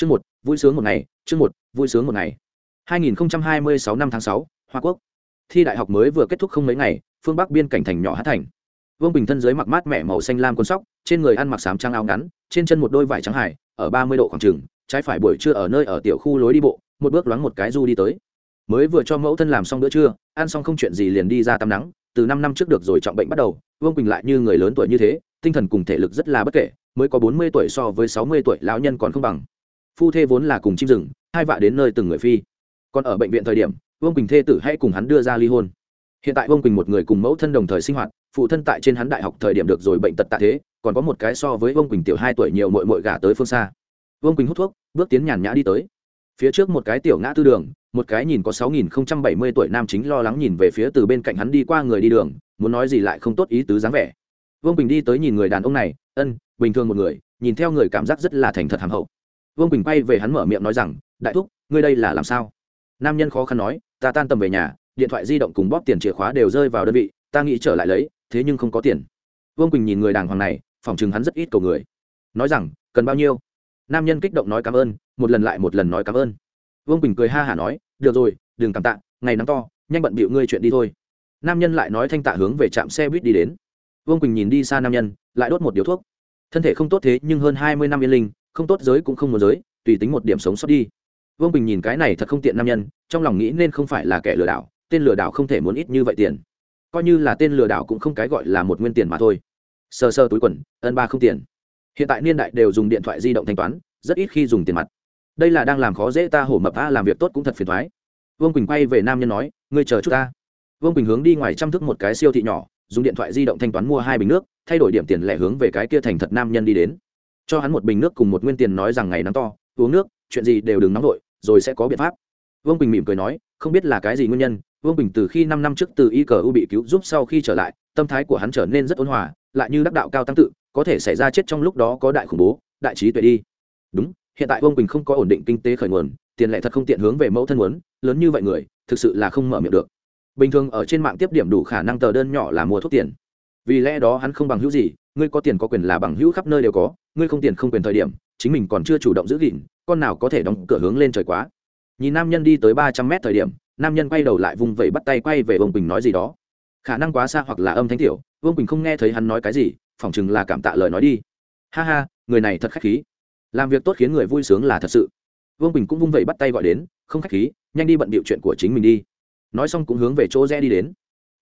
Chương một, vui sướng một ngày, chương một, vui sướng một ngày. 2026 năm tháng 6, Hoa Quốc. Thi đại học mới vừa kết thúc không mấy ngày, phương Bắc biên cảnh thành nhỏ Hát Thành. Vương Bình thân dưới mặc mát mẻ màu xanh lam quần sóc, trên người ăn mặc sám trang áo ngắn, trên chân một đôi vải trắng hải, ở 30 độ khoảng chừng, trái phải buổi trưa ở nơi ở tiểu khu lối đi bộ, một bước loáng một cái du đi tới. Mới vừa cho mẫu thân làm xong bữa trưa, ăn xong không chuyện gì liền đi ra tắm nắng, từ 5 năm trước được rồi trọng bệnh bắt đầu, Vương Bình lại như người lớn tuổi như thế, tinh thần cùng thể lực rất là bất kể, mới có 40 tuổi so với 60 tuổi lão nhân còn không bằng phu thê vốn là cùng chim rừng, hai vạ đến nơi từng người phi. Còn ở bệnh viện thời điểm, vương quỳnh thê tử hãy cùng hắn đưa ra ly hôn. Hiện tại vương quỳnh một người cùng mẫu thân đồng thời sinh hoạt, phụ thân tại trên hắn đại học thời điểm được rồi bệnh tật tạ thế, còn có một cái so với vương quỳnh tiểu hai tuổi nhiều mội mội gả tới phương xa. Vương quỳnh hút thuốc, bước tiến nhàn nhã đi tới. Phía trước một cái tiểu ngã tư đường, một cái nhìn có sáu nghìn không trăm bảy mươi tuổi nam chính lo lắng nhìn về phía từ bên cạnh hắn đi qua người đi đường, muốn nói gì lại không tốt ý tứ dáng vẻ. Vương bình đi tới nhìn người đàn ông này, ân, bình thường một người, nhìn theo người cảm giác rất là thành thật hàm hậu vương quỳnh quay về hắn mở miệng nói rằng, đại thúc, ngươi đây là làm sao? Nam nhân khó khăn nói, ta tan tầm về nhà, điện thoại di động cùng bóp tiền chìa khóa đều rơi vào đơn vị, ta nghĩ trở lại lấy, thế nhưng không có tiền. Vương quỳnh nhìn người đàng hoàng này, phỏng chừng hắn rất ít cầu người. Nói rằng, cần bao nhiêu? Nam nhân kích động nói cảm ơn, một lần lại một lần nói cảm ơn. Vương quỳnh cười ha hả nói, được rồi, đừng cảm tạ, ngày nắng to, nhanh bận bịu ngươi chuyện đi thôi. Nam nhân lại nói thanh tạ hướng về trạm xe buýt đi đến. Vương quỳnh nhìn đi xa nam nhân, lại đốt một điếu thuốc. Thân thể không tốt thế nhưng hơn hai mươi năm yên linh không tốt giới cũng không muốn giới, tùy tính một điểm sống sót đi. Vương bình nhìn cái này thật không tiện nam nhân, trong lòng nghĩ nên không phải là kẻ lừa đảo, tên lừa đảo không thể muốn ít như vậy tiền. Coi như là tên lừa đảo cũng không cái gọi là một nguyên tiền mà thôi. Sơ sơ túi quần, ân ba không tiền. Hiện tại niên đại đều dùng điện thoại di động thanh toán, rất ít khi dùng tiền mặt. Đây là đang làm khó dễ ta hổ mập ta làm việc tốt cũng thật phiền thoái. Vương quỳnh quay về nam nhân nói, ngươi chờ chút ta. Vương quỳnh hướng đi ngoài chăm thức một cái siêu thị nhỏ, dùng điện thoại di động thanh toán mua hai bình nước, thay đổi điểm tiền lẻ hướng về cái kia thành thật nam nhân đi đến cho hắn một bình nước cùng một nguyên tiền nói rằng ngày nắng to, uống nước, chuyện gì đều đừng nóng vội, rồi sẽ có biện pháp. Vương bình mỉm cười nói, không biết là cái gì nguyên nhân, vương bình từ khi năm năm trước từ y cờ u bị cứu giúp sau khi trở lại, tâm thái của hắn trở nên rất ôn hòa, lại như đắc đạo cao tăng tự, có thể xảy ra chết trong lúc đó có đại khủng bố, đại trí tuệ đi. Đúng, hiện tại vương bình không có ổn định kinh tế khởi nguồn, tiền lệ thật không tiện hướng về mẫu thân muốn, lớn như vậy người, thực sự là không mở miệng được. Bình thường ở trên mạng tiếp điểm đủ khả năng tờ đơn nhỏ là mua thuốc tiền. Vì lẽ đó hắn không bằng hữu gì ngươi có tiền có quyền là bằng hữu khắp nơi đều có, ngươi không tiền không quyền thời điểm, chính mình còn chưa chủ động giữ gìn, con nào có thể đóng cửa hướng lên trời quá. Nhìn nam nhân đi tới ba trăm mét thời điểm, nam nhân quay đầu lại vung vẩy bắt tay quay về vương quỳnh nói gì đó. Khả năng quá xa hoặc là âm thanh tiểu, vương quỳnh không nghe thấy hắn nói cái gì, phỏng chừng là cảm tạ lời nói đi. Ha ha, người này thật khách khí. Làm việc tốt khiến người vui sướng là thật sự. Vương quỳnh cũng vung vẩy bắt tay gọi đến, không khách khí, nhanh đi bận bịu chuyện của chính mình đi. Nói xong cũng hướng về chỗ rẽ đi đến.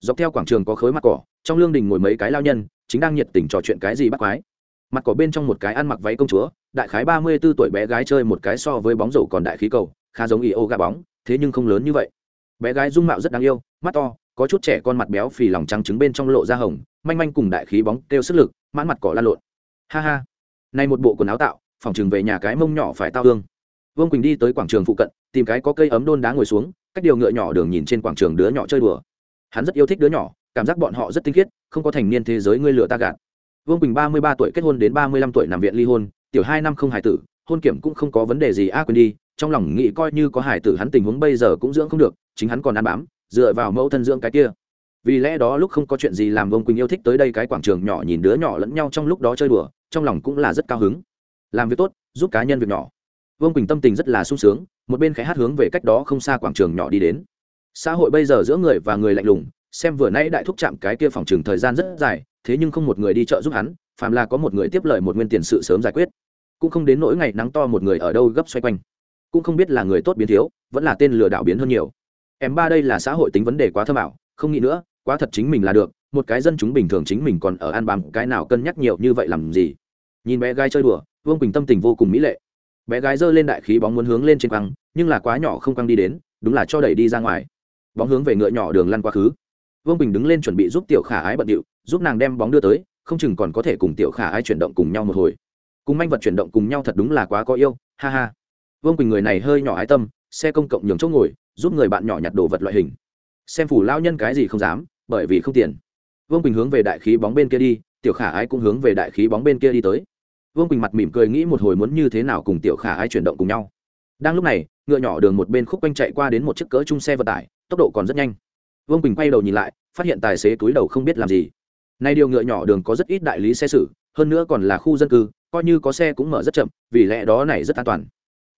Dọc theo quảng trường có khối mặt cỏ, trong lương đình ngồi mấy cái lao nhân chính đang nhiệt tình trò chuyện cái gì bắt quái. Mặt cỏ bên trong một cái ăn mặc váy công chúa, đại khái ba mươi b ố tuổi bé gái chơi một cái so với bóng rổ còn đại khí cầu, khá giống ý ô gà bóng, thế nhưng không lớn như vậy. Bé gái dung mạo rất đáng yêu, mắt to, có chút trẻ con mặt béo phì lòng trắng trứng bên trong lộ ra hồng, manh manh cùng đại khí bóng kêu sức lực, mãn mặt cỏ lan lộn. Ha ha. Nay một bộ quần áo tạo, phòng trường về nhà cái mông nhỏ phải tao hương. Vương quỳnh đi tới quảng trường phụ cận, tìm cái có cây ấm đôn đá ngồi xuống, cách điều ngựa nhỏ đường nhìn trên quảng trường đứa nhỏ chơi đùa. Hắn rất yêu thích đứa nhỏ cảm giác bọn họ rất tinh khiết, không có thành niên thế giới ngươi lừa ta gạt. Vương bình ba mươi ba tuổi kết hôn đến ba mươi lăm tuổi nằm viện ly hôn, tiểu hai năm không hài tử, hôn kiểm cũng không có vấn đề gì, a, quên đi, trong lòng nghĩ coi như có hài tử hắn tình huống bây giờ cũng dưỡng không được, chính hắn còn ăn bám, dựa vào mẫu thân dưỡng cái kia. Vì lẽ đó lúc không có chuyện gì làm vương quỳnh yêu thích tới đây cái quảng trường nhỏ nhìn đứa nhỏ lẫn nhau trong lúc đó chơi đùa, trong lòng cũng là rất cao hứng. Làm việc tốt, giúp cá nhân việc nhỏ. Vương quỳnh tâm tình rất là sung sướng, một bên khẽ hát hướng về cách đó không xa quảng trường nhỏ đi đến. Xã hội bây giờ giữa người và người lạnh lùng xem vừa nãy đại thúc chạm cái kia phòng trường thời gian rất dài, thế nhưng không một người đi chợ giúp hắn, phàm là có một người tiếp lời một nguyên tiền sự sớm giải quyết. Cũng không đến nỗi ngày nắng to một người ở đâu gấp xoay quanh. Cũng không biết là người tốt biến thiếu, vẫn là tên lừa đảo biến hơn nhiều. Em ba đây là xã hội tính vấn đề quá thơm ảo, không nghĩ nữa, quá thật chính mình là được, một cái dân chúng bình thường chính mình còn ở an bằng cái nào cân nhắc nhiều như vậy làm gì? Nhìn bé gái chơi đùa, vương quỳnh tâm tình vô cùng mỹ lệ. Bé gái giơ lên đại khí bóng muốn hướng lên trên quăng, nhưng là quá nhỏ không quăng đi đến, đúng là cho đẩy đi ra ngoài. Bóng hướng về ngựa nhỏ đường lăn quá khứ vương bình đứng lên chuẩn bị giúp tiểu khả ái bận điệu, giúp nàng đem bóng đưa tới, không chừng còn có thể cùng tiểu khả ái chuyển động cùng nhau một hồi. cùng manh vật chuyển động cùng nhau thật đúng là quá có yêu, ha ha. vương bình người này hơi nhỏ ái tâm, xe công cộng nhường chỗ ngồi, giúp người bạn nhỏ nhặt đồ vật loại hình. xem phủ lao nhân cái gì không dám, bởi vì không tiền. vương bình hướng về đại khí bóng bên kia đi, tiểu khả ái cũng hướng về đại khí bóng bên kia đi tới. vương bình mặt mỉm cười nghĩ một hồi muốn như thế nào cùng tiểu khả ái chuyển động cùng nhau. đang lúc này, ngựa nhỏ đường một bên khúc quanh chạy qua đến một chiếc cỡ chung xe vận tải, tốc độ còn rất nhanh vương bình quay đầu nhìn lại phát hiện tài xế túi đầu không biết làm gì nay điều ngựa nhỏ đường có rất ít đại lý xe sử hơn nữa còn là khu dân cư coi như có xe cũng mở rất chậm vì lẽ đó này rất an toàn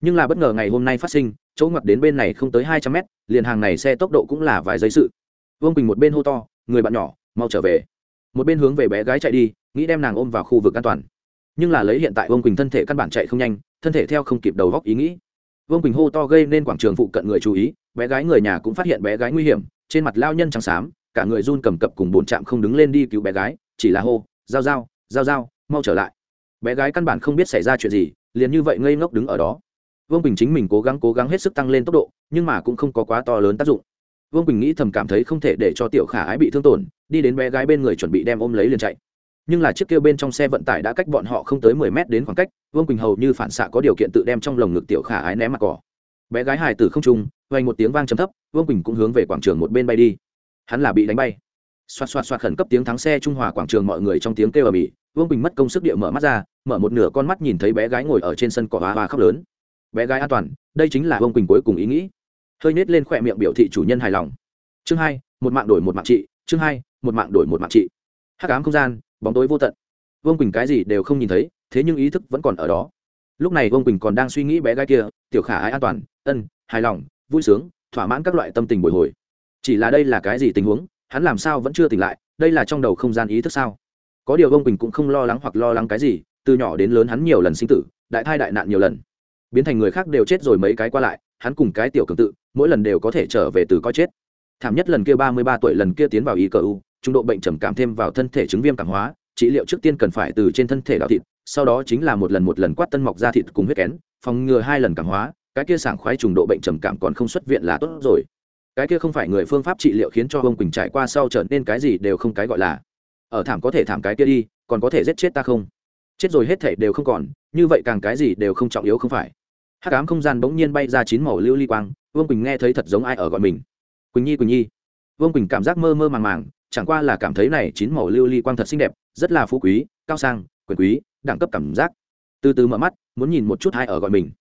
nhưng là bất ngờ ngày hôm nay phát sinh chỗ ngoặt đến bên này không tới hai trăm mét liền hàng này xe tốc độ cũng là vài giây sự vương quỳnh một bên hô to người bạn nhỏ mau trở về một bên hướng về bé gái chạy đi nghĩ đem nàng ôm vào khu vực an toàn nhưng là lấy hiện tại vương quỳnh thân thể căn bản chạy không nhanh thân thể theo không kịp đầu góc ý nghĩ vương quỳnh hô to gây nên quảng trường phụ cận người chú ý bé gái người nhà cũng phát hiện bé gái nguy hiểm trên mặt lao nhân trắng xám, cả người run cầm cập cùng bồn chạm không đứng lên đi cứu bé gái, chỉ là hô, giao giao giao giao, mau trở lại. Bé gái căn bản không biết xảy ra chuyện gì, liền như vậy ngây ngốc đứng ở đó. Vương bình chính mình cố gắng cố gắng hết sức tăng lên tốc độ, nhưng mà cũng không có quá to lớn tác dụng. Vương bình nghĩ thầm cảm thấy không thể để cho tiểu khả ái bị thương tổn, đi đến bé gái bên người chuẩn bị đem ôm lấy liền chạy. Nhưng là chiếc kia bên trong xe vận tải đã cách bọn họ không tới mười mét đến khoảng cách, vương quỳnh hầu như phản xạ có điều kiện tự đem trong lồng ngực tiểu khả ái ném mặt cỏ. Bé gái hài tử không trung vang một tiếng vang trầm thấp vương quỳnh cũng hướng về quảng trường một bên bay đi. Hắn là bị đánh bay. Xoạt xoạt xoạt khẩn cấp tiếng thắng xe trung hòa quảng trường mọi người trong tiếng kêu ầm ĩ, vương quỳnh mất công sức địa mở mắt ra mở một nửa con mắt nhìn thấy bé gái ngồi ở trên sân cỏ hoa hoa khóc lớn. Bé gái an toàn đây chính là vương quỳnh cuối cùng ý nghĩ. Hơi nhếch lên khóe miệng biểu thị chủ nhân hài lòng. Chương hai một mạng đổi một mạng trị chương hai một mạng đổi một mạng trị. Hắc ám không gian bóng tối vô tận. Vương quỳnh cái gì đều không nhìn thấy thế nhưng ý thức vẫn còn ở đó. Lúc này vương quỳnh còn đang suy nghĩ bé gái kia tiểu khả ai an toàn ân hài lòng vui sướng, thỏa mãn các loại tâm tình bồi hồi. Chỉ là đây là cái gì tình huống, hắn làm sao vẫn chưa tỉnh lại, đây là trong đầu không gian ý thức sao? Có điều ông quỳnh cũng không lo lắng hoặc lo lắng cái gì, từ nhỏ đến lớn hắn nhiều lần sinh tử, đại thai đại nạn nhiều lần. Biến thành người khác đều chết rồi mấy cái qua lại, hắn cùng cái tiểu cường tự, mỗi lần đều có thể trở về từ coi chết. Thảm nhất lần kia ba mươi ba tuổi lần kia tiến vào y cờ u trung độ bệnh trầm cảm thêm vào thân thể chứng viêm cảm hóa, trị liệu trước tiên cần phải từ trên thân thể đạo thịt, sau đó chính là một lần một lần quát tân mọc ra thịt cùng huyết kén, phòng ngừa hai lần cảm hóa cái kia sảng khoái trùng độ bệnh trầm cảm còn không xuất viện là tốt rồi. Cái kia không phải người phương pháp trị liệu khiến cho ông quỳnh trải qua sau trở nên cái gì đều không cái gọi là. Ở thảm có thể thảm cái kia đi, còn có thể giết chết ta không? Chết rồi hết thể đều không còn, như vậy càng cái gì đều không trọng yếu không phải. Hát ám không gian bỗng nhiên bay ra chín màu lưu ly quang, vương quỳnh nghe thấy thật giống ai ở gọi mình. Quỳnh nhi quỳnh nhi. Vương quỳnh cảm giác mơ mơ màng màng, chẳng qua là cảm thấy này chín màu lưu ly quang thật xinh đẹp, rất là phú quý, cao sang, quyền quý, đẳng cấp cảm giác. Từ từ mở mắt, muốn nhìn một chút hai ở gọi mình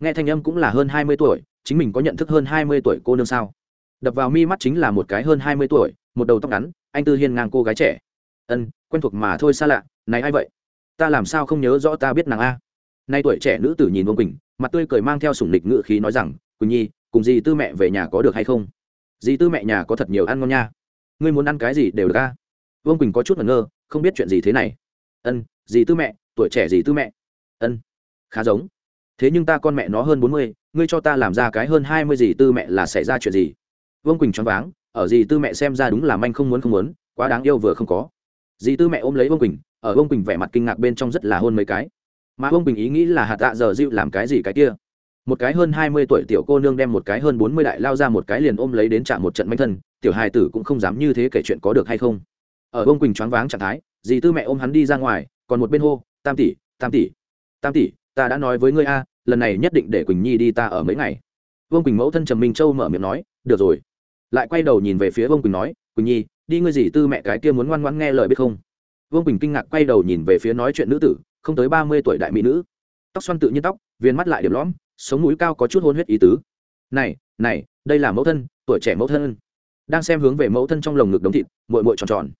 nghe thanh âm cũng là hơn hai mươi tuổi, chính mình có nhận thức hơn hai mươi tuổi cô nương sao? Đập vào mi mắt chính là một cái hơn hai mươi tuổi, một đầu tóc ngắn, anh tư hiên ngang cô gái trẻ. Ân, quen thuộc mà thôi xa lạ, này ai vậy? Ta làm sao không nhớ rõ ta biết nàng a? Nay tuổi trẻ nữ tử nhìn vương quỳnh, mặt tươi cười mang theo sủng nịch ngự khí nói rằng, quỳnh nhi, cùng dì tư mẹ về nhà có được hay không? Dì tư mẹ nhà có thật nhiều ăn ngon nha. Ngươi muốn ăn cái gì đều được a. Vương quỳnh có chút ngẩn ngơ, không biết chuyện gì thế này. Ân, dì tư mẹ, tuổi trẻ dì tư mẹ. Ân, khá giống thế nhưng ta con mẹ nó hơn bốn mươi, ngươi cho ta làm ra cái hơn hai mươi gì tư mẹ là xảy ra chuyện gì? Vương quỳnh choáng váng, ở gì tư mẹ xem ra đúng là manh không muốn không muốn, quá đáng yêu vừa không có. Dì tư mẹ ôm lấy vương quỳnh, ở vương quỳnh vẻ mặt kinh ngạc bên trong rất là hôn mấy cái. Mà vương quỳnh ý nghĩ là hạt tạ giờ dịu làm cái gì cái kia? Một cái hơn hai mươi tuổi tiểu cô nương đem một cái hơn bốn mươi đại lao ra một cái liền ôm lấy đến chạm một trận manh thân, tiểu hài tử cũng không dám như thế kể chuyện có được hay không. Ở vương quỳnh choáng váng trạng thái dì tư mẹ ôm hắn đi ra ngoài, còn một bên hô, tam tỷ tam tỷ tam tỷ ta đã nói với ngươi a, lần này nhất định để quỳnh nhi đi ta ở mấy ngày. Vương quỳnh mẫu thân trầm minh châu mở miệng nói, được rồi. Lại quay đầu nhìn về phía vương quỳnh nói, quỳnh nhi, đi ngươi gì tư mẹ cái kia muốn ngoan ngoãn nghe lời biết không? Vương quỳnh kinh ngạc quay đầu nhìn về phía nói chuyện nữ tử, không tới ba mươi tuổi đại mỹ nữ. Tóc xoăn tự nhiên tóc viên mắt lại điểm lõm, sống mũi cao có chút hôn huyết ý tứ. Này này, đây là mẫu thân, tuổi trẻ mẫu thân. Đang xem hướng về mẫu thân trong lồng ngực đống thịt, muội muội tròn tròn.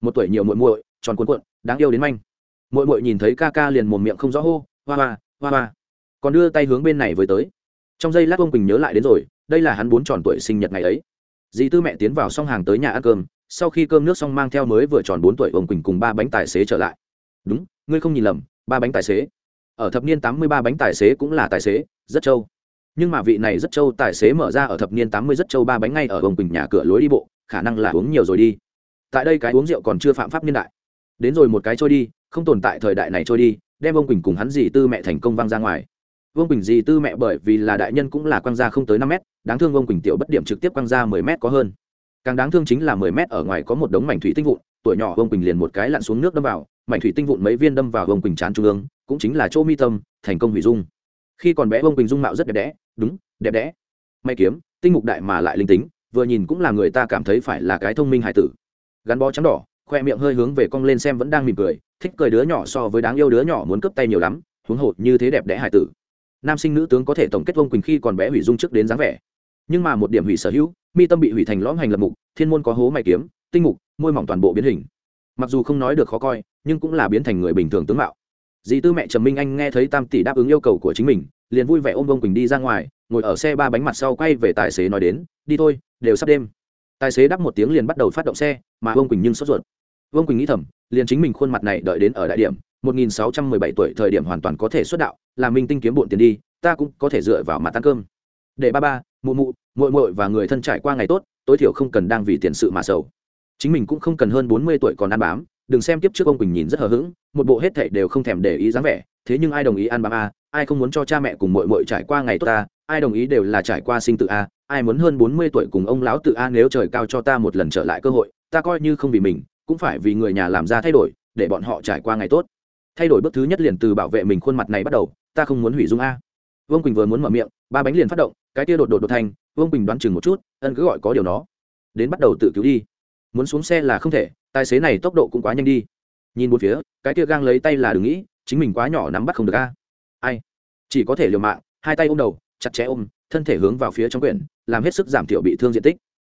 Một tuổi nhiều muội muội, tròn cuốn cuộn, đáng yêu đến manh. Muội muội nhìn thấy ca ca liền mồm miệng không rõ hô, hoa hoa hoa hoa. Còn đưa tay hướng bên này với tới. Trong giây lát ông quỳnh nhớ lại đến rồi, đây là hắn bốn tròn tuổi sinh nhật ngày ấy. Dì tư mẹ tiến vào xong hàng tới nhà ăn cơm, sau khi cơm nước xong mang theo mới vừa tròn bốn tuổi ông quỳnh cùng ba bánh tài xế trở lại. Đúng, ngươi không nhìn lầm, ba bánh tài xế. Ở thập niên tám mươi ba bánh tài xế cũng là tài xế, rất trâu. Nhưng mà vị này rất trâu, tài xế mở ra ở thập niên tám mươi rất trâu ba bánh ngay ở ông quỳnh nhà cửa lối đi bộ, khả năng là uống nhiều rồi đi. Tại đây cái uống rượu còn chưa phạm pháp niên đại. Đến rồi một cái trôi đi, không tồn tại thời đại này trôi đi đem ông quỳnh cùng hắn dì tư mẹ thành công văng ra ngoài vương quỳnh dì tư mẹ bởi vì là đại nhân cũng là quăng ra không tới năm mét đáng thương vương quỳnh tiểu bất điểm trực tiếp quăng ra mười mét có hơn càng đáng thương chính là mười mét ở ngoài có một đống mảnh thủy tinh vụn tuổi nhỏ vương quỳnh liền một cái lặn xuống nước đâm vào mảnh thủy tinh vụn mấy viên đâm vào vương quỳnh chán trung ương cũng chính là chỗ mi tâm thành công hủy dung khi còn bé vương quỳnh dung mạo rất đẹp đẽ đúng đẹp đẽ may kiếm tinh mục đại mà lại linh tính vừa nhìn cũng là người ta cảm thấy phải là cái thông minh hải tử gắn bó trắng đỏ khoe miệng hơi hướng về cong lên xem vẫn đang mỉm cười, thích cười đứa nhỏ so với đáng yêu đứa nhỏ muốn cướp tay nhiều lắm, huống hồ như thế đẹp đẽ hải tử. Nam sinh nữ tướng có thể tổng kết vông quỳnh khi còn bé hủy dung trước đến dáng vẻ. Nhưng mà một điểm hủy sở hữu, mi tâm bị hủy thành lõm hành lập mục, thiên môn có hố mày kiếm, tinh mục, môi mỏng toàn bộ biến hình. Mặc dù không nói được khó coi, nhưng cũng là biến thành người bình thường tướng mạo. Dì tư mẹ trầm minh anh nghe thấy tam tỷ đáp ứng yêu cầu của chính mình, liền vui vẻ ôm vương quỳnh đi ra ngoài, ngồi ở xe ba bánh mặt sau quay về tài xế nói đến, đi thôi, đều sắp đêm. Tài xế đáp một tiếng liền bắt đầu phát động xe, mà vương quỳnh nhưng sốt ruột vương quỳnh nghĩ thầm, liền chính mình khuôn mặt này đợi đến ở đại điểm 1617 tuổi thời điểm hoàn toàn có thể xuất đạo, là minh tinh kiếm bộn tiền đi, ta cũng có thể dựa vào mặt ăn cơm. Để ba ba, mụ mụ, muội muội và người thân trải qua ngày tốt, tối thiểu không cần đang vì tiền sự mà sầu. Chính mình cũng không cần hơn 40 tuổi còn ăn bám, đừng xem tiếp trước ông quỳnh nhìn rất hờ hững, một bộ hết thảy đều không thèm để ý dáng vẻ, thế nhưng ai đồng ý ăn bám a, ai không muốn cho cha mẹ cùng muội muội trải qua ngày tốt ta ai đồng ý đều là trải qua sinh tự a, ai muốn hơn 40 tuổi cùng ông lão tự a, nếu trời cao cho ta một lần trở lại cơ hội, ta coi như không vì mình cũng phải vì người nhà làm ra thay đổi, để bọn họ trải qua ngày tốt. Thay đổi bước thứ nhất liền từ bảo vệ mình khuôn mặt này bắt đầu, ta không muốn hủy dung a. Vương quỳnh vừa muốn mở miệng, ba bánh liền phát động, cái tia đột đột đột thành, vương quỳnh đoán chừng một chút, ân cứ gọi có điều nó. Đến bắt đầu tự cứu đi. Muốn xuống xe là không thể, tài xế này tốc độ cũng quá nhanh đi. Nhìn một phía, cái tia gang lấy tay là đừng nghĩ, chính mình quá nhỏ nắm bắt không được a. Ai? Chỉ có thể liều mạng, hai tay ôm đầu, chặt chẽ ôm, thân thể hướng vào phía trong quyển, làm hết sức giảm thiểu bị thương diện tích.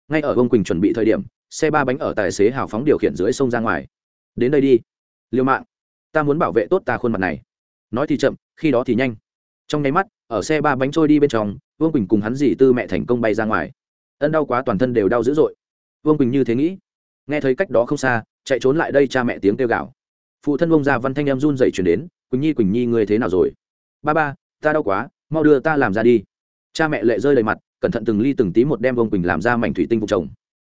Ngay ở vương quỳnh chuẩn bị thời điểm xe ba bánh ở tài xế hào phóng điều khiển dưới sông ra ngoài. Đến đây đi. Liêu mạng, ta muốn bảo vệ tốt ta khuôn mặt này. Nói thì chậm, khi đó thì nhanh. Trong nháy mắt, ở xe ba bánh trôi đi bên trong, vương quỳnh cùng hắn dì tư mẹ thành công bay ra ngoài. Ân đau quá toàn thân đều đau dữ dội. Vương quỳnh như thế nghĩ. Nghe thấy cách đó không xa, chạy trốn lại đây cha mẹ tiếng kêu gào. Phụ thân ông già văn thanh em run dậy chuyển đến, quỳnh nhi quỳnh nhi người thế nào rồi? Ba ba, ta đau quá, mau đưa ta làm ra đi. Cha mẹ lệ rơi đầy mặt, cẩn thận từng ly từng tí một đem vương quỳnh làm ra mảnh thủy tinh vụ chồng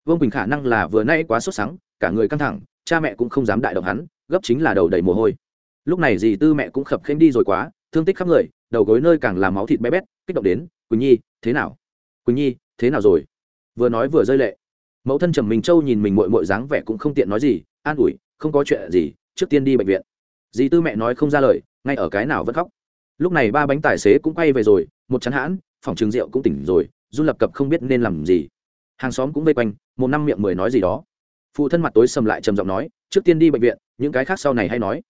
vương quỳnh khả năng là vừa nay quá sốt sắng, cả người căng thẳng, cha mẹ cũng không dám đại động hắn, gấp chính là đầu đầy mồ hôi. Lúc này dì tư mẹ cũng khập khênh đi rồi quá, thương tích khắp người, đầu gối nơi càng làm máu thịt bé bét, kích động đến, quỳnh nhi, thế nào? Quỳnh nhi, thế nào rồi? Vừa nói vừa rơi lệ. Mẫu thân trầm mình châu nhìn mình mội mội dáng vẻ cũng không tiện nói gì, an ủi, không có chuyện gì, trước tiên đi bệnh viện. Dì tư mẹ nói không ra lời, ngay ở cái nào vẫn khóc. Lúc này ba bánh tài xế cũng quay về rồi, một chắn hãn, phòng trường rượu cũng tỉnh rồi run lập cập không biết nên làm gì hàng xóm cũng vây quanh, một năm miệng mười nói gì đó. Phụ thân mặt tối sầm lại trầm giọng nói, trước tiên đi bệnh viện, những cái khác sau này hay nói.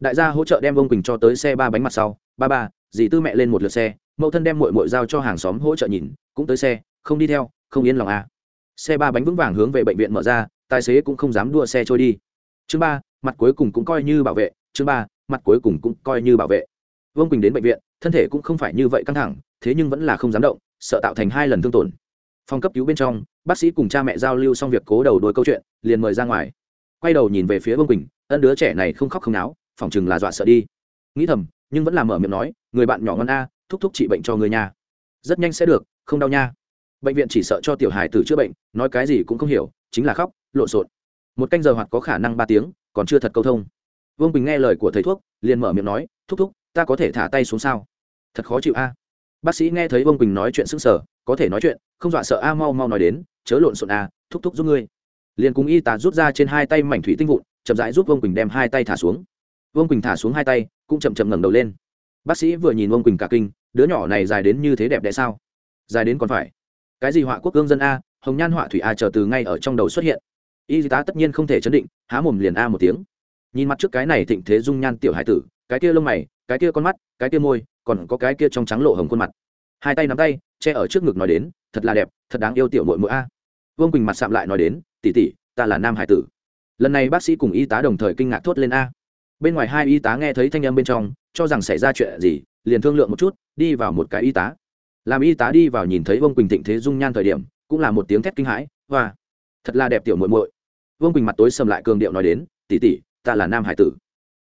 Đại gia hỗ trợ đem ông quỳnh cho tới xe ba bánh mặt sau. Ba ba, dì tư mẹ lên một lượt xe, mẫu thân đem mội mội giao cho hàng xóm hỗ trợ nhìn, cũng tới xe, không đi theo, không yên lòng à. xe ba bánh vững vàng hướng về bệnh viện mở ra, tài xế cũng không dám đua xe trôi đi. Chương ba, mặt cuối cùng cũng coi như bảo vệ. Chương ba, mặt cuối cùng cũng coi như bảo vệ. Vương quỳnh đến bệnh viện, thân thể cũng không phải như vậy căng thẳng, thế nhưng vẫn là không dám động, sợ tạo thành hai lần thương tổn phòng cấp cứu bên trong, bác sĩ cùng cha mẹ giao lưu xong việc cố đầu đôi câu chuyện, liền mời ra ngoài. Quay đầu nhìn về phía vương quỳnh, ân đứa trẻ này không khóc không náo phòng chừng là dọa sợ đi. Nghĩ thầm, nhưng vẫn là mở miệng nói, người bạn nhỏ ngon a, thúc thúc trị bệnh cho người nhà. Rất nhanh sẽ được, không đau nha. Bệnh viện chỉ sợ cho tiểu hài tử chữa bệnh, nói cái gì cũng không hiểu, chính là khóc, lộn xộn. Một canh giờ hoặc có khả năng ba tiếng, còn chưa thật câu thông. Vương quỳnh nghe lời của thầy thuốc, liền mở miệng nói, thúc thúc, ta có thể thả tay xuống sao? Thật khó chịu a bác sĩ nghe thấy vương quỳnh nói chuyện sững sờ, có thể nói chuyện không dọa sợ a mau mau nói đến chớ lộn xộn a thúc thúc giúp ngươi. Liền cùng y tá rút ra trên hai tay mảnh thủy tinh vụn chậm rãi giúp vương quỳnh đem hai tay thả xuống. Vương quỳnh thả xuống hai tay cũng chậm chậm ngẩng đầu lên. Bác sĩ vừa nhìn vương quỳnh cả kinh đứa nhỏ này dài đến như thế đẹp đẽ sao? Dài đến còn phải. Cái gì họa quốc cương dân a hồng nhan họa thủy a chờ từ ngay ở trong đầu xuất hiện. Y tá tất nhiên không thể chấn định há mồm liền a một tiếng. Nhìn mặt trước cái này thịnh thế dung nhan tiểu hải tử cái kia lông mày, cái kia con mắt, cái kia môi, còn có cái kia trong trắng lộ hồng khuôn mặt. Hai tay nắm tay, che ở trước ngực nói đến, thật là đẹp, thật đáng yêu tiểu mội mội a. Vương quỳnh mặt sạm lại nói đến tỉ tỉ ta là nam hải tử. Lần này bác sĩ cùng y tá đồng thời kinh ngạc thốt lên a. Bên ngoài hai y tá nghe thấy thanh âm bên trong, cho rằng xảy ra chuyện gì, liền thương lượng một chút, đi vào một cái y tá. Làm y tá đi vào nhìn thấy vương quỳnh thịnh thế dung nhan thời điểm, cũng là một tiếng thét kinh hãi, hoa, thật là đẹp tiểu muội muội. Vương quỳnh mặt tối sầm lại cường điệu nói đến tỉ tỉ ta là nam hải tử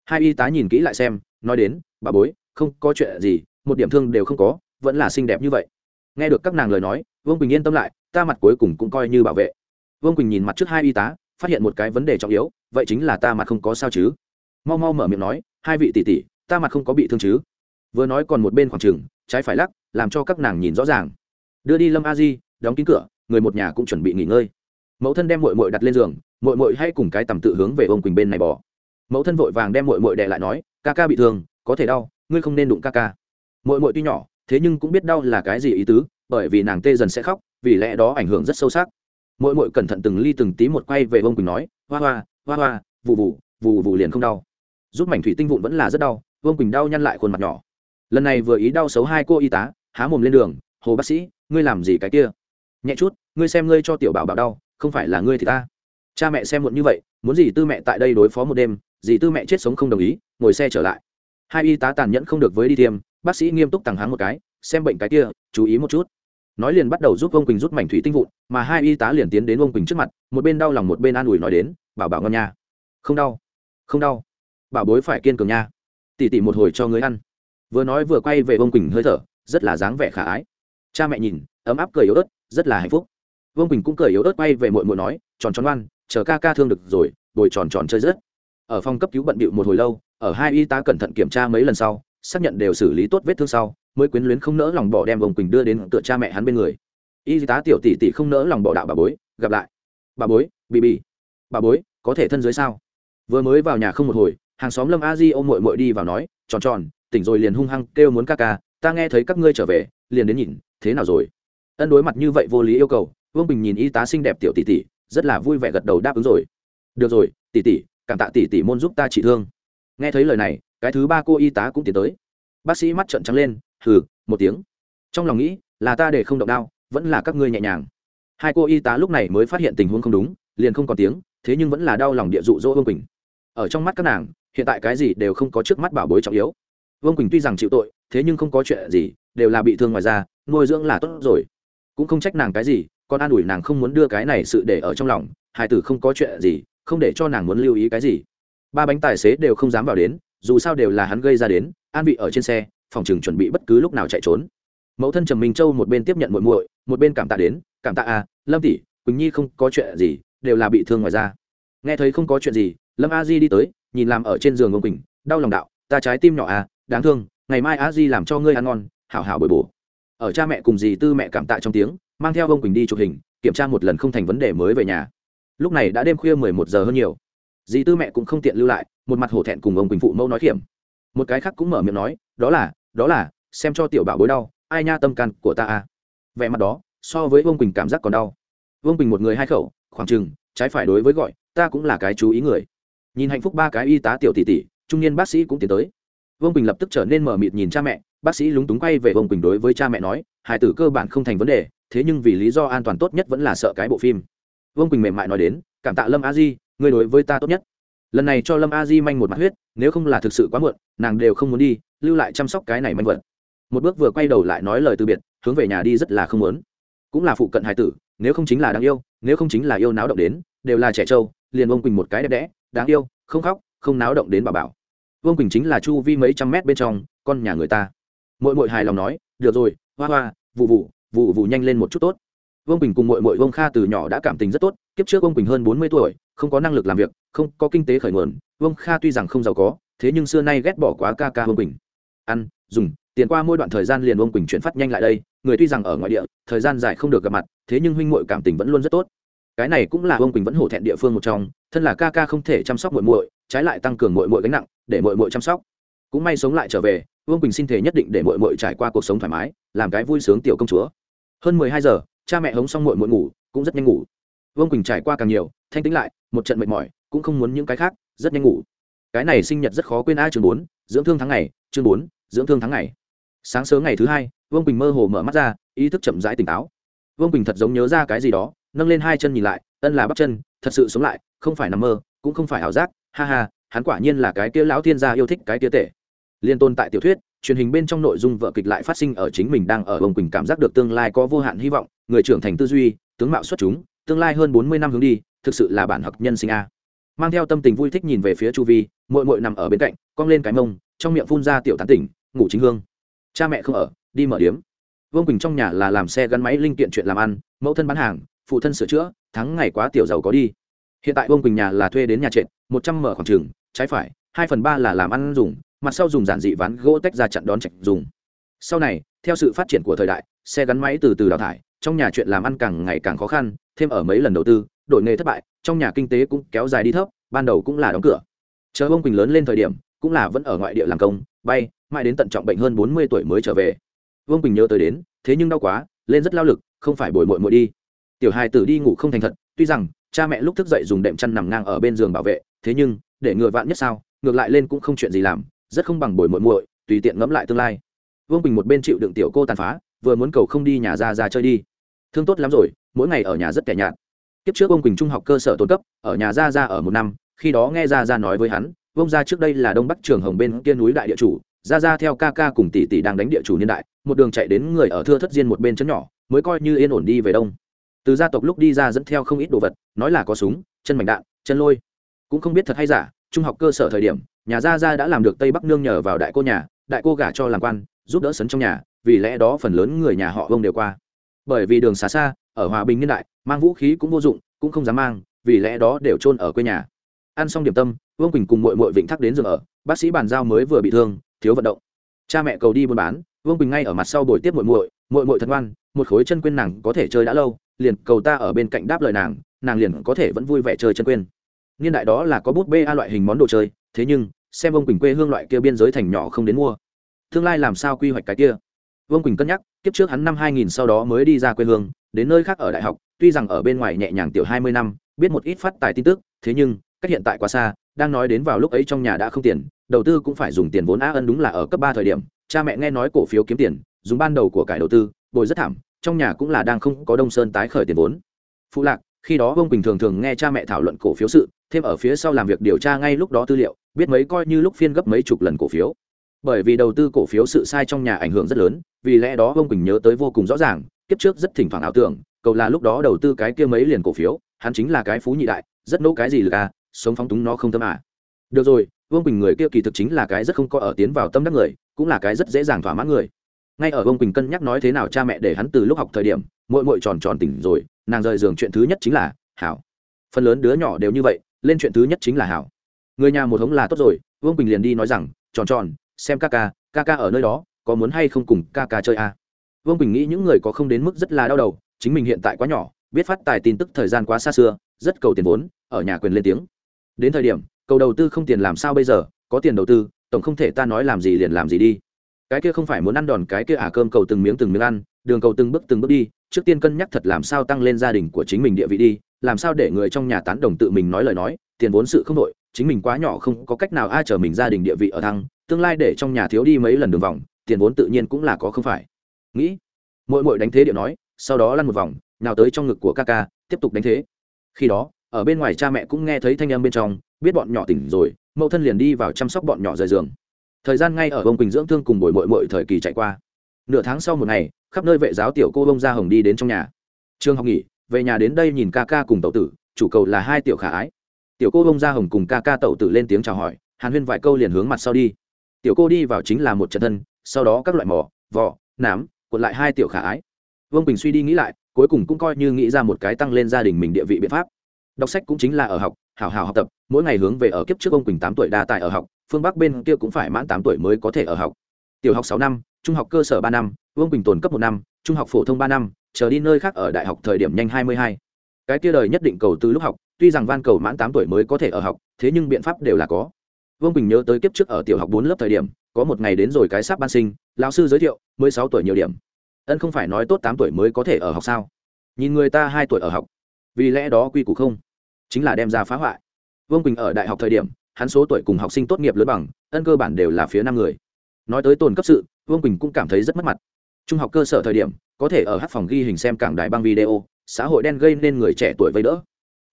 hai y tá nhìn kỹ lại xem, nói đến, bà bối, không có chuyện gì, một điểm thương đều không có, vẫn là xinh đẹp như vậy. Nghe được các nàng lời nói, vương quỳnh yên tâm lại, ta mặt cuối cùng cũng coi như bảo vệ. Vương quỳnh nhìn mặt trước hai y tá, phát hiện một cái vấn đề trọng yếu, vậy chính là ta mặt không có sao chứ? Mau mau mở miệng nói, hai vị tỷ tỷ, ta mặt không có bị thương chứ? Vừa nói còn một bên khoảng trừng trái phải lắc, làm cho các nàng nhìn rõ ràng. Đưa đi lâm a di, đóng kín cửa, người một nhà cũng chuẩn bị nghỉ ngơi. Mẫu thân đem mội mội đặt lên giường mội mội hay cùng cái tầm tự hướng về ông quỳnh bên này bỏ mẫu thân vội vàng đem mội mội đệ lại nói, ca ca bị thương, có thể đau, ngươi không nên đụng ca ca. Mội mội tuy nhỏ, thế nhưng cũng biết đau là cái gì ý tứ, bởi vì nàng tê dần sẽ khóc, vì lẽ đó ảnh hưởng rất sâu sắc. Mội mội cẩn thận từng ly từng tí một quay về bông quỳnh nói, hoa hoa hoa hoa vụ vụ vụ vụ liền không đau. Giúp mảnh thủy tinh vụn vẫn là rất đau vương quỳnh đau nhăn lại khuôn mặt nhỏ. Lần này vừa ý đau xấu hai cô y tá, há mồm lên đường, hồ bác sĩ, ngươi làm gì cái kia? Nhẹ chút, ngươi xem ngươi cho tiểu bảo bảo đau, không phải là ngươi thì ta. Cha mẹ xem muộn như vậy, muốn gì tư mẹ tại đây đối phó một đêm dì tư mẹ chết sống không đồng ý, ngồi xe trở lại. Hai y tá tàn nhẫn không được với đi tiêm, bác sĩ nghiêm túc tằng háng một cái, xem bệnh cái kia, chú ý một chút. Nói liền bắt đầu giúp ông quỳnh rút mảnh thủy tinh vụn, mà hai y tá liền tiến đến ông quỳnh trước mặt, một bên đau lòng một bên an ủi nói đến, bảo bảo ngon nha. Không đau không đau. Bảo bối phải kiên cường nha. Tỉ tỉ một hồi cho người ăn. Vừa nói vừa quay về ông quỳnh hơi thở, rất là dáng vẻ khả ái. Cha mẹ nhìn, ấm áp cười yếu ớt, rất là hạnh phúc. Vương quỳnh cũng cười yếu ớt quay về mội mội nói, tròn tròn ngoan, chờ ca ca thương được rồi, bồi tròn tròn chơi rất ở phòng cấp cứu bận bịu một hồi lâu, ở hai y tá cẩn thận kiểm tra mấy lần sau, xác nhận đều xử lý tốt vết thương sau, mới quyến luyến không nỡ lòng bỏ đem vòng quỳnh đưa đến tựa cha mẹ hắn bên người. Y tá tiểu tỷ tỷ không nỡ lòng bỏ đạo bà bối, gặp lại. Bà bối bị bị bà bối, có thể thân dưới sao? Vừa mới vào nhà không một hồi, hàng xóm lâm a di ôm mội mội đi vào nói, tròn tròn, tỉnh rồi liền hung hăng kêu muốn ca ca, ta nghe thấy các ngươi trở về, liền đến nhìn, thế nào rồi? Ân đối mặt như vậy vô lý yêu cầu, vương bình nhìn y tá xinh đẹp tiểu tỷ tỷ, rất là vui vẻ gật đầu đáp ứng rồi. Được rồi, tỷ tỷ cảm tạ tỷ tỷ môn giúp ta trị thương. Nghe thấy lời này, cái thứ ba cô y tá cũng tiến tới. Bác sĩ mắt trợn trắng lên, hừ, một tiếng. Trong lòng nghĩ, là ta để không động đao vẫn là các ngươi nhẹ nhàng. Hai cô y tá lúc này mới phát hiện tình huống không đúng, liền không còn tiếng, thế nhưng vẫn là đau lòng địa dụ dỗ vương quỳnh. Ở trong mắt các nàng, hiện tại cái gì đều không có trước mắt bảo bối trọng yếu. Vương quỳnh tuy rằng chịu tội, thế nhưng không có chuyện gì, đều là bị thương ngoài ra nuôi dưỡng là tốt rồi. Cũng không trách nàng cái gì, còn an ủi nàng không muốn đưa cái này sự để ở trong lòng, hai tử không có chuyện gì không để cho nàng muốn lưu ý cái gì. Ba bánh tài xế đều không dám vào đến dù sao đều là hắn gây ra đến an vị ở trên xe phòng chừng chuẩn bị bất cứ lúc nào chạy trốn. Mẫu thân trầm minh châu một bên tiếp nhận muội muội một bên cảm tạ đến cảm tạ a à, lâm tỷ quỳnh nhi không có chuyện gì đều là bị thương ngoài ra nghe thấy không có chuyện gì lâm a di đi tới nhìn làm ở trên giường ông quỳnh đau lòng đạo ta trái tim nhỏ à đáng thương ngày mai a di làm cho ngươi ăn ngon hảo hảo bồi bổ. Ở cha mẹ cùng dì tư mẹ cảm tạ trong tiếng mang theo ông quỳnh đi chụp hình kiểm tra một lần không thành vấn đề mới về nhà lúc này đã đêm khuya mười một giờ hơn nhiều. Dì tư mẹ cũng không tiện lưu lại, một mặt hổ thẹn cùng ông quỳnh phụ mẫu nói kiểm một cái khác cũng mở miệng nói, đó là đó là, xem cho tiểu bảo bối đau, ai nha tâm can của ta à? Vẻ mặt đó, so với ông quỳnh cảm giác còn đau. Vương quỳnh một người hai khẩu, khoảng chừng, trái phải đối với gọi, ta cũng là cái chú ý người. Nhìn hạnh phúc ba cái y tá tiểu tỷ tỷ, trung niên bác sĩ cũng tiến tới. Vương quỳnh lập tức trở nên mở mịt nhìn cha mẹ, bác sĩ lúng túng quay về vương quỳnh đối với cha mẹ nói, hải tử cơ bản không thành vấn đề, thế nhưng vì lý do an toàn tốt nhất vẫn là sợ cái bộ phim vương quỳnh mềm mại nói đến, cảm tạ lâm a di người đối với ta tốt nhất. Lần này cho lâm a di manh một mặt huyết, nếu không là thực sự quá muộn, nàng đều không muốn đi, lưu lại chăm sóc cái này manh vật. Một bước vừa quay đầu lại nói lời từ biệt, hướng về nhà đi rất là không muốn. Cũng là phụ cận hài tử, nếu không chính là đáng yêu, nếu không chính là yêu náo động đến, đều là trẻ trâu, liền vương quỳnh một cái đẹp đẽ, đáng yêu, không khóc, không náo động đến bà bảo. Vương quỳnh chính là chu vi mấy trăm mét bên trong, con nhà người ta. Mỗi mỗi hài lòng nói, được rồi, hoa hoa, vụ vụ vụ vụ nhanh lên một chút tốt vương quỳnh cùng mội mội vương kha từ nhỏ đã cảm tình rất tốt, kiếp trước vương quỳnh hơn bốn mươi tuổi, không có năng lực làm việc, không có kinh tế khởi nguồn, vương kha tuy rằng không giàu có, thế nhưng xưa nay ghét bỏ quá ca ca vương quỳnh. Ăn, dùng, tiền qua mỗi đoạn thời gian liền vương quỳnh chuyển phát nhanh lại đây, người tuy rằng ở ngoại địa, thời gian dài không được gặp mặt, thế nhưng huynh muội cảm tình vẫn luôn rất tốt. Cái này cũng là vương quỳnh vẫn hổ thẹn địa phương một trong, thân là ca ca không thể chăm sóc muội muội, trái lại tăng cường muội muội gánh nặng, để muội muội chăm sóc. Cũng may sống lại trở về, vương quỳnh xin thể nhất định để muội muội trải qua cuộc sống thoải mái, làm cái vui sướng tiểu công chúa. Hơn mười hai giờ cha mẹ hống xong muội muội ngủ, cũng rất nhanh ngủ. Vương quỳnh trải qua càng nhiều, thanh tính lại, một trận mệt mỏi, cũng không muốn những cái khác, rất nhanh ngủ. Cái này sinh nhật rất khó quên ai chương bốn, dưỡng thương tháng ngày, chương bốn, dưỡng thương tháng ngày. Sáng sớm ngày thứ hai, vương quỳnh mơ hồ mở mắt ra, ý thức chậm rãi tỉnh táo. Vương quỳnh thật giống nhớ ra cái gì đó, nâng lên hai chân nhìn lại, ân là bắp chân, thật sự sống lại, không phải nằm mơ, cũng không phải ảo giác, ha ha, hắn quả nhiên là cái kia lão thiên gia yêu thích cái kia tệ. Liên tôn tại tiểu thuyết, truyền hình bên trong nội dung vợ kịch lại phát sinh ở chính mình đang ở vương quỳnh cảm giác được tương lai có vô hạn hy vọng người trưởng thành tư duy, tướng mạo xuất chúng, tương lai hơn bốn mươi năm hướng đi, thực sự là bản học nhân sinh a. Mang theo tâm tình vui thích nhìn về phía chu vi mội mội nằm ở bên cạnh, cong lên cái mông, trong miệng phun ra tiểu tán tỉnh, ngủ chính hương. Cha mẹ không ở, đi mở điếm. Vương quỳnh trong nhà là làm xe gắn máy linh kiện chuyện làm ăn, mẫu thân bán hàng, phụ thân sửa chữa thắng ngày quá tiểu giàu có đi. Hiện tại vương quỳnh nhà là thuê đến nhà trệt, một trăm mở khoảng trường, trái phải, hai phần ba là làm ăn dùng, mặt sau dùng giản dị ván gỗ tách ra chặn đón chạch dùng. Sau này, theo sự phát triển của thời đại, xe gắn máy từ từ đào thải trong nhà chuyện làm ăn càng ngày càng khó khăn, thêm ở mấy lần đầu tư, đổi nghề thất bại, trong nhà kinh tế cũng kéo dài đi thấp, ban đầu cũng là đóng cửa. Chờ ông quỳnh lớn lên thời điểm, cũng là vẫn ở ngoại địa làm công, bay, mãi đến tận trọng bệnh hơn bốn mươi tuổi mới trở về. Vương quỳnh nhớ tới đến, thế nhưng đau quá, lên rất lao lực, không phải bồi mội mội đi. Tiểu hài tử đi ngủ không thành thật, tuy rằng, cha mẹ lúc thức dậy dùng đệm chăn nằm ngang ở bên giường bảo vệ, thế nhưng, để ngừa vạn nhất sao, ngược lại lên cũng không chuyện gì làm, rất không bằng bồi mội muội, tùy tiện ngẫm lại tương lai. Vương quỳnh một bên chịu đựng tiểu cô tàn phá, vừa muốn cầu không đi nhà ra ra chơi đi thương tốt lắm rồi, mỗi ngày ở nhà rất kẻ nhạt. Kiếp trước ông quỳnh trung học cơ sở tôn cấp, ở nhà ra ra ở một năm, khi đó nghe ra ra nói với hắn vông ra trước đây là đông bắc trường hồng bên kia núi đại địa chủ ra ra theo ca ca cùng tỷ tỷ đang đánh địa chủ niên đại, một đường chạy đến người ở thưa thất diên một bên chấn nhỏ, mới coi như yên ổn đi về đông. Từ gia tộc lúc đi ra dẫn theo không ít đồ vật, nói là có súng, chân mảnh đạn, chân lôi. Cũng không biết thật hay giả, trung học cơ sở thời điểm, nhà gia gia đã làm được tây bắc nương nhờ vào đại cô nhà, đại cô gả cho làm quan, giúp đỡ sấn trong nhà, vì lẽ đó phần lớn người nhà họ vông đều qua bởi vì đường xa xa, ở hòa bình niên đại, mang vũ khí cũng vô dụng, cũng không dám mang, vì lẽ đó đều trôn ở quê nhà. Ăn xong điểm tâm, vương quỳnh cùng mội mội vịnh thắc đến giường ở, bác sĩ bàn giao mới vừa bị thương, thiếu vận động. Cha mẹ cầu đi buôn bán, vương quỳnh ngay ở mặt sau buổi tiếp mội mội mội mội thật ngoan, một khối chân quên nàng có thể chơi đã lâu, liền cầu ta ở bên cạnh đáp lời nàng nàng liền có thể vẫn vui vẻ chơi chân quên. Niên đại đó là có bút bê a loại hình món đồ chơi, thế nhưng, xem ông quỳnh quê hương loại kia biên giới thành nhỏ không đến mua. Tương lai làm sao quy hoạch cái kia? Vương quỳnh cân nhắc, kiếp trước hắn năm 2000 sau đó mới đi ra quê hương, đến nơi khác ở đại học, tuy rằng ở bên ngoài nhẹ nhàng tiểu 20 năm, biết một ít phát tài tin tức, thế nhưng, cách hiện tại quá xa, đang nói đến vào lúc ấy trong nhà đã không tiền, đầu tư cũng phải dùng tiền vốn á ân đúng là ở cấp ba thời điểm, cha mẹ nghe nói cổ phiếu kiếm tiền, dùng ban đầu của cải đầu tư, bồi rất thảm, trong nhà cũng là đang không có đông sơn tái khởi tiền vốn. Phụ lạc, khi đó Vương bình thường thường nghe cha mẹ thảo luận cổ phiếu sự, thêm ở phía sau làm việc điều tra ngay lúc đó tư liệu, biết mấy coi như lúc phiên gấp mấy chục lần cổ phiếu bởi vì đầu tư cổ phiếu sự sai trong nhà ảnh hưởng rất lớn, vì lẽ đó ông quỳnh nhớ tới vô cùng rõ ràng, kiếp trước rất thỉnh thoảng ảo tưởng, cầu là lúc đó đầu tư cái kia mấy liền cổ phiếu, hắn chính là cái phú nhị đại, rất nỗ cái gì là sống phóng túng nó không tâm à. Được rồi vương quỳnh người kia kỳ thực chính là cái rất không có ở tiến vào tâm đắc người, cũng là cái rất dễ dàng thỏa mãn người. Ngay ở vương quỳnh cân nhắc nói thế nào cha mẹ để hắn từ lúc học thời điểm mội mội tròn tròn tỉnh rồi, nàng rời giường chuyện thứ nhất chính là hảo. Phần lớn đứa nhỏ đều như vậy, lên chuyện thứ nhất chính là hảo. Người nhà một hống là tốt rồi vương quỳnh liền đi nói rằng, tròn tròn xem ca ca ca ca ở nơi đó, có muốn hay không cùng ca ca chơi à? vương quỳnh nghĩ những người có không đến mức rất là đau đầu, chính mình hiện tại quá nhỏ, biết phát tài tin tức thời gian quá xa xưa, rất cầu tiền vốn, ở nhà quyền lên tiếng đến thời điểm, cầu đầu tư không tiền làm sao bây giờ, có tiền đầu tư, tổng không thể ta nói làm gì liền làm gì đi cái kia không phải muốn ăn đòn, cái kia à cơm cầu từng miếng từng miếng ăn, đường cầu từng bước từng bước đi, trước tiên cân nhắc thật làm sao tăng lên gia đình của chính mình địa vị đi, làm sao để người trong nhà tán đồng tự mình nói lời nói, tiền vốn sự không đội chính mình quá nhỏ không có cách nào ai chờ mình gia đình địa vị ở thăng tương lai để trong nhà thiếu đi mấy lần đường vòng, tiền vốn tự nhiên cũng là có không phải. Nghĩ mỗi mỗi đánh thế điệu nói, sau đó lăn một vòng nào tới trong ngực của ca ca, tiếp tục đánh thế. Khi đó, ở bên ngoài cha mẹ cũng nghe thấy thanh âm bên trong, biết bọn nhỏ tỉnh rồi, mẫu thân liền đi vào chăm sóc bọn nhỏ rời giường. Thời gian ngay ở bông quỳnh dưỡng thương cùng bồi mội mội thời kỳ chạy qua. Nửa tháng sau một ngày, khắp nơi vệ giáo tiểu cô bông ra hồng đi đến trong nhà. Trường học nghỉ, về nhà đến đây nhìn ca ca cùng tậu tử, chủ cầu là hai tiểu khả ái. Tiểu cô bông ra hồng cùng ca ca tậu tử lên tiếng chào hỏi, hàn huyên vài câu liền hướng mặt sau đi tiểu cô đi vào chính là một trận thân, sau đó các loại mỏ, vỏ, nám, cuộn lại hai tiểu khả ái. Vương bình suy đi nghĩ lại, cuối cùng cũng coi như nghĩ ra một cái tăng lên gia đình mình địa vị biện pháp. Đọc sách cũng chính là ở học hào hào học tập, mỗi ngày hướng về ở kiếp trước ông quỳnh tám tuổi đa tại ở học, phương bắc bên kia cũng phải mãn tám tuổi mới có thể ở học. Tiểu học sáu năm, trung học cơ sở ba năm, vương quỳnh tồn cấp một năm, trung học phổ thông ba năm chờ đi nơi khác ở đại học thời điểm nhanh hai mươi hai. Cái kia đời nhất định cầu từ lúc học, tuy rằng van cầu mãn tám tuổi mới có thể ở học, thế nhưng biện pháp đều là có vương quỳnh nhớ tới kiếp trước ở tiểu học bốn lớp thời điểm có một ngày đến rồi cái sắp ban sinh lão sư giới thiệu mới sáu tuổi nhiều điểm ân không phải nói tốt tám tuổi mới có thể ở học sao nhìn người ta hai tuổi ở học vì lẽ đó quy củ không chính là đem ra phá hoại vương quỳnh ở đại học thời điểm hắn số tuổi cùng học sinh tốt nghiệp lớn bằng ân cơ bản đều là phía năm người nói tới tồn cấp sự vương quỳnh cũng cảm thấy rất mất mặt trung học cơ sở thời điểm có thể ở hát phòng ghi hình xem cảng đại băng video xã hội đen gây nên người trẻ tuổi vây đỡ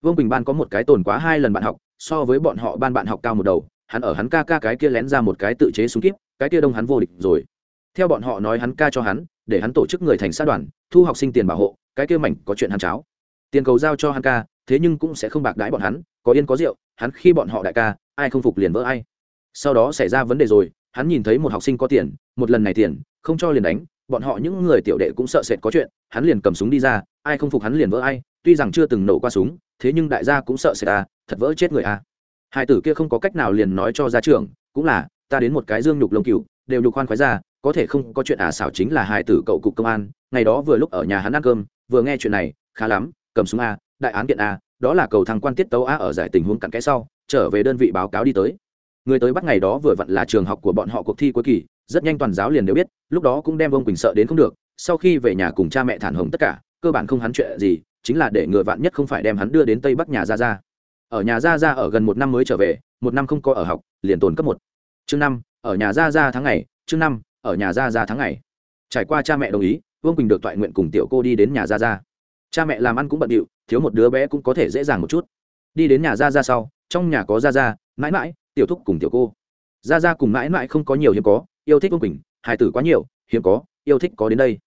vương quỳnh ban có một cái tồn quá hai lần bạn học so với bọn họ ban bạn học cao một đầu hắn ở hắn ca ca cái kia lén ra một cái tự chế súng kíp, cái kia đông hắn vô địch rồi. Theo bọn họ nói hắn ca cho hắn, để hắn tổ chức người thành sát đoàn, thu học sinh tiền bảo hộ, cái kia mảnh có chuyện hắn cháo. Tiền cầu giao cho hắn ca, thế nhưng cũng sẽ không bạc đãi bọn hắn, có yên có rượu, hắn khi bọn họ đại ca, ai không phục liền vỡ ai. Sau đó xảy ra vấn đề rồi, hắn nhìn thấy một học sinh có tiền, một lần này tiền, không cho liền đánh, bọn họ những người tiểu đệ cũng sợ sệt có chuyện, hắn liền cầm súng đi ra, ai không phục hắn liền vỡ ai, tuy rằng chưa từng nổ qua súng, thế nhưng đại gia cũng sợ sệt à thật vỡ chết người à hai tử kia không có cách nào liền nói cho gia trưởng, cũng là, ta đến một cái dương nhục lông cựu đều nhục khoan khoái ra, có thể không có chuyện ả à xảo chính là hai tử cậu cục công an, ngày đó vừa lúc ở nhà hắn ăn cơm, vừa nghe chuyện này, khá lắm, cầm súng a, đại án kiện a, đó là cầu thăng quan tiết tấu a ở giải tình huống cặn kẽ sau, trở về đơn vị báo cáo đi tới. Người tới bắt ngày đó vừa vặn là trường học của bọn họ cuộc thi cuối kỳ, rất nhanh toàn giáo liền đều biết, lúc đó cũng đem ông quỳnh sợ đến không được, sau khi về nhà cùng cha mẹ thản hồng tất cả, cơ bản không hắn chuyện gì, chính là để người vạn nhất không phải đem hắn đưa đến tây bắc nhà ra ra ở nhà ra ra ở gần một năm mới trở về, một năm không có ở học, liền tồn cấp một. Chương năm, ở nhà ra ra tháng ngày, chương năm, ở nhà ra ra tháng ngày. Trải qua cha mẹ đồng ý, vương quỳnh được toại nguyện cùng tiểu cô đi đến nhà ra ra cha mẹ làm ăn cũng bận điệu, thiếu một đứa bé cũng có thể dễ dàng một chút. Đi đến nhà ra ra sau, trong nhà có ra ra mãi mãi, tiểu thúc cùng tiểu cô. Ra ra cùng mãi mãi không có nhiều hiếm có, yêu thích vương quỳnh, hài tử quá nhiều, hiếm có, yêu thích có đến đây.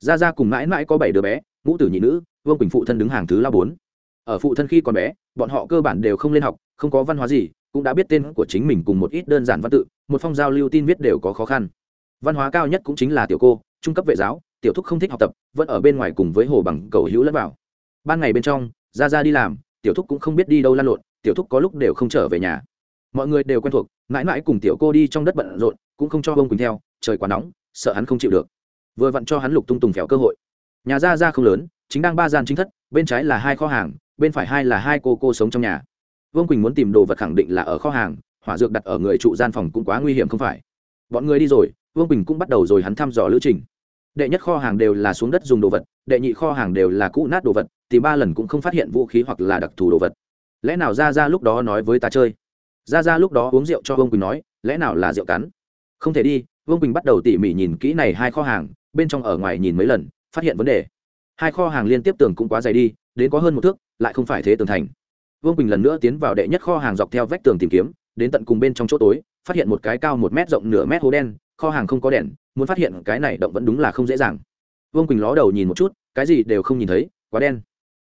Ra ra cùng mãi mãi có bảy đứa bé, ngũ tử nhị nữ, vương quỳnh phụ thân đứng hàng thứ la bốn ở phụ thân khi còn bé, bọn họ cơ bản đều không lên học, không có văn hóa gì, cũng đã biết tên của chính mình cùng một ít đơn giản văn tự, một phong giao lưu tin viết đều có khó khăn. Văn hóa cao nhất cũng chính là tiểu cô, trung cấp vệ giáo, tiểu thúc không thích học tập, vẫn ở bên ngoài cùng với hồ bằng cầu hữu lẫn vào. Ban ngày bên trong, ra ra đi làm, tiểu thúc cũng không biết đi đâu lan lộn, tiểu thúc có lúc đều không trở về nhà. Mọi người đều quen thuộc, mãi mãi cùng tiểu cô đi trong đất bận rộn, cũng không cho bông quỳnh theo, trời quá nóng, sợ hắn không chịu được. Vừa vặn cho hắn lục tung tùng phèo cơ hội. Nhà ra ra không lớn, chính đang ba gian chính thất, bên trái là hai kho hàng bên phải hai là hai cô cô sống trong nhà. Vương quỳnh muốn tìm đồ vật khẳng định là ở kho hàng, hỏa dược đặt ở người trụ gian phòng cũng quá nguy hiểm không phải. Bọn người đi rồi, vương quỳnh cũng bắt đầu rồi hắn thăm dò lữ trình. Đệ nhất kho hàng đều là xuống đất dùng đồ vật, đệ nhị kho hàng đều là cũ nát đồ vật, thì ba lần cũng không phát hiện vũ khí hoặc là đặc thù đồ vật. Lẽ nào ra ra lúc đó nói với ta chơi? Ra ra lúc đó uống rượu cho vương quỳnh nói, lẽ nào là rượu cắn? Không thể đi, vương quỳnh bắt đầu tỉ mỉ nhìn kỹ này hai kho hàng, bên trong ở ngoài nhìn mấy lần, phát hiện vấn đề hai kho hàng liên tiếp tường cũng quá dày đi, đến có hơn một thước, lại không phải thế tường thành. Vương quỳnh lần nữa tiến vào đệ nhất kho hàng dọc theo vách tường tìm kiếm, đến tận cùng bên trong chỗ tối, phát hiện một cái cao một mét rộng nửa mét hố đen, kho hàng không có đèn, muốn phát hiện cái này động vẫn đúng là không dễ dàng. Vương quỳnh ló đầu nhìn một chút, cái gì đều không nhìn thấy, quá đen.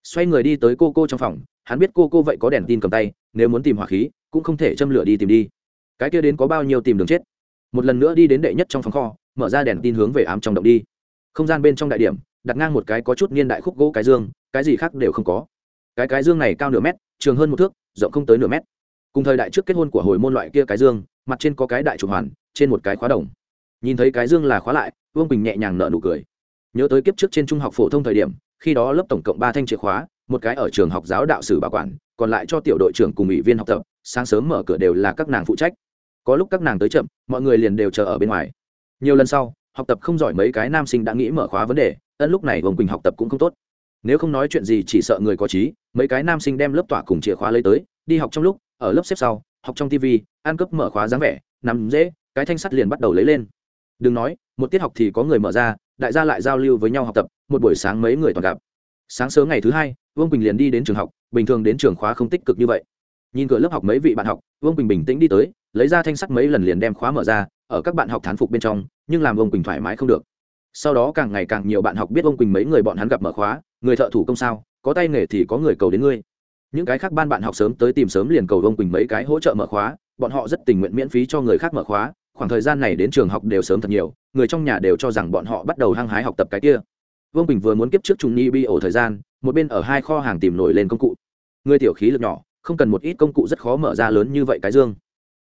Xoay người đi tới cô cô trong phòng, hắn biết cô cô vậy có đèn tin cầm tay, nếu muốn tìm hỏa khí, cũng không thể châm lửa đi tìm đi. Cái kia đến có bao nhiêu tìm đường chết? Một lần nữa đi đến đệ nhất trong phòng kho, mở ra đèn tin hướng về ám trong động đi. Không gian bên trong đại điểm đặt ngang một cái có chút niên đại khúc gỗ cái dương, cái gì khác đều không có. Cái cái dương này cao nửa mét, trường hơn một thước, rộng không tới nửa mét. Cùng thời đại trước kết hôn của hồi môn loại kia cái dương, mặt trên có cái đại chủ hoàn, trên một cái khóa đồng. Nhìn thấy cái dương là khóa lại, vương bình nhẹ nhàng nợ nụ cười. Nhớ tới kiếp trước trên trung học phổ thông thời điểm, khi đó lớp tổng cộng ba thanh chìa khóa, một cái ở trường học giáo đạo sử bảo quản, còn lại cho tiểu đội trưởng cùng ủy viên học tập, sáng sớm mở cửa đều là các nàng phụ trách. Có lúc các nàng tới chậm, mọi người liền đều chờ ở bên ngoài. Nhiều lần sau, học tập không giỏi mấy cái nam sinh đã nghĩ mở khóa vấn đề ân lúc này vương quỳnh học tập cũng không tốt. Nếu không nói chuyện gì chỉ sợ người có trí, mấy cái nam sinh đem lớp tỏa cùng chìa khóa lấy tới, đi học trong lúc, ở lớp xếp sau, học trong tv ăn cướp mở khóa dáng vẻ, nằm dễ, cái thanh sắt liền bắt đầu lấy lên. Đừng nói, một tiết học thì có người mở ra, đại gia lại giao lưu với nhau học tập, một buổi sáng mấy người toàn gặp. Sáng sớm ngày thứ hai, vương quỳnh liền đi đến trường học, bình thường đến trường khóa không tích cực như vậy. Nhìn cửa lớp học mấy vị bạn học, vương quỳnh bình tĩnh đi tới, lấy ra thanh sắt mấy lần liền đem khóa mở ra, ở các bạn học thán phục bên trong, nhưng làm vương quỳnh thoải mái không được sau đó càng ngày càng nhiều bạn học biết vương quỳnh mấy người bọn hắn gặp mở khóa, người thợ thủ công sao, có tay nghề thì có người cầu đến ngươi. Những cái khác ban bạn học sớm tới tìm sớm liền cầu vương quỳnh mấy cái hỗ trợ mở khóa, bọn họ rất tình nguyện miễn phí cho người khác mở khóa, khoảng thời gian này đến trường học đều sớm thật nhiều, người trong nhà đều cho rằng bọn họ bắt đầu hăng hái học tập cái kia. Vương bình vừa muốn kiếp trước trùng nhi bi ổ thời gian, một bên ở hai kho hàng tìm nổi lên công cụ. Người tiểu khí lực nhỏ, không cần một ít công cụ rất khó mở ra lớn như vậy cái dương.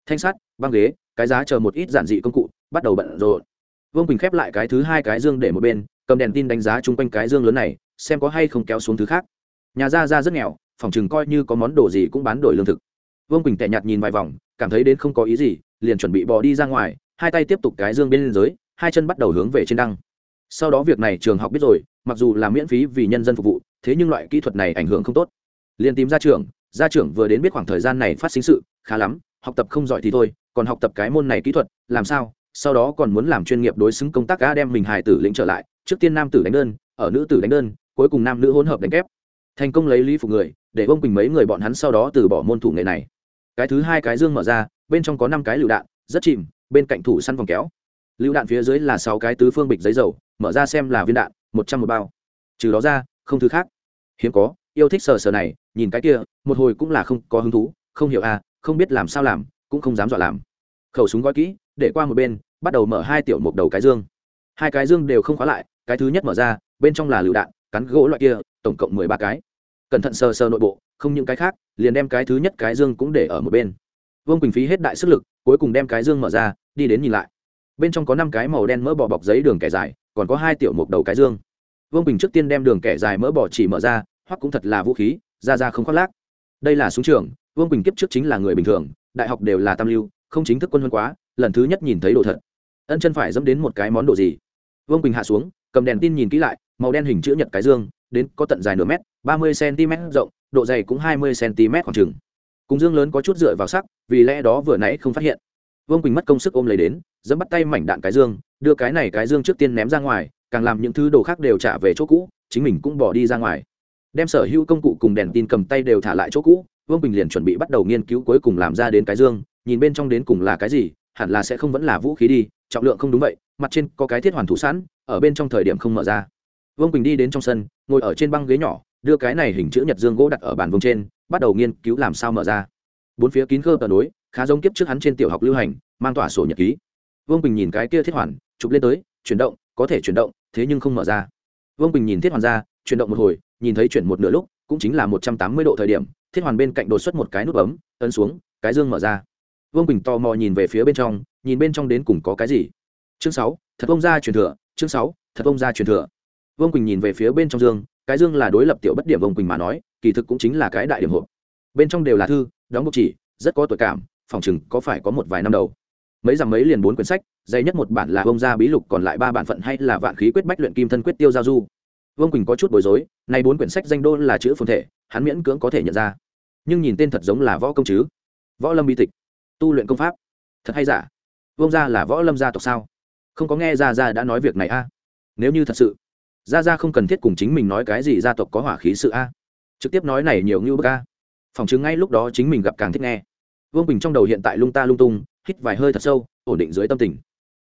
Thanh sắt, băng ghế, cái giá chờ một ít giản dị công cụ, bắt đầu bận rộn vương bình khép lại cái thứ hai cái dương để một bên cầm đèn tin đánh giá chung quanh cái dương lớn này xem có hay không kéo xuống thứ khác nhà ra ra rất nghèo phòng chừng coi như có món đồ gì cũng bán đổi lương thực vương quỳnh tẻ nhạt nhìn vài vòng cảm thấy đến không có ý gì liền chuẩn bị bỏ đi ra ngoài hai tay tiếp tục cái dương bên dưới hai chân bắt đầu hướng về trên đăng sau đó việc này trường học biết rồi mặc dù là miễn phí vì nhân dân phục vụ thế nhưng loại kỹ thuật này ảnh hưởng không tốt liền tìm ra trường gia trưởng vừa đến biết khoảng thời gian này phát sinh sự khá lắm học tập không giỏi thì thôi còn học tập cái môn này kỹ thuật làm sao sau đó còn muốn làm chuyên nghiệp đối xứng công tác ga đem mình hài tử lĩnh trở lại, trước tiên nam tử đánh đơn, ở nữ tử đánh đơn, cuối cùng nam nữ hỗn hợp đánh kép. Thành công lấy lý phục người, để ông bình mấy người bọn hắn sau đó từ bỏ môn thủ nghệ này. Cái thứ hai cái dương mở ra, bên trong có năm cái lựu đạn, rất chìm, bên cạnh thủ săn vòng kéo. Lựu đạn phía dưới là sáu cái tứ phương bịch giấy dầu, mở ra xem là viên đạn, một trăm một bao. Trừ đó ra, không thứ khác. Hiếm có, yêu thích sờ sờ này, nhìn cái kia, một hồi cũng là không có hứng thú, không hiểu à không biết làm sao làm, cũng không dám dọa làm khẩu súng gói kỹ, để qua một bên, bắt đầu mở hai tiểu mục đầu cái dương. Hai cái dương đều không khóa lại, cái thứ nhất mở ra, bên trong là lựu đạn, cắn gỗ loại kia, tổng cộng mười ba cái. Cẩn thận sờ sờ nội bộ, không những cái khác, liền đem cái thứ nhất cái dương cũng để ở một bên. Vương quỳnh phí hết đại sức lực, cuối cùng đem cái dương mở ra, đi đến nhìn lại. Bên trong có năm cái màu đen mỡ bò bọc giấy đường kẻ dài, còn có hai tiểu mục đầu cái dương. Vương quỳnh trước tiên đem đường kẻ dài mỡ bò chỉ mở ra, hoặc cũng thật là vũ khí, ra ra không khoác lác. Đây là súng trường, vương quỳnh kiếp trước chính là người bình thường, đại học đều là tam lưu không chính thức quân huân quá, lần thứ nhất nhìn thấy đồ thật. Ân chân phải dẫm đến một cái món đồ gì? Vương quỳnh hạ xuống, cầm đèn tin nhìn kỹ lại, màu đen hình chữ nhật cái dương, đến có tận dài nửa mét, ba mươi cm rộng, độ dày cũng hai mươi cm khoảng chừng. Cùng dương lớn có chút dựa vào sắc, vì lẽ đó vừa nãy không phát hiện. Vương quỳnh mất công sức ôm lấy đến, dẫm bắt tay mảnh đạn cái dương, đưa cái này cái dương trước tiên ném ra ngoài, càng làm những thứ đồ khác đều trả về chỗ cũ, chính mình cũng bỏ đi ra ngoài. Đem sở hữu công cụ cùng đèn tin cầm tay đều thả lại chỗ cũ, vương bình liền chuẩn bị bắt đầu nghiên cứu cuối cùng làm ra đến cái dương nhìn bên trong đến cùng là cái gì, hẳn là sẽ không vẫn là vũ khí đi, trọng lượng không đúng vậy, mặt trên có cái thiết hoàn thủ sẵn, ở bên trong thời điểm không mở ra. Vương quỳnh đi đến trong sân, ngồi ở trên băng ghế nhỏ, đưa cái này hình chữ nhật dương gỗ đặt ở bàn vương trên, bắt đầu nghiên cứu làm sao mở ra. Bốn phía kín cơ tờ đối khá giống kiếp trước hắn trên tiểu học lưu hành, mang tỏa sổ nhật ký. Vương quỳnh nhìn cái kia thiết hoàn, chụp lên tới, chuyển động, có thể chuyển động, thế nhưng không mở ra. Vương quỳnh nhìn thiết hoàn ra, chuyển động một hồi, nhìn thấy chuyển một nửa lúc, cũng chính là một trăm tám mươi độ thời điểm, thiết hoàn bên cạnh đột xuất một cái nút bấm, ấn xuống, cái dương mở ra vương quỳnh tò mò nhìn về phía bên trong nhìn bên trong đến cùng có cái gì chương sáu thật ông ra truyền thừa chương sáu thật ông ra truyền thừa vương quỳnh nhìn về phía bên trong dương cái dương là đối lập tiểu bất điểm vương quỳnh mà nói kỳ thực cũng chính là cái đại điểm hộp bên trong đều là thư đóng bục chỉ rất có tội cảm phòng chừng có phải có một vài năm đầu mấy dòng mấy liền bốn quyển sách dày nhất một bản là bông gia bí lục còn lại ba bản phận hay là vạn khí quyết bách luyện kim thân quyết tiêu giao du vương quỳnh có chút bối rối nay bốn quyển sách danh đô là chữ phồn thể hắn miễn cưỡng có thể nhận ra nhưng nhìn tên thật giống là võ công chứ võ lâm bi tịch tu luyện công pháp. Thật hay giả? Vương gia là võ lâm gia tộc sao? Không có nghe ra ra đã nói việc này a? Nếu như thật sự ra ra không cần thiết cùng chính mình nói cái gì gia tộc có hỏa khí sự a? Trực tiếp nói này nhiều như bức a. Phòng chứng ngay lúc đó chính mình gặp càng thích nghe. Vương bình trong đầu hiện tại lung ta lung tung, hít vài hơi thật sâu, ổn định dưới tâm tình.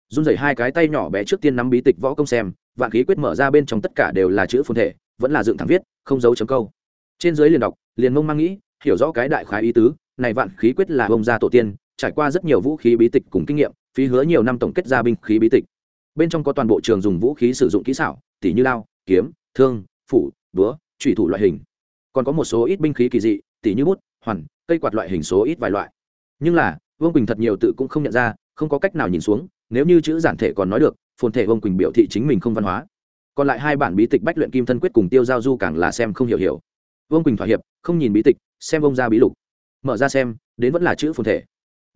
Run rẩy hai cái tay nhỏ bé trước tiên nắm bí tịch võ công xem, vạn khí quyết mở ra bên trong tất cả đều là chữ phồn thể, vẫn là dựng thẳng viết, không dấu chấm câu. Trên dưới liền đọc, liền mông mang nghĩ, hiểu rõ cái đại khái ý tứ, này vạn khí quyết là bông gia tổ tiên trải qua rất nhiều vũ khí bí tịch cùng kinh nghiệm, phí hứa nhiều năm tổng kết ra binh khí bí tịch. Bên trong có toàn bộ trường dùng vũ khí sử dụng kỹ xảo, tỉ như lao kiếm, thương, phủ, búa, trùy thủ loại hình. Còn có một số ít binh khí kỳ dị, tỉ như bút, hoàn, cây quạt loại hình số ít vài loại. Nhưng là, vương quỳnh thật nhiều tự cũng không nhận ra, không có cách nào nhìn xuống, nếu như chữ giản thể còn nói được, phồn thể vương quỳnh biểu thị chính mình không văn hóa. Còn lại hai bản bí tịch bách luyện kim thân quyết cùng tiêu giao du càng là xem không hiểu hiểu. Vương quỳnh thỏa hiệp, không nhìn bí tịch, xem ông ra bí lục. Mở ra xem, đến vẫn là chữ phồn thể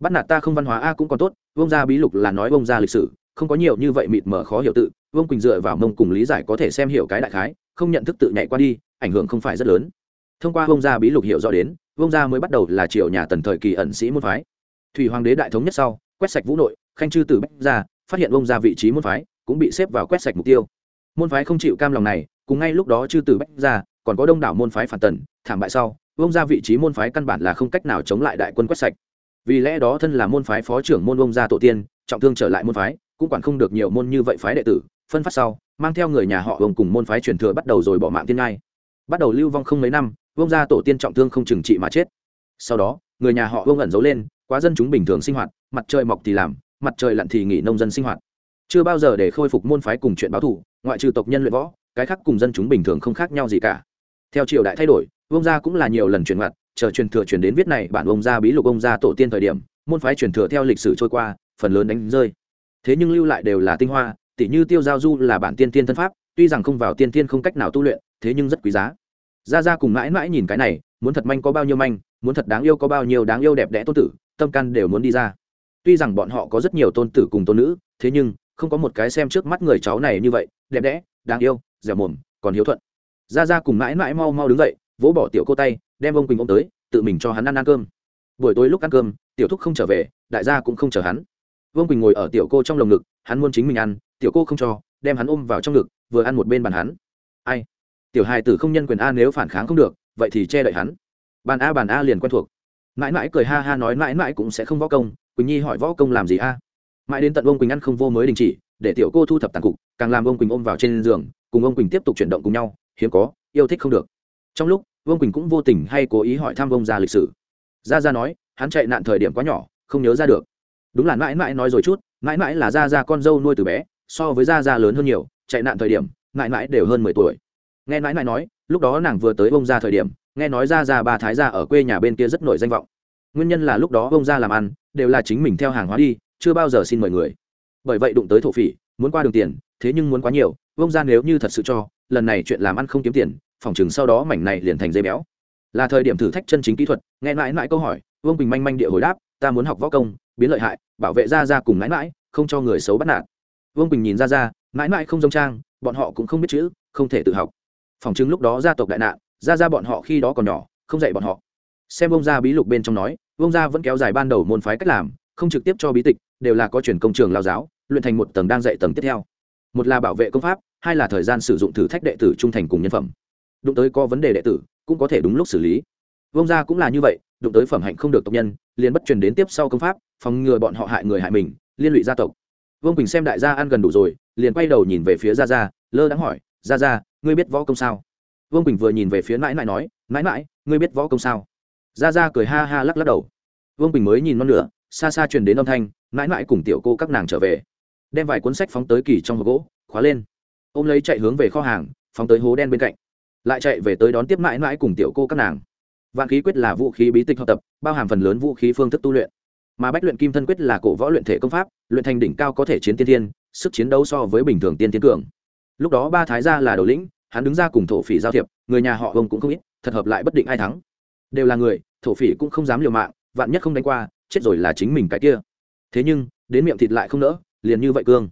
bắt nạt ta không văn hóa a cũng còn tốt vông ra bí lục là nói vông ra lịch sử, không có nhiều như vậy mịt mờ khó hiểu tự, vương quỳnh dựa vào mông cùng lý giải có thể xem hiểu cái đại khái, không nhận thức tự nhảy qua đi, ảnh hưởng không phải rất lớn. Thông qua vông gia bí lục hiểu rõ đến vông gia mới bắt đầu là triều nhà tần thời kỳ ẩn sĩ môn phái. Thủy hoàng đế đại thống nhất sau, quét sạch vũ nội, khanh chư từ bách ra phát hiện vông gia vị trí môn phái, cũng bị xếp vào quét sạch mục tiêu. Môn phái không chịu cam lòng này, cùng ngay lúc đó chư từ bách ra còn có đông đảo môn phái phản tần, thảm bại sau vông gia vị trí môn phái căn bản là không cách nào chống lại đại quân quét sạch vì lẽ đó thân là môn phái phó trưởng môn ông gia tổ tiên, trọng thương trở lại môn phái, cũng quản không được nhiều môn như vậy phái đệ tử, phân phát sau, mang theo người nhà họ ông cùng môn phái truyền thừa bắt đầu rồi bỏ mạng tiên ngai. Bắt đầu lưu vong không mấy năm, ông gia tổ tiên trọng thương không trừng trị mà chết. Sau đó, người nhà họ ông ẩn giấu lên, quá dân chúng bình thường sinh hoạt, mặt trời mọc thì làm, mặt trời lặn thì nghỉ nông dân sinh hoạt. Chưa bao giờ để khôi phục môn phái cùng chuyện báo thủ ngoại trừ tộc nhân luyện võ, cái khác cùng dân chúng bình thường không khác nhau gì cả. Theo triều đại thay đổi vương gia cũng là nhiều lần chuyển mặt chờ truyền thừa truyền đến viết này, bản ông gia bí lục ông gia tổ tiên thời điểm, môn phái truyền thừa theo lịch sử trôi qua, phần lớn đánh rơi. Thế nhưng lưu lại đều là tinh hoa tỷ như tiêu giao du là bản tiên tiên thân pháp, tuy rằng không vào tiên tiên không cách nào tu luyện, thế nhưng rất quý giá. Ra ra cùng mãi mãi nhìn cái này, muốn thật manh có bao nhiêu manh, muốn thật đáng yêu có bao nhiêu đáng yêu đẹp đẽ tôn tử, tâm căn đều muốn đi ra. Tuy rằng bọn họ có rất nhiều tôn tử cùng tôn nữ, thế nhưng, không có một cái xem trước mắt người cháu này như vậy, đẹp đẽ, đáng yêu, dẻo mồm, còn hiếu thuận. Ra ra cùng mãi mãi mau mau đứng dậy vỗ bỏ tiểu cô tay, đem ông quỳnh ôm tới, tự mình cho hắn ăn ăn cơm. Buổi tối lúc ăn cơm, tiểu thúc không trở về, đại gia cũng không chờ hắn. Vương quỳnh ngồi ở tiểu cô trong lồng ngực, hắn muốn chính mình ăn, tiểu cô không cho, đem hắn ôm vào trong ngực, vừa ăn một bên bàn hắn. Ai? Tiểu hài tử không nhân quyền a nếu phản kháng không được, vậy thì che đậy hắn. Bàn a bàn a liền quen thuộc. Mãi mãi cười ha ha nói mãi mãi cũng sẽ không võ công, quỳnh nhi hỏi võ công làm gì a? Mãi đến tận ông quỳnh ăn không vô mới đình chỉ, để tiểu cô thu thập tàn cục, càng làm ông quỳnh ôm vào trên giường, cùng ông quỳnh tiếp tục chuyển động cùng nhau, hiếm có, yêu thích không được. Trong lúc vương quỳnh cũng vô tình hay cố ý hỏi thăm ông ra lịch sử gia gia nói hắn chạy nạn thời điểm quá nhỏ không nhớ ra được đúng là mãi mãi nói rồi chút mãi mãi là gia gia con dâu nuôi từ bé so với gia gia lớn hơn nhiều chạy nạn thời điểm mãi mãi đều hơn mười tuổi nghe mãi mãi nói lúc đó nàng vừa tới bông ra thời điểm nghe nói gia gia ba thái gia ở quê nhà bên kia rất nổi danh vọng nguyên nhân là lúc đó bông ra làm ăn đều là chính mình theo hàng hóa đi chưa bao giờ xin mời người bởi vậy đụng tới thổ phỉ muốn qua đường tiền thế nhưng muốn quá nhiều bông ra nếu như thật sự cho lần này chuyện làm ăn không kiếm tiền phòng chừng sau đó mảnh này liền thành dây béo. Là thời điểm thử thách chân chính kỹ thuật, nghe mãi mãi câu hỏi, vương bình manh manh địa hồi đáp, ta muốn học võ công, biến lợi hại, bảo vệ ra ra cùng mãi mãi, không cho người xấu bắt nạt. Vương bình nhìn ra ra, mãi mãi không giống trang, bọn họ cũng không biết chữ, không thể tự học. Phòng chứng lúc đó gia tộc đại nạn, ra ra bọn họ khi đó còn nhỏ, không dạy bọn họ. Xem vông gia bí lục bên trong nói vông gia vẫn kéo dài ban đầu môn phái cách làm, không trực tiếp cho bí tịch, đều là có chuyển công trường lao giáo, luyện thành một tầng đang dạy tầng tiếp theo. Một là bảo vệ công pháp, hai là thời gian sử dụng thử thách đệ tử trung thành cùng nhân phẩm đụng tới có vấn đề đệ tử, cũng có thể đúng lúc xử lý. Vông gia cũng là như vậy, đụng tới phẩm hạnh không được tộc nhân, liền bất truyền đến tiếp sau công pháp, phòng ngừa bọn họ hại người hại mình, liên lụy gia tộc. Vương quỳnh xem đại gia ăn gần đủ rồi, liền quay đầu nhìn về phía gia gia, lơ đãng hỏi, gia gia, ngươi biết võ công sao? Vương quỳnh vừa nhìn về phía mãi mãi nói mãi mãi ngươi biết võ công sao? Gia gia cười ha ha lắc lắc đầu. Vương quỳnh mới nhìn non nữa xa xa truyền đến âm thanh mãi mãi cùng tiểu cô các nàng trở về. Đem vài cuốn sách phóng tới kỳ trong hộp gỗ, khóa lên. Ôm lấy chạy hướng về kho hàng, phóng tới hố đen bên cạnh lại chạy về tới đón tiếp mãi mãi cùng tiểu cô các nàng. Vạn khí quyết là vũ khí bí tịch học tập, bao hàm phần lớn vũ khí phương thức tu luyện. Mà bách luyện kim thân quyết là cổ võ luyện thể công pháp, luyện thành đỉnh cao có thể chiến tiên thiên, sức chiến đấu so với bình thường tiên tiến cường. Lúc đó ba thái gia là đầu lĩnh, hắn đứng ra cùng thổ phỉ giao thiệp, người nhà họ ông cũng không ít, thật hợp lại bất định ai thắng. Đều là người, thổ phỉ cũng không dám liều mạng, vạn nhất không đánh qua, chết rồi là chính mình cái kia. Thế nhưng, đến miệng thịt lại không nỡ, liền như vậy cương.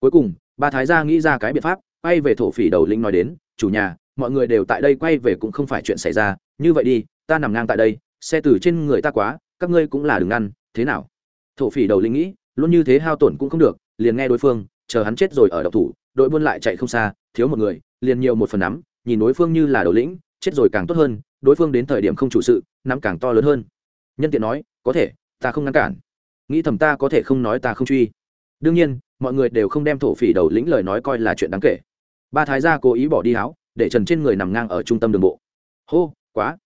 Cuối cùng, ba thái gia nghĩ ra cái biện pháp bay về thổ phỉ đầu lĩnh nói đến, chủ nhà mọi người đều tại đây quay về cũng không phải chuyện xảy ra, như vậy đi, ta nằm ngang tại đây, xe từ trên người ta quá, các ngươi cũng là đừng ngăn, thế nào? Thổ phỉ đầu lĩnh nghĩ, luôn như thế hao tổn cũng không được, liền nghe đối phương, chờ hắn chết rồi ở độc thủ, đội buôn lại chạy không xa, thiếu một người, liền nhiều một phần nắm, nhìn đối phương như là đầu lĩnh, chết rồi càng tốt hơn, đối phương đến thời điểm không chủ sự, nắm càng to lớn hơn. Nhân tiện nói, có thể, ta không ngăn cản. Nghĩ thầm ta có thể không nói ta không truy. Đương nhiên, mọi người đều không đem thổ phỉ đầu lĩnh lời nói coi là chuyện đáng kể. Ba thái gia cố ý bỏ đi háo để trần trên người nằm ngang ở trung tâm đường bộ. Hô, quá.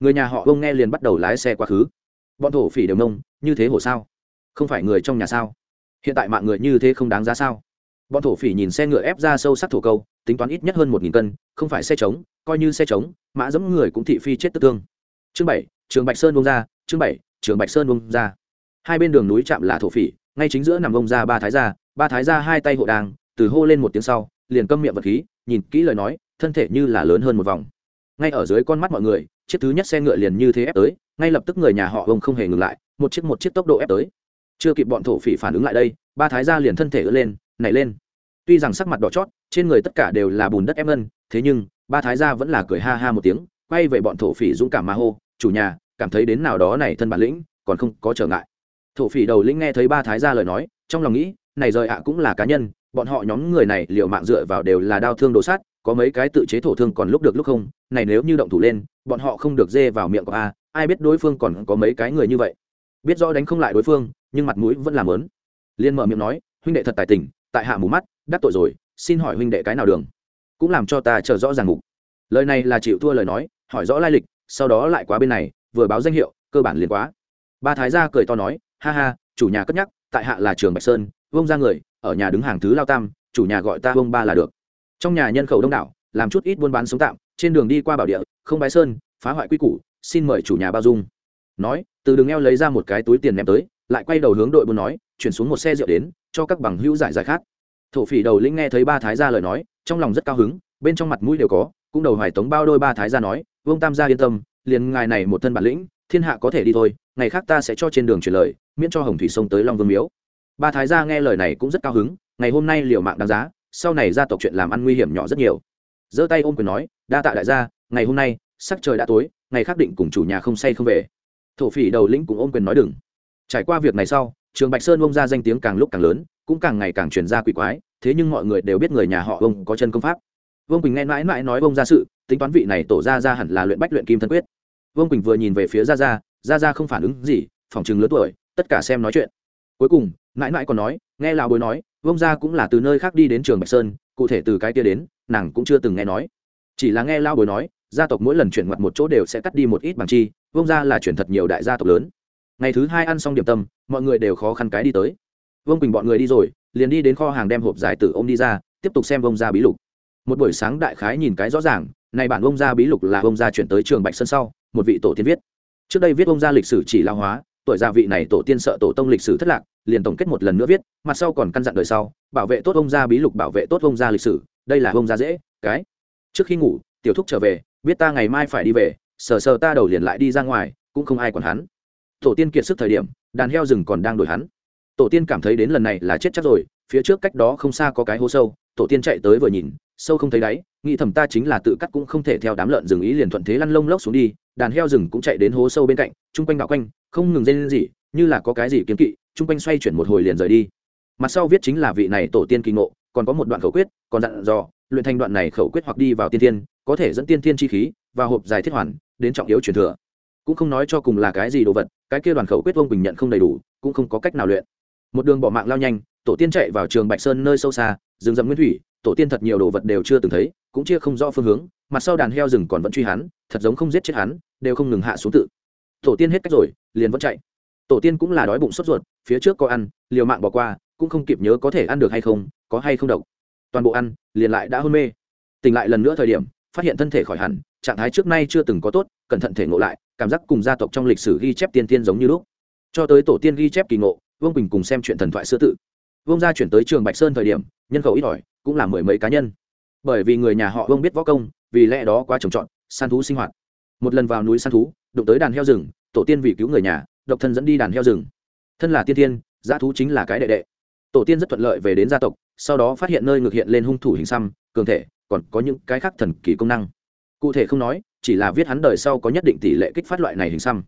Người nhà họ bông nghe liền bắt đầu lái xe quá khứ. Bọn thổ phỉ đều nông như thế hồ sao? Không phải người trong nhà sao? Hiện tại mạng người như thế không đáng giá sao? Bọn thổ phỉ nhìn xe ngựa ép ra sâu sắc thổ câu, tính toán ít nhất hơn một nghìn cân, không phải xe trống, coi như xe trống, mã dẫm người cũng thị phi chết tức tương. Chương bảy, trường bạch sơn bông ra, chương bảy, trường bạch sơn bông ra. Hai bên đường núi chạm là thổ phỉ, ngay chính giữa nằm bông ra ba thái gia, ba thái gia hai tay hộ đàng, từ hô lên một tiếng sau, liền câm miệng vật khí, nhìn kỹ lời nói thân thể như là lớn hơn một vòng. Ngay ở dưới con mắt mọi người, chiếc thứ nhất xe ngựa liền như thế ép tới, ngay lập tức người nhà họ ông không hề ngừng lại, một chiếc một chiếc tốc độ ép tới. Chưa kịp bọn thổ phỉ phản ứng lại đây, ba thái gia liền thân thể ứa lên, nảy lên. Tuy rằng sắc mặt đỏ chót, trên người tất cả đều là bùn đất ép ngân, thế nhưng, ba thái gia vẫn là cười ha ha một tiếng, quay về bọn thổ phỉ dũng cảm ma hô, chủ nhà, cảm thấy đến nào đó này thân bản lĩnh, còn không có trở ngại. Thổ phỉ đầu lĩnh nghe thấy ba thái gia lời nói, trong lòng nghĩ, này rời ạ cũng là cá nhân, bọn họ nhóm người này liều mạng dựa vào đều là đau thương đồ sát có mấy cái tự chế thổ thương còn lúc được lúc không, này nếu như động thủ lên, bọn họ không được dê vào miệng của a, ai biết đối phương còn có mấy cái người như vậy. Biết rõ đánh không lại đối phương, nhưng mặt mũi vẫn làm lớn liên mở miệng nói, huynh đệ thật tài tình, tại hạ mù mắt, đắc tội rồi, xin hỏi huynh đệ cái nào đường? Cũng làm cho ta chờ rõ ràng ngục lời này là chịu thua lời nói, hỏi rõ lai lịch, sau đó lại quá bên này, vừa báo danh hiệu, cơ bản liền quá. Ba thái gia cười to nói, ha ha, chủ nhà cất nhắc, tại hạ là trường bạch sơn vông ra người, ở nhà đứng hàng thứ lao tam, chủ nhà gọi ta vông ba là được trong nhà nhân khẩu đông đảo, làm chút ít buôn bán sống tạm, trên đường đi qua bảo địa, không bái sơn, phá hoại quy củ, xin mời chủ nhà bao dung. Nói, từ đường eo lấy ra một cái túi tiền ném tới, lại quay đầu hướng đội buôn nói, chuyển xuống một xe rượu đến, cho các bằng hữu giải giải khát. Thổ phỉ đầu lĩnh nghe thấy ba thái gia lời nói, trong lòng rất cao hứng, bên trong mặt mũi đều có, cũng đầu hoài tống bao đôi ba thái gia nói, vương tam gia yên tâm, liền ngài này một thân bản lĩnh, thiên hạ có thể đi thôi, ngày khác ta sẽ cho trên đường truyền lời, miễn cho hồng thủy sông tới long vương miếu. Ba thái gia nghe lời này cũng rất cao hứng, ngày hôm nay liều mạng đáng giá sau này gia tộc chuyện làm ăn nguy hiểm nhỏ rất nhiều. Giơ tay ôm quyền nói, đa tạ đại gia, ngày hôm nay, sắc trời đã tối, ngày khác định cùng chủ nhà không say không về. Thổ phỉ đầu lĩnh cũng ôm quyền nói đừng. Trải qua việc này sau, trường bạch sơn bông ra danh tiếng càng lúc càng lớn, cũng càng ngày càng truyền ra quỷ quái, thế nhưng mọi người đều biết người nhà họ ông có chân công pháp. Vương quỳnh nghe mãi mãi nói ông ra sự, tính toán vị này tổ ra ra hẳn là luyện bách luyện kim thân quyết. Vương quỳnh vừa nhìn về phía ra ra ra ra không phản ứng gì, phòng chừng lớn tuổi, tất cả xem nói chuyện. Cuối cùng, mãi mãi còn nói, nghe lào bối nói vương gia cũng là từ nơi khác đi đến trường bạch sơn, cụ thể từ cái kia đến, nàng cũng chưa từng nghe nói. Chỉ là nghe lao bồi nói, gia tộc mỗi lần chuyển mặt một chỗ đều sẽ cắt đi một ít bằng chi, vương gia là chuyển thật nhiều đại gia tộc lớn. Ngày thứ hai ăn xong điểm tâm, mọi người đều khó khăn cái đi tới. Vương quỳnh bọn người đi rồi, liền đi đến kho hàng đem hộp giải tử ô m đi ra, tiếp tục xem vông gia bí lục. Một buổi sáng đại khái nhìn cái rõ ràng, này bản vông gia bí lục là vông gia chuyển tới trường bạch sơn sau, một vị tổ tiên viết. Trước đây viết vông gia lịch sử chỉ lao hóa tuổi gia vị này tổ tiên sợ tổ tông lịch sử thất lạc, liền tổng kết một lần nữa viết, mặt sau còn căn dặn đời sau, bảo vệ tốt ông gia bí lục bảo vệ tốt ông gia lịch sử, đây là ông gia dễ, cái. Trước khi ngủ, tiểu thúc trở về, biết ta ngày mai phải đi về, sờ sờ ta đầu liền lại đi ra ngoài, cũng không ai còn hắn. Tổ tiên kiệt sức thời điểm, đàn heo rừng còn đang đổi hắn. Tổ tiên cảm thấy đến lần này là chết chắc rồi, phía trước cách đó không xa có cái hố sâu, tổ tiên chạy tới vừa nhìn, sâu không thấy đáy nghĩ thầm ta chính là tự cắt cũng không thể theo đám lợn rừng ý liền thuận thế lăn lông lốc xuống đi, đàn heo rừng cũng chạy đến hố sâu bên cạnh, chung quanh đảo quanh, không ngừng rên lên gì như là có cái gì kiếm kỵ, chung quanh xoay chuyển một hồi liền rời đi. Mặt sau viết chính là vị này tổ tiên kỳ ngộ, còn có một đoạn khẩu quyết, còn dặn dò, luyện thành đoạn này khẩu quyết hoặc đi vào tiên thiên, có thể dẫn tiên thiên chi khí và hộp dài thiết hoàn, đến trọng yếu truyền thừa. Cũng không nói cho cùng là cái gì đồ vật, cái kia đoàn khẩu quyết vông bình nhận không đầy đủ, cũng không có cách nào luyện. Một đường bỏ mạng lao nhanh, tổ tiên chạy vào trường bạch sơn nơi sâu xa, rừng rậm nguyên thủy tổ tiên thật nhiều đồ vật đều chưa từng thấy, cũng chia không rõ phương hướng, mặt sau đàn heo rừng còn vẫn truy hắn, thật giống không giết chết hắn, đều không ngừng hạ xuống tự. Tổ tiên hết cách rồi, liền vẫn chạy. Tổ tiên cũng là đói bụng sốt ruột, phía trước có ăn, liều mạng bỏ qua, cũng không kịp nhớ có thể ăn được hay không, có hay không độc. Toàn bộ ăn, liền lại đã hôn mê. Tỉnh lại lần nữa thời điểm, phát hiện thân thể khỏi hẳn, trạng thái trước nay chưa từng có tốt, cẩn thận thể ngộ lại, cảm giác cùng gia tộc trong lịch sử ghi chép tiên tiên giống như lúc. Cho tới tổ tiên ghi chép kỳ ngộ, vương quỳnh cùng xem chuyện thần thoại xưa tự. Vương gia chuyển tới trường bạch sơn thời điểm nhân khẩu ít ỏi, cũng là mười mấy cá nhân. Bởi vì người nhà họ vương biết võ công, vì lẽ đó quá trồng trọt, săn thú sinh hoạt. Một lần vào núi săn thú, đụng tới đàn heo rừng, tổ tiên vì cứu người nhà, độc thân dẫn đi đàn heo rừng. Thân là tiên tiên giá thú chính là cái đệ đệ. Tổ tiên rất thuận lợi về đến gia tộc, sau đó phát hiện nơi ngược hiện lên hung thủ hình xăm, cường thể, còn có những cái khác thần kỳ công năng. Cụ thể không nói, chỉ là viết hắn đời sau có nhất định tỷ lệ kích phát loại này hình xăm.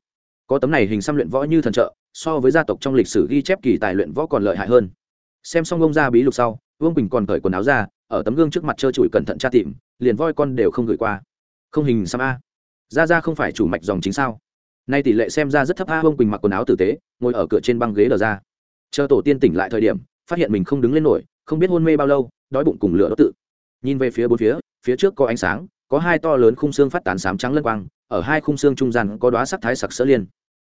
Có tấm này hình xăm luyện võ như thần trợ, so với gia tộc trong lịch sử ghi chép kỳ tài luyện võ còn lợi hại hơn xem xong ông ra bí lục sau, vương quỳnh còn cởi quần áo ra, ở tấm gương trước mặt trơ trụi cẩn thận tra tìm, liền voi con đều không gửi qua. Không hình xăm a. Ra ra không phải chủ mạch dòng chính sao? Nay tỷ lệ xem ra rất thấp a, vương quỳnh mặc quần áo tử tế, ngồi ở cửa trên băng ghế đờ ra. Chờ tổ tiên tỉnh lại thời điểm, phát hiện mình không đứng lên nổi, không biết hôn mê bao lâu, đói bụng cùng lửa đốt tự. Nhìn về phía bốn phía phía trước có ánh sáng, có hai to lớn khung xương phát tán sám trắng lân quang, ở hai khung xương trung gian có đoá sắc thái sặc sỡ liên.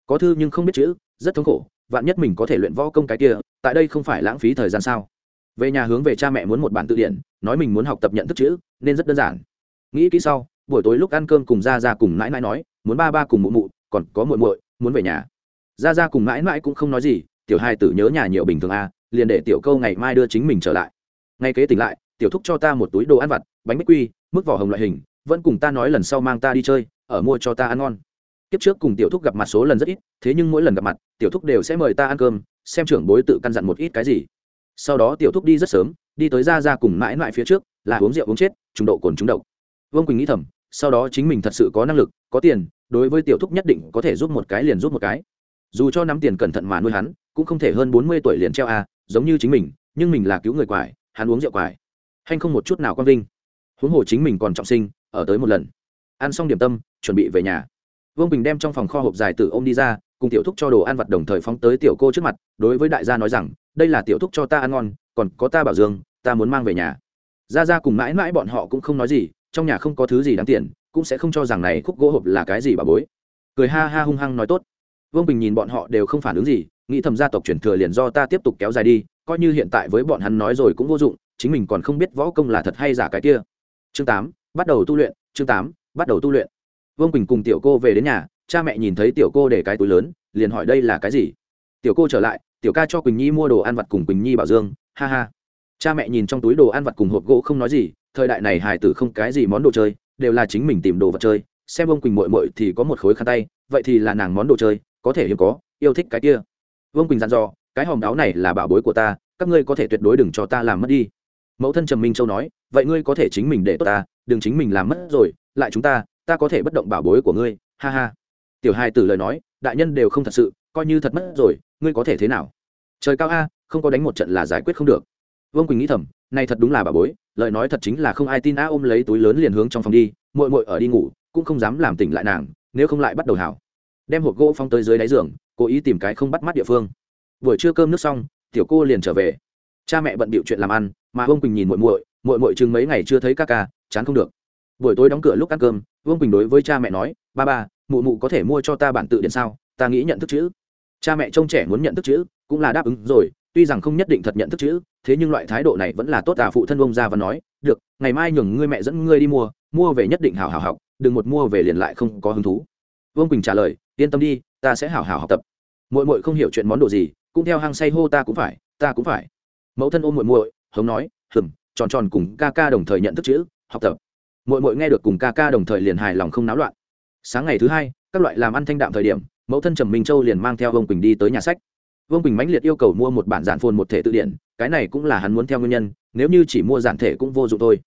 Có thư nhưng không biết chữ, rất thống khổ vạn nhất mình có thể luyện võ công cái kia tại đây không phải lãng phí thời gian sao? Về nhà hướng về cha mẹ muốn một bản tự điển nói mình muốn học tập nhận thức chữ nên rất đơn giản. Nghĩ kỹ sau buổi tối lúc ăn cơm cùng ra ra cùng mãi mãi nói muốn ba ba cùng mụ mụ còn có muội muội muốn về nhà. Ra ra cùng mãi mãi cũng không nói gì tiểu hai tử nhớ nhà nhiều bình thường a à, liền để tiểu câu ngày mai đưa chính mình trở lại. Ngay kế tỉnh lại tiểu thúc cho ta một túi đồ ăn vặt bánh bích quy mức vỏ hồng loại hình vẫn cùng ta nói lần sau mang ta đi chơi ở mua cho ta ăn ngon kiếp trước cùng tiểu thúc gặp mặt số lần rất ít, thế nhưng mỗi lần gặp mặt, tiểu thúc đều sẽ mời ta ăn cơm, xem trưởng bối tự căn dặn một ít cái gì. Sau đó tiểu thúc đi rất sớm, đi tới ra ra cùng mãi mãi phía trước, là uống rượu uống chết, trùng độ cồn trúng độc. Vương quỳnh nghĩ thầm, sau đó chính mình thật sự có năng lực, có tiền, đối với tiểu thúc nhất định có thể giúp một cái liền giúp một cái. Dù cho nắm tiền cẩn thận mà nuôi hắn, cũng không thể hơn bốn mươi tuổi liền treo a, giống như chính mình, nhưng mình là cứu người quải, hắn uống rượu quải. Hành không một chút nào quang vinh. Huống hồ chính mình còn trọng sinh, ở tới một lần. Ăn xong điểm tâm, chuẩn bị về nhà vương bình đem trong phòng kho hộp dài tử ô m đi ra cùng tiểu thúc cho đồ ăn vặt đồng thời phóng tới tiểu cô trước mặt đối với đại gia nói rằng đây là tiểu thúc cho ta ăn ngon còn có ta bảo dương ta muốn mang về nhà ra ra cùng mãi mãi bọn họ cũng không nói gì trong nhà không có thứ gì đáng tiền cũng sẽ không cho rằng này khúc gỗ hộp là cái gì bà bối cười ha ha hung hăng nói tốt vương bình nhìn bọn họ đều không phản ứng gì nghĩ thầm gia tộc truyền thừa liền do ta tiếp tục kéo dài đi coi như hiện tại với bọn hắn nói rồi cũng vô dụng chính mình còn không biết võ công là thật hay giả cái kia chương tám bắt đầu tu luyện chương tám bắt đầu tu luyện vương quỳnh cùng tiểu cô về đến nhà, cha mẹ nhìn thấy tiểu cô để cái túi lớn, liền hỏi đây là cái gì? Tiểu cô trở lại, tiểu ca cho quỳnh nhi mua đồ ăn vặt cùng quỳnh nhi bảo dương, ha ha. Cha mẹ nhìn trong túi đồ ăn vặt cùng hộp gỗ không nói gì, thời đại này hải tử không cái gì món đồ chơi, đều là chính mình tìm đồ vật chơi, xem ông quỳnh mội mội thì có một khối khăn tay, vậy thì là nàng món đồ chơi, có thể hiếm có, yêu thích cái kia. Vương quỳnh dặn dò, cái hòm đáo này là bảo bối của ta, các ngươi có thể tuyệt đối đừng cho ta làm mất đi. Mẫu thân trầm minh châu nói, vậy ngươi có thể chính mình để tốt ta, đừng chính mình làm mất rồi, lại chúng ta ta có thể bất động bảo bối của ngươi, ha ha. Tiểu hai tử lời nói, đại nhân đều không thật sự, coi như thật mất rồi, ngươi có thể thế nào? Trời cao a, không có đánh một trận là giải quyết không được. Vương quỳnh nghĩ thầm, này thật đúng là bà bối, lời nói thật chính là không ai tin a ôm lấy túi lớn liền hướng trong phòng đi, muội muội ở đi ngủ, cũng không dám làm tỉnh lại nàng, nếu không lại bắt đầu hảo. Đem hộp gỗ phong tới dưới đáy giường, cố ý tìm cái không bắt mắt địa phương. Buổi trưa cơm nước xong, tiểu cô liền trở về. Cha mẹ bận bịu chuyện làm ăn, mà vương quỳnh nhìn muội muội muội muội chừng mấy ngày chưa thấy ca ca, chán không được. Buổi tối đóng cửa lúc ăn cơm vương quỳnh đối với cha mẹ nói ba ba mụ mụ có thể mua cho ta bản tự điện sao ta nghĩ nhận thức chữ cha mẹ trông trẻ muốn nhận thức chữ cũng là đáp ứng rồi tuy rằng không nhất định thật nhận thức chữ thế nhưng loại thái độ này vẫn là tốt à phụ thân ông ra và nói được ngày mai nhường ngươi mẹ dẫn ngươi đi mua mua về nhất định hào hào học đừng một mua về liền lại không có hứng thú vương quỳnh trả lời yên tâm đi ta sẽ hào hào học tập muội muội không hiểu chuyện món đồ gì cũng theo hang say hô ta cũng phải ta cũng phải mẫu thân ôm muội muội hống nói hừm tròn tròn cùng ca ca đồng thời nhận thức chữ học tập mội mội nghe được cùng ca ca đồng thời liền hài lòng không náo loạn. Sáng ngày thứ hai, các loại làm ăn thanh đạm thời điểm, mẫu thân trầm minh châu liền mang theo vương quỳnh đi tới nhà sách. Vương quỳnh mãnh liệt yêu cầu mua một bản giản phồn một thể tự điển, cái này cũng là hắn muốn theo nguyên nhân, nếu như chỉ mua giản thể cũng vô dụng thôi.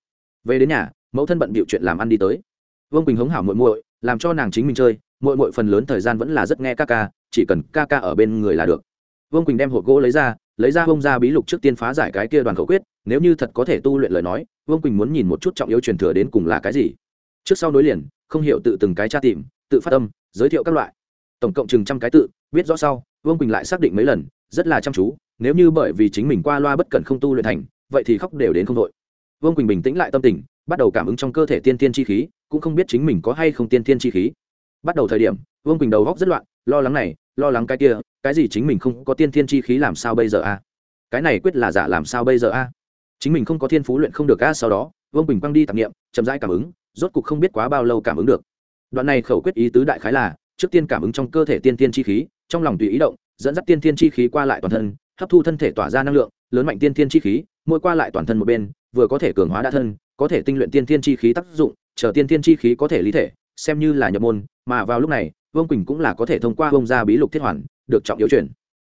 Về đến nhà, mẫu thân bận bịu chuyện làm ăn đi tới. Vương quỳnh hống hảo muội muội làm cho nàng chính mình chơi muội muội phần lớn thời gian vẫn là rất nghe ca ca, chỉ cần ca ca ở bên người là được. Vương quỳnh đem hộp gỗ lấy ra lấy ra bông ra bí lục trước tiên phá giải cái kia đoàn khẩu quyết, nếu như thật có thể tu luyện lời nói, vương quỳnh muốn nhìn một chút trọng yếu truyền thừa đến cùng là cái gì. Trước sau nối liền, không hiểu tự từng cái tra tìm, tự phát âm, giới thiệu các loại. Tổng cộng chừng trăm cái tự, biết rõ sau, vương quỳnh lại xác định mấy lần, rất là chăm chú, nếu như bởi vì chính mình qua loa bất cẩn không tu luyện thành, vậy thì khóc đều đến không đội vương quỳnh bình tĩnh lại tâm tình, bắt đầu cảm ứng trong cơ thể tiên tiên chi khí, cũng không biết chính mình có hay không tiên tiên chi khí. Bắt đầu thời điểm, vương quỳnh đầu góc rất loạn, lo lắng này lo lắng cái kia, cái gì chính mình không có tiên thiên chi khí làm sao bây giờ a? Cái này quyết là giả làm sao bây giờ a? Chính mình không có thiên phú luyện không được a, sau đó, vương quỳnh băng đi tạp nghiệm, chậm rãi cảm ứng, rốt cục không biết quá bao lâu cảm ứng được. Đoạn này khẩu quyết ý tứ đại khái là, trước tiên cảm ứng trong cơ thể tiên thiên chi khí, trong lòng tùy ý động, dẫn dắt tiên thiên chi khí qua lại toàn thân, hấp thu thân thể tỏa ra năng lượng, lớn mạnh tiên thiên chi khí, mỗi qua lại toàn thân một bên, vừa có thể cường hóa đa thân, có thể tinh luyện tiên thiên chi khí tác dụng, chờ tiên thiên chi khí có thể lý thể, xem như là nhập môn, mà vào lúc này vương quỳnh cũng là có thể thông qua vông ra bí lục thiết hoàn, được trọng yếu chuyển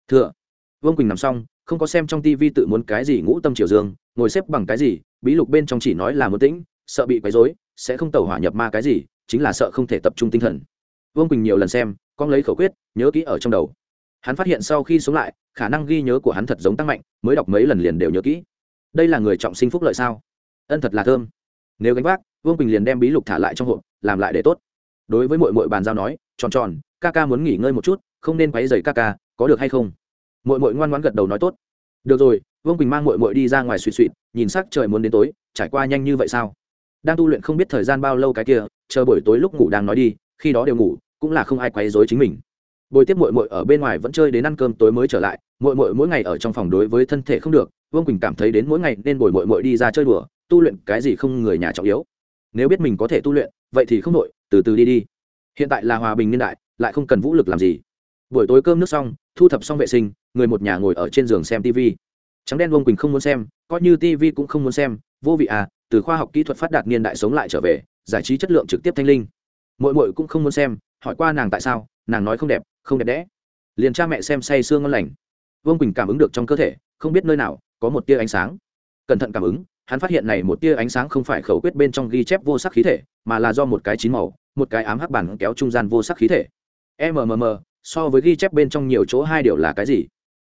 thừa vương quỳnh nằm xong, không có xem trong tivi tự muốn cái gì ngũ tâm triều dương, ngồi xếp bằng cái gì, bí lục bên trong chỉ nói là muốn tĩnh, sợ bị quấy rối, sẽ không tẩu hỏa nhập ma cái gì, chính là sợ không thể tập trung tinh thần. Vương quỳnh nhiều lần xem, con lấy khẩu quyết, nhớ kỹ ở trong đầu. Hắn phát hiện sau khi sống lại, khả năng ghi nhớ của hắn thật giống tăng mạnh, mới đọc mấy lần liền đều nhớ kỹ. Đây là người trọng sinh phúc lợi sao? Ân thật là thơm. Nếu gánh vác, vương quỳnh liền đem bí lục thả lại trong hộp, làm lại để tốt đối với mội mội bàn giao nói, tròn tròn, ca ca muốn nghỉ ngơi một chút, không nên quấy dày ca ca, có được hay không? Mội mội ngoan ngoãn gật đầu nói, tốt. Được rồi, vương quỳnh mang mội mội đi ra ngoài suy suy nhìn sắc trời muốn đến tối, trải qua nhanh như vậy sao? Đang tu luyện không biết thời gian bao lâu cái kia, chờ buổi tối lúc ngủ đang nói đi, khi đó đều ngủ, cũng là không ai quấy dối chính mình. Bồi tiếp mội mội ở bên ngoài vẫn chơi đến ăn cơm tối mới trở lại, mội mội mỗi ngày ở trong phòng đối với thân thể không được, vương quỳnh cảm thấy đến mỗi ngày nên bồi mội mội đi ra chơi đùa, tu luyện cái gì không người nhà trọng yếu. Nếu biết mình có thể tu luyện, vậy thì không đội từ từ đi đi. Hiện tại là hòa bình niên đại, lại không cần vũ lực làm gì. Buổi tối cơm nước xong, thu thập xong vệ sinh, người một nhà ngồi ở trên giường xem tv trắng đen vương quỳnh không muốn xem, coi như tv cũng không muốn xem, vô vị à từ khoa học kỹ thuật phát đạt niên đại sống lại trở về, giải trí chất lượng trực tiếp thanh linh. Mội mội cũng không muốn xem, hỏi qua nàng tại sao, nàng nói không đẹp không đẹp đẽ. Liền cha mẹ xem say sương ngon lành. Vương quỳnh cảm ứng được trong cơ thể, không biết nơi nào có một tia ánh sáng. Cẩn thận cảm ứng hắn phát hiện này một tia ánh sáng không phải khẩu quyết bên trong ghi chép vô sắc khí thể, mà là do một cái chín màu, một cái ám hắc bản kéo trung gian vô sắc khí thể. Mmm so với ghi chép bên trong nhiều chỗ hai điều là cái gì?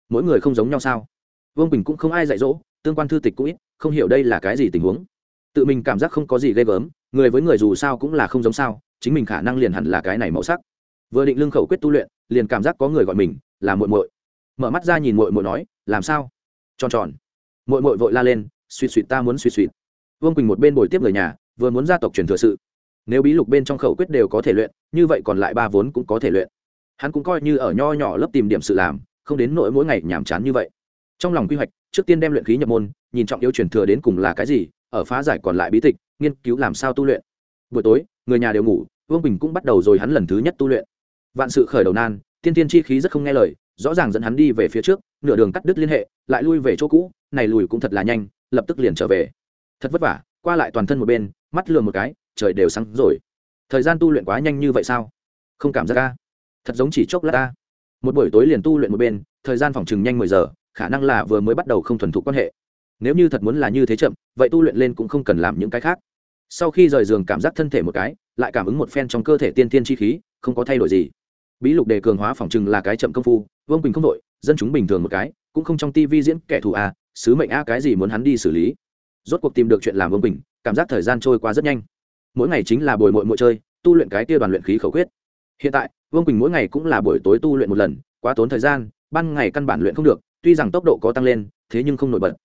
Mỗi người không giống nhau sao? Vương bình cũng không ai dạy dỗ, tương quan thư tịch cũng ít, không hiểu đây là cái gì tình huống. Tự mình cảm giác không có gì ghê gớm, người với người dù sao cũng là không giống sao, chính mình khả năng liền hẳn là cái này màu sắc. Vừa định lương khẩu quyết tu luyện, liền cảm giác có người gọi mình, là muội muội. Mở mắt ra nhìn muội muội nói, làm sao? Tròn tròn. Muội muội vội la lên suy suy, ta muốn suy suy. Vương quỳnh một bên bồi tiếp người nhà, vừa muốn gia tộc truyền thừa sự. Nếu bí lục bên trong khẩu quyết đều có thể luyện, như vậy còn lại ba vốn cũng có thể luyện. Hắn cũng coi như ở nho nhỏ lớp tìm điểm sự làm, không đến nỗi mỗi ngày nhàm chán như vậy. Trong lòng quy hoạch, trước tiên đem luyện khí nhập môn, nhìn trọng yếu truyền thừa đến cùng là cái gì, ở phá giải còn lại bí tịch, nghiên cứu làm sao tu luyện. Buổi tối, người nhà đều ngủ, vương bình cũng bắt đầu rồi hắn lần thứ nhất tu luyện. Vạn sự khởi đầu nan, tiên tiên chi khí rất không nghe lời, rõ ràng dẫn hắn đi về phía trước, nửa đường cắt đứt liên hệ, lại lui về chỗ cũ, này lùi cũng thật là nhanh lập tức liền trở về. Thật vất vả, qua lại toàn thân một bên, mắt lừa một cái, trời đều sáng rồi. Thời gian tu luyện quá nhanh như vậy sao? Không cảm giác ca thật giống chỉ chốc lát ta một buổi tối liền tu luyện một bên, thời gian phòng chừng nhanh mười giờ, khả năng là vừa mới bắt đầu không thuần thục quan hệ. Nếu như thật muốn là như thế chậm, vậy tu luyện lên cũng không cần làm những cái khác. Sau khi rời giường cảm giác thân thể một cái, lại cảm ứng một phen trong cơ thể tiên tiên chi khí, không có thay đổi gì. Bí lục đề cường hóa phòng chừng là cái chậm công phu, vương quỳnh không đội dân chúng bình thường một cái cũng không trong tivi diễn kẻ thù à sứ mệnh a cái gì muốn hắn đi xử lý. Rốt cuộc tìm được chuyện làm vương Bình, cảm giác thời gian trôi qua rất nhanh. Mỗi ngày chính là buổi mội mội chơi, tu luyện cái tia đoàn luyện khí khẩu quyết. Hiện tại vương quỳnh mỗi ngày cũng là buổi tối tu luyện một lần, quá tốn thời gian, ban ngày căn bản luyện không được, tuy rằng tốc độ có tăng lên, thế nhưng không nổi bật.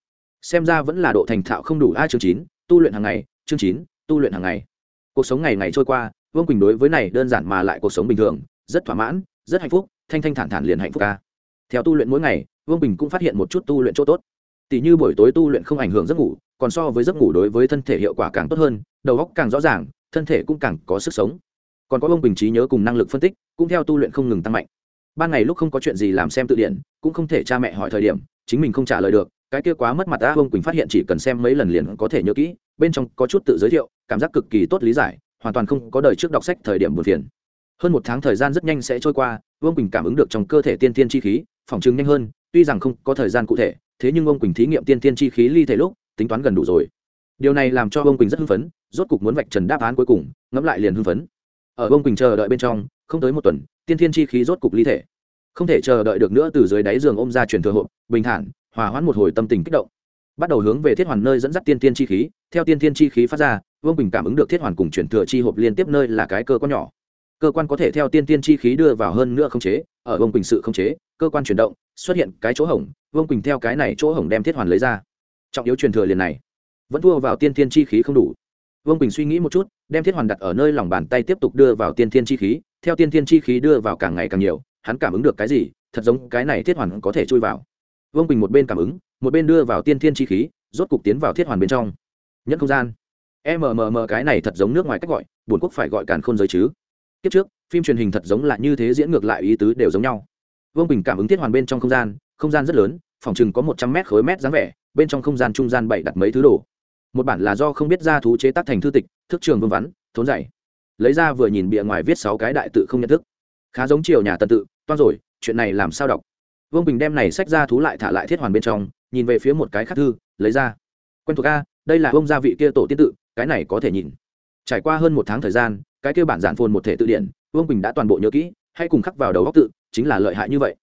Xem ra vẫn là độ thành thạo không đủ a, chương chín, tu luyện hàng ngày, chương chín, tu luyện hàng ngày. Cuộc sống ngày ngày trôi qua vương quỳnh đối với này đơn giản mà lại cuộc sống bình thường, rất thỏa mãn, rất hạnh phúc, thanh thanh thản thản liền hạnh phúc ca theo tu luyện mỗi ngày vương bình cũng phát hiện một chút tu luyện chỗ tốt. Tỷ như buổi tối tu luyện không ảnh hưởng giấc ngủ, còn so với giấc ngủ đối với thân thể hiệu quả càng tốt hơn, đầu óc càng rõ ràng, thân thể cũng càng có sức sống. Còn có vương bình trí nhớ cùng năng lực phân tích, cũng theo tu luyện không ngừng tăng mạnh. Ban ngày lúc không có chuyện gì làm xem tự điển cũng không thể cha mẹ hỏi thời điểm, chính mình không trả lời được, cái kia quá mất mặt ta vương quỳnh phát hiện chỉ cần xem mấy lần liền có thể nhớ kỹ, bên trong có chút tự giới thiệu, cảm giác cực kỳ tốt lý giải, hoàn toàn không có đời trước đọc sách thời điểm buồn phiền hơn một tháng thời gian rất nhanh sẽ trôi qua, vương quỳnh cảm ứng được trong cơ thể tiên tiên chi khí phỏng chứng nhanh hơn, tuy rằng không có thời gian cụ thể, thế nhưng ông quỳnh thí nghiệm tiên tiên chi khí ly thể lúc, tính toán gần đủ rồi. Điều này làm cho ông quỳnh rất hưng phấn, rốt cục muốn vạch trần đáp án cuối cùng, ngẫm lại liền hưng phấn. Ở ông quỳnh chờ đợi bên trong, không tới một tuần, tiên tiên chi khí rốt cục ly thể. Không thể chờ đợi được nữa từ dưới đáy giường ôm ra truyền thừa hộp, bình thản, hòa hoãn một hồi tâm tình kích động. Bắt đầu hướng về thiết hoàn nơi dẫn dắt tiên tiên chi khí, theo tiên tiên chi khí phát ra, vương bình cảm ứng được thiết hoàn cùng truyền thừa chi hộp liên tiếp nơi là cái cơ có nhỏ cơ quan có thể theo tiên tiên chi khí đưa vào hơn nữa không chế, ở vương quỳnh sự không chế, cơ quan chuyển động, xuất hiện cái chỗ hổng, vương quỳnh theo cái này chỗ hổng đem thiết hoàn lấy ra. Trọng yếu truyền thừa liền này, vẫn thua vào tiên tiên chi khí không đủ. Vương quỳnh suy nghĩ một chút, đem thiết hoàn đặt ở nơi lòng bàn tay tiếp tục đưa vào tiên tiên chi khí, theo tiên tiên chi khí đưa vào càng ngày càng nhiều, hắn cảm ứng được cái gì, thật giống cái này thiết hoàn có thể chui vào. Vương quỳnh một bên cảm ứng, một bên đưa vào tiên tiên chi khí, rốt cục tiến vào thiết hoàn bên trong. Nhất không gian. Mmm cái này thật giống nước ngoài cách gọi bổn quốc phải gọi càn khôn giới chứ kiếp trước, phim truyền hình thật giống là như thế diễn ngược lại ý tứ đều giống nhau. Vương bình cảm ứng thiết hoàn bên trong không gian không gian rất lớn, phòng chừng có một trăm mét khối mét dáng vẻ, bên trong không gian trung gian bảy đặt mấy thứ đồ. Một bản là do không biết ra thú chế tác thành thư tịch thức trường vương vắn, thốn dày. Lấy ra vừa nhìn bìa ngoài viết sáu cái đại tự không nhận thức. Khá giống chiều nhà tần tự, toan rồi, chuyện này làm sao đọc? Vương bình đem này sách ra thú lại thả lại thiết hoàn bên trong, nhìn về phía một cái khắc thư, lấy ra. Quen thuộc a, đây là ông gia vị kia tổ tiên tự, cái này có thể nhìn. Trải qua hơn một tháng thời gian cái kia bản giản phồn một thể tự điển, vương bình đã toàn bộ nhớ kỹ, hay cùng khắc vào đầu góc tự, chính là lợi hại như vậy.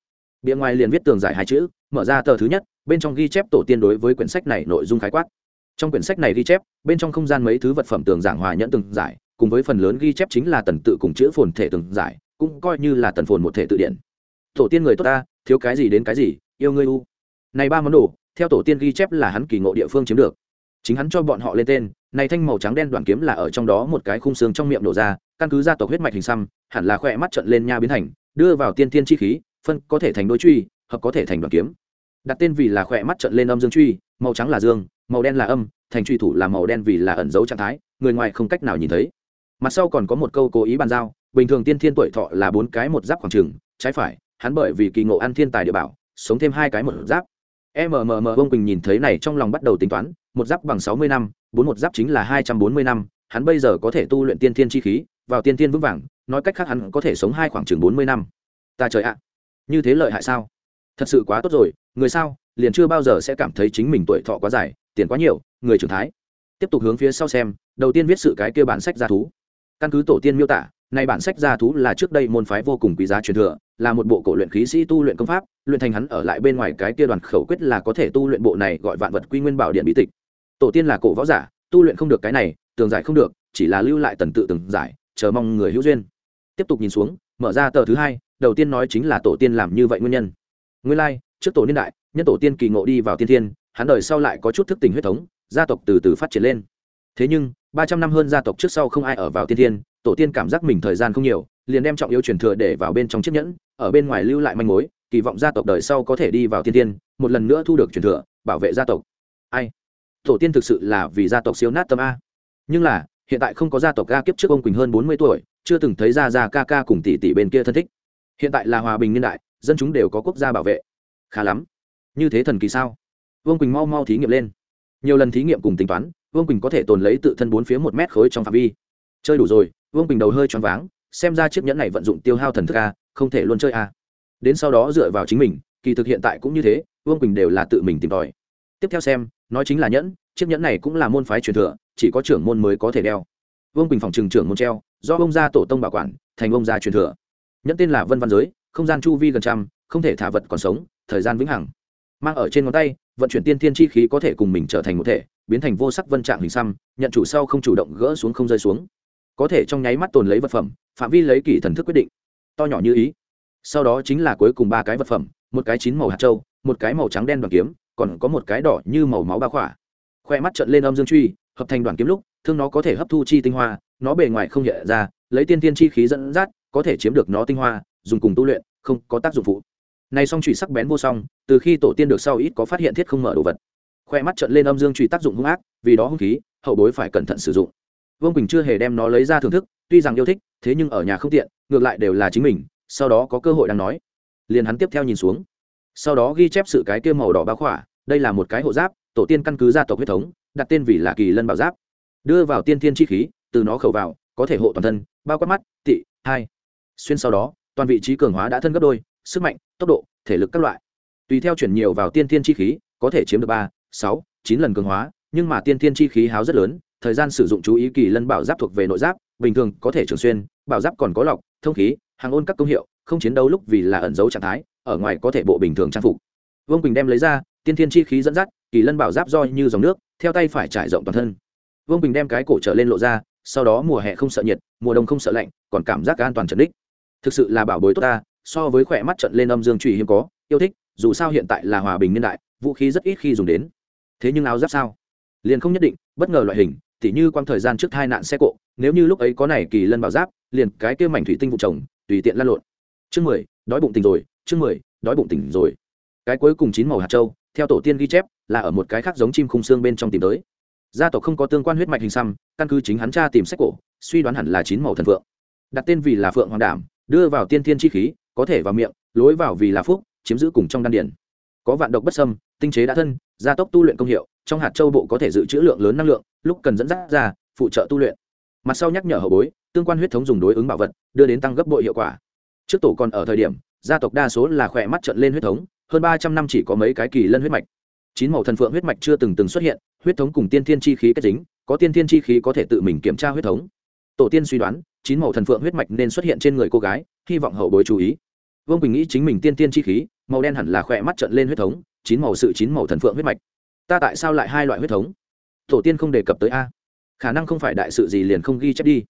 Bìa ngoài liền viết tường giải hai chữ, mở ra tờ thứ nhất, bên trong ghi chép tổ tiên đối với quyển sách này nội dung khái quát. Trong quyển sách này ghi chép, bên trong không gian mấy thứ vật phẩm tường giảng hòa nhẫn tường giải, cùng với phần lớn ghi chép chính là tần tự cùng chữ phồn thể tường giải, cũng coi như là tần phồn một thể tự điển. Tổ tiên người tốt ta, thiếu cái gì đến cái gì, yêu ngươi u. Này ba món đồ, theo tổ tiên ghi chép là hắn kỳ ngộ địa phương chiếm được chính hắn cho bọn họ lên tên, này thanh màu trắng đen đoạn kiếm là ở trong đó một cái khung xương trong miệng nổ ra, căn cứ gia tộc huyết mạch hình xăm, hẳn là khỏe mắt trận lên nha biến thành, đưa vào tiên tiên chi khí, phân có thể thành đôi truy, hợp có thể thành đoạn kiếm. Đặt tên vì là khỏe mắt trận lên âm dương truy, màu trắng là dương, màu đen là âm, thành truy thủ là màu đen vì là ẩn dấu trạng thái, người ngoài không cách nào nhìn thấy. Mặt sau còn có một câu cố ý bàn giao, bình thường tiên thiên tuổi thọ là bốn cái một giáp khoảng trừng trái phải, hắn bởi vì kỳ ngộ ăn thiên tài địa bảo, sống thêm hai cái một giáp. Mmm Vương quỳnh nhìn thấy này trong lòng bắt đầu tính toán một giáp bằng sáu mươi năm, bốn một giáp chính là hai trăm bốn mươi năm, hắn bây giờ có thể tu luyện tiên thiên chi khí, vào tiên thiên vững vàng, nói cách khác hắn có thể sống hai khoảng chừng bốn mươi năm. Ta trời ạ, như thế lợi hại sao? Thật sự quá tốt rồi, người sao, liền chưa bao giờ sẽ cảm thấy chính mình tuổi thọ quá dài, tiền quá nhiều, người trưởng thái. Tiếp tục hướng phía sau xem, đầu tiên viết sự cái kia bản sách gia thú. Căn cứ tổ tiên miêu tả, nay bản sách gia thú là trước đây môn phái vô cùng quý giá truyền thừa, là một bộ cổ luyện khí sĩ tu luyện công pháp, luyện thành hắn ở lại bên ngoài cái kia đoàn khẩu quyết là có thể tu luyện bộ này gọi vạn vật quy nguyên bảo điện bí tịch tổ tiên là cổ võ giả, tu luyện không được cái này, tường giải không được, chỉ là lưu lại tần tự từng giải, chờ mong người hữu duyên. Tiếp tục nhìn xuống, mở ra tờ thứ hai, đầu tiên nói chính là tổ tiên làm như vậy nguyên nhân. Nguyên lai, trước tổ niên đại, nhân tổ tiên kỳ ngộ đi vào tiên thiên, hắn đời sau lại có chút thức tình huyết thống, gia tộc từ từ phát triển lên. Thế nhưng, ba trăm năm hơn gia tộc trước sau không ai ở vào tiên thiên, tổ tiên cảm giác mình thời gian không nhiều, liền đem trọng yếu truyền thừa để vào bên trong chiếc nhẫn, ở bên ngoài lưu lại manh mối, kỳ vọng gia tộc đời sau có thể đi vào tiên thiên, một lần nữa thu được truyền thừa, bảo vệ gia tộc. Ai? Tổ tiên thực sự là vì gia tộc siêu nát tâm a. Nhưng là, hiện tại không có gia tộc ca kiếp trước ông quỳnh hơn bốn mươi tuổi, chưa từng thấy gia gia ca ca cùng tỷ tỷ bên kia thân thích. Hiện tại là hòa bình niên đại, dân chúng đều có quốc gia bảo vệ. Khá lắm. Như thế thần kỳ sao? Vương quỳnh mau mau thí nghiệm lên. Nhiều lần thí nghiệm cùng tính toán, vương quỳnh có thể tồn lấy tự thân bốn phía một mét khối trong phạm vi. Chơi đủ rồi, vương quỳnh đầu hơi choáng váng, xem ra chiếc nhẫn này vận dụng tiêu hao thần thức a, không thể luôn chơi a. Đến sau đó dựa vào chính mình, kỳ thực hiện tại cũng như thế, vương quỳnh đều là tự mình tìm tòi. Tiếp theo xem nói chính là nhẫn, chiếc nhẫn này cũng là môn phái truyền thừa, chỉ có trưởng môn mới có thể đeo. Vương quỳnh phòng trừng trưởng môn treo, do ông gia tổ tông bảo quản, thành ông gia truyền thừa. Nhẫn tên là vân văn giới, không gian chu vi gần trăm, không thể thả vật còn sống, thời gian vĩnh hằng. Mang ở trên ngón tay, vận chuyển tiên thiên chi khí có thể cùng mình trở thành một thể, biến thành vô sắc vân trạng hình xăm, nhận chủ sau không chủ động gỡ xuống không rơi xuống. Có thể trong nháy mắt tồn lấy vật phẩm, phạm vi lấy kỷ thần thức quyết định. To nhỏ như ý. Sau đó chính là cuối cùng ba cái vật phẩm, một cái chín màu hạt trâu một cái màu trắng đen đoàn kiếm còn có một cái đỏ như màu máu ba khỏa. Khoe mắt trận lên âm dương truy, hợp thành đoàn kiếm lúc, thương nó có thể hấp thu chi tinh hoa, nó bề ngoài không hiện ra, lấy tiên tiên chi khí dẫn dắt, có thể chiếm được nó tinh hoa, dùng cùng tu luyện, không có tác dụng phụ. Này song trụy sắc bén vô song, từ khi tổ tiên được sau ít có phát hiện thiết không mở đồ vật. Khoe mắt trận lên âm dương trụy tác dụng hung ác, vì đó hung khí, hậu bối phải cẩn thận sử dụng. Vương quỳnh chưa hề đem nó lấy ra thưởng thức, tuy rằng yêu thích, thế nhưng ở nhà không tiện, ngược lại đều là chính mình, sau đó có cơ hội đang nói. Liền hắn tiếp theo nhìn xuống sau đó ghi chép sự cái kia màu đỏ bao khỏa, đây là một cái hộ giáp, tổ tiên căn cứ gia tộc huyết thống, đặt tên vì là kỳ lân bảo giáp. Đưa vào tiên thiên chi khí, từ nó khẩu vào, có thể hộ toàn thân, bao quát mắt, tị, hai. Xuyên sau đó, toàn vị trí cường hóa đã thân gấp đôi, sức mạnh, tốc độ, thể lực các loại. Tùy theo chuyển nhiều vào tiên thiên chi khí, có thể chiếm được ba, sáu, chín lần cường hóa, nhưng mà tiên thiên chi khí háo rất lớn, thời gian sử dụng chú ý kỳ lân bảo giáp thuộc về nội giáp, bình thường có thể trường xuyên, bảo giáp còn có lọc, thông khí, hàng ôn các công hiệu không chiến đấu lúc vì là ẩn dấu trạng thái, ở ngoài có thể bộ bình thường trang phục. Vương quỳnh đem lấy ra, tiên thiên chi khí dẫn dắt, kỳ lân bảo giáp do như dòng nước, theo tay phải trải rộng toàn thân. Vương quỳnh đem cái cổ trở lên lộ ra, sau đó mùa hè không sợ nhiệt, mùa đông không sợ lạnh, còn cảm giác an toàn trận đích thực sự là bảo bối tốt ta, so với khỏe mắt trận lên âm dương trụy hiếm có, yêu thích, dù sao hiện tại là hòa bình niên đại, vũ khí rất ít khi dùng đến. Thế nhưng áo giáp sao? Liền không nhất định, bất ngờ loại hình, tỉ như quang thời gian trước hai nạn xe cộ, nếu như lúc ấy có này kỳ lân bảo giáp, liền cái kia mảnh thủy tinh vụ trồng tùy tiện lan lộn chương mười, đói bụng tỉnh rồi, chương mười, đói bụng tỉnh rồi. Cái cuối cùng chín màu hạt châu, theo tổ tiên ghi chép, là ở một cái khác giống chim khung xương bên trong tìm tới. Gia tộc không có tương quan huyết mạch hình xăm, căn cứ chính hắn cha tìm sách cổ, suy đoán hẳn là chín màu thần phượng. Đặt tên vì là phượng hoàng đảm, đưa vào tiên thiên chi khí, có thể vào miệng, lối vào vì là phúc, chiếm giữ cùng trong đan điển. Có vạn độc bất sâm tinh chế đã thân, gia tốc tu luyện công hiệu, trong hạt châu bộ có thể dự trữ lượng lớn năng lượng, lúc cần dẫn dắt ra, phụ trợ tu luyện. Mặt sau nhắc nhở hậu bối, tương quan huyết thống dùng đối ứng bảo vật, đưa đến tăng gấp bội hiệu quả trước tổ còn ở thời điểm, gia tộc đa số là khỏe mắt trận lên huyết thống, hơn ba trăm năm chỉ có mấy cái kỳ lân huyết mạch. Chín màu thần phượng huyết mạch chưa từng từng xuất hiện, huyết thống cùng tiên thiên chi khí kết dính, có tiên thiên chi khí có thể tự mình kiểm tra huyết thống. Tổ tiên suy đoán, chín màu thần phượng huyết mạch nên xuất hiện trên người cô gái, hy vọng hậu bối chú ý. Vương quỳnh nghĩ chính mình tiên tiên chi khí, màu đen hẳn là khỏe mắt trận lên huyết thống, chín màu sự chín màu thần phượng huyết mạch. Ta tại sao lại hai loại huyết thống? Tổ tiên không đề cập tới a. Khả năng không phải đại sự gì liền không ghi chép đi.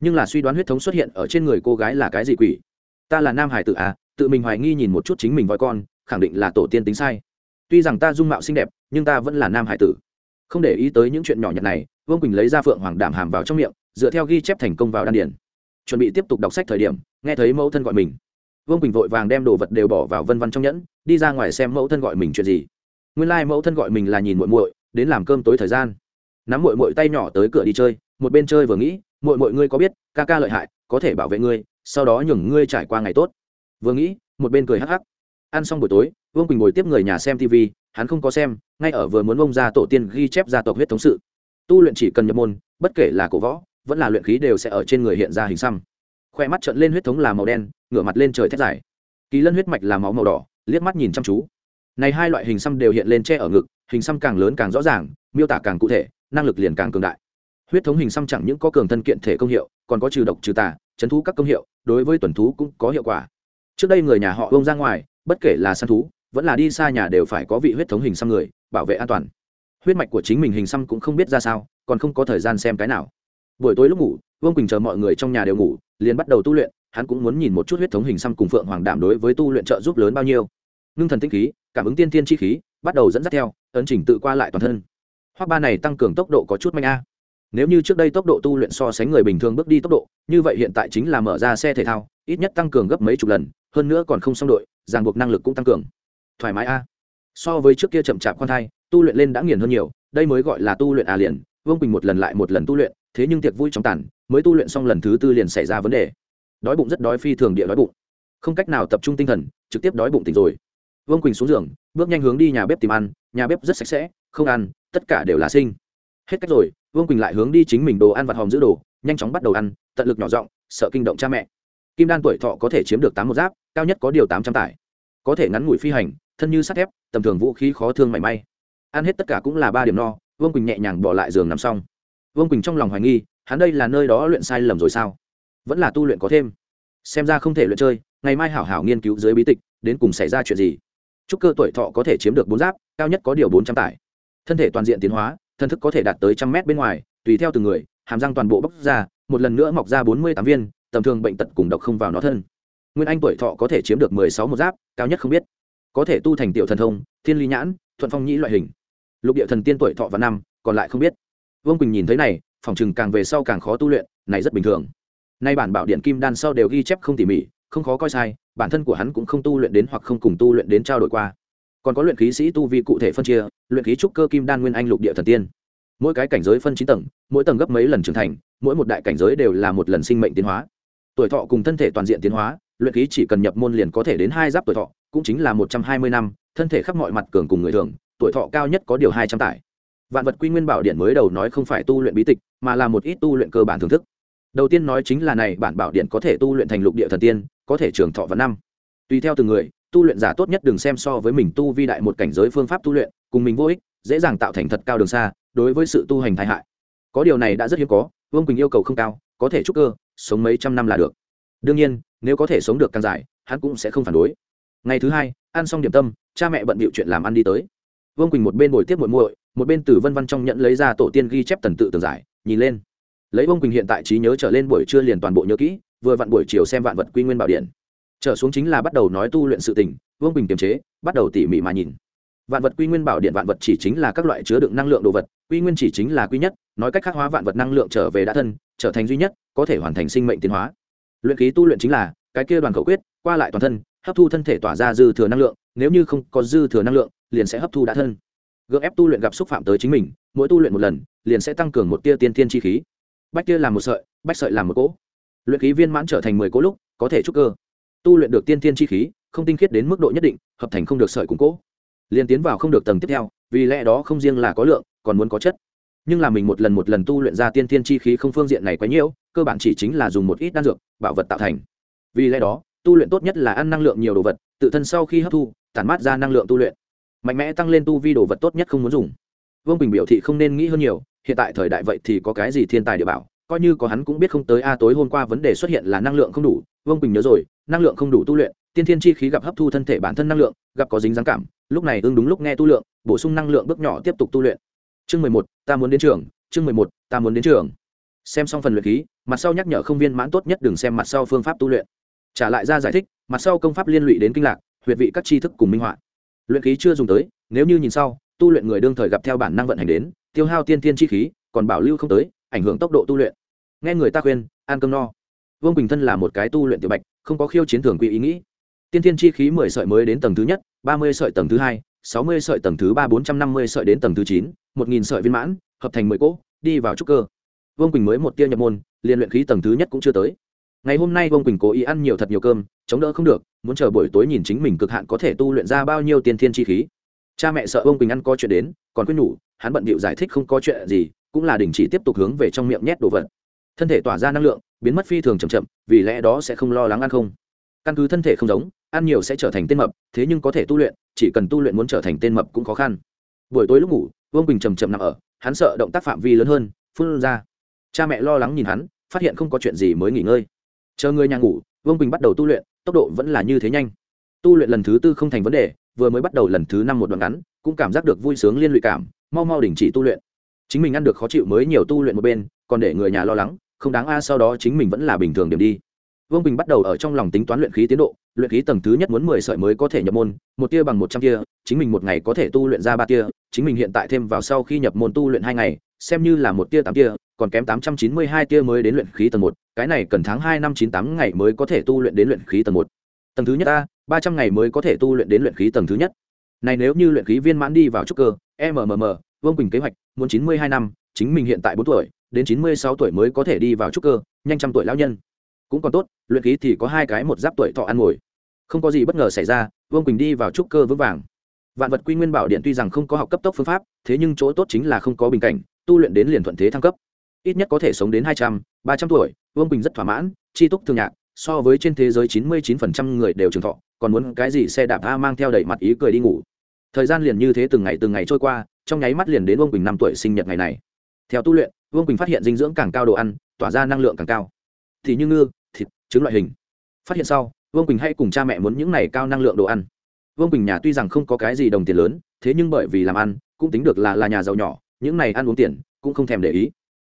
Nhưng là suy đoán huyết thống xuất hiện ở trên người cô gái là cái gì quỷ? Ta là nam hải tử à, tự mình hoài nghi nhìn một chút chính mình voi con khẳng định là tổ tiên tính sai. Tuy rằng ta dung mạo xinh đẹp nhưng ta vẫn là nam hải tử. Không để ý tới những chuyện nhỏ nhặt này vương quỳnh lấy ra phượng hoàng đảm hàm vào trong miệng dựa theo ghi chép thành công vào đan điển chuẩn bị tiếp tục đọc sách thời điểm nghe thấy mẫu thân gọi mình. Vương quỳnh vội vàng đem đồ vật đều bỏ vào vân văn trong nhẫn đi ra ngoài xem mẫu thân gọi mình chuyện gì. Nguyên lai、like、mẫu thân gọi mình là nhìn muội muội đến làm cơm tối thời gian. Nắm muội muội tay nhỏ tới cửa đi chơi một bên chơi vừa nghĩ muội muội ngươi có biết, ca ca lợi hại, có thể bảo vệ ngươi, sau đó nhường ngươi trải qua ngày tốt. Vừa nghĩ, một bên cười hắc hắc. Ăn xong buổi tối, vương quỳnh ngồi tiếp người nhà xem tv hắn không có xem, ngay ở vừa muốn bông ra tổ tiên ghi chép gia tộc huyết thống sự. Tu luyện chỉ cần nhập môn, bất kể là cổ võ, vẫn là luyện khí đều sẽ ở trên người hiện ra hình xăm. Khoe mắt trận lên huyết thống là màu đen, ngửa mặt lên trời thét dài. Kỳ lân huyết mạch là máu màu đỏ, liếc mắt nhìn chăm chú. Này hai loại hình xăm đều hiện lên che ở ngực, hình xăm càng lớn càng rõ ràng, miêu tả càng cụ thể, năng lực liền càng cường đại huyết thống hình xăm chẳng những có cường thân kiện thể công hiệu, còn có trừ độc trừ tà, chấn thú các công hiệu, đối với tuần thú cũng có hiệu quả. Trước đây người nhà họ bông ra ngoài, bất kể là săn thú, vẫn là đi xa nhà đều phải có vị huyết thống hình xăm người, bảo vệ an toàn. Huyết mạch của chính mình hình xăm cũng không biết ra sao, còn không có thời gian xem cái nào. Buổi tối lúc ngủ, vương quỳnh chờ mọi người trong nhà đều ngủ, liền bắt đầu tu luyện, hắn cũng muốn nhìn một chút huyết thống hình xăm cùng phượng hoàng đảm đối với tu luyện trợ giúp lớn bao nhiêu. Ngưng thần tinh khí, cảm ứng tiên tiên chi khí, bắt đầu dẫn dắt theo, ấn chỉnh tự qua lại toàn thân. Hoặc ba này tăng cường tốc độ có chút manh a nếu như trước đây tốc độ tu luyện so sánh người bình thường bước đi tốc độ, như vậy hiện tại chính là mở ra xe thể thao, ít nhất tăng cường gấp mấy chục lần, hơn nữa còn không xong đội, ràng buộc năng lực cũng tăng cường. Thoải mái a. So với trước kia chậm chạp khoan thai, tu luyện lên đã nghiền hơn nhiều, đây mới gọi là tu luyện à liền, vương quỳnh một lần lại một lần tu luyện, thế nhưng tiệc vui trong tàn, mới tu luyện xong lần thứ tư liền xảy ra vấn đề. Đói bụng rất đói phi thường địa đói bụng. Không cách nào tập trung tinh thần, trực tiếp đói bụng tỉnh rồi. Vương quỳnh xuống giường, bước nhanh hướng đi nhà bếp tìm ăn, nhà bếp rất sạch sẽ, không ăn, tất cả đều là sinh. Hết cách rồi vương quỳnh lại hướng đi chính mình đồ ăn vặt hòm giữ đồ nhanh chóng bắt đầu ăn tận lực nhỏ giọng sợ kinh động cha mẹ kim đan tuổi thọ có thể chiếm được tám một giáp cao nhất có điều tám trăm tải có thể ngắn ngủi phi hành thân như sắt thép tầm thường vũ khí khó thương mảy may ăn hết tất cả cũng là ba điểm no vương quỳnh nhẹ nhàng bỏ lại giường nằm xong vương quỳnh trong lòng hoài nghi hắn đây là nơi đó luyện sai lầm rồi sao vẫn là tu luyện có thêm xem ra không thể luyện chơi ngày mai hảo hảo nghiên cứu dưới bí tịch đến cùng xảy ra chuyện gì chúc cơ tuổi thọ có thể chiếm được bốn giáp cao nhất có điều bốn trăm tải thân thể toàn diện tiến hóa thân thức có thể đạt tới trăm mét bên ngoài, tùy theo từng người, hàm răng toàn bộ bóc ra, một lần nữa mọc ra bốn mươi tám viên, tầm thường bệnh tật cùng độc không vào nó thân. Nguyên anh tuổi thọ có thể chiếm được mười sáu một giáp, cao nhất không biết. Có thể tu thành tiểu thần thông, thiên ly nhãn, thuận phong nhĩ loại hình. Lục địa thần tiên tuổi thọ và năm, còn lại không biết. Vương quỳnh nhìn thấy này, phòng chừng càng về sau càng khó tu luyện, này rất bình thường. Nay bản bảo điện kim đan sau đều ghi chép không tỉ mỉ, không khó coi sai, bản thân của hắn cũng không tu luyện đến hoặc không cùng tu luyện đến trao đổi qua còn có luyện khí sĩ tu vi cụ thể phân chia, luyện khí trúc cơ kim đan nguyên anh lục địa thần tiên. Mỗi cái cảnh giới phân chín tầng, mỗi tầng gấp mấy lần trưởng thành, mỗi một đại cảnh giới đều là một lần sinh mệnh tiến hóa. Tuổi thọ cùng thân thể toàn diện tiến hóa, luyện khí chỉ cần nhập môn liền có thể đến hai giáp tuổi thọ, cũng chính là một trăm hai mươi năm, thân thể khắp mọi mặt cường cùng người thường, tuổi thọ cao nhất có điều hai trăm tải. Vạn vật quy nguyên bảo điện mới đầu nói không phải tu luyện bí tịch, mà là một ít tu luyện cơ bản thưởng thức. Đầu tiên nói chính là này, bản bảo điện có thể tu luyện thành lục địa thần tiên, có thể trường thọ và năm tùy theo từng người, tu luyện giả tốt nhất đừng xem so với mình tu vi đại một cảnh giới phương pháp tu luyện, cùng mình vô ích, dễ dàng tạo thành thật cao đường xa, đối với sự tu hành tai hại. Có điều này đã rất hiếm có, vương quỳnh yêu cầu không cao, có thể trúc cơ, sống mấy trăm năm là được. Đương nhiên, nếu có thể sống được càng dài, hắn cũng sẽ không phản đối. Ngày thứ hai, ăn xong điểm tâm, cha mẹ bận bịu chuyện làm ăn đi tới. Vương quỳnh một bên bồi tiếp muội muội, một bên từ vân văn trong nhận lấy ra tổ tiên ghi chép tần tự tường giải, nhìn lên. Lấy Vương quỳnh hiện tại trí nhớ trở lên buổi trưa liền toàn bộ nhớ kỹ, vừa vặn buổi chiều xem vạn vật quy nguyên bảo điện trở xuống chính là bắt đầu nói tu luyện sự tình, vương bình kiềm chế, bắt đầu tỉ mỉ mà nhìn. Vạn vật quy nguyên bảo điện, vạn vật chỉ chính là các loại chứa đựng năng lượng đồ vật, quy nguyên chỉ chính là quy nhất, nói cách khác hóa vạn vật năng lượng trở về đã thân, trở thành duy nhất, có thể hoàn thành sinh mệnh tiến hóa. Luyện khí tu luyện chính là, cái kia đoàn khẩu quyết, qua lại toàn thân, hấp thu thân thể tỏa ra dư thừa năng lượng, nếu như không có dư thừa năng lượng, liền sẽ hấp thu đã thân. Gượng ép tu luyện gặp xúc phạm tới chính mình, mỗi tu luyện một lần, liền sẽ tăng cường một tia tiên tiên chi khí. Bách tia làm một sợi, bách sợi làm một cỗ. Luyện khí viên mãn trở thành mười cỗ lúc, có thể trúc cơ tu luyện được tiên thiên chi khí không tinh khiết đến mức độ nhất định hợp thành không được sợi củng cố, liền tiến vào không được tầng tiếp theo vì lẽ đó không riêng là có lượng còn muốn có chất. Nhưng là mình một lần một lần tu luyện ra tiên thiên chi khí không phương diện này quá nhiễu cơ bản chỉ chính là dùng một ít đan dược bảo vật tạo thành. Vì lẽ đó tu luyện tốt nhất là ăn năng lượng nhiều đồ vật tự thân sau khi hấp thu tản mát ra năng lượng tu luyện. Mạnh mẽ tăng lên tu vi đồ vật tốt nhất không muốn dùng. Vương bình biểu thị không nên nghĩ hơn nhiều hiện tại thời đại vậy thì có cái gì thiên tài địa bảo coi như có hắn cũng biết không tới a tối hôm qua vấn đề xuất hiện là năng lượng không đủ vương bình nhớ rồi năng lượng không đủ tu luyện, tiên thiên chi khí gặp hấp thu thân thể bản thân năng lượng, gặp có dính dáng cảm, lúc này ương đúng lúc nghe tu lượng, bổ sung năng lượng bước nhỏ tiếp tục tu luyện. Chương mười một, ta muốn đến trường, chương mười một, ta muốn đến trường. Xem xong phần luyện khí, mặt sau nhắc nhở không viên mãn tốt nhất đừng xem mặt sau phương pháp tu luyện. Trả lại ra giải thích, mặt sau công pháp liên lụy đến kinh lạc, huyệt vị các tri thức cùng minh họa. Luyện khí chưa dùng tới, nếu như nhìn sau, tu luyện người đương thời gặp theo bản năng vận hành đến, tiêu hao tiên tiên chi khí, còn bảo lưu không tới, ảnh hưởng tốc độ tu luyện. Nghe người ta khuyên, ăn cơm no. Vương bình thân là một cái tu luyện tiểu bạch không có khiêu chiến thường quy ý nghĩ. Tiên thiên chi khí mười sợi mới đến tầng thứ nhất, ba mươi sợi tầng thứ hai, sáu mươi sợi tầng thứ ba, bốn trăm năm mươi sợi đến tầng thứ chín, một nghìn sợi viên mãn, hợp thành mười cỗ, đi vào trúc cơ. Vương quỳnh mới một tia nhập môn liên luyện khí tầng thứ nhất cũng chưa tới. Ngày hôm nay vương quỳnh cố ý ăn nhiều thật nhiều cơm, chống đỡ không được, muốn chờ buổi tối nhìn chính mình cực hạn có thể tu luyện ra bao nhiêu tiên thiên chi khí. Cha mẹ sợ vương quỳnh ăn có chuyện đến, còn quyết nhủ, hắn bận bịu giải thích không có chuyện gì, cũng là đình chỉ tiếp tục hướng về trong miệng nhét đồ vật thân thể tỏa ra năng lượng, biến mất phi thường chậm chậm, vì lẽ đó sẽ không lo lắng ăn không. Căn cứ thân thể không giống, ăn nhiều sẽ trở thành tên mập, thế nhưng có thể tu luyện, chỉ cần tu luyện muốn trở thành tên mập cũng khó khăn. Buổi tối lúc ngủ, vương bình chầm chậm nằm ở, hắn sợ động tác phạm vi lớn hơn, phun ra. Cha mẹ lo lắng nhìn hắn, phát hiện không có chuyện gì mới nghỉ ngơi. Chờ người nhà ngủ, vương bình bắt đầu tu luyện, tốc độ vẫn là như thế nhanh. Tu luyện lần thứ tư không thành vấn đề, vừa mới bắt đầu lần thứ năm một đoạn ngắn, cũng cảm giác được vui sướng liên lụy cảm, mau mau đình chỉ tu luyện. Chính mình ăn được khó chịu mới nhiều tu luyện một bên, còn để người nhà lo lắng không đáng a, sau đó chính mình vẫn là bình thường điểm đi. Vương bình bắt đầu ở trong lòng tính toán luyện khí tiến độ, luyện khí tầng thứ nhất muốn mười sợi mới có thể nhập môn, một tia bằng một trăm tia, chính mình một ngày có thể tu luyện ra ba tia, chính mình hiện tại thêm vào sau khi nhập môn tu luyện hai ngày, xem như là một tia tám tia, còn kém tám trăm chín mươi hai tia mới đến luyện khí tầng một, cái này cần tháng hai năm chín tám ngày mới có thể tu luyện đến luyện khí tầng một. Tầng thứ nhất a, ba trăm ngày mới có thể tu luyện đến luyện khí tầng thứ nhất. Này nếu như luyện khí viên mãn đi vào trúc cơ mmm vương bình kế hoạch, muốn chín mươi hai năm, chính mình hiện tại bốn tuổi đến chín mươi sáu tuổi mới có thể đi vào trúc cơ, nhanh trăm tuổi lão nhân. Cũng còn tốt, luyện khí thì có hai cái một giáp tuổi thọ ăn ngồi. Không có gì bất ngờ xảy ra, vương quỳnh đi vào trúc cơ vững vàng. Vạn vật quy nguyên bảo điện tuy rằng không có học cấp tốc phương pháp, thế nhưng chỗ tốt chính là không có bình cảnh, tu luyện đến liền thuận thế thăng cấp. Ít nhất có thể sống đến hai trăm, ba trăm tuổi, vương quỳnh rất thỏa mãn chi túc thường nhạc, so với trên thế giới chín mươi chín phần trăm người đều trường thọ, còn muốn cái gì xe đạp a mang theo đầy mặt ý cười đi ngủ. Thời gian liền như thế từng ngày từng ngày trôi qua, trong nháy mắt liền đến vương quỳnh năm tuổi sinh nhật ngày này theo tu luyện, vương quỳnh phát hiện dinh dưỡng càng cao đồ ăn, tỏa ra năng lượng càng cao. Thì như ngư, thịt, trứng loại hình. Phát hiện sau, vương quỳnh hay cùng cha mẹ muốn những này cao năng lượng đồ ăn. Vương quỳnh nhà tuy rằng không có cái gì đồng tiền lớn, thế nhưng bởi vì làm ăn, cũng tính được là là nhà giàu nhỏ, những này ăn uống tiền, cũng không thèm để ý.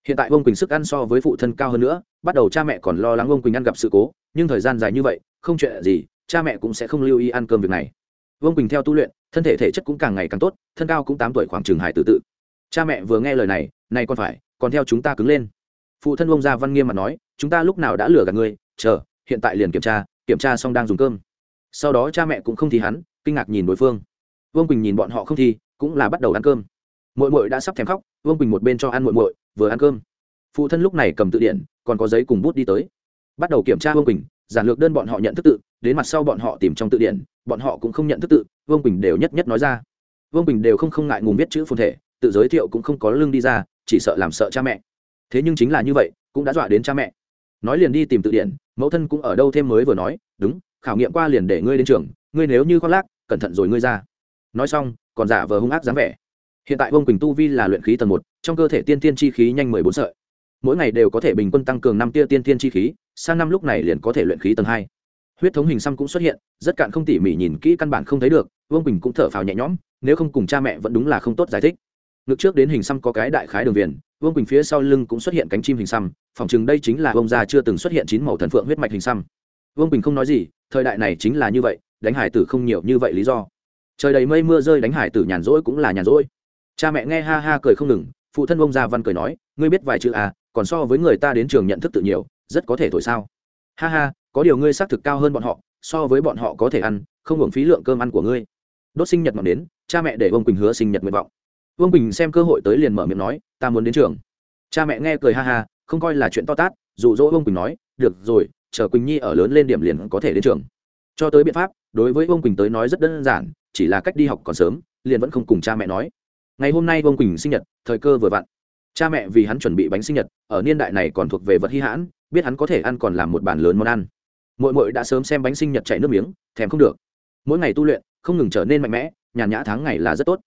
Hiện tại vương quỳnh sức ăn so với phụ thân cao hơn nữa, bắt đầu cha mẹ còn lo lắng vương quỳnh ăn gặp sự cố, nhưng thời gian dài như vậy, không chuyện gì, cha mẹ cũng sẽ không lưu ý ăn cơm việc này. Vương quỳnh theo tu luyện, thân thể thể chất cũng càng ngày càng tốt, thân cao cũng tám tuổi khoảng trường hải tự tự cha mẹ vừa nghe lời này này còn phải, còn theo chúng ta cứng lên. Phụ thân ông gia văn nghiêm mà nói, chúng ta lúc nào đã lừa gạt ngươi, chờ, hiện tại liền kiểm tra kiểm tra xong đang dùng cơm. Sau đó cha mẹ cũng không thi hắn, kinh ngạc nhìn đối phương. Vương quỳnh nhìn bọn họ không thi, cũng là bắt đầu ăn cơm. Mội mội đã sắp thèm khóc, vương quỳnh một bên cho ăn mội mội vừa ăn cơm. Phụ thân lúc này cầm tự điển còn có giấy cùng bút đi tới. Bắt đầu kiểm tra vương quỳnh, giản lược đơn bọn họ nhận thức tự, đến mặt sau bọn họ tìm trong tự điển bọn họ cũng không nhận thức tự, vương quỳnh đều nhất nhất nói ra. Vương quỳnh đều không không ngại ngùng viết chữ phồn thể tự giới thiệu cũng không có lương đi ra, chỉ sợ làm sợ cha mẹ. Thế nhưng chính là như vậy, cũng đã dọa đến cha mẹ. Nói liền đi tìm tự điển mẫu thân cũng ở đâu thêm mới vừa nói, đúng, khảo nghiệm qua liền để ngươi đến trường, ngươi nếu như khoác lác, cẩn thận rồi ngươi ra. Nói xong, còn giả vờ hung ác dáng vẻ. Hiện tại vương quỳnh tu vi là luyện khí tầng một, trong cơ thể tiên tiên chi khí nhanh mười bốn sợi. Mỗi ngày đều có thể bình quân tăng cường năm tia tiên tiên chi khí, sang năm lúc này liền có thể luyện khí tầng hai. Huyết thống hình xăm cũng xuất hiện, rất cạn không tỉ mỉ nhìn kỹ căn bản không thấy được, vương quỳnh cũng thở phào nhẹ nhõm, nếu không cùng cha mẹ vẫn đúng là không tốt giải thích ngực trước đến hình xăm có cái đại khái đường viền, vương quỳnh phía sau lưng cũng xuất hiện cánh chim hình xăm phỏng chừng đây chính là ông già chưa từng xuất hiện chín màu thần phượng huyết mạch hình xăm. Vương quỳnh không nói gì, thời đại này chính là như vậy, đánh hải tử không nhiều như vậy lý do. Trời đầy mây mưa rơi đánh hải tử nhàn rỗi cũng là nhàn rỗi. Cha mẹ nghe ha ha cười không ngừng, phụ thân ông gia văn cười nói, ngươi biết vài chữ à còn so với người ta đến trường nhận thức tự nhiều, rất có thể thổi sao. Ha ha, có điều ngươi xác thực cao hơn bọn họ, so với bọn họ có thể ăn, không hưởng phí lượng cơm ăn của ngươi. Đốt sinh nhật ngọn đến cha mẹ để vương quỳnh hứa sinh nhật nguyện vọng vương Bình xem cơ hội tới liền mở miệng nói ta muốn đến trường cha mẹ nghe cười ha ha không coi là chuyện to tát dụ dỗ vương quỳnh nói được rồi chờ quỳnh nhi ở lớn lên điểm liền có thể đến trường cho tới biện pháp đối với vương quỳnh tới nói rất đơn giản chỉ là cách đi học còn sớm liền vẫn không cùng cha mẹ nói ngày hôm nay vương quỳnh sinh nhật thời cơ vừa vặn cha mẹ vì hắn chuẩn bị bánh sinh nhật ở niên đại này còn thuộc về vật hy hãn biết hắn có thể ăn còn làm một bàn lớn món ăn mội mội đã sớm xem bánh sinh nhật chảy nước miếng thèm không được mỗi ngày tu luyện không ngừng trở nên mạnh mẽ nhàn nhã tháng ngày là rất tốt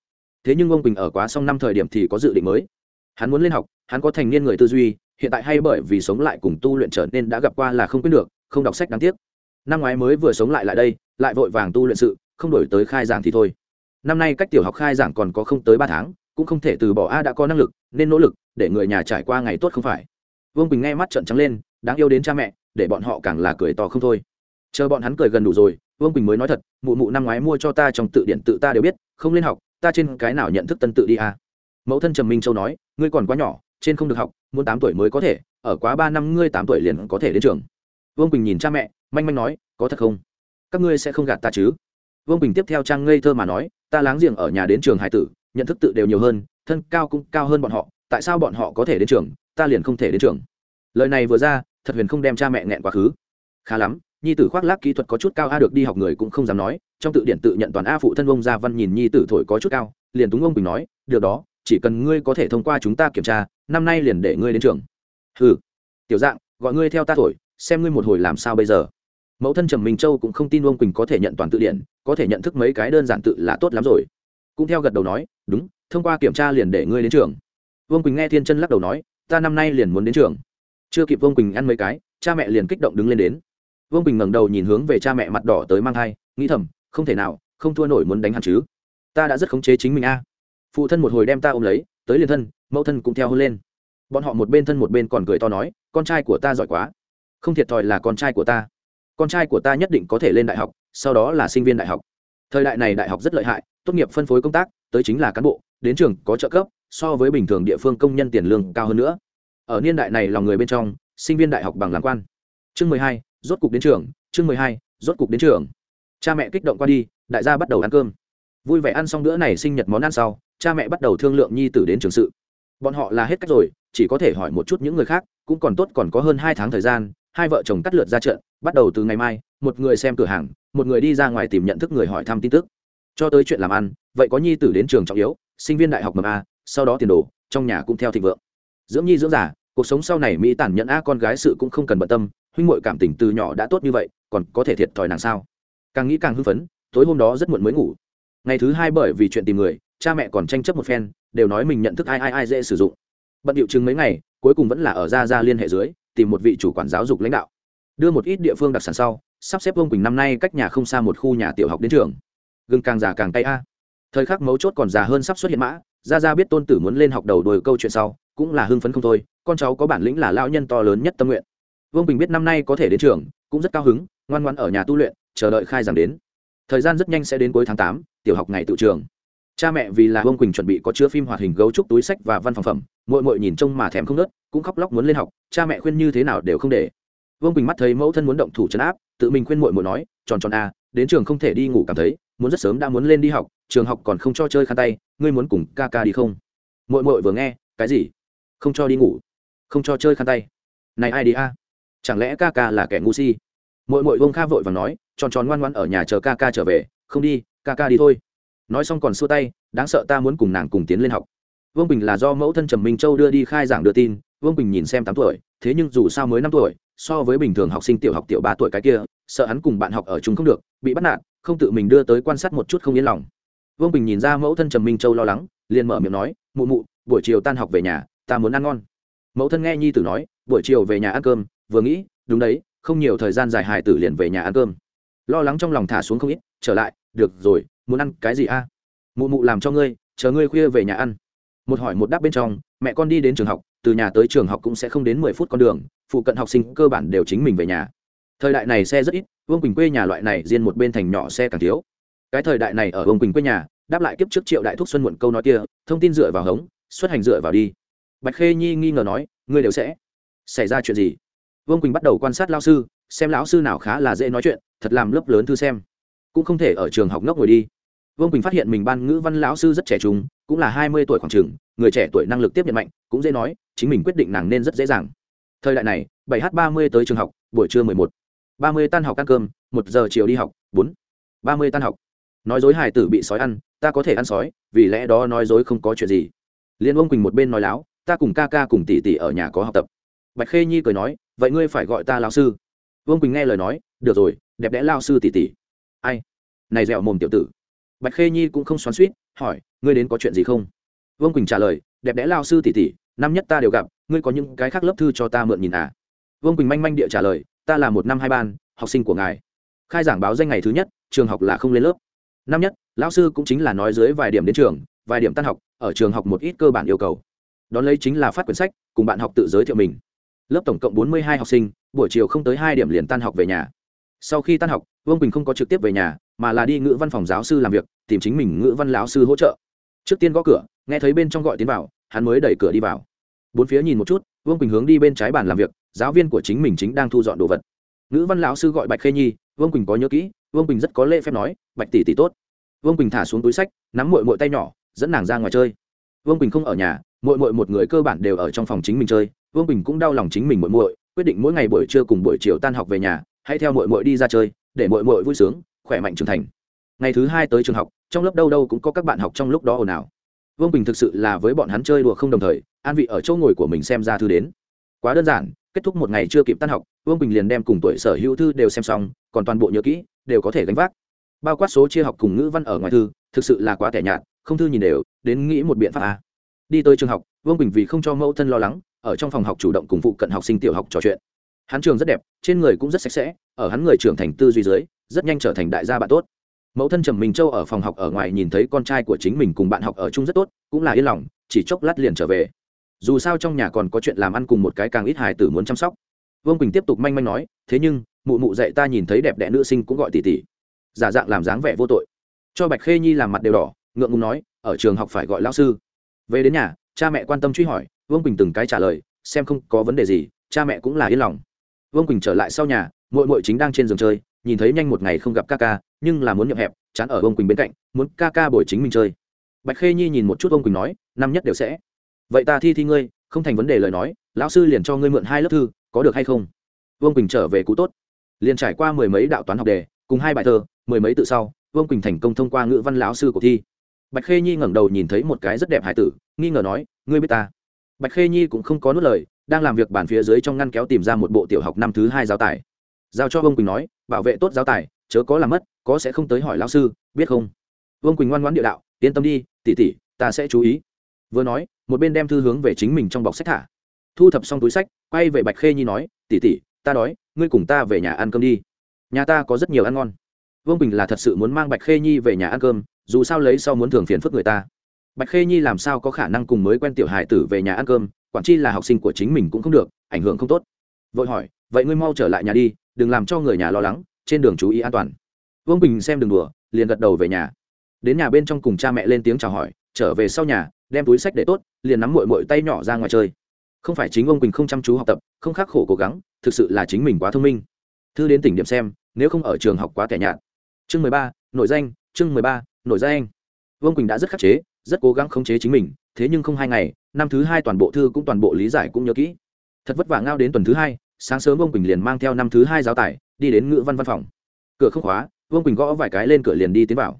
thế nhưng ông quỳnh ở quá xong năm thời điểm thì có dự định mới. Hắn muốn lên học, hắn có thành niên người tư duy, hiện tại hay bởi vì sống lại cùng tu luyện trở nên đã gặp qua là không quyết được, không đọc sách đáng tiếc. Năm ngoái mới vừa sống lại lại đây, lại vội vàng tu luyện sự, không đổi tới khai giảng thì thôi. Năm nay cách tiểu học khai giảng còn có không tới ba tháng, cũng không thể từ bỏ a đã có năng lực, nên nỗ lực, để người nhà trải qua ngày tốt không phải. Vương quỳnh nghe mắt trận trắng lên, đáng yêu đến cha mẹ, để bọn họ càng là cười to không thôi. Chờ bọn hắn cười gần đủ rồi, vương quỳnh mới nói thật, mụ mụ năm ngoái mua cho ta trong tự điện tự ta đều biết, không lên học ta trên cái nào nhận thức tân tự đi a mẫu thân trầm minh châu nói, ngươi còn quá nhỏ, trên không được học, muốn tám tuổi mới có thể, ở quá ba năm ngươi tám tuổi liền có thể đến trường. Vương quỳnh nhìn cha mẹ, manh manh nói, có thật không? Các ngươi sẽ không gạt ta chứ? Vương quỳnh tiếp theo trang ngây thơ mà nói, ta láng giềng ở nhà đến trường hải tử, nhận thức tự đều nhiều hơn, thân cao cũng cao hơn bọn họ, tại sao bọn họ có thể đến trường, ta liền không thể đến trường. Lời này vừa ra, thật huyền không đem cha mẹ nghẹn quá khứ. Khá lắm nhi tử khoác lác kỹ thuật có chút cao a được đi học người cũng không dám nói, trong tự điển tự nhận toàn a phụ thân ông gia văn nhìn nhi tử thổi có chút cao, liền túng ông bình nói, được đó, chỉ cần ngươi có thể thông qua chúng ta kiểm tra, năm nay liền để ngươi đến trường. Ừ tiểu dạng, gọi ngươi theo ta thổi, xem ngươi một hồi làm sao bây giờ. Mẫu thân trầm minh châu cũng không tin ông quỳnh có thể nhận toàn tự điển, có thể nhận thức mấy cái đơn giản tự là tốt lắm rồi. Cũng theo gật đầu nói, đúng, thông qua kiểm tra liền để ngươi đến trường. Vương quỳnh nghe thiên chân lắc đầu nói, ta năm nay liền muốn đến trường. Chưa kịp vương quỳnh ăn mấy cái, cha mẹ liền kích động đứng lên đến vương Bình ngẩng đầu nhìn hướng về cha mẹ mặt đỏ tới mang thai nghĩ thầm không thể nào không thua nổi muốn đánh hắn chứ ta đã rất khống chế chính mình a phụ thân một hồi đem ta ôm lấy tới liền thân mẫu thân cũng theo hôn lên bọn họ một bên thân một bên còn cười to nói con trai của ta giỏi quá không thiệt thòi là con trai của ta con trai của ta nhất định có thể lên đại học sau đó là sinh viên đại học thời đại này đại học rất lợi hại tốt nghiệp phân phối công tác tới chính là cán bộ đến trường có trợ cấp so với bình thường địa phương công nhân tiền lương cao hơn nữa ở niên đại này lòng người bên trong sinh viên đại học bằng làm quan chương mười hai rốt cục đến trường, chương mười hai, rốt cục đến trường. Cha mẹ kích động qua đi, đại gia bắt đầu ăn cơm. Vui vẻ ăn xong bữa này sinh nhật món ăn sau, cha mẹ bắt đầu thương lượng nhi tử đến trường sự. Bọn họ là hết cách rồi, chỉ có thể hỏi một chút những người khác, cũng còn tốt còn có hơn hai tháng thời gian, hai vợ chồng cắt lượt ra trận bắt đầu từ ngày mai, một người xem cửa hàng, một người đi ra ngoài tìm nhận thức người hỏi thăm tin tức. Cho tới chuyện làm ăn, vậy có nhi tử đến trường trọng yếu, sinh viên đại học mầm a, sau đó tiền đồ, trong nhà cũng theo thịnh vượng. Dưỡng nhi dưỡng giả cuộc sống sau này mỹ tản nhận a con gái sự cũng không cần bận tâm huynh muội cảm tình từ nhỏ đã tốt như vậy, còn có thể thiệt thòi nàng sao? Càng nghĩ càng hưng phấn, tối hôm đó rất muộn mới ngủ. Ngày thứ hai bởi vì chuyện tìm người, cha mẹ còn tranh chấp một phen, đều nói mình nhận thức ai ai ai dễ sử dụng. Bận điệu chứng mấy ngày, cuối cùng vẫn là ở ra ra liên hệ dưới, tìm một vị chủ quản giáo dục lãnh đạo. Đưa một ít địa phương đặc sản sau, sắp xếp ông quỳnh năm nay cách nhà không xa một khu nhà tiểu học đến trường. Gừng càng già càng tay a. Thời khắc mấu chốt còn già hơn sắp xuất hiện mã ra ra biết tôn tử muốn lên học đầu đồi câu chuyện sau, cũng là hưng phấn không thôi, con cháu có bản lĩnh là lão nhân to lớn nhất tâm nguyện vương bình biết năm nay có thể đến trường cũng rất cao hứng ngoan ngoan ở nhà tu luyện chờ đợi khai giảng đến thời gian rất nhanh sẽ đến cuối tháng tám tiểu học ngày tự trường. Cha mẹ vì là vương quỳnh chuẩn bị có chứa phim hoạt hình gấu trúc túi sách và văn phòng phẩm mội mội nhìn trông mà thèm không nớt cũng khóc lóc muốn lên học cha mẹ khuyên như thế nào đều không để. Vương quỳnh mắt thấy mẫu thân muốn động thủ chấn áp tự mình khuyên mội mội nói tròn tròn a à, đến trường không thể đi ngủ cảm thấy muốn rất sớm đã muốn lên đi học trường học còn không cho chơi khăn tay ngươi muốn cùng ca ca đi không? Mội mội vừa nghe cái gì? Không cho đi ngủ không cho chơi khăn tay. Này ai đi a? Chẳng lẽ ca ca là kẻ ngu si? Mội mội vông kha vội và nói, tròn tròn ngoan ngoan ở nhà chờ ca ca trở về, không đi, ca ca đi thôi. Nói xong còn xua tay, đáng sợ ta muốn cùng nàng cùng tiến lên học. Vương bình là do mẫu thân trầm minh châu đưa đi khai giảng đưa tin, vương bình nhìn xem tám tuổi, thế nhưng dù sao mới năm tuổi, so với bình thường học sinh tiểu học tiểu ba tuổi cái kia, sợ hắn cùng bạn học ở chung không được, bị bắt nạt, không tự mình đưa tới quan sát một chút không yên lòng. Vương bình nhìn ra mẫu thân trầm minh châu lo lắng, liền mở miệng nói, mụ mụ, buổi chiều tan học về nhà, ta muốn ăn ngon. Mẫu thân nghe nhi tử nói, buổi chiều về nhà ăn cơm vừa nghĩ, đúng đấy, không nhiều thời gian dài hài tử liền về nhà ăn cơm. Lo lắng trong lòng thả xuống không ít, trở lại, được rồi, muốn ăn cái gì a? Mụ mụ làm cho ngươi, chờ ngươi khuya về nhà ăn. Một hỏi một đáp bên trong, mẹ con đi đến trường học, từ nhà tới trường học cũng sẽ không đến mười phút con đường, phụ cận học sinh cơ bản đều chính mình về nhà. Thời đại này xe rất ít, vương quỳnh quê nhà loại này riêng một bên thành nhỏ xe càng thiếu. Cái thời đại này ở vương quỳnh quê nhà, đáp lại kiếp trước triệu đại thúc xuân muộn câu nói kia, thông tin dựa vào hống, xuất hành dựa vào đi. Bạch khê nhi nghi ngờ nói, ngươi đều sẽ xảy ra chuyện gì? Vương quỳnh bắt đầu quan sát lao sư, xem lão sư nào khá là dễ nói chuyện, thật làm lớp lớn thư xem. Cũng không thể ở trường học ngốc ngồi đi. Vương quỳnh phát hiện mình ban ngữ văn lão sư rất trẻ trung, cũng là hai mươi tuổi khoảng trường, người trẻ tuổi năng lực tiếp nhận mạnh, cũng dễ nói, chính mình quyết định nàng nên rất dễ dàng. Thời đại này, bảy h ba mươi tới trường học, buổi trưa mười một. ba mươi tan học ăn cơm, một giờ chiều đi học, bốn. ba mươi tan học. Nói dối hài tử bị sói ăn, ta có thể ăn sói, vì lẽ đó nói dối không có chuyện gì. Liên ông quỳnh một bên nói láo, ta cùng ca ca cùng tỷ tỷ ở nhà có học tập. Bạch khê nhi cười nói vậy ngươi phải gọi ta lao sư. Vương quỳnh nghe lời nói, được rồi, đẹp đẽ lao sư tỷ tỷ. Ai? Này dẻo mồm tiểu tử. Bạch khê nhi cũng không xoắn suýt hỏi, ngươi đến có chuyện gì không? Vương quỳnh trả lời, đẹp đẽ lao sư tỷ tỷ, năm nhất ta đều gặp, ngươi có những cái khác lớp thư cho ta mượn nhìn à? Vương quỳnh manh manh địa trả lời, ta là một năm hai ban, học sinh của ngài. Khai giảng báo danh ngày thứ nhất, trường học là không lên lớp. Năm nhất, lão sư cũng chính là nói dưới vài điểm đến trường, vài điểm tan học, ở trường học một ít cơ bản yêu cầu. Đón lấy chính là phát quyển sách, cùng bạn học tự giới thiệu mình lớp tổng cộng bốn mươi hai học sinh, buổi chiều không tới hai điểm liền tan học về nhà. Sau khi tan học, vương quỳnh không có trực tiếp về nhà, mà là đi ngữ văn phòng giáo sư làm việc, tìm chính mình ngữ văn lão sư hỗ trợ. Trước tiên gõ cửa, nghe thấy bên trong gọi tiến vào, hắn mới đẩy cửa đi vào. Bốn phía nhìn một chút, vương quỳnh hướng đi bên trái bàn làm việc, giáo viên của chính mình chính đang thu dọn đồ vật. Ngữ văn lão sư gọi bạch khê nhi, vương quỳnh có nhớ kỹ, vương quỳnh rất có lễ phép nói, bạch tỷ tỷ tốt. Vương quỳnh thả xuống túi sách, nắm mội mội tay nhỏ, dẫn nàng ra ngoài chơi. Vương quỳnh không ở nhà mội mội một người cơ bản đều ở trong phòng chính mình chơi vương Bình cũng đau lòng chính mình muội muội, quyết định mỗi ngày buổi trưa cùng buổi chiều tan học về nhà hãy theo muội muội đi ra chơi để muội muội vui sướng khỏe mạnh trưởng thành. Ngày thứ hai tới trường học trong lớp đâu đâu cũng có các bạn học trong lúc đó ồn ào. Vương bình thực sự là với bọn hắn chơi đùa không đồng thời an vị ở chỗ ngồi của mình xem ra thư đến. Quá đơn giản kết thúc một ngày chưa kịp tan học vương bình liền đem cùng tuổi sở hữu thư đều xem xong còn toàn bộ nhớ kỹ đều có thể gánh vác. Bao quát số chia học cùng ngữ văn ở ngoài thư thực sự là quá tẻ nhạt không thư nhìn đều đến nghĩ một biện pháp à. đi tới trường học vương bình vì không cho mẫu thân lo lắng ở trong phòng học chủ động cùng phụ cận học sinh tiểu học trò chuyện. Hắn trường rất đẹp, trên người cũng rất sạch sẽ, ở hắn người trưởng thành tư duy dưới, rất nhanh trở thành đại gia bạn tốt. Mẫu thân trầm minh châu ở phòng học ở ngoài nhìn thấy con trai của chính mình cùng bạn học ở chung rất tốt, cũng là yên lòng, chỉ chốc lát liền trở về. Dù sao trong nhà còn có chuyện làm ăn cùng một cái càng ít hài tử muốn chăm sóc. Vương quỳnh tiếp tục manh manh nói, thế nhưng, mụ mụ dạy ta nhìn thấy đẹp đẽ nữ sinh cũng gọi tỷ tỷ. Giả dạng làm dáng vẻ vô tội. Cho bạch khê nhi làm mặt đều đỏ, ngượng ngùng nói, ở trường học phải gọi lao sư. Về đến nhà, cha mẹ quan tâm truy hỏi vương quỳnh từng cái trả lời xem không có vấn đề gì cha mẹ cũng là yên lòng vương quỳnh trở lại sau nhà mội mội chính đang trên giường chơi nhìn thấy nhanh một ngày không gặp ca ca nhưng là muốn nhậm hẹp chán ở vương quỳnh bên cạnh muốn ca ca bồi chính mình chơi bạch khê nhi nhìn một chút vương quỳnh nói năm nhất đều sẽ vậy ta thi thi ngươi không thành vấn đề lời nói lão sư liền cho ngươi mượn hai lớp thư có được hay không vương quỳnh trở về cú tốt liền trải qua mười mấy đạo toán học đề cùng hai bài thơ mười mấy tự sau vương quỳnh thành công thông qua ngữ văn lão sư của thi bạch khê nhi ngẩng đầu nhìn thấy một cái rất đẹp hải tử nghi ngờ nói ngươi biết ta bạch khê nhi cũng không có nuốt lời, đang làm việc bàn phía dưới trong ngăn kéo tìm ra một bộ tiểu học năm thứ hai giáo tài. Giao cho vương quỳnh nói, bảo vệ tốt giáo tài, chớ có làm mất, có sẽ không tới hỏi lão sư, biết không? Vương quỳnh ngoan ngoãn địa đạo, yên tâm đi tỉ tỉ ta sẽ chú ý. Vừa nói, một bên đem thư hướng về chính mình trong bọc sách thả. Thu thập xong túi sách, quay về bạch khê nhi nói tỉ tỉ ta đói, ngươi cùng ta về nhà ăn cơm đi. Nhà ta có rất nhiều ăn ngon. Vương Quỳnh là thật sự muốn mang bạch khê nhi về nhà ăn cơm, dù sao lấy sau muốn thường phiền phức người ta bạch khê nhi làm sao có khả năng cùng mới quen tiểu hải tử về nhà ăn cơm, quản chi là học sinh của chính mình cũng không được, ảnh hưởng không tốt. Vội hỏi, vậy ngươi mau trở lại nhà đi, đừng làm cho người nhà lo lắng, trên đường chú ý an toàn. Vương bình xem đường đùa, liền gật đầu về nhà. Đến nhà bên trong cùng cha mẹ lên tiếng chào hỏi, trở về sau nhà, đem túi sách để tốt, liền nắm mội mội tay nhỏ ra ngoài chơi. Không phải chính ông quỳnh không chăm chú học tập, không khắc khổ cố gắng, thực sự là chính mình quá thông minh. Thư đến tỉnh điểm xem, nếu không ở trường học quá tẻ nhạt. Chương mười ba, nội danh, chương mười ba, nội danh. Vương quỳnh đã rất khắc chế rất cố gắng khống chế chính mình thế nhưng không hai ngày năm thứ hai toàn bộ thư cũng toàn bộ lý giải cũng nhớ kỹ. Thật vất vả ngao đến tuần thứ hai sáng sớm vương quỳnh liền mang theo năm thứ hai giáo tải đi đến ngữ văn văn phòng. Cửa không khóa vương quỳnh gõ vài cái lên cửa liền đi tiến vào.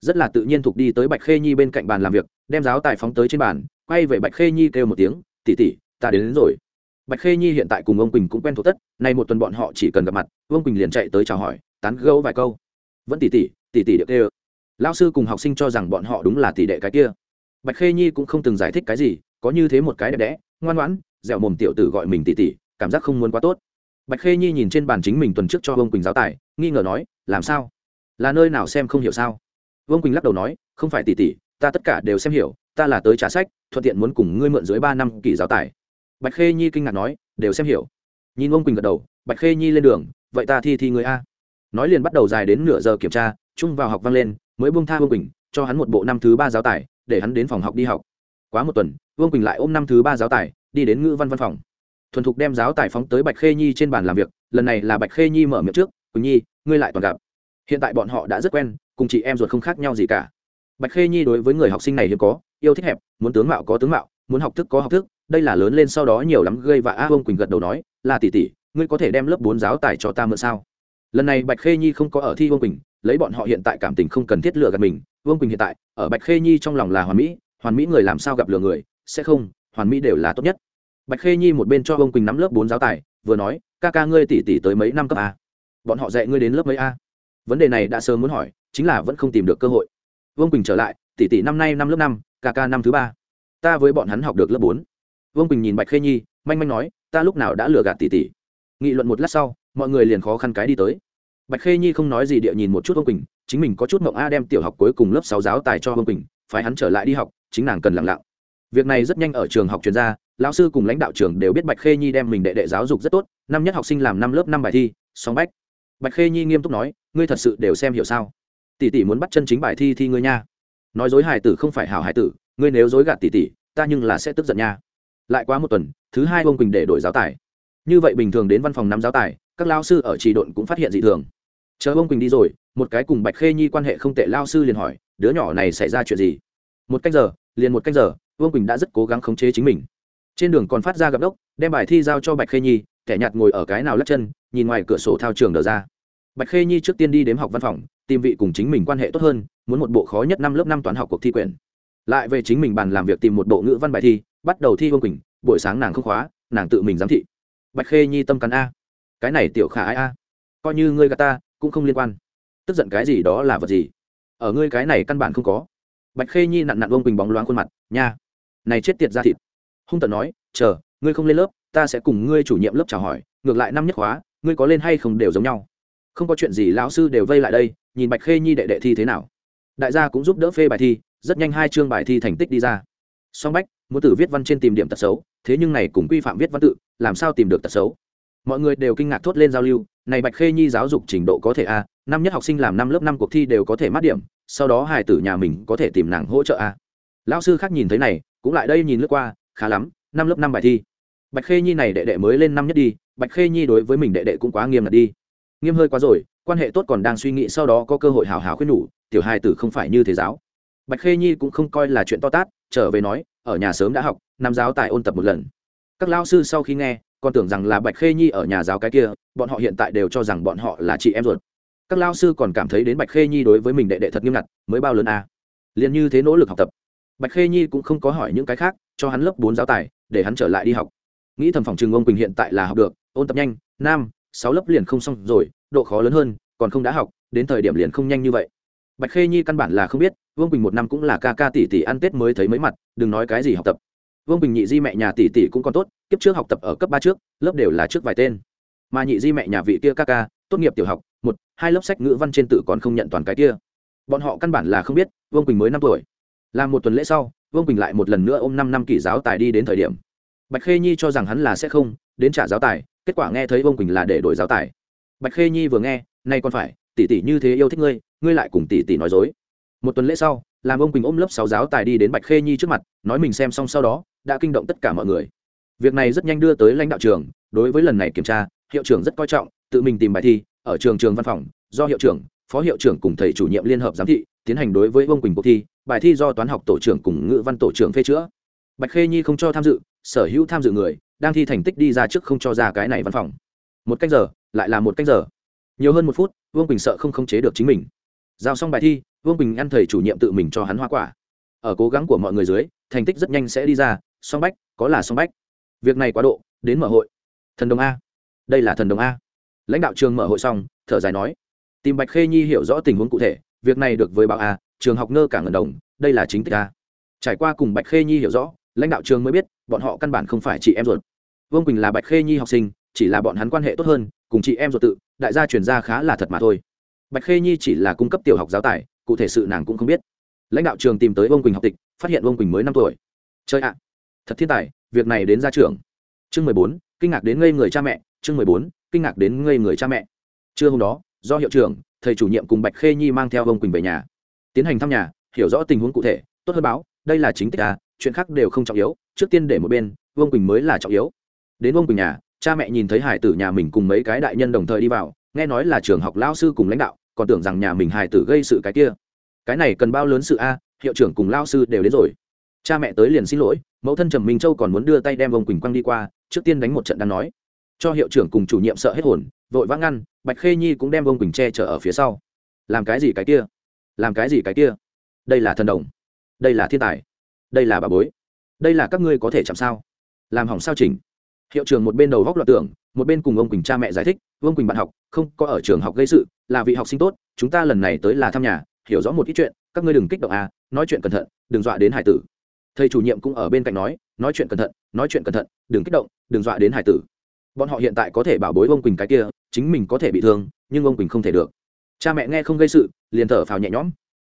Rất là tự nhiên thục đi tới bạch khê nhi bên cạnh bàn làm việc đem giáo tài phóng tới trên bàn quay về bạch khê nhi kêu một tiếng tỉ tỉ ta đến, đến rồi. Bạch khê nhi hiện tại cùng ông quỳnh cũng quen thuộc tất nay một tuần bọn họ chỉ cần gặp mặt vương quỳnh liền chạy tới chào hỏi tán gâu vài câu. Vẫn tỉ tỉ tỉ tỉ được kêu lao sư cùng học sinh cho rằng bọn họ đúng là tỷ đệ cái kia. Bạch khê nhi cũng không từng giải thích cái gì có như thế một cái đẹp đẽ ngoan ngoãn dẻo mồm tiểu tử gọi mình tỷ tỷ, cảm giác không muốn quá tốt. Bạch khê nhi nhìn trên bàn chính mình tuần trước cho vương quỳnh giáo tài nghi ngờ nói làm sao? Là nơi nào xem không hiểu sao? Vương quỳnh lắc đầu nói không phải tỷ tỷ, ta tất cả đều xem hiểu ta là tới trả sách thuận tiện muốn cùng ngươi mượn dưới ba năm kỳ giáo tài. Bạch khê nhi kinh ngạc nói đều xem hiểu. Nhìn Vương quỳnh gật đầu bạch khê nhi lên đường vậy ta thi thi người a. Nói liền bắt đầu dài đến nửa giờ kiểm tra chung vào học vang lên, mới buông tha Vương quỳnh, cho hắn một bộ năm thứ ba giáo tài, để hắn đến phòng học đi học. Quá một tuần, vương quỳnh lại ôm năm thứ ba giáo tài, đi đến ngữ văn văn phòng. Thuần thục đem giáo tài phóng tới bạch khê nhi trên bàn làm việc, lần này là bạch khê nhi mở miệng trước, quỳnh nhi, ngươi lại toàn gặp. Hiện tại bọn họ đã rất quen, cùng chị em ruột không khác nhau gì cả. Bạch khê nhi đối với người học sinh này hiếm có, yêu thích hẹp, muốn tướng mạo có tướng mạo, muốn học thức có học thức, đây là lớn lên sau đó nhiều lắm gây và a vương quỳnh gật đầu nói, là tỷ tỷ, ngươi có thể đem lớp bốn giáo tài cho ta mượn sao? Lần này bạch khê nhi không có ở thi vương quỳnh, lấy bọn họ hiện tại cảm tình không cần thiết lừa gạt mình. Vương quỳnh hiện tại, ở bạch khê nhi trong lòng là hoàn mỹ hoàn mỹ người làm sao gặp lừa người, sẽ không, hoàn mỹ đều là tốt nhất. Bạch khê nhi một bên cho vương quỳnh nắm lớp bốn giáo tài, vừa nói, ca ca ngươi tỷ tỷ tới mấy năm cấp a? Bọn họ dạy ngươi đến lớp mấy a? Vấn đề này đã sớm muốn hỏi, chính là vẫn không tìm được cơ hội. Vương quỳnh trở lại, tỷ tỷ năm nay năm lớp năm, ca ca năm thứ ba. Ta với bọn hắn học được lớp bốn. Vương quỳnh nhìn bạch khê nhi, manh manh nói, ta lúc nào đã lừa gạt tỷ tỷ? Nghị luận một lát sau, mọi người liền khó khăn cái đi tới. Bạch khê nhi không nói gì địa nhìn một chút vương quỳnh, chính mình có chút mộng a đem tiểu học cuối cùng lớp sáu giáo tài cho vương quỳnh phải hắn trở lại đi học, chính nàng cần lặng lặng. Việc này rất nhanh ở trường học chuyên gia lão sư cùng lãnh đạo trường đều biết bạch khê nhi đem mình đệ đệ giáo dục rất tốt, năm nhất học sinh làm năm lớp năm bài thi song bách. Bạch khê nhi nghiêm túc nói, ngươi thật sự đều xem hiểu sao? Tỷ tỷ muốn bắt chân chính bài thi thì ngươi nha. Nói dối hải tử không phải hảo hải tử, ngươi nếu dối gạt tỷ tỷ, ta nhưng là sẽ tức giận nha. Lại quá một tuần, thứ hai ông quỳnh để đổi giáo tài như vậy bình thường đến văn phòng năm giáo tài, các lao sư ở trì độn cũng phát hiện dị thường. Chờ ông quỳnh đi rồi, một cái cùng bạch khê nhi quan hệ không tệ lao sư liền hỏi, đứa nhỏ này xảy ra chuyện gì? Một canh giờ, liền một canh giờ vương quỳnh đã rất cố gắng khống chế chính mình. Trên đường còn phát ra gặp đốc đem bài thi giao cho bạch khê nhi, kẻ nhạt ngồi ở cái nào lắc chân, nhìn ngoài cửa sổ thao trường đờ ra. Bạch khê nhi trước tiên đi đếm học văn phòng, tìm vị cùng chính mình quan hệ tốt hơn, muốn một bộ khó nhất năm lớp năm toán học cuộc thi quyển. Lại về chính mình bàn làm việc tìm một bộ ngữ văn bài thi, bắt đầu thi vương quỳnh, buổi sáng nàng không khóa, nàng tự mình giám thị bạch khê nhi tâm cắn a. Cái này tiểu khả ai a. Coi như ngươi gà ta, cũng không liên quan. Tức giận cái gì đó là vật gì? Ở ngươi cái này căn bản không có. Bạch khê nhi nặn nặn vông bình bóng loáng khuôn mặt, nha, này chết tiệt ra thịt. Hung tận nói, chờ, ngươi không lên lớp, ta sẽ cùng ngươi chủ nhiệm lớp chào hỏi, ngược lại năm nhất khóa, ngươi có lên hay không đều giống nhau. Không có chuyện gì lão sư đều vây lại đây, nhìn bạch khê nhi đệ đệ thi thế nào. Đại gia cũng giúp đỡ phê bài thi, rất nhanh hai chương bài thi thành tích đi ra. Song bách, muốn tử viết văn trên tìm điểm tật xấu thế nhưng này cũng quy phạm viết văn tự, làm sao tìm được tật xấu? Mọi người đều kinh ngạc thốt lên giao lưu, này bạch khê nhi giáo dục trình độ có thể a, năm nhất học sinh làm năm lớp năm cuộc thi đều có thể mát điểm, sau đó hài tử nhà mình có thể tìm nàng hỗ trợ a. Lão sư khác nhìn thấy này, cũng lại đây nhìn lướt qua, khá lắm, năm lớp năm bài thi. Bạch khê nhi này đệ đệ mới lên năm nhất đi, bạch khê nhi đối với mình đệ đệ cũng quá nghiêm ngặt đi. Nghiêm hơi quá rồi, quan hệ tốt còn đang suy nghĩ sau đó có cơ hội hào hào khuyên nhủ, tiểu hai tử không phải như thế giáo. Bạch khê nhi cũng không coi là chuyện to tát, trở về nói, ở nhà sớm đã học Nam giáo tại ôn tập một lần. Các lao sư sau khi nghe, còn tưởng rằng là bạch khê nhi ở nhà giáo cái kia, bọn họ hiện tại đều cho rằng bọn họ là chị em ruột. Các lao sư còn cảm thấy đến bạch khê nhi đối với mình đệ đệ thật nghiêm ngặt, mới bao lớn à. liền như thế nỗ lực học tập. Bạch khê nhi cũng không có hỏi những cái khác, cho hắn lớp bốn giáo tài, để hắn trở lại đi học. Nghĩ thầm phòng trường ông quỳnh hiện tại là học được, ôn tập nhanh, nam, sáu lớp liền không xong rồi, độ khó lớn hơn, còn không đã học, đến thời điểm liền không nhanh như vậy. Bạch khê nhi căn bản là không biết vương quỳnh một năm cũng là ca ca tỷ tỷ ăn tết mới thấy mấy mặt, đừng nói cái gì học tập vương Bình nhị di mẹ nhà tỷ tỷ cũng còn tốt, kiếp trước học tập ở cấp ba trước, lớp đều là trước vài tên. Mà nhị di mẹ nhà vị kia ca ca, tốt nghiệp tiểu học, một, hai lớp sách ngữ văn trên tự còn không nhận toàn cái kia. Bọn họ căn bản là không biết, vương quỳnh mới năm tuổi. Làm một tuần lễ sau, vương quỳnh lại một lần nữa ôm năm năm kỷ giáo tài đi đến thời điểm. Bạch khê nhi cho rằng hắn là sẽ không, đến trả giáo tài, kết quả nghe thấy vương quỳnh là để đổi giáo tài. Bạch khê nhi vừa nghe, nay còn phải, tỷ tỷ như thế yêu thích ngươi ngươi lại cùng tỷ tỷ nói dối một tuần lễ sau, làm ông quỳnh ôm lớp sáu giáo tài đi đến bạch khê nhi trước mặt, nói mình xem xong sau đó, đã kinh động tất cả mọi người. Việc này rất nhanh đưa tới lãnh đạo trường, đối với lần này kiểm tra, hiệu trưởng rất coi trọng, tự mình tìm bài thi, ở trường trường văn phòng, do hiệu trưởng, phó hiệu trưởng cùng thầy chủ nhiệm liên hợp giám thị, tiến hành đối với ông quỳnh cuộc thi, bài thi do toán học tổ trưởng cùng ngữ văn tổ trưởng phê chữa. Bạch khê nhi không cho tham dự, sở hữu tham dự người, đang thi thành tích đi ra trước không cho ra cái này văn phòng. Một cách giờ, lại là một cách giờ. Nhiều hơn một phút, vương quỳnh sợ không khống chế được chính mình. Giao xong bài thi vương quỳnh ăn thầy chủ nhiệm tự mình cho hắn hoa quả ở cố gắng của mọi người dưới thành tích rất nhanh sẽ đi ra song bách có là song bách việc này quá độ đến mở hội thần đồng a đây là thần đồng a lãnh đạo trường mở hội xong thở dài nói tìm bạch khê nhi hiểu rõ tình huống cụ thể việc này được với báo a trường học ngơ cả ngần đồng đây là chính tích a trải qua cùng bạch khê nhi hiểu rõ lãnh đạo trường mới biết bọn họ căn bản không phải chị em ruột vương quỳnh là bạch khê nhi học sinh chỉ là bọn hắn quan hệ tốt hơn cùng chị em ruột tự đại gia truyền ra khá là thật mà thôi bạch khê nhi chỉ là cung cấp tiểu học giáo tài cụ thể sự nàng cũng không biết. Lãnh đạo trường tìm tới ông quỳnh học tịch, phát hiện ông quỳnh mới năm tuổi. Chơi ạ, thật thiên tài, việc này đến ra trường chương mười bốn, kinh ngạc đến ngây người cha mẹ, chương mười bốn, kinh ngạc đến ngây người cha mẹ. Trưa hôm đó, do hiệu trưởng, thầy chủ nhiệm cùng bạch khê nhi mang theo ông quỳnh về nhà. Tiến hành thăm nhà, hiểu rõ tình huống cụ thể, tốt hơn báo, đây là chính tích à chuyện khác đều không trọng yếu, trước tiên để một bên, vương quỳnh mới là trọng yếu. Đến vương quỳnh nhà, cha mẹ nhìn thấy hải tử nhà mình cùng mấy cái đại nhân đồng thời đi vào, nghe nói là trường học lao sư cùng lãnh đạo còn tưởng rằng nhà mình hải tử gây sự cái kia. Cái này cần bao lớn sự a, hiệu trưởng cùng lao sư đều đến rồi. Cha mẹ tới liền xin lỗi, mẫu thân trầm minh châu còn muốn đưa tay đem ông quỳnh quang đi qua, trước tiên đánh một trận đang nói. Cho hiệu trưởng cùng chủ nhiệm sợ hết hồn, vội vã ngăn, bạch khê nhi cũng đem ông quỳnh che chở ở phía sau. Làm cái gì cái kia? Làm cái gì cái kia? Đây là thần đồng. Đây là thiên tài. Đây là bà bối. Đây là các ngươi có thể chạm sao? Làm hỏng sao chỉnh? Hiệu trường một bên đầu góc loạt tưởng, một bên cùng ông quỳnh cha mẹ giải thích, vương quỳnh bạn học, không có ở trường học gây sự, là vị học sinh tốt, chúng ta lần này tới là thăm nhà, hiểu rõ một ít chuyện, các ngươi đừng kích động à nói chuyện cẩn thận, đừng dọa đến hải tử. Thầy chủ nhiệm cũng ở bên cạnh nói nói chuyện cẩn thận, nói chuyện cẩn thận, đừng kích động, đừng dọa đến hải tử. Bọn họ hiện tại có thể bảo bối ông quỳnh cái kia, chính mình có thể bị thương, nhưng ông quỳnh không thể được. Cha mẹ nghe không gây sự, liền thở phào nhẹ nhõm.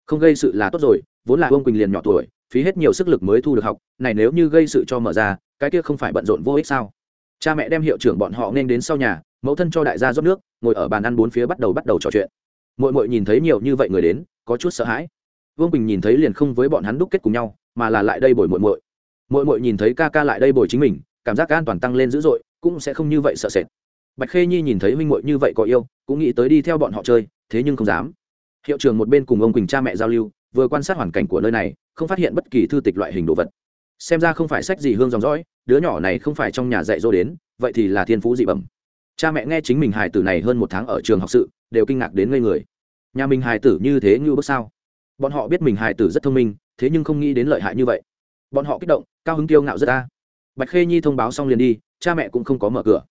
Không gây sự là tốt rồi, vốn là ông quỳnh liền nhỏ tuổi, phí hết nhiều sức lực mới thu được học, này nếu như gây sự cho mở ra, cái kia không phải bận rộn vô ích sao? Cha mẹ đem hiệu trưởng bọn họ nên đến sau nhà, mẫu thân cho đại gia rót nước, ngồi ở bàn ăn bốn phía bắt đầu bắt đầu trò chuyện. Mội mội nhìn thấy nhiều như vậy người đến, có chút sợ hãi. Vương bình nhìn thấy liền không với bọn hắn đúc kết cùng nhau, mà là lại đây bồi mội mội mội mội nhìn thấy ca ca lại đây bồi chính mình, cảm giác an toàn tăng lên dữ dội, cũng sẽ không như vậy sợ sệt. Bạch khê nhi nhìn thấy huynh mội như vậy có yêu, cũng nghĩ tới đi theo bọn họ chơi, thế nhưng không dám. Hiệu trưởng một bên cùng ông quỳnh cha mẹ giao lưu, vừa quan sát hoàn cảnh của nơi này, không phát hiện bất kỳ thư tịch loại hình đồ vật xem ra không phải sách gì hương dòng dõi, đứa nhỏ này không phải trong nhà dạy dỗ đến, vậy thì là thiên phú dị bẩm. Cha mẹ nghe chính mình hài tử này hơn một tháng ở trường học sự, đều kinh ngạc đến ngây người. Nhà mình hài tử như thế như bước sao? Bọn họ biết mình hài tử rất thông minh, thế nhưng không nghĩ đến lợi hại như vậy. Bọn họ kích động, cao hứng kiêu ngạo rất ta bạch khê nhi thông báo xong liền đi, cha mẹ cũng không có mở cửa.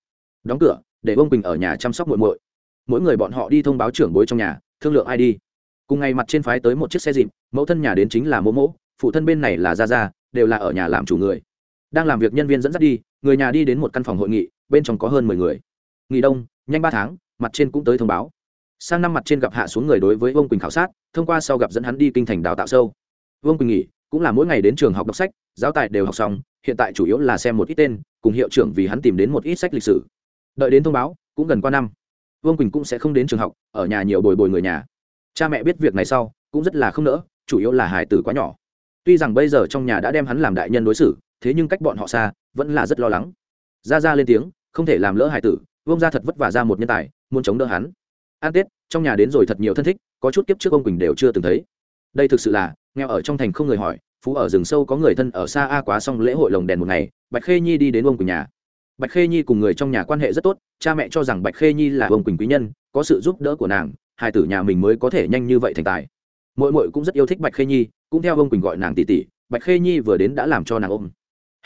Đóng cửa, để bông quỳnh ở nhà chăm sóc muội muội. Mỗi người bọn họ đi thông báo trưởng bối trong nhà, thương lượng ai đi. Cùng ngày mặt trên phái tới một chiếc xe dịp, mẫu thân nhà đến chính là mỗ mỗ, phụ thân bên này là gia gia đều là ở nhà làm chủ người. Đang làm việc nhân viên dẫn dắt đi, người nhà đi đến một căn phòng hội nghị, bên trong có hơn mười người. Nghỉ đông, nhanh ba tháng, mặt trên cũng tới thông báo. Sang năm mặt trên gặp hạ xuống người đối với vương quỳnh khảo sát, thông qua sau gặp dẫn hắn đi kinh thành đào tạo sâu. Vương quỳnh nghỉ, cũng là mỗi ngày đến trường học đọc sách, giáo tài đều học xong, hiện tại chủ yếu là xem một ít tên, cùng hiệu trưởng vì hắn tìm đến một ít sách lịch sử. Đợi đến thông báo, cũng gần qua năm. Vương quỳnh cũng sẽ không đến trường học, ở nhà nhiều bồi bồi người nhà. Cha mẹ biết việc này sau, cũng rất là không nỡ, chủ yếu là hải tử quá nhỏ tuy rằng bây giờ trong nhà đã đem hắn làm đại nhân đối xử, thế nhưng cách bọn họ xa, vẫn là rất lo lắng. Ra ra lên tiếng, không thể làm lỡ hải tử vông ra thật vất vả ra một nhân tài, muốn chống đỡ hắn. An tết, trong nhà đến rồi thật nhiều thân thích, có chút kiếp trước ông quỳnh đều chưa từng thấy. Đây thực sự là, nghèo ở trong thành không người hỏi, phú ở rừng sâu có người thân ở xa a quá xong lễ hội lồng đèn một ngày, bạch khê nhi đi đến ông quỳnh nhà. Bạch khê nhi cùng người trong nhà quan hệ rất tốt, cha mẹ cho rằng bạch khê nhi là ông quỳnh quý nhân, có sự giúp đỡ của nàng hai tử nhà mình mới có thể nhanh như vậy thành tài. Mỗi mỗi cũng rất yêu thích bạch khê nhi cũng theo ông quỳnh gọi nàng tỷ tỷ bạch khê nhi vừa đến đã làm cho nàng ôm.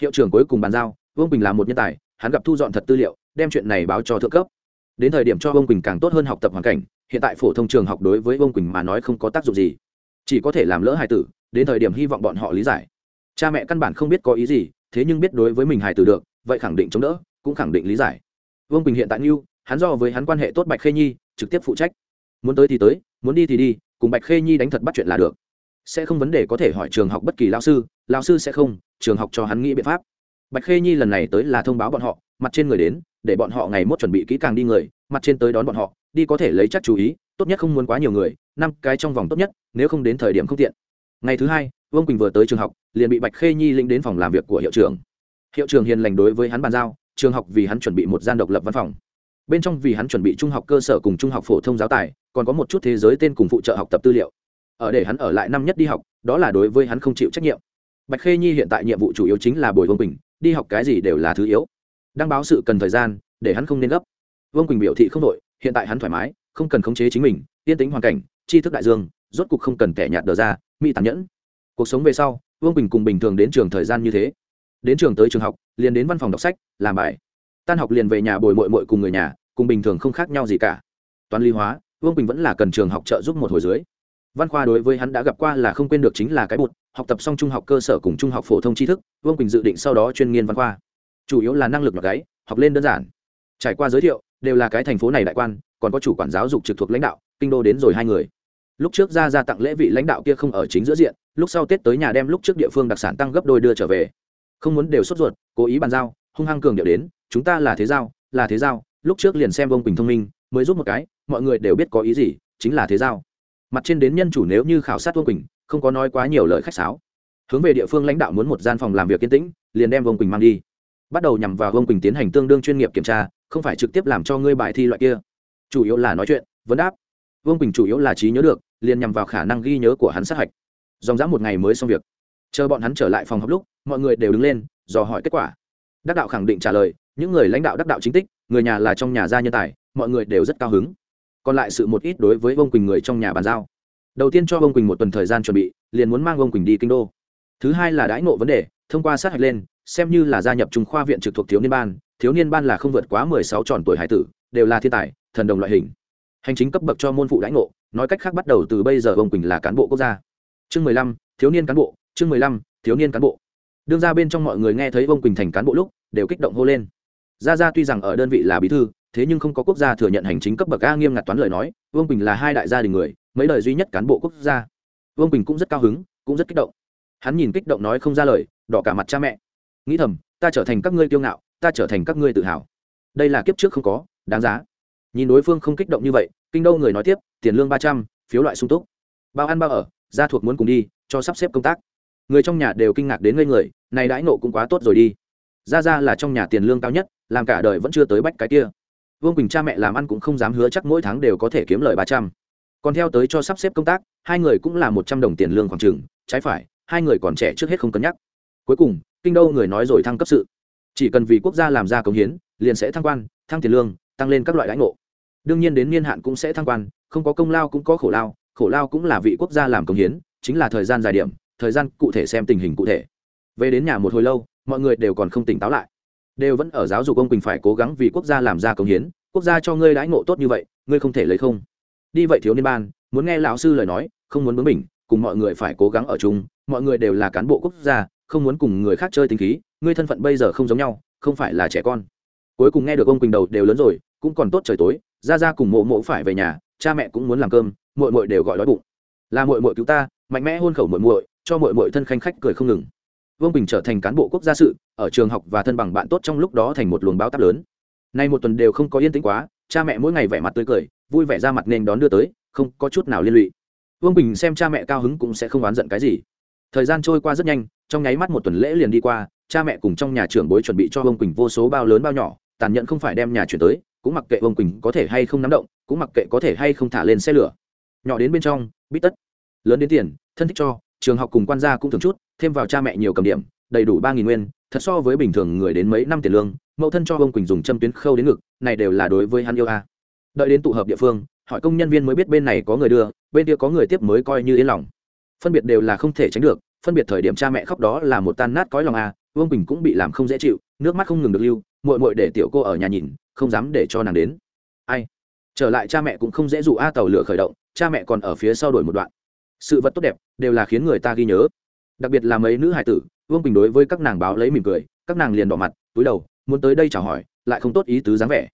Hiệu trưởng cuối cùng bàn giao, vương quỳnh là một nhân tài, hắn gặp thu dọn thật tư liệu, đem chuyện này báo cho thượng cấp. Đến thời điểm cho vương quỳnh càng tốt hơn học tập hoàn cảnh, hiện tại phổ thông trường học đối với vương quỳnh mà nói không có tác dụng gì. Chỉ có thể làm lỡ hài tử, đến thời điểm hy vọng bọn họ lý giải. Cha mẹ căn bản không biết có ý gì, thế nhưng biết đối với mình hài tử được, vậy khẳng định chống đỡ, cũng khẳng định lý giải. Vương quỳnh hiện tại như, hắn do với hắn quan hệ tốt bạch khê nhi, trực tiếp phụ trách. Muốn tới thì tới, muốn đi thì đi, cùng bạch khê nhi đánh thật bắt chuyện là được sẽ không vấn đề có thể hỏi trường học bất kỳ lao sư lao sư sẽ không, trường học cho hắn nghĩ biện pháp. Bạch khê nhi lần này tới là thông báo bọn họ, mặt trên người đến, để bọn họ ngày mốt chuẩn bị kỹ càng đi người, mặt trên tới đón bọn họ, đi có thể lấy chắc chú ý, tốt nhất không muốn quá nhiều người, năm cái trong vòng tốt nhất, nếu không đến thời điểm không tiện. Ngày thứ hai, vương quỳnh vừa tới trường học, liền bị bạch khê nhi lĩnh đến phòng làm việc của hiệu trưởng. Hiệu trưởng hiền lành đối với hắn bàn giao, trường học vì hắn chuẩn bị một gian độc lập văn phòng. Bên trong vì hắn chuẩn bị trung học cơ sở cùng trung học phổ thông giáo tài, còn có một chút thế giới tên cùng phụ trợ học tập tư liệu ở để hắn ở lại năm nhất đi học, đó là đối với hắn không chịu trách nhiệm. Bạch khê nhi hiện tại nhiệm vụ chủ yếu chính là bồi vương quỳnh, đi học cái gì đều là thứ yếu. Đăng báo sự cần thời gian, để hắn không nên gấp. Vương quỳnh biểu thị không đội hiện tại hắn thoải mái, không cần khống chế chính mình, yên tính hoàn cảnh, tri thức đại dương, rốt cục không cần tẻ nhạt đờ ra, mỹ tàn nhẫn. Cuộc sống về sau, vương quỳnh cùng bình thường đến trường thời gian như thế. Đến trường tới trường học, liền đến văn phòng đọc sách, làm bài. Tan học liền về nhà bồi mội mội cùng người nhà, cùng bình thường không khác nhau gì cả. Toán lý hóa, vương quỳnh vẫn là cần trường học trợ giúp một hồi dưới văn khoa đối với hắn đã gặp qua là không quên được chính là cái bụt, học tập xong trung học cơ sở cùng trung học phổ thông tri thức, vương quỳnh dự định sau đó chuyên nghiên văn khoa. Chủ yếu là năng lực nhọc gáy, học lên đơn giản. Trải qua giới thiệu, đều là cái thành phố này đại quan, còn có chủ quản giáo dục trực thuộc lãnh đạo, kinh đô đến rồi hai người. Lúc trước ra ra tặng lễ vị lãnh đạo kia không ở chính giữa diện, lúc sau tết tới nhà đem lúc trước địa phương đặc sản tăng gấp đôi đưa trở về. Không muốn đều sốt ruột, cố ý bàn giao, hung hăng cường điệu đến, chúng ta là thế giao, là thế giao, lúc trước liền xem ông quỳnh thông minh, mới giúp một cái, mọi người đều biết có ý gì, chính là thế giao mặt trên đến nhân chủ nếu như khảo sát Vương quỳnh, không có nói quá nhiều lời khách sáo. Hướng về địa phương lãnh đạo muốn một gian phòng làm việc yên tĩnh, liền đem Vương quỳnh mang đi. Bắt đầu nhằm vào Vương quỳnh tiến hành tương đương chuyên nghiệp kiểm tra, không phải trực tiếp làm cho ngươi bài thi loại kia. Chủ yếu là nói chuyện, vấn đáp. Vương quỳnh chủ yếu là trí nhớ được, liền nhằm vào khả năng ghi nhớ của hắn sát hạch. Dòng dã một ngày mới xong việc. Chờ bọn hắn trở lại phòng học lúc, mọi người đều đứng lên, dò hỏi kết quả. Đắc đạo khẳng định trả lời, những người lãnh đạo đắc đạo chính tích, người nhà là trong nhà gia nhân tài, mọi người đều rất cao hứng còn lại sự một ít đối với vương quỳnh người trong nhà bàn giao. Đầu tiên cho vương quỳnh một tuần thời gian chuẩn bị, liền muốn mang vương quỳnh đi kinh đô. Thứ hai là đãi ngộ vấn đề, thông qua sát hạch lên, xem như là gia nhập trung khoa viện trực thuộc thiếu niên ban, thiếu niên ban là không vượt quá mười sáu tròn tuổi hải tử, đều là thiên tài, thần đồng loại hình. Hành chính cấp bậc cho môn phụ đãi ngộ, nói cách khác bắt đầu từ bây giờ vông quỳnh là cán bộ quốc gia. Chương mười lăm, thiếu niên cán bộ, chương mười lăm, thiếu niên cán bộ. Đương ra bên trong mọi người nghe thấy vông quỳnh thành cán bộ lúc, đều kích động hô lên. Gia gia tuy rằng ở đơn vị là bí thư thế nhưng không có quốc gia thừa nhận hành chính cấp bậc a nghiêm ngặt toán lời nói, vương quỳnh là hai đại gia đình người, mấy đời duy nhất cán bộ quốc gia. Vương quỳnh cũng rất cao hứng, cũng rất kích động. Hắn nhìn kích động nói không ra lời, đỏ cả mặt cha mẹ. Nghĩ thầm, ta trở thành các ngươi kiêu ngạo, ta trở thành các ngươi tự hào. Đây là kiếp trước không có, đáng giá. Nhìn đối phương không kích động như vậy, kinh đô người nói tiếp, tiền lương ba trăm, phiếu loại sung túc. Bao ăn bao ở, gia thuộc muốn cùng đi, cho sắp xếp công tác. Người trong nhà đều kinh ngạc đến ngây người, này đãi nộ cũng quá tốt rồi đi. Ra ra là trong nhà tiền lương cao nhất, làm cả đời vẫn chưa tới bách cái kia vương quỳnh cha mẹ làm ăn cũng không dám hứa chắc mỗi tháng đều có thể kiếm lời ba trăm. Còn theo tới cho sắp xếp công tác, hai người cũng là một trăm đồng tiền lương khoảng trừng trái phải, hai người còn trẻ trước hết không cân nhắc. Cuối cùng, kinh đô người nói rồi thăng cấp sự. Chỉ cần vì quốc gia làm ra công hiến, liền sẽ thăng quan, thăng tiền lương, tăng lên các loại lãnh ngộ. Đương nhiên đến niên hạn cũng sẽ thăng quan, không có công lao cũng có khổ lao khổ lao cũng là vị quốc gia làm công hiến, chính là thời gian dài điểm, thời gian cụ thể xem tình hình cụ thể. Về đến nhà một hồi lâu, mọi người đều còn không tỉnh táo lại đều vẫn ở giáo dục ông quỳnh phải cố gắng vì quốc gia làm ra công hiến. Quốc gia cho ngươi đãi ngộ tốt như vậy, ngươi không thể lấy không. Đi vậy thiếu niên ban, muốn nghe lão sư lời nói, không muốn bướng mình cùng mọi người phải cố gắng ở chung, mọi người đều là cán bộ quốc gia, không muốn cùng người khác chơi tính khí, ngươi thân phận bây giờ không giống nhau, không phải là trẻ con. Cuối cùng nghe được ông quỳnh đầu đều lớn rồi, cũng còn tốt trời tối ra ra cùng mộ mộ phải về nhà, cha mẹ cũng muốn làm cơm mội mội đều gọi đói bụng. Là mội mội cứu ta, mạnh mẽ hôn khẩu mội mội cho mội mội thân khanh khách cười không ngừng vương bình trở thành cán bộ quốc gia sự, ở trường học và thân bằng bạn tốt trong lúc đó thành một luồng báo táp lớn. Nay một tuần đều không có yên tĩnh quá, cha mẹ mỗi ngày vẻ mặt tươi cười, vui vẻ ra mặt nên đón đưa tới, không có chút nào liên lụy. Vương bình xem cha mẹ cao hứng cũng sẽ không oán giận cái gì. Thời gian trôi qua rất nhanh, trong nháy mắt một tuần lễ liền đi qua, cha mẹ cùng trong nhà trưởng bối chuẩn bị cho vương quỳnh vô số bao lớn bao nhỏ, tàn nhẫn không phải đem nhà chuyển tới, cũng mặc kệ vương quỳnh có thể hay không nắm động, cũng mặc kệ có thể hay không thả lên xe lửa. Nhỏ đến bên trong, bít tất. Lớn đến tiền, thân thích cho trường học cùng quan gia cũng thường chút, thêm vào cha mẹ nhiều cầm điểm, đầy đủ ba nghìn nguyên, thật so với bình thường người đến mấy năm tiền lương, mẫu thân cho ông quỳnh dùng châm tuyến khâu đến ngực, này đều là đối với hắn yêu a. Đợi đến tụ hợp địa phương, hỏi công nhân viên mới biết bên này có người đưa, bên kia có người tiếp mới coi như yên lòng. Phân biệt đều là không thể tránh được, phân biệt thời điểm cha mẹ khóc đó là một tan nát cõi lòng a vương quỳnh cũng bị làm không dễ chịu, nước mắt không ngừng được lưu, muội muội để tiểu cô ở nhà nhìn, không dám để cho nàng đến. Ai? Trở lại cha mẹ cũng không dễ dụ a, tàu lửa khởi động, cha mẹ còn ở phía sau đổi một đoạn sự vật tốt đẹp đều là khiến người ta ghi nhớ. Đặc biệt là mấy nữ hải tử, vương quỳnh đối với các nàng báo lấy mỉm cười, các nàng liền đỏ mặt, túi đầu, muốn tới đây chào hỏi, lại không tốt ý tứ dáng vẻ.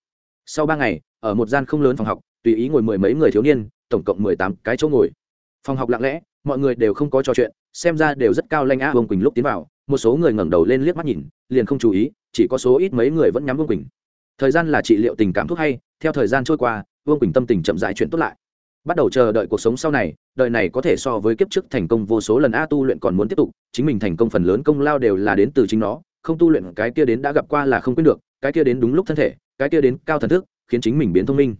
Sau ba ngày, ở một gian không lớn phòng học, tùy ý ngồi mười mấy người thiếu niên, tổng cộng mười tám cái chỗ ngồi. Phòng học lặng lẽ, mọi người đều không có trò chuyện, xem ra đều rất cao lanh á vương quỳnh lúc tiến vào. Một số người ngẩng đầu lên liếc mắt nhìn, liền không chú ý, chỉ có số ít mấy người vẫn nhắm vương quỳnh. Thời gian là trị liệu tình cảm thuốc hay, theo thời gian trôi qua, vương quỳnh tâm tình chậm dại chuyện tốt lại bắt đầu chờ đợi cuộc sống sau này đợi này có thể so với kiếp trước thành công vô số lần a tu luyện còn muốn tiếp tục, chính mình thành công phần lớn công lao đều là đến từ chính nó, không tu luyện cái kia đến đã gặp qua là không quyết được, cái kia đến đúng lúc thân thể, cái kia đến cao thần thức, khiến chính mình biến thông minh.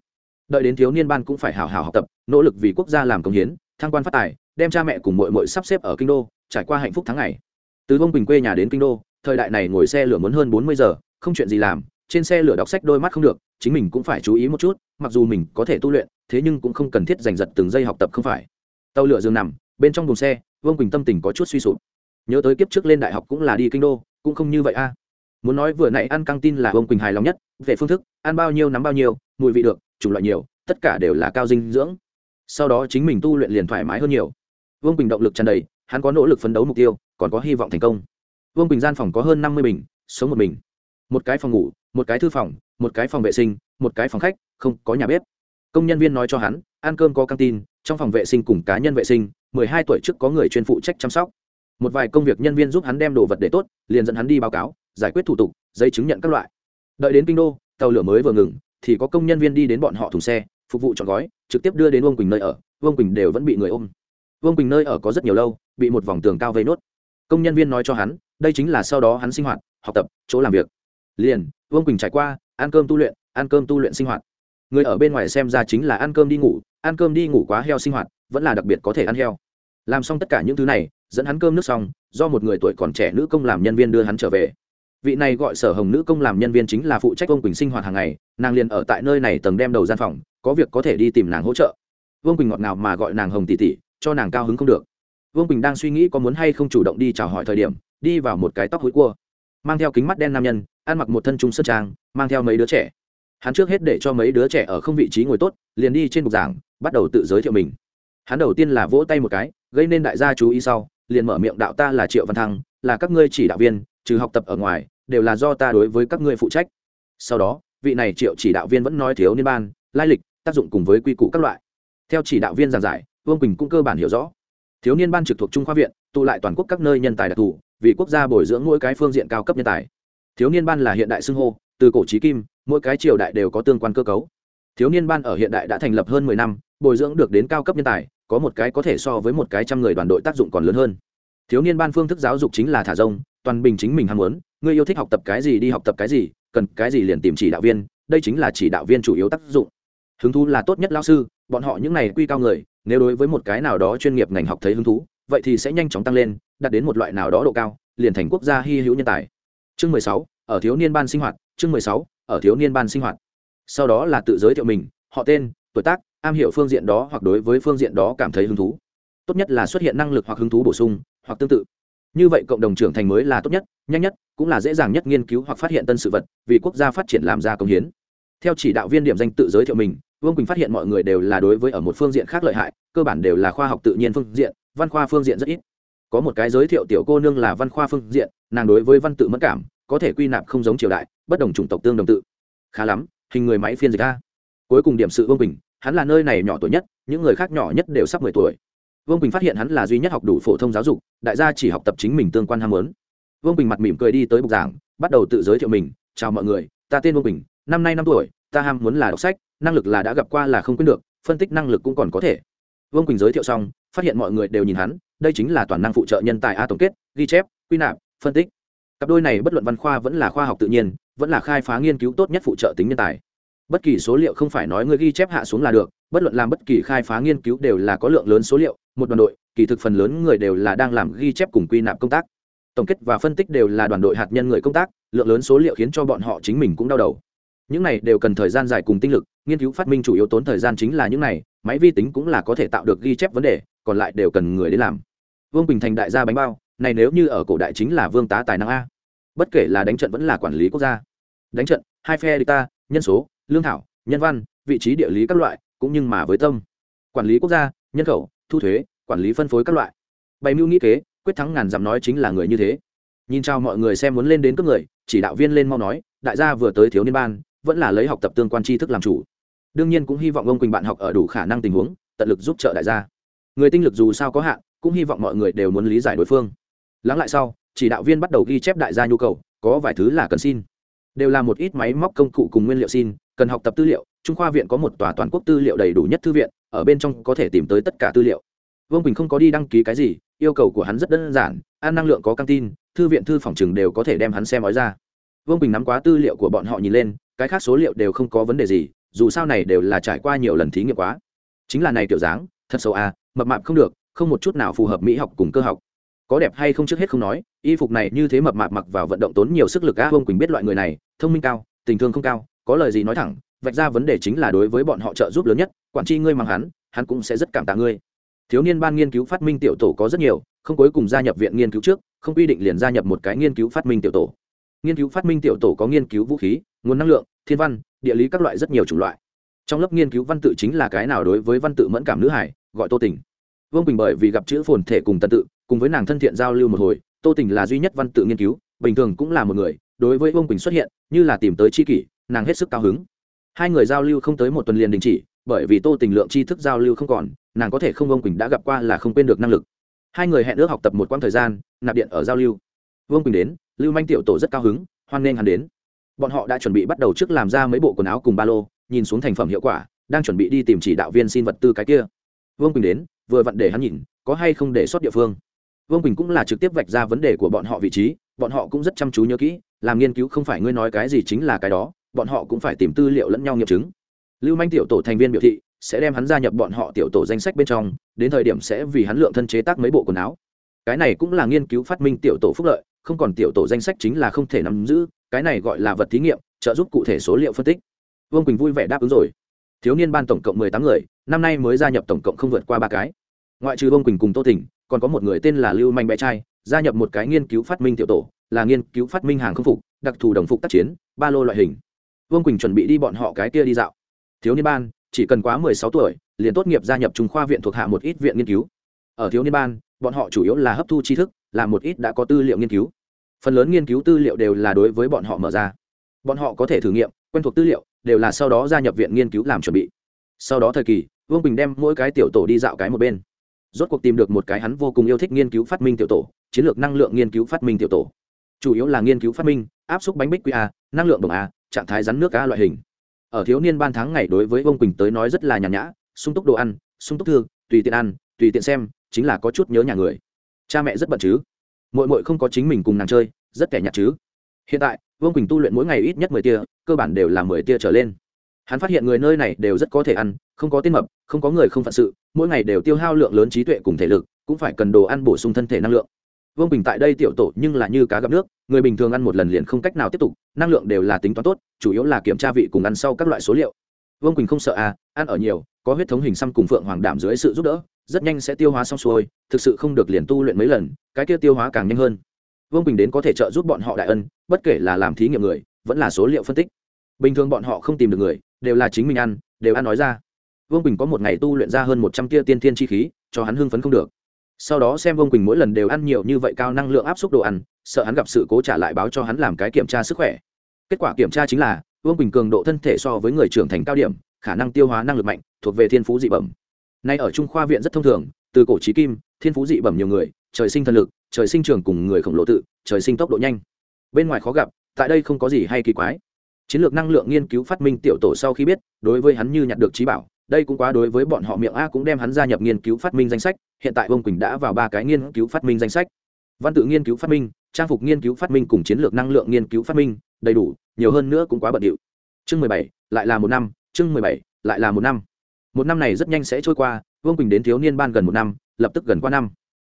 Đợi đến thiếu niên ban cũng phải hào hào học tập, nỗ lực vì quốc gia làm công hiến, thăng quan phát tài, đem cha mẹ cùng mội mội sắp xếp ở kinh đô, trải qua hạnh phúc tháng ngày. Từ bông bình quê nhà đến kinh đô, thời đại này ngồi xe lửa muốn hơn bốn mươi giờ, không chuyện gì làm trên xe lửa đọc sách đôi mắt không được, chính mình cũng phải chú ý một chút, mặc dù mình có thể tu luyện, thế nhưng cũng không cần thiết giành giật từng giây học tập không phải. Tàu lửa giường nằm, bên trong buồng xe, vương quỳnh tâm tình có chút suy sụp. Nhớ tới kiếp trước lên đại học cũng là đi kinh đô, cũng không như vậy a. À. Muốn nói vừa nãy ăn căng tin là vương quỳnh hài lòng nhất, về phương thức, ăn bao nhiêu nắm bao nhiêu, mùi vị được, chủng loại nhiều, tất cả đều là cao dinh dưỡng. Sau đó chính mình tu luyện liền thoải mái hơn nhiều. Vương quỳnh động lực tràn đầy, hắn có nỗ lực phấn đấu mục tiêu, còn có hy vọng thành công. Vương quỳnh gian phòng có hơn năm mươi bình, sống một mình. Một cái phòng ngủ một cái thư phòng, một cái phòng vệ sinh, một cái phòng khách, không có nhà bếp. Công nhân viên nói cho hắn, ăn cơm có căng tin, trong phòng vệ sinh cùng cá nhân vệ sinh, mười hai tuổi trước có người chuyên phụ trách chăm sóc. Một vài công việc nhân viên giúp hắn đem đồ vật để tốt, liền dẫn hắn đi báo cáo, giải quyết thủ tục, giấy chứng nhận các loại. Đợi đến kinh đô, tàu lửa mới vừa ngừng, thì có công nhân viên đi đến bọn họ thùng xe, phục vụ chọn gói, trực tiếp đưa đến vương quỳnh nơi ở, vương quỳnh đều vẫn bị người ôm. Vương quỳnh nơi ở có rất nhiều lâu, bị một vòng tường cao vây nốt. Công nhân viên nói cho hắn, đây chính là sau đó hắn sinh hoạt, học tập, chỗ làm việc. Liền vương quỳnh trải qua, ăn cơm tu luyện, ăn cơm tu luyện sinh hoạt. Người ở bên ngoài xem ra chính là ăn cơm đi ngủ, ăn cơm đi ngủ quá heo sinh hoạt, vẫn là đặc biệt có thể ăn heo. Làm xong tất cả những thứ này, dẫn hắn cơm nước xong, do một người tuổi còn trẻ nữ công làm nhân viên đưa hắn trở về. Vị này gọi sở hồng nữ công làm nhân viên chính là phụ trách Vương quỳnh sinh hoạt hàng ngày, nàng liền ở tại nơi này tầng đem đầu gian phòng, có việc có thể đi tìm nàng hỗ trợ. Vương quỳnh ngọt ngào mà gọi nàng hồng tỷ tỷ, cho nàng cao hứng không được. Vương quỳnh đang suy nghĩ có muốn hay không chủ động đi chào hỏi thời điểm, đi vào một cái tóc hối cua mang theo kính mắt đen nam nhân, ăn mặc một thân trung sơn trang, mang theo mấy đứa trẻ. Hắn trước hết để cho mấy đứa trẻ ở không vị trí ngồi tốt, liền đi trên bục giảng, bắt đầu tự giới thiệu mình. Hắn đầu tiên là vỗ tay một cái, gây nên đại gia chú ý sau, liền mở miệng đạo ta là triệu văn thăng, là các ngươi chỉ đạo viên, trừ học tập ở ngoài, đều là do ta đối với các ngươi phụ trách. Sau đó, vị này triệu chỉ đạo viên vẫn nói thiếu niên ban, lai lịch, tác dụng cùng với quy củ các loại. Theo chỉ đạo viên giảng giải, vương quỳnh cũng cơ bản hiểu rõ. Thiếu niên ban trực thuộc trung khoa viện, tụ lại toàn quốc các nơi nhân tài đặc thù vì quốc gia bồi dưỡng mỗi cái phương diện cao cấp nhân tài. Thiếu niên ban là hiện đại xưng hô, từ cổ trí kim, mỗi cái triều đại đều có tương quan cơ cấu. Thiếu niên ban ở hiện đại đã thành lập hơn mười năm, bồi dưỡng được đến cao cấp nhân tài, có một cái có thể so với một cái trăm người đoàn đội tác dụng còn lớn hơn. Thiếu niên ban phương thức giáo dục chính là thả rông, toàn bình chính mình ham muốn, người yêu thích học tập cái gì đi học tập cái gì, cần cái gì liền tìm chỉ đạo viên, đây chính là chỉ đạo viên chủ yếu tác dụng. Hứng thú là tốt nhất lao sư, bọn họ những này quy cao người, nếu đối với một cái nào đó chuyên nghiệp ngành học thấy hứng thú vậy thì sẽ nhanh chóng tăng lên, đạt đến một loại nào đó độ cao, liền thành quốc gia hy hữu nhân tài. Chương mười sáu, ở thiếu niên ban sinh hoạt, chương mười sáu, ở thiếu niên ban sinh hoạt. Sau đó là tự giới thiệu mình, họ tên, tuổi tác, am hiểu phương diện đó hoặc đối với phương diện đó cảm thấy hứng thú. Tốt nhất là xuất hiện năng lực hoặc hứng thú bổ sung, hoặc tương tự. Như vậy cộng đồng trưởng thành mới là tốt nhất, nhanh nhất, cũng là dễ dàng nhất nghiên cứu hoặc phát hiện tân sự vật, vì quốc gia phát triển làm ra công hiến. Theo chỉ đạo viên điểm danh tự giới thiệu mình, vương quỳnh phát hiện mọi người đều là đối với ở một phương diện khác lợi hại, cơ bản đều là khoa học tự nhiên phương diện văn khoa phương diện rất ít. Có một cái giới thiệu tiểu cô nương là văn khoa phương diện nàng đối với văn tự mất cảm có thể quy nạp không giống triều đại bất đồng chủng tộc tương đồng tự. Khá lắm hình người máy phiên dịch a. Cuối cùng điểm sự vương Bình, hắn là nơi này nhỏ tuổi nhất những người khác nhỏ nhất đều sắp mười tuổi. Vương Bình phát hiện hắn là duy nhất học đủ phổ thông giáo dục đại gia chỉ học tập chính mình tương quan ham muốn. Vương Bình mặt mỉm cười đi tới bục giảng bắt đầu tự giới thiệu mình chào mọi người ta tên vương Bình, năm nay năm tuổi ta ham muốn là đọc sách năng lực là đã gặp qua là không quyết được phân tích năng lực cũng còn có thể. Vương quỳnh giới thiệu xong phát hiện mọi người đều nhìn hắn, đây chính là toàn năng phụ trợ nhân tài a tổng kết, ghi chép, quy nạp, phân tích. Cặp đôi này bất luận văn khoa vẫn là khoa học tự nhiên, vẫn là khai phá nghiên cứu tốt nhất phụ trợ tính nhân tài. Bất kỳ số liệu không phải nói người ghi chép hạ xuống là được, bất luận làm bất kỳ khai phá nghiên cứu đều là có lượng lớn số liệu, một đoàn đội, kỳ thực phần lớn người đều là đang làm ghi chép cùng quy nạp công tác. Tổng kết và phân tích đều là đoàn đội hạt nhân người công tác, lượng lớn số liệu khiến cho bọn họ chính mình cũng đau đầu. Những này đều cần thời gian dài cùng tinh lực, nghiên cứu phát minh chủ yếu tốn thời gian chính là những này, máy vi tính cũng là có thể tạo được ghi chép vấn đề còn lại đều cần người đến làm. Vương bình thành đại gia bánh bao, này nếu như ở cổ đại chính là vương tá tài năng a. Bất kể là đánh trận vẫn là quản lý quốc gia. Đánh trận, hai phe địch ta, nhân số, lương thảo, nhân văn, vị trí địa lý các loại, cũng nhưng mà với tâm. Quản lý quốc gia, nhân khẩu, thu thuế, quản lý phân phối các loại. Bày mưu nghĩ kế, quyết thắng ngàn dặm nói chính là người như thế. Nhìn chào mọi người xem muốn lên đến cấp người, chỉ đạo viên lên mau nói, đại gia vừa tới thiếu niên ban, vẫn là lấy học tập tương quan tri thức làm chủ. Đương nhiên cũng hy vọng ông quỳnh bạn học ở đủ khả năng tình huống, tận lực giúp trợ đại gia người tinh lực dù sao có hạn, cũng hy vọng mọi người đều muốn lý giải đối phương. Lắng lại sau, chỉ đạo viên bắt đầu ghi chép đại gia nhu cầu, có vài thứ là cần xin. Đều là một ít máy móc công cụ cùng nguyên liệu xin, cần học tập tư liệu, trung khoa viện có một tòa toàn quốc tư liệu đầy đủ nhất thư viện, ở bên trong có thể tìm tới tất cả tư liệu. Vương quỳnh không có đi đăng ký cái gì, yêu cầu của hắn rất đơn giản, ăn năng lượng có căng tin, thư viện thư phòng chừng đều có thể đem hắn xem nói ra. Vương quỳnh nắm quá tư liệu của bọn họ nhìn lên, cái khác số liệu đều không có vấn đề gì, dù sao này đều là trải qua nhiều lần thí nghiệm quá. Chính là này kiểu dáng thật xấu à mập mạp không được, không một chút nào phù hợp mỹ học cùng cơ học. Có đẹp hay không trước hết không nói, y phục này như thế mập mạp mặc vào vận động tốn nhiều sức lực a vương quỳnh biết loại người này, thông minh cao, tình thương không cao, có lời gì nói thẳng, vạch ra vấn đề chính là đối với bọn họ trợ giúp lớn nhất, quản tri ngươi mang hắn hắn cũng sẽ rất cảm tạ ngươi. Thiếu niên ban nghiên cứu phát minh tiểu tổ có rất nhiều, không cuối cùng gia nhập viện nghiên cứu trước, không quy định liền gia nhập một cái nghiên cứu phát minh tiểu tổ. Nghiên cứu phát minh tiểu tổ có nghiên cứu vũ khí, nguồn năng lượng, thiên văn, địa lý các loại rất nhiều chủng loại trong lớp nghiên cứu văn tự chính là cái nào đối với văn tự mẫn cảm nữ hải, gọi tô tình. Vương bình bởi vì gặp chữ phồn thể cùng tân tự, cùng với nàng thân thiện giao lưu một hồi, tô tình là duy nhất văn tự nghiên cứu, bình thường cũng là một người, đối với vương bình xuất hiện, như là tìm tới c h i kỷ, nàng hết sức cao hứng. Hai người giao lưu không tới một tuần liền đình chỉ, bởi vì tô tình lượng tri thức giao lưu không còn, nàng có thể không vương quỳnh đã gặp qua là không quên được năng lực. Hai người hẹn ước học tập một quãng thời gian, nạp điện ở giao lưu. Vương quỳnh đến, lưu manh tiểu tổ rất cao hứng, hoan nghênh hắn đến. Bọn họ đã chuẩn bị bắt đầu trước làm ra mấy bộ quần áo cùng ba lô nhìn xuống thành phẩm hiệu quả, đang chuẩn bị đi tìm chỉ đạo viên xin vật tư cái kia. Vương quỳnh đến, vừa vặn để hắn nhìn, có hay không để sót địa phương. Vương quỳnh cũng là trực tiếp vạch ra vấn đề của bọn họ vị trí, bọn họ cũng rất chăm chú nhớ kỹ, làm nghiên cứu không phải ngươi nói cái gì chính là cái đó, bọn họ cũng phải tìm tư liệu lẫn nhau nghiệm chứng. Lưu manh tiểu tổ thành viên biểu thị, sẽ đem hắn gia nhập bọn họ tiểu tổ danh sách bên trong, đến thời điểm sẽ vì hắn lượng thân chế tác mấy bộ quần áo. Cái này cũng là nghiên cứu phát minh tiểu tổ phúc lợi, không còn tiểu tổ danh sách chính là không thể nắm giữ, cái này gọi là vật thí nghiệm, trợ giúp cụ thể số liệu phân tích vương quỳnh vui vẻ đáp ứng rồi thiếu niên ban tổng cộng mười tám người năm nay mới gia nhập tổng cộng không vượt qua ba cái ngoại trừ vương quỳnh cùng tô tỉnh còn có một người tên là lưu manh bé trai gia nhập một cái nghiên cứu phát minh tiểu tổ là nghiên cứu phát minh hàng không phục đặc thù đồng phục tác chiến ba lô loại hình vương quỳnh chuẩn bị đi bọn họ cái kia đi dạo thiếu niên ban chỉ cần quá mười sáu tuổi liền tốt nghiệp gia nhập trung khoa viện thuộc hạ một ít viện nghiên cứu ở thiếu niên ban bọn họ chủ yếu là hấp thu tri thức là một ít đã có tư liệu nghiên cứu phần lớn nghiên cứu tư liệu đều là đối với bọn họ mở ra bọn họ có thể thử nghiệm quen thuộc tư liệu đều là sau đó gia nhập viện nghiên cứu làm chuẩn bị. Sau đó thời kỳ, vương bình đem mỗi cái tiểu tổ đi dạo cái một bên. Rốt cuộc tìm được một cái hắn vô cùng yêu thích nghiên cứu phát minh tiểu tổ, chiến lược năng lượng nghiên cứu phát minh tiểu tổ. Chủ yếu là nghiên cứu phát minh, áp suất bánh bích qa năng lượng đồng a, trạng thái rắn nước a loại hình. Ở thiếu niên ban tháng ngày đối với vương quỳnh tới nói rất là nhàn nhã, sung túc đồ ăn, sung túc thương tùy tiện ăn, tùy tiện xem, chính là có chút nhớ nhà người. Cha mẹ rất bận chứ? Mội mội không có chính mình cùng nàng chơi, rất kẻ nhạt chứ? Hiện tại, vương quỳnh tu luyện mỗi ngày ít nhất mười tia, cơ bản đều là mười tia trở lên. Hắn phát hiện người nơi này đều rất có thể ăn, không có tên mập, không có người không phận sự, mỗi ngày đều tiêu hao lượng lớn trí tuệ cùng thể lực, cũng phải cần đồ ăn bổ sung thân thể năng lượng. Vương bình tại đây tiểu tổ nhưng là như cá gặp nước, người bình thường ăn một lần liền không cách nào tiếp tục, năng lượng đều là tính toán tốt, chủ yếu là kiểm tra vị cùng ăn sau các loại số liệu. Vương quỳnh không sợ à ăn ở nhiều, có huyết thống hình xăm cùng phượng hoàng đảm dưới sự giúp đỡ, rất nhanh sẽ tiêu hóa xong xuôi, thực sự không được liền tu luyện mấy lần, cái kia tiêu hóa càng nhanh hơn vương Bình đến có thể trợ giúp bọn họ đại ân bất kể là làm thí nghiệm người vẫn là số liệu phân tích bình thường bọn họ không tìm được người đều là chính mình ăn đều ăn nói ra vương Bình có một ngày tu luyện ra hơn một trăm tia tiên thiên chi khí cho hắn hưng phấn không được sau đó xem vương quỳnh mỗi lần đều ăn nhiều như vậy cao năng lượng áp suất đồ ăn sợ hắn gặp sự cố trả lại báo cho hắn làm cái kiểm tra sức khỏe kết quả kiểm tra chính là vương quỳnh cường độ thân thể so với người trưởng thành cao điểm khả năng tiêu hóa năng lực mạnh thuộc về thiên phú dị bẩm nay ở trung khoa viện rất thông thường từ cổ trí kim thiên phú dị bẩm nhiều người trời sinh thần lực trời sinh trường cùng người khổng lồ tự, trời sinh tốc độ nhanh. Bên ngoài khó gặp, tại đây không có gì hay kỳ quái. Chiến lược năng lượng nghiên cứu phát minh tiểu tổ sau khi biết, đối với hắn như nhặt được trí bảo, đây cũng quá đối với bọn họ miệng a cũng đem hắn gia nhập nghiên cứu phát minh danh sách, hiện tại vương quỳnh đã vào ba cái nghiên cứu phát minh danh sách. Văn tự nghiên cứu phát minh, trang phục nghiên cứu phát minh cùng chiến lược năng lượng nghiên cứu phát minh, đầy đủ, nhiều hơn nữa cũng quá bận điệu. Chương mười bảy, lại là một năm, chương mười bảy, lại là một năm. Một năm này rất nhanh sẽ trôi qua vương quỳnh đến thiếu niên ban gần một năm, lập tức gần qua năm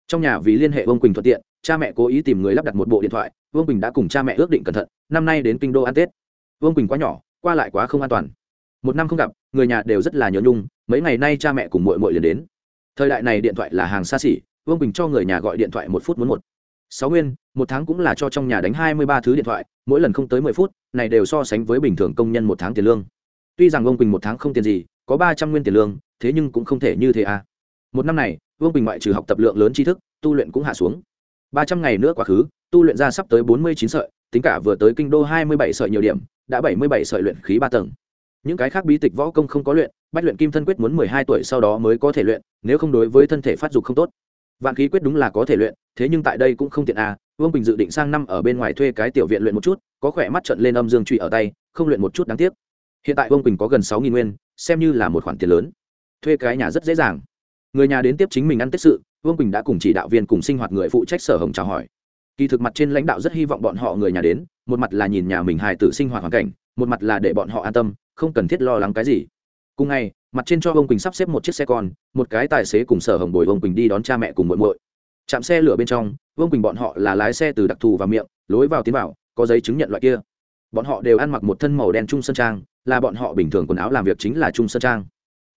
trong nhà vì liên hệ vương quỳnh thuận tiện, cha mẹ cố ý tìm người lắp đặt một bộ điện thoại. Vương quỳnh đã cùng cha mẹ ước định cẩn thận, năm nay đến kinh đô ăn tết. Vương quỳnh quá nhỏ, qua lại quá không an toàn. Một năm không gặp, người nhà đều rất là nhớ nhung, mấy ngày nay cha mẹ cùng mội mội liền đến. Thời đại này điện thoại là hàng xa xỉ, vương quỳnh cho người nhà gọi điện thoại một phút muốn một. Sáu nguyên, một tháng cũng là cho trong nhà đánh hai mươi ba thứ điện thoại, mỗi lần không tới mười phút, này đều so sánh với bình thường công nhân một tháng tiền lương. Tuy rằng vương quỳnh một tháng không tiền gì, có ba trăm nguyên tiền lương, thế nhưng cũng không thể như thế à. Một năm này vương Bình ngoại trừ học tập lượng lớn tri thức, tu luyện cũng hạ xuống. Ba trăm ngày nữa quá khứ, tu luyện ra sắp tới bốn mươi chín sợi, tính cả vừa tới kinh đô hai mươi bảy sợi nhiều điểm, đã bảy mươi bảy sợi luyện khí ba tầng. Những cái khác bí tịch võ công không có luyện, bách luyện kim thân quyết muốn mười hai tuổi sau đó mới có thể luyện, nếu không đối với thân thể phát dục không tốt. Vạn khí quyết đúng là có thể luyện, thế nhưng tại đây cũng không tiện à vương bình dự định sang năm ở bên ngoài thuê cái tiểu viện luyện một chút, có khỏe mắt trận lên âm dương trụy ở tay, không luyện một chút đáng tiếc. Hiện tại vương bình có gần sáu nghìn nguyên, xem như là một khoản tiền lớn. Thuê cái nhà rất dễ dàng người nhà đến tiếp chính mình ăn tết sự, vương bình đã cùng chỉ đạo viên cùng sinh hoạt người phụ trách sở hồng chào hỏi. Kỳ thực mặt trên lãnh đạo rất hy vọng bọn họ người nhà đến, một mặt là nhìn nhà mình hài tử sinh hoạt hoàn cảnh, một mặt là để bọn họ an tâm, không cần thiết lo lắng cái gì. Cùng ngày, mặt trên cho Vương quỳnh sắp xếp một chiếc xe con, một cái tài xế cùng sở hồng bồi Vương quỳnh đi đón cha mẹ cùng muội muội. Chạm xe lửa bên trong, vương quỳnh bọn họ là lái xe từ đặc thù và miệng, lối vào tiến vào, có giấy chứng nhận loại kia. Bọn họ đều ăn mặc một thân màu đen trung sơn trang, là bọn họ bình thường quần áo làm việc chính là trung sơn trang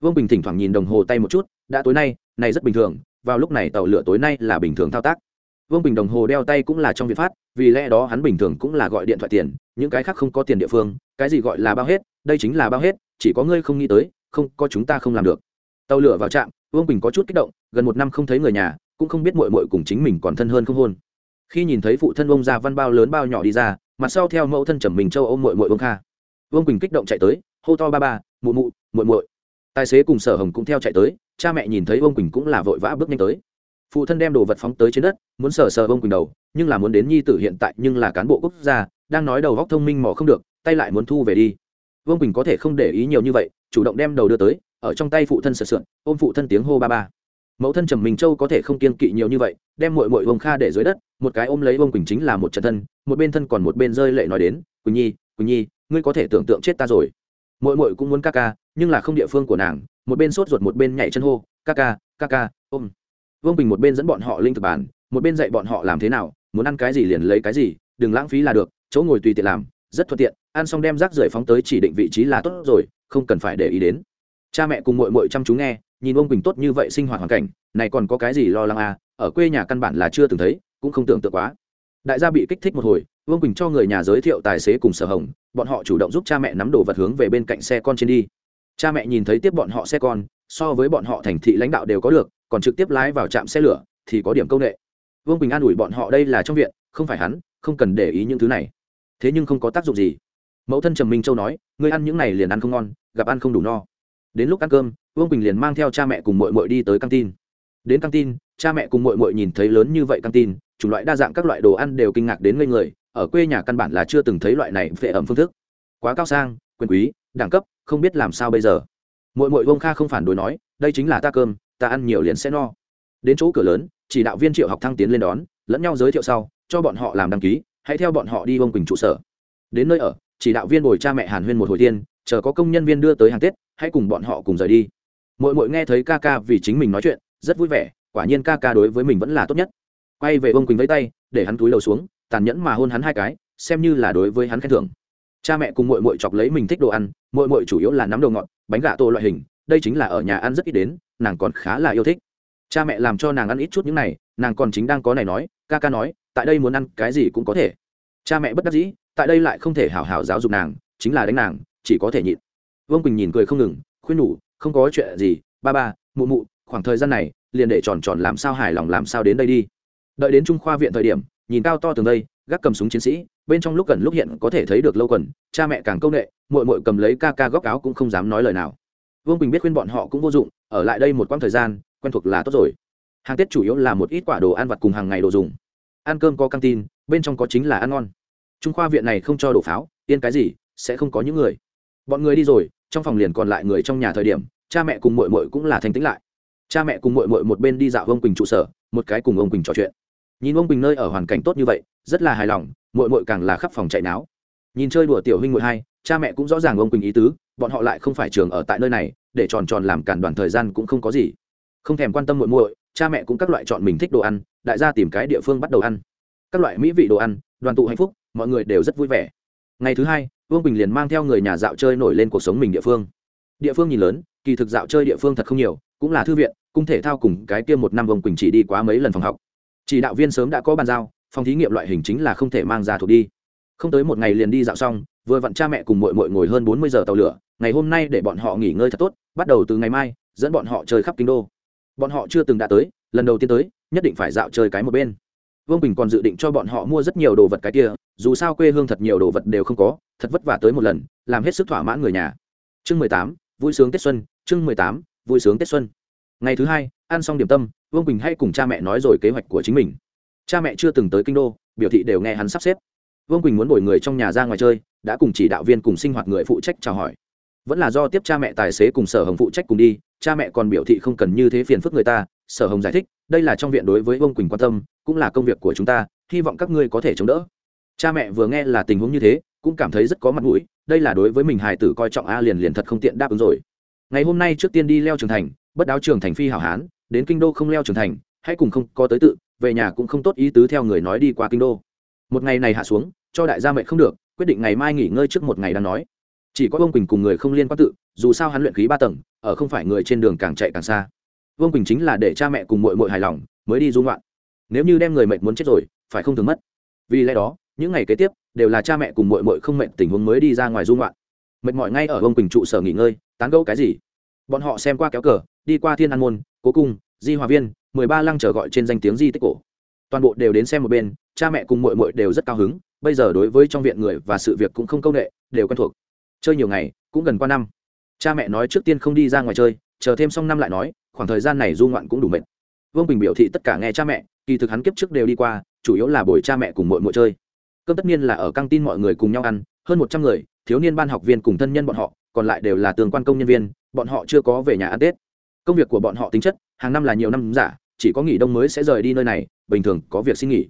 vương bình thỉnh thoảng nhìn đồng hồ tay một chút đã tối nay này rất bình thường vào lúc này tàu lửa tối nay là bình thường thao tác vương bình đồng hồ đeo tay cũng là trong việc phát vì lẽ đó hắn bình thường cũng là gọi điện thoại tiền những cái khác không có tiền địa phương cái gì gọi là bao hết đây chính là bao hết chỉ có ngươi không nghĩ tới không có chúng ta không làm được tàu lửa vào trạm vương bình có chút kích động gần một năm không thấy người nhà cũng không biết mội mội cùng chính mình còn thân hơn không hôn khi nhìn thấy phụ thân ông già văn bao lớn bao nhỏ đi ra mặt sau theo mẫu thân trầm mình châu ôm mội mội ông kha vương Bình kích động chạy tới hô to ba ba mụ mụ muội muội tài xế cùng sở hồng cũng theo chạy tới, cha mẹ nhìn thấy vương quỳnh cũng là vội vã bước nhanh tới. Phụ thân đem đồ vật phóng tới trên đất, muốn sờ sờ vương quỳnh đầu, nhưng là muốn đến nhi tử hiện tại nhưng là cán bộ quốc gia, đang nói đầu góc thông minh mò không được, tay lại muốn thu về đi. Vương quỳnh có thể không để ý nhiều như vậy, chủ động đem đầu đưa tới, ở trong tay phụ thân sờ sượn, ôm phụ thân tiếng hô ba ba. Mẫu thân trầm mình châu có thể không kiên kỵ nhiều như vậy, đem mội mội vông kha để dưới đất, một cái ôm lấy Vương quỳnh chính là một trận thân, một bên thân còn một bên rơi lệ nói đến, quỳnh nhi quỳnh nhi, ngươi có thể tưởng tượng chết ta rồi. Mội mội cũng muốn ca ca nhưng là không địa phương của nàng, một bên sốt ruột một bên nhảy chân hô, ca ca ca ca, ôm. Vương bình một bên dẫn bọn họ linh thực bản một bên dạy bọn họ làm thế nào, muốn ăn cái gì liền lấy cái gì, đừng lãng phí là được, chỗ ngồi tùy tiện làm, rất thuận tiện, ăn xong đem rác rưởi phóng tới chỉ định vị trí là tốt rồi, không cần phải để ý đến. Cha mẹ cùng mội mội chăm chú nghe, nhìn ông bình tốt như vậy sinh hoạt hoàn cảnh, này còn có cái gì lo lắng à ở quê nhà căn bản là chưa từng thấy, cũng không tưởng tượng quá. Đại gia bị kích thích một hồi, vương quỳnh cho người nhà giới thiệu tài xế cùng sở hồng, bọn họ chủ động giúp cha mẹ nắm đồ vật hướng về bên cạnh xe con trên đi cha mẹ nhìn thấy tiếp bọn họ xe con, so với bọn họ thành thị lãnh đạo đều có được, còn trực tiếp lái vào trạm xe lửa, thì có điểm công nghệ. Vương quỳnh an ủi bọn họ đây là trong viện, không phải hắn, không cần để ý những thứ này. Thế nhưng không có tác dụng gì. Mẫu thân trầm minh châu nói, ngươi ăn những này liền ăn không ngon, gặp ăn không đủ no. Đến lúc ăn cơm, vương quỳnh liền mang theo cha mẹ cùng mội mội đi tới căng tin. Đến căng tin, cha mẹ cùng mội mội nhìn thấy lớn như vậy căng tin, chủng loại đa dạng các loại đồ ăn đều kinh ngạc đến ngây người, ở quê nhà căn bản là chưa từng thấy loại này vệ ẩm phương thức. Quá cao sang, quyền quý, đẳng cấp không biết làm sao bây giờ. Mội mội vông kha không phản đối nói, đây chính là ta cơm, ta ăn nhiều liền sẽ no. Đến chỗ cửa lớn, chỉ đạo viên triệu học thăng tiến lên đón, lẫn nhau giới thiệu sau, cho bọn họ làm đăng ký, hãy theo bọn họ đi vông quỳnh trụ sở. Đến nơi ở, chỉ đạo viên bồi cha mẹ hàn huyên một hồi tiên, chờ có công nhân viên đưa tới hàng tết, hãy cùng bọn họ cùng rời đi. Mỗi mỗi nghe thấy ca ca vì chính mình nói chuyện, rất vui vẻ, quả nhiên ca ca đối với mình vẫn là tốt nhất. Quay về ông quỳnh với tay, để hắn túi đầu xuống, tàn nhẫn mà hôn hắn hai cái, xem như là đối với hắn khen thưởng cha mẹ cùng mội mội chọc lấy mình thích đồ ăn mội mội chủ yếu là nắm đồ ngọt, bánh gà tô loại hình, đây chính là ở nhà ăn rất ít đến, nàng còn khá là yêu thích. Cha mẹ làm cho nàng ăn ít chút những này, nàng còn chính đang có này nói, ca ca nói, tại đây muốn ăn cái gì cũng có thể. Cha mẹ bất đắc dĩ, tại đây lại không thể hảo hảo giáo dục nàng, chính là đánh nàng, chỉ có thể nhịn. Vương quỳnh nhìn cười không ngừng, khuyên nhủ, không có chuyện gì, ba ba, mụ mụ, khoảng thời gian này, liền để tròn tròn làm sao hài lòng làm sao đến đây đi. Đợi đến trung khoa viện thời điểm, nhìn cao to tường đây, gác cầm súng chiến sĩ bên trong lúc gần lúc hiện có thể thấy được lâu quần, cha mẹ càng công nghệ mội mội cầm lấy ca ca góc áo cũng không dám nói lời nào. Vương quỳnh biết khuyên bọn họ cũng vô dụng, ở lại đây một quãng thời gian, quen thuộc là tốt rồi. Hàng tết chủ yếu là một ít quả đồ ăn vặt cùng hàng ngày đồ dùng. Ăn cơm có căng tin, bên trong có chính là ăn ngon. Trung khoa viện này không cho đổ pháo, yên cái gì, sẽ không có những người. Bọn người đi rồi, trong phòng liền còn lại người trong nhà thời điểm, cha mẹ cùng mội mội cũng là thanh tĩnh lại. Cha mẹ cùng mội mội một bên đi dạo ông quỳnh trụ sở, một cái cùng ông quỳnh trò chuyện nhìn ông Bình nơi ở hoàn cảnh tốt như vậy, rất là hài lòng mội mội càng là khắp phòng chạy náo. Nhìn chơi đùa tiểu huynh mội hai, cha mẹ cũng rõ ràng ông quỳnh ý tứ, bọn họ lại không phải trường ở tại nơi này, để tròn tròn làm cản đoàn thời gian cũng không có gì. Không thèm quan tâm muội muội, cha mẹ cũng các loại chọn mình thích đồ ăn, đại gia tìm cái địa phương bắt đầu ăn. Các loại mỹ vị đồ ăn, đoàn tụ hạnh phúc, mọi người đều rất vui vẻ. Ngày thứ hai vương bình liền mang theo người nhà dạo chơi nổi lên cuộc sống mình địa phương. Địa phương nhìn lớn, kỳ thực dạo chơi địa phương thật không nhiều, cũng là thư viện, cung thể thao cùng cái kia một năm vương quỳnh chỉ đi quá mấy lần phòng học chỉ đạo viên sớm đã có bàn giao, phòng thí nghiệm loại hình chính là không thể mang ra thuộc đi. Không tới một ngày liền đi dạo xong, vừa vặn cha mẹ cùng mội mội ngồi hơn bốn mươi giờ tàu lửa, ngày hôm nay để bọn họ nghỉ ngơi thật tốt, bắt đầu từ ngày mai, dẫn bọn họ chơi khắp kinh đô. Bọn họ chưa từng đã tới, lần đầu tiên tới, nhất định phải dạo chơi cái một bên. Vương bình còn dự định cho bọn họ mua rất nhiều đồ vật cái kia, dù sao quê hương thật nhiều đồ vật đều không có, thật vất vả tới một lần, làm hết sức thỏa mãn người nhà. Chương mười tám, vui sướng tết xuân, chương mười tám, vui sướng tết xuân. Ngày thứ hai, ăn xong điểm tâm vương bình hay cùng cha mẹ nói rồi kế hoạch của chính mình cha mẹ chưa từng tới kinh đô biểu thị đều nghe hắn sắp xếp vương quỳnh muốn đổi người trong nhà ra ngoài chơi đã cùng chỉ đạo viên cùng sinh hoạt người phụ trách chào hỏi vẫn là do tiếp cha mẹ tài xế cùng sở hồng phụ trách cùng đi cha mẹ còn biểu thị không cần như thế phiền phức người ta sở hồng giải thích đây là trong viện đối với vương quỳnh quan tâm cũng là công việc của chúng ta hy vọng các ngươi có thể chống đỡ cha mẹ vừa nghe là tình huống như thế cũng cảm thấy rất có mặt mũi đây là đối với mình hài tử coi trọng a liền liền thật không tiện đáp ứng rồi ngày hôm nay trước tiên đi leo trường thành bất đáo trường thành phi hảo hán đến kinh đô không leo trưởng thành hãy cùng không có tới tự, về nhà cũng không tốt ý tứ theo người nói đi qua kinh đô. Một ngày này hạ xuống, cho đại gia mệnh không được, quyết định ngày mai nghỉ ngơi trước một ngày đang nói. Chỉ có vương quỳnh cùng người không liên quan tự, dù sao hắn luyện khí ba tầng, ở không phải người trên đường càng chạy càng xa. Vương quỳnh chính là để cha mẹ cùng mội mội hài lòng, mới đi dung loạn nếu như đem người mệnh muốn chết rồi, phải không thường mất. Vì lẽ đó, những ngày kế tiếp, đều là cha mẹ cùng mội mội không mệnh tình huống mới đi ra ngoài dung loạn mệt mỏi ngay ở vương quỳnh trụ sở nghỉ ngơi, tán gẫu cái gì? Bọn họ xem qua kéo cờ, đi qua thiên an môn, cố cung, di hòa viên, mười ba lăng chờ gọi trên danh tiếng di tích cổ. Toàn bộ đều đến xem một bên, cha mẹ cùng mội mội đều rất cao hứng, bây giờ đối với trong viện người và sự việc cũng không công nghệ, đều quen thuộc. Chơi nhiều ngày, cũng gần qua năm. Cha mẹ nói trước tiên không đi ra ngoài chơi, chờ thêm xong năm lại nói, khoảng thời gian này du ngoạn cũng đủ mệt. Vương bình biểu thị tất cả nghe cha mẹ, kỳ thực hắn kiếp trước đều đi qua, chủ yếu là buổi cha mẹ cùng mội mội chơi. Cơm tất nhiên là ở căng tin mọi người cùng nhau ăn, hơn một trăm người, thiếu niên ban học viên cùng thân nhân bọn họ, còn lại đều là tường quan công nhân viên bọn họ chưa có về nhà ăn tết công việc của bọn họ tính chất hàng năm là nhiều năm giả chỉ có nghỉ đông mới sẽ rời đi nơi này bình thường có việc xin nghỉ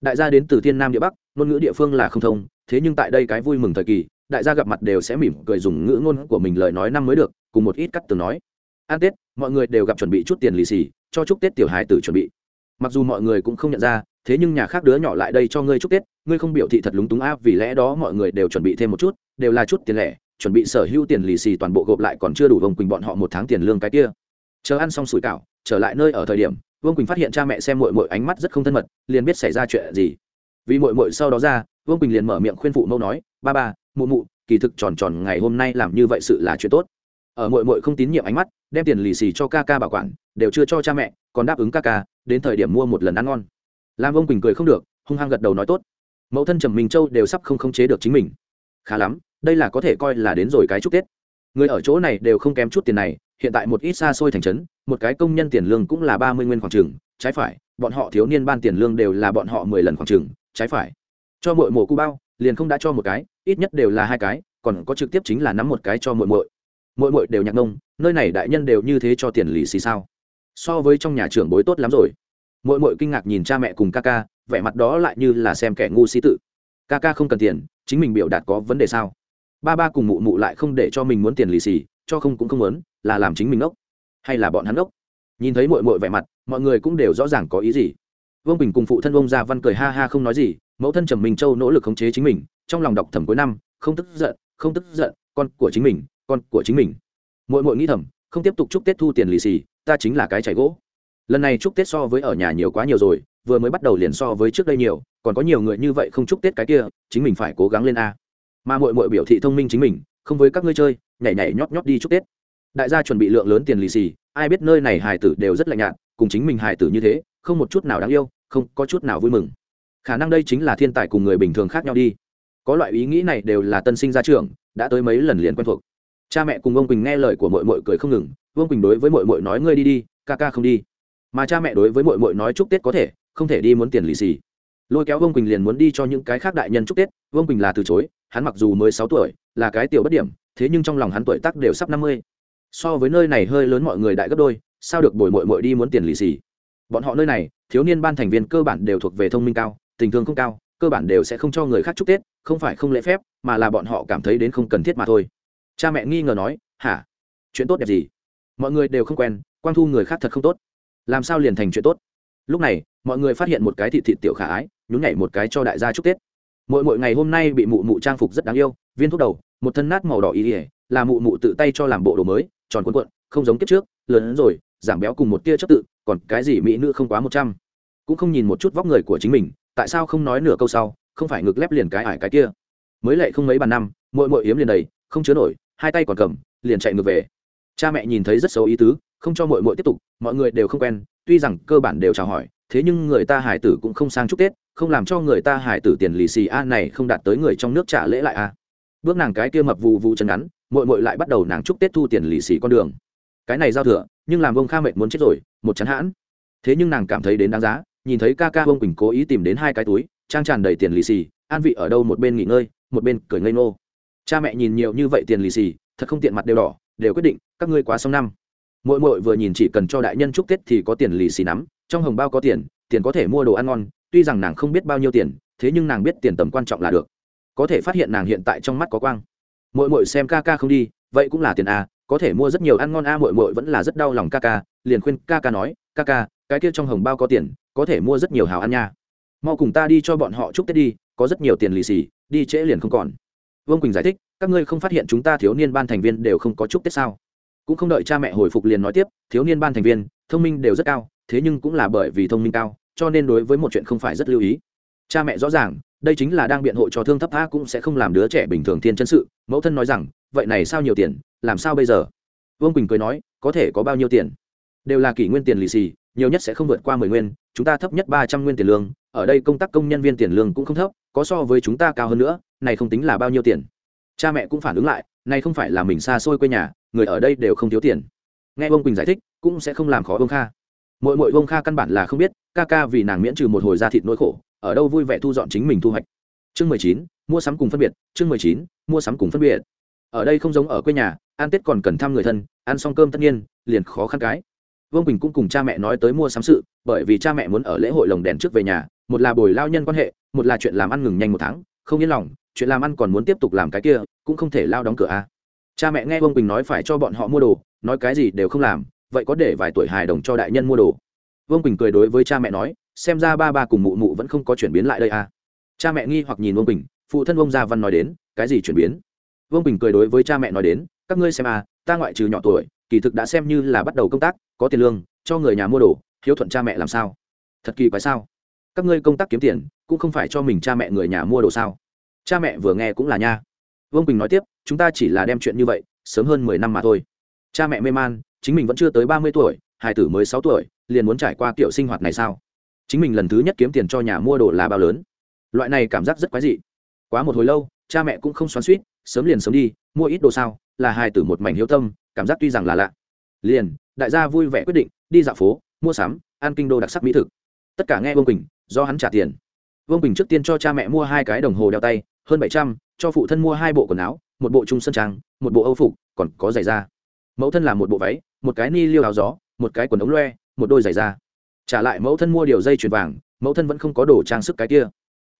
đại gia đến từ thiên nam địa bắc ngôn ngữ địa phương là không thông thế nhưng tại đây cái vui mừng thời kỳ đại gia gặp mặt đều sẽ mỉm cười dùng ngữ ngôn của mình lời nói năm mới được cùng một ít cắt từ nói ăn tết mọi người đều gặp chuẩn bị chút tiền lì xì cho chúc tết tiểu hài tử chuẩn bị mặc dù mọi người cũng không nhận ra thế nhưng nhà khác đứa nhỏ lại đây cho ngươi chúc tết ngươi không biểu thị thật lúng túng áp vì lẽ đó mọi người đều chuẩn bị thêm một chút đều là chút tiền lẻ chuẩn bị sở hữu tiền lì xì toàn bộ gộp lại còn chưa đủ vông quỳnh bọn họ một tháng tiền lương cái kia. Chờ ăn xong sủi cảo, trở lại nơi ở thời điểm, vương quỳnh phát hiện cha mẹ xem mội mội ánh mắt rất không thân mật, liền biết xảy ra chuyện gì. Vì mội mội sau đó ra, vương quỳnh liền mở miệng khuyên phụ mẫu nói, ba ba, mụ mụ, kỳ thực tròn tròn ngày hôm nay làm như vậy sự là chuyện tốt. Ở mội mội không tín nhiệm ánh mắt, đem tiền lì xì cho ca ca bảo quản, đều chưa cho cha mẹ, còn đáp ứng ca ca, đến thời điểm mua một lần ăn ngon. Làm ông quỳnh cười không được, hung hăng gật đầu nói tốt. Mẫu thân trầm minh châu đều sắp không khống chế được chính mình khá lắm, đây là có thể coi là đến rồi cái chúc tết. Người ở chỗ này đều không kém chút tiền này, hiện tại một ít xa xôi thành trấn, một cái công nhân tiền lương cũng là ba mươi nguyên khoảng trừng trái phải, bọn họ thiếu niên ban tiền lương đều là bọn họ mười lần khoảng trừng trái phải. Cho mỗi mùa cu bao, liền không đã cho một cái, ít nhất đều là hai cái, còn có trực tiếp chính là nắm một cái cho mỗi mỗi mỗi mỗi đều nhạc nông, nơi này đại nhân đều như thế cho tiền lì xì sao? So với trong nhà trưởng bối tốt lắm rồi. Mỗi mỗi kinh ngạc nhìn cha mẹ cùng ca ca, vẻ mặt đó lại như là xem kẻ ngu sĩ tự ca ca không cần tiền, chính mình biểu đạt có vấn đề sao? Ba ba cùng mụ mụ lại không để cho mình muốn tiền lì xì, cho không cũng không muốn, là làm chính mình ốc hay là bọn hắn ốc nhìn thấy mội mội vẻ mặt, mọi người cũng đều rõ ràng có ý gì. Vương bình cùng phụ thân ông gia văn cười ha ha không nói gì, mẫu thân trầm minh châu nỗ lực khống chế chính mình, trong lòng đọc thầm cuối năm, không tức giận, không tức giận, con của chính mình, con của chính mình. Mội mội nghĩ thầm, không tiếp tục chúc tết thu tiền lì xì, ta chính là cái chảy gỗ. Lần này chúc tết so với ở nhà nhiều quá nhiều rồi, vừa mới bắt đầu liền so với trước đây nhiều còn có nhiều người như vậy không chúc tết cái kia, chính mình phải cố gắng lên a. Mà mội mội biểu thị thông minh chính mình, không với các ngươi chơi, nhảy nhảy nhót nhót đi chúc tết. Đại gia chuẩn bị lượng lớn tiền lì xì, ai biết nơi này hài tử đều rất lạnh nhạt, cùng chính mình hài tử như thế, không một chút nào đáng yêu, không có chút nào vui mừng. Khả năng đây chính là thiên tài cùng người bình thường khác nhau đi. Có loại ý nghĩ này đều là tân sinh ra trường, đã tới mấy lần liền quen thuộc. Cha mẹ cùng ông quỳnh nghe lời của mội mội cười không ngừng, vương quỳnh đối với mội mội nói ngươi đi đi, ca ca không đi. Mà cha mẹ đối với mội mội nói chúc tết có thể, không thể đi muốn tiền lì xì lôi kéo vương quỳnh liền muốn đi cho những cái khác đại nhân chúc tết vương quỳnh là từ chối hắn mặc dù mới sáu tuổi là cái tiểu bất điểm thế nhưng trong lòng hắn tuổi tác đều sắp năm mươi so với nơi này hơi lớn mọi người đại gấp đôi sao được bồi mội mội đi muốn tiền lì xì bọn họ nơi này thiếu niên ban thành viên cơ bản đều thuộc về thông minh cao tình thương không cao cơ bản đều sẽ không cho người khác chúc tết không phải không lễ phép mà là bọn họ cảm thấy đến không cần thiết mà thôi cha mẹ nghi ngờ nói hả chuyện tốt đẹp gì mọi người đều không quen quan thu người khác thật không tốt làm sao liền thành chuyện tốt lúc này mọi người phát hiện một cái thị thị tiểu khả ái nhún nhảy một cái cho đại gia chúc tết. Mỗi mỗi ngày hôm nay bị mụ mụ trang phục rất đáng yêu, viên thuốc đầu, một thân nát màu đỏ y ỉa là mụ mụ tự tay cho làm bộ đồ mới, tròn cuộn cuộn, không giống kiếp trước, lớn hơn rồi, giảm béo cùng một tia chất tự, còn cái gì mỹ nữ không quá một trăm. Cũng không nhìn một chút vóc người của chính mình, tại sao không nói nửa câu sau, không phải ngực lép liền cái ải cái kia. Mới lại không mấy bàn năm, mỗi mỗi yếm liền đầy, không chứa nổi, hai tay còn cầm, liền chạy ngược về. Cha mẹ nhìn thấy rất xấu ý tứ, không cho mội mội tiếp tục, mọi người đều không quen, tuy rằng cơ bản đều chào hỏi thế nhưng người ta hải tử cũng không sang chúc tết, không làm cho người ta hải tử tiền lì xì, a, này không đạt tới người trong nước trả lễ lại, a. Bước nàng cái kia mập vụ vụ chân ngắn mội mội lại bắt đầu nàng chúc tết thu tiền lì xì con đường. Cái này giao thừa, nhưng làm ông kha mệt muốn chết rồi, một chắn hãn. Thế nhưng nàng cảm thấy đến đáng giá, nhìn thấy ca ca ông quỳnh cố ý tìm đến hai cái túi, trang tràn đầy tiền lì xì, an vị ở đâu một bên nghỉ ngơi, một bên cười ngây ngô. Cha mẹ nhìn nhiều như vậy tiền lì xì, thật không tiện mặt đều đỏ, đều quyết định, các ngươi quá xong năm. Mỗi mỗi vừa nhìn chỉ cần cho đại nhân chúc tết thì có tiền lì xì nắm trong hồng bao có tiền tiền có thể mua đồ ăn ngon, tuy rằng nàng không biết bao nhiêu tiền, thế nhưng nàng biết tiền tầm quan trọng là được. Có thể phát hiện nàng hiện tại trong mắt có quang. Mội mội xem ca ca không đi, vậy cũng là tiền a có thể mua rất nhiều ăn ngon à, a mội mội vẫn là rất đau lòng ca ca, liền khuyên ca ca nói, ca ca, cái kia trong hồng bao có tiền, có thể mua rất nhiều hào ăn nha. Mau cùng ta đi cho bọn họ chúc tết đi, có rất nhiều tiền lì xì, đi trễ liền không còn. Vương quỳnh giải thích, các ngươi không phát hiện chúng ta thiếu niên ban thành viên đều không có chúc tết sao? Cũng không đợi cha mẹ hồi phục liền nói tiếp, thiếu niên ban thành viên, thông minh đều rất cao thế nhưng cũng là bởi vì thông minh cao, cho nên đối với một chuyện không phải rất lưu ý. Cha mẹ rõ ràng, đây chính là đang biện hộ cho thương thấp tha cũng sẽ không làm đứa trẻ bình thường thiên chân sự. Mẫu thân nói rằng, vậy này sao nhiều tiền, làm sao bây giờ? Vương quỳnh cười nói, có thể có bao nhiêu tiền? Đều là kỷ nguyên tiền lì xì, nhiều nhất sẽ không vượt qua mười nguyên, chúng ta thấp nhất ba trăm nguyên tiền lương, ở đây công tác công nhân viên tiền lương cũng không thấp, có so với chúng ta cao hơn nữa, này không tính là bao nhiêu tiền? Cha mẹ cũng phản ứng lại, này không phải là mình xa xôi quê nhà, người ở đây đều không thiếu tiền. Nghe Vương quỳnh giải thích, cũng sẽ không làm khó Vương kha mỗi mỗi vông kha căn bản là không biết, ca ca vì nàng miễn trừ một hồi da thịt nỗi khổ, ở đâu vui vẻ thu dọn chính mình thu hoạch. Chương mười chín, mua sắm cùng phân biệt, chương mười chín, mua sắm cùng phân biệt. Ở đây không giống ở quê nhà, ăn tết còn cần thăm người thân, ăn xong cơm tất nhiên, liền khó khăn cái. Vương bình cũng cùng cha mẹ nói tới mua sắm sự, bởi vì cha mẹ muốn ở lễ hội lồng đèn trước về nhà, một là bồi lao nhân quan hệ, một là chuyện làm ăn ngừng nhanh một tháng, không yên lòng, chuyện làm ăn còn muốn tiếp tục làm cái kia, cũng không thể lao đóng cửa a. À. cha mẹ nghe vương bình nói phải cho bọn họ mua đồ, nói cái gì đều không làm vậy có để vài tuổi hài đồng cho đại nhân mua đồ? Vương bình cười đối với cha mẹ nói, xem ra ba ba cùng mụ mụ vẫn không có chuyển biến lại đây à. Cha mẹ nghi hoặc nhìn vương bình phụ thân ông gia văn nói đến, cái gì chuyển biến? Vương bình cười đối với cha mẹ nói đến, các ngươi xem à ta ngoại trừ nhỏ tuổi, kỳ thực đã xem như là bắt đầu công tác, có tiền lương, cho người nhà mua đồ, hiếu thuận cha mẹ làm sao? Thật kỳ quái sao? Các ngươi công tác kiếm tiền, cũng không phải cho mình cha mẹ người nhà mua đồ sao? Cha mẹ vừa nghe cũng là nha. Vương bình nói tiếp, chúng ta chỉ là đem chuyện như vậy, sớm hơn mười năm mà thôi. Cha mẹ mê man chính mình vẫn chưa tới ba mươi tuổi hai tử mới sáu tuổi, liền muốn trải qua kiểu sinh hoạt này sao? Chính mình lần thứ nhất kiếm tiền cho nhà mua đồ là bao lớn? Loại này cảm giác rất quái dị. Quá một hồi lâu, cha mẹ cũng không xoắn suýt, sớm liền sớm đi, mua ít đồ sao, là hài tử một mảnh hiếu tâm, cảm giác tuy rằng là lạ. Liền, đại gia vui vẻ quyết định, đi dạo phố, mua sắm, ăn kinh đô đặc sắc mỹ thực. Tất cả nghe vương quỳnh, do hắn trả tiền. Vương quỳnh trước tiên cho cha mẹ mua hai cái đồng hồ đeo tay, hơn bảy trăm, cho phụ thân mua hai bộ quần áo, một bộ trung sân trang, một bộ âu phục, còn có giày da. Mẫu thân làm một bộ váy một cái ni liêu áo gió, một cái quần ống loe, một đôi giày da. Trả lại mẫu thân mua điều dây chuyền vàng, mẫu thân vẫn không có đồ trang sức cái kia.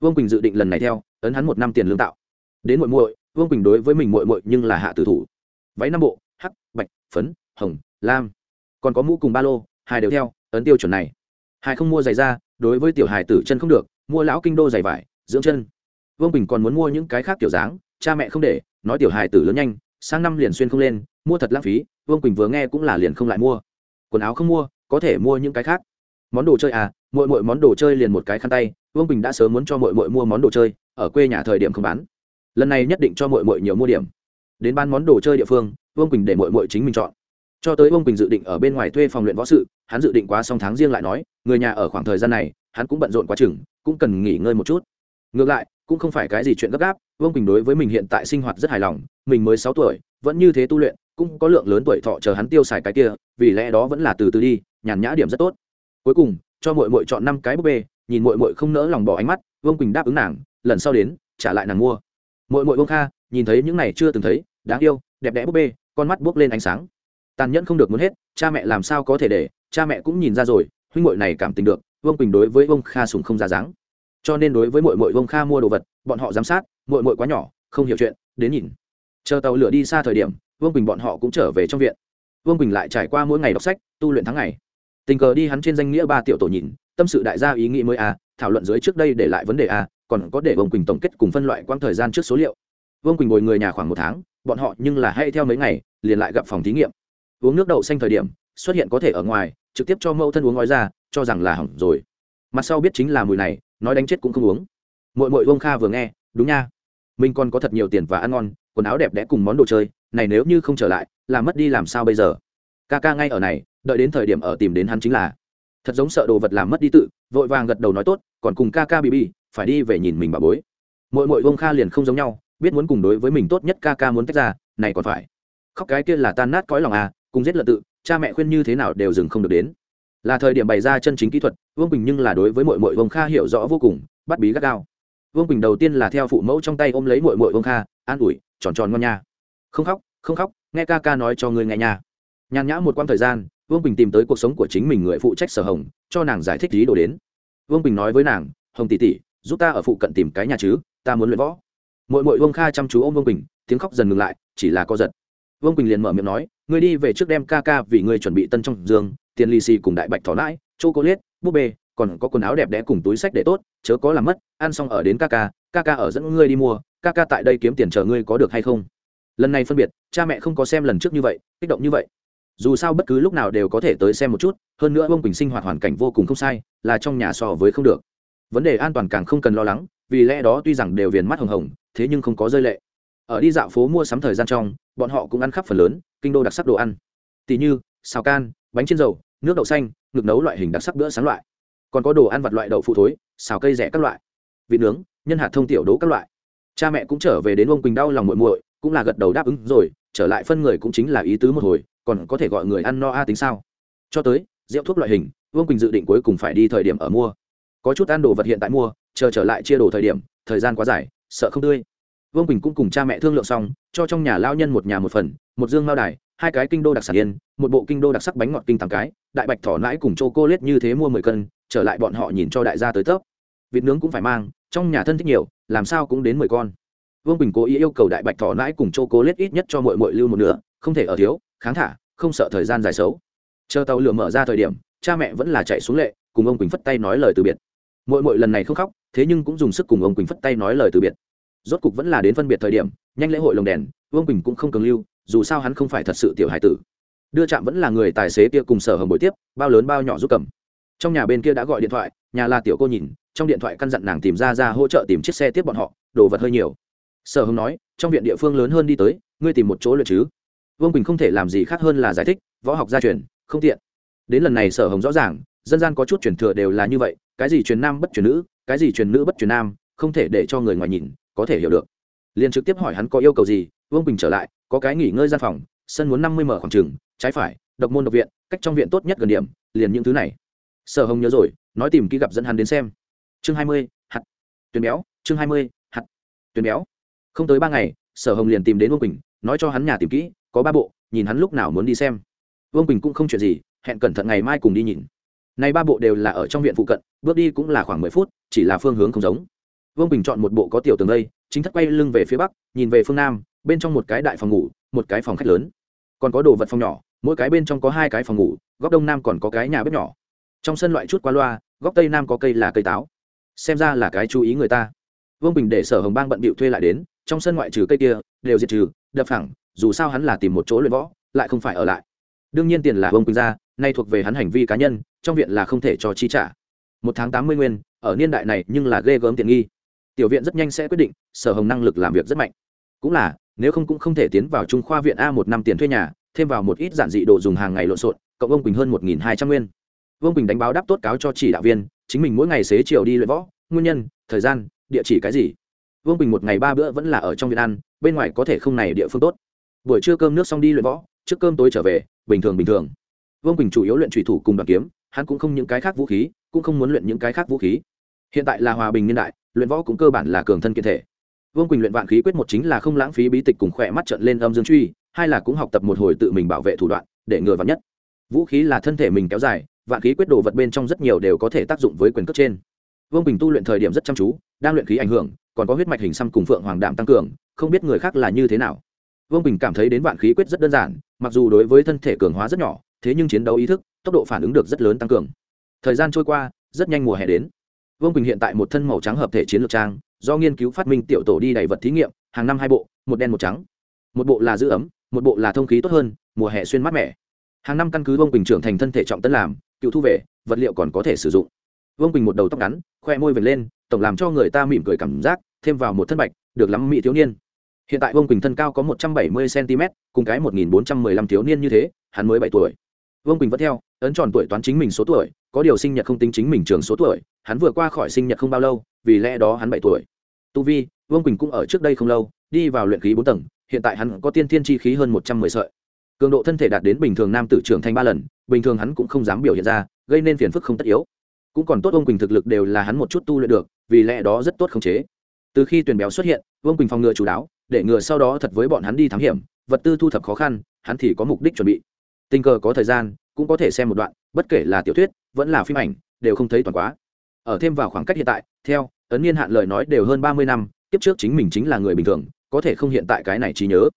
Vương quỳnh dự định lần này theo, ấn hắn một năm tiền lương tạo. Đến muội muội, vương quỳnh đối với mình muội muội nhưng là hạ tử thủ. Váy năm bộ, hắc, bạch, phấn, hồng, lam. Còn có mũ cùng ba lô, hai đều theo, ấn tiêu chuẩn này. Hai không mua giày da, đối với tiểu hài tử chân không được, mua lão kinh đô giày vải, dưỡng chân. Vương quỳnh còn muốn mua những cái khác kiểu dáng, cha mẹ không để, nói tiểu hài tử lớn nhanh, sang năm liền xuyên không lên, mua thật lãng phí vương quỳnh vừa nghe cũng là liền không lại mua quần áo không mua có thể mua những cái khác món đồ chơi à mỗi mỗi món đồ chơi liền một cái khăn tay vương quỳnh đã sớm muốn cho mỗi mỗi mua món đồ chơi ở quê nhà thời điểm không bán lần này nhất định cho mỗi mỗi nhiều mua điểm đến bán món đồ chơi địa phương vương quỳnh để mỗi mỗi chính mình chọn cho tới vương quỳnh dự định ở bên ngoài thuê phòng luyện võ sự hắn dự định quá xong tháng riêng lại nói người nhà ở khoảng thời gian này hắn cũng bận rộn quá chừng cũng cần nghỉ ngơi một chút ngược lại cũng không phải cái gì chuyện gấp gáp vương quỳnh đối với mình hiện tại sinh hoạt rất hài lòng mình mới sáu tuổi vẫn như thế tu luyện cũng có lượng lớn tuổi thọ chờ hắn tiêu xài cái kia, vì lẽ đó vẫn là từ từ đi, nhàn nhã điểm rất tốt. Cuối cùng, cho mội mội chọn năm cái búp bê, nhìn mội mội không nỡ lòng bỏ ánh mắt, vương quỳnh đáp ứng nàng, lần sau đến, trả lại nàng mua. Mội mội vương kha nhìn thấy những này chưa từng thấy, đáng yêu, đẹp đẽ búp bê, con mắt buốc lên ánh sáng. Tàn nhẫn không được muốn hết, cha mẹ làm sao có thể để, cha mẹ cũng nhìn ra rồi, huynh mội này cảm tình được, vương quỳnh đối với vương kha sùng không ra dáng. Cho nên đối với mội mội vương kha mua đồ vật, bọn họ giám sát mội mội quá nhỏ, không hiểu chuyện, đến nhìn. Chờ tàu lửa đi xa thời điểm vương quỳnh bọn họ cũng trở về trong viện vương quỳnh lại trải qua mỗi ngày đọc sách tu luyện tháng ngày tình cờ đi hắn trên danh nghĩa ba tiểu tổ nhìn tâm sự đại gia ý nghĩ mới a thảo luận dưới trước đây để lại vấn đề a còn có để vương quỳnh tổng kết cùng phân loại quãng thời gian trước số liệu vương quỳnh ngồi người nhà khoảng một tháng bọn họ nhưng là hay theo mấy ngày liền lại gặp phòng thí nghiệm uống nước đậu xanh thời điểm xuất hiện có thể ở ngoài trực tiếp cho mẫu thân uống ngói ra cho rằng là hỏng rồi mặt sau biết chính là mùi này nói đánh chết cũng không uống mội mội vương kha vừa nghe đúng nha mình còn có thật nhiều tiền và ăn ngon quần áo đẹp đẽ cùng món đồ chơi, này nếu như không trở lại, là mất đi làm sao bây giờ? Ca ca ngay ở này, đợi đến thời điểm ở tìm đến hắn chính là. Thật giống sợ đồ vật làm mất đi tự, vội vàng gật đầu nói tốt, còn cùng ca ca bị bị phải đi về nhìn mình bà bối. Mỗi mỗi vông kha liền không giống nhau, biết muốn cùng đối với mình tốt nhất ca ca muốn tách ra, này còn phải. Khóc cái kia là tan nát cõi lòng à cùng giết lợn tự, cha mẹ khuyên như thế nào đều dừng không được đến. Là thời điểm bày ra chân chính kỹ thuật, vương bình nhưng là đối với mọi mọi vông kha hiểu rõ vô cùng, bắt bí gắt gao. Vương bình đầu tiên là theo phụ mẫu trong tay ôm lấy mọi mọi vông kha, an ủi tròn tròn ngon nha. Không khóc không khóc, nghe ca ca nói cho ngươi nghe nha. Nhàn nhã một quãng thời gian, vương bình tìm tới cuộc sống của chính mình người phụ trách sở hồng, cho nàng giải thích lý đồ đến. Vương bình nói với nàng, hồng tỷ tỷ, giúp ta ở phụ cận tìm cái nhà chứ, ta muốn luyện võ. Mỗi mỗi vương kha chăm chú ôm vương bình tiếng khóc dần ngừng lại, chỉ là co giật. Vương bình liền mở miệng nói, ngươi đi về trước đem ca ca vì ngươi chuẩn bị tân trong giường tiền lì xì cùng đại bạch thỏ lãi chô cô liết búp bê, còn có quần áo đẹp đẽ cùng túi sách để tốt, chớ có làm mất, ăn xong ở đến ca ca ca ca ở dẫn ngươi đi mua ca ca tại đây kiếm tiền chờ ngươi có được hay không? Lần này phân biệt, cha mẹ không có xem lần trước như vậy, kích động như vậy. Dù sao bất cứ lúc nào đều có thể tới xem một chút, hơn nữa ông quỳnh sinh hoạt hoàn cảnh vô cùng không sai, là trong nhà so với không được. Vấn đề an toàn càng không cần lo lắng, vì lẽ đó tuy rằng đều viền mắt hồng hồng, thế nhưng không có rơi lệ. Ở đi dạo phố mua sắm thời gian trong, bọn họ cũng ăn khắp phần lớn, kinh đô đặc sắc đồ ăn. Tỉ như, xào can, bánh trên dầu, nước đậu xanh, ngực nấu loại hình đặc sắc bữa sáng loại. Còn có đồ ăn vặt loại đậu phụ thối, xào cây rẻ các loại. Vịt nướng, nhân hạt thông tiểu đố các loại cha mẹ cũng trở về đến ông quỳnh đau lòng muội muội, cũng là gật đầu đáp ứng rồi, trở lại phân người cũng chính là ý tứ một hồi, còn có thể gọi người ăn no a tính sao? Cho tới, rượu thuốc loại hình, vương quỳnh dự định cuối cùng phải đi thời điểm ở mua. Có chút ăn đồ vật hiện tại mua, chờ trở lại chia đồ thời điểm, thời gian quá dài, sợ không tươi. Vương quỳnh cũng cùng cha mẹ thương lượng xong, cho trong nhà lao nhân một nhà một phần, một dương mao đài, hai cái kinh đô đặc sản yên, một bộ kinh đô đặc sắc bánh ngọt kinh tám cái, đại bạch thỏ nãi cùng chô cô lết như thế mua mười cân, trở lại bọn họ nhìn cho đại gia tới tớp vịt nướng cũng phải mang trong nhà thân thích nhiều, làm sao cũng đến mười con. Vương bình cố ý yêu cầu đại bạch thỏ nãi cùng Châu cố lết ít nhất cho mội mội lưu một nửa, không thể ở thiếu, kháng thả, không sợ thời gian dài xấu. Chờ tàu lửa mở ra thời điểm, cha mẹ vẫn là chạy xuống lệ, cùng ông quỳnh phất tay nói lời từ biệt. Mỗi mỗi lần này không khóc, thế nhưng cũng dùng sức cùng ông quỳnh phất tay nói lời từ biệt. Rốt cục vẫn là đến phân biệt thời điểm, nhanh lễ hội lồng đèn, vương quỳnh cũng không cường lưu, dù sao hắn không phải thật sự tiểu hải tử. Đưa chạm vẫn là người tài xế kia cùng sở hầm buổi tiếp, bao lớn bao nhỏ giúp cầm. Trong nhà bên kia đã gọi điện thoại, nhà là tiểu cô nhìn trong điện thoại căn dặn nàng tìm ra ra hỗ trợ tìm chiếc xe tiếp bọn họ, đồ vật hơi nhiều. Sở hồng nói, trong viện địa phương lớn hơn đi tới, ngươi tìm một chỗ luyện chứ. Vương quỳnh không thể làm gì khác hơn là giải thích, võ học gia truyền, không tiện. Đến lần này sở hồng rõ ràng, dân gian có chút truyền thừa đều là như vậy, cái gì truyền nam bất truyền nữ, cái gì truyền nữ bất truyền nam, không thể để cho người ngoài nhìn, có thể hiểu được. Liền trực tiếp hỏi hắn có yêu cầu gì, vương bình trở lại, có cái nghỉ ngơi gian phòng, sân muốn năm mươi mở khoảng trường, trái phải, độc môn độc viện, cách trong viện tốt nhất gần điểm, liền những thứ này. Sở hồng nhớ rồi, nói tìm kỹ gặp dẫn hắn đến xem chương hai mươi, hạt. Tuyến béo, chương hai mươi, hạt. Tuyến béo. Không tới ba ngày, sở hồng liền tìm đến vương quỳnh, nói cho hắn nhà tìm kỹ, có ba bộ, nhìn hắn lúc nào muốn đi xem. Vương quỳnh cũng không chuyện gì, hẹn cẩn thận ngày mai cùng đi nhìn. Này ba bộ đều là ở trong viện phụ cận, bước đi cũng là khoảng mười phút, chỉ là phương hướng không giống. Vương bình chọn một bộ có tiểu tường đây, chính thất quay lưng về phía bắc, nhìn về phương nam, bên trong một cái đại phòng ngủ, một cái phòng khách lớn. Còn có đồ vật phòng nhỏ, mỗi cái bên trong có hai cái phòng ngủ, góc đông nam còn có cái nhà bếp nhỏ. Trong sân loại chút qua loa, góc tây nam có cây là cây táo xem ra là cái chú ý người ta. Vương bình để sở hồng bang bận bịu thuê lại đến, trong sân ngoại trừ cây kia, đều diệt trừ, đập phẳng, dù sao hắn là tìm một chỗ luyện võ, lại không phải ở lại. Đương nhiên tiền là vương quỳnh ra, nay thuộc về hắn hành vi cá nhân, trong viện là không thể cho chi trả. Một tháng tám mươi nguyên, ở niên đại này nhưng là ghê gớm tiện nghi. Tiểu viện rất nhanh sẽ quyết định, sở hồng năng lực làm việc rất mạnh. Cũng là, nếu không cũng không thể tiến vào trung khoa viện a một năm tiền thuê nhà, thêm vào một ít giản dị đồ dùng hàng ngày lộn xộn, cộng ông quỳnh hơn một nghìn hai trăm nguyên vương quỳnh đánh báo đáp tốt cáo cho chỉ đạo viên chính mình mỗi ngày xế chiều đi luyện võ nguyên nhân thời gian địa chỉ cái gì vương quỳnh một ngày ba bữa vẫn là ở trong viện ăn bên ngoài có thể không này địa phương tốt buổi trưa cơm nước xong đi luyện võ trước cơm tối trở về bình thường bình thường vương quỳnh chủ yếu luyện thủy thủ cùng đoàn kiếm hắn cũng không những cái khác vũ khí cũng không muốn luyện những cái khác vũ khí hiện tại là hòa bình niên đại luyện võ cũng cơ bản là cường thân kiện thể vương quỳnh luyện vạn khí quyết một chính là không lãng phí bí tịch cùng khỏe mắt trận lên âm dương truy hai là cũng học tập một hồi tự mình bảo vệ thủ đoạn để ngừa vắn nhất vũ khí là thân thể mình kéo dài vạn khí quyết đồ vật bên trong rất nhiều đều có thể tác dụng với quyền cước trên. Vương bình tu luyện thời điểm rất chăm chú, đang luyện khí ảnh hưởng, còn có huyết mạch hình xăm cùng phượng hoàng đạm tăng cường, không biết người khác là như thế nào. Vương bình cảm thấy đến vạn khí quyết rất đơn giản, mặc dù đối với thân thể cường hóa rất nhỏ, thế nhưng chiến đấu ý thức, tốc độ phản ứng được rất lớn tăng cường. Thời gian trôi qua, rất nhanh mùa hè đến. Vương Bình hiện tại một thân màu trắng hợp thể chiến lược trang, do nghiên cứu phát minh tiểu tổ đi đầy vật thí nghiệm, hàng năm hai bộ, một đen một trắng. Một bộ là giữ ấm, một bộ là thông khí tốt hơn, mùa hè xuyên mát mẻ. Hàng năm căn cứ vương Bình trưởng thành thân thể trọng tân làm cựu thu về, vật liệu còn có thể sử dụng. Vương quỳnh một đầu tóc ngắn, khoe môi vệt lên, tổng làm cho người ta mỉm cười cảm giác, thêm vào một thân bạch, được lắm mỹ thiếu niên. Hiện tại vương quỳnh thân cao có một trăm bảy mươi cm cùng cái một nghìn bốn trăm mười lăm thiếu niên như thế, hắn mới bảy tuổi. Vương quỳnh vẫn theo, ấn tròn tuổi toán chính mình số tuổi, có điều sinh nhật không tính chính mình trường số tuổi, hắn vừa qua khỏi sinh nhật không bao lâu, vì lẽ đó hắn bảy tuổi. Tu vi, vương quỳnh cũng ở trước đây không lâu, đi vào luyện khí bốn tầng, hiện tại hắn có tiên thiên chi khí hơn một trăm mười sợi cường độ thân thể đạt đến bình thường nam tử trưởng thành ba lần, bình thường hắn cũng không dám biểu hiện ra, gây nên phiền phức không tất yếu. Cũng còn tốt ông quỳnh thực lực đều là hắn một chút tu luyện được, vì lẽ đó rất tốt khống chế. Từ khi tuyển béo xuất hiện, vương quỳnh phòng ngừa chủ đáo để ngừa sau đó thật với bọn hắn đi thám hiểm, vật tư thu thập khó khăn, hắn thì có mục đích chuẩn bị. Tình cờ có thời gian, cũng có thể xem một đoạn, bất kể là tiểu thuyết, vẫn là phim ảnh, đều không thấy toàn quá. Ở thêm vào khoảng cách hiện tại, theo, ấn niên hạn lời nói đều hơn ba mươi năm tiếp trước chính mình chính là người bình thường, có thể không hiện tại cái này trí nhớ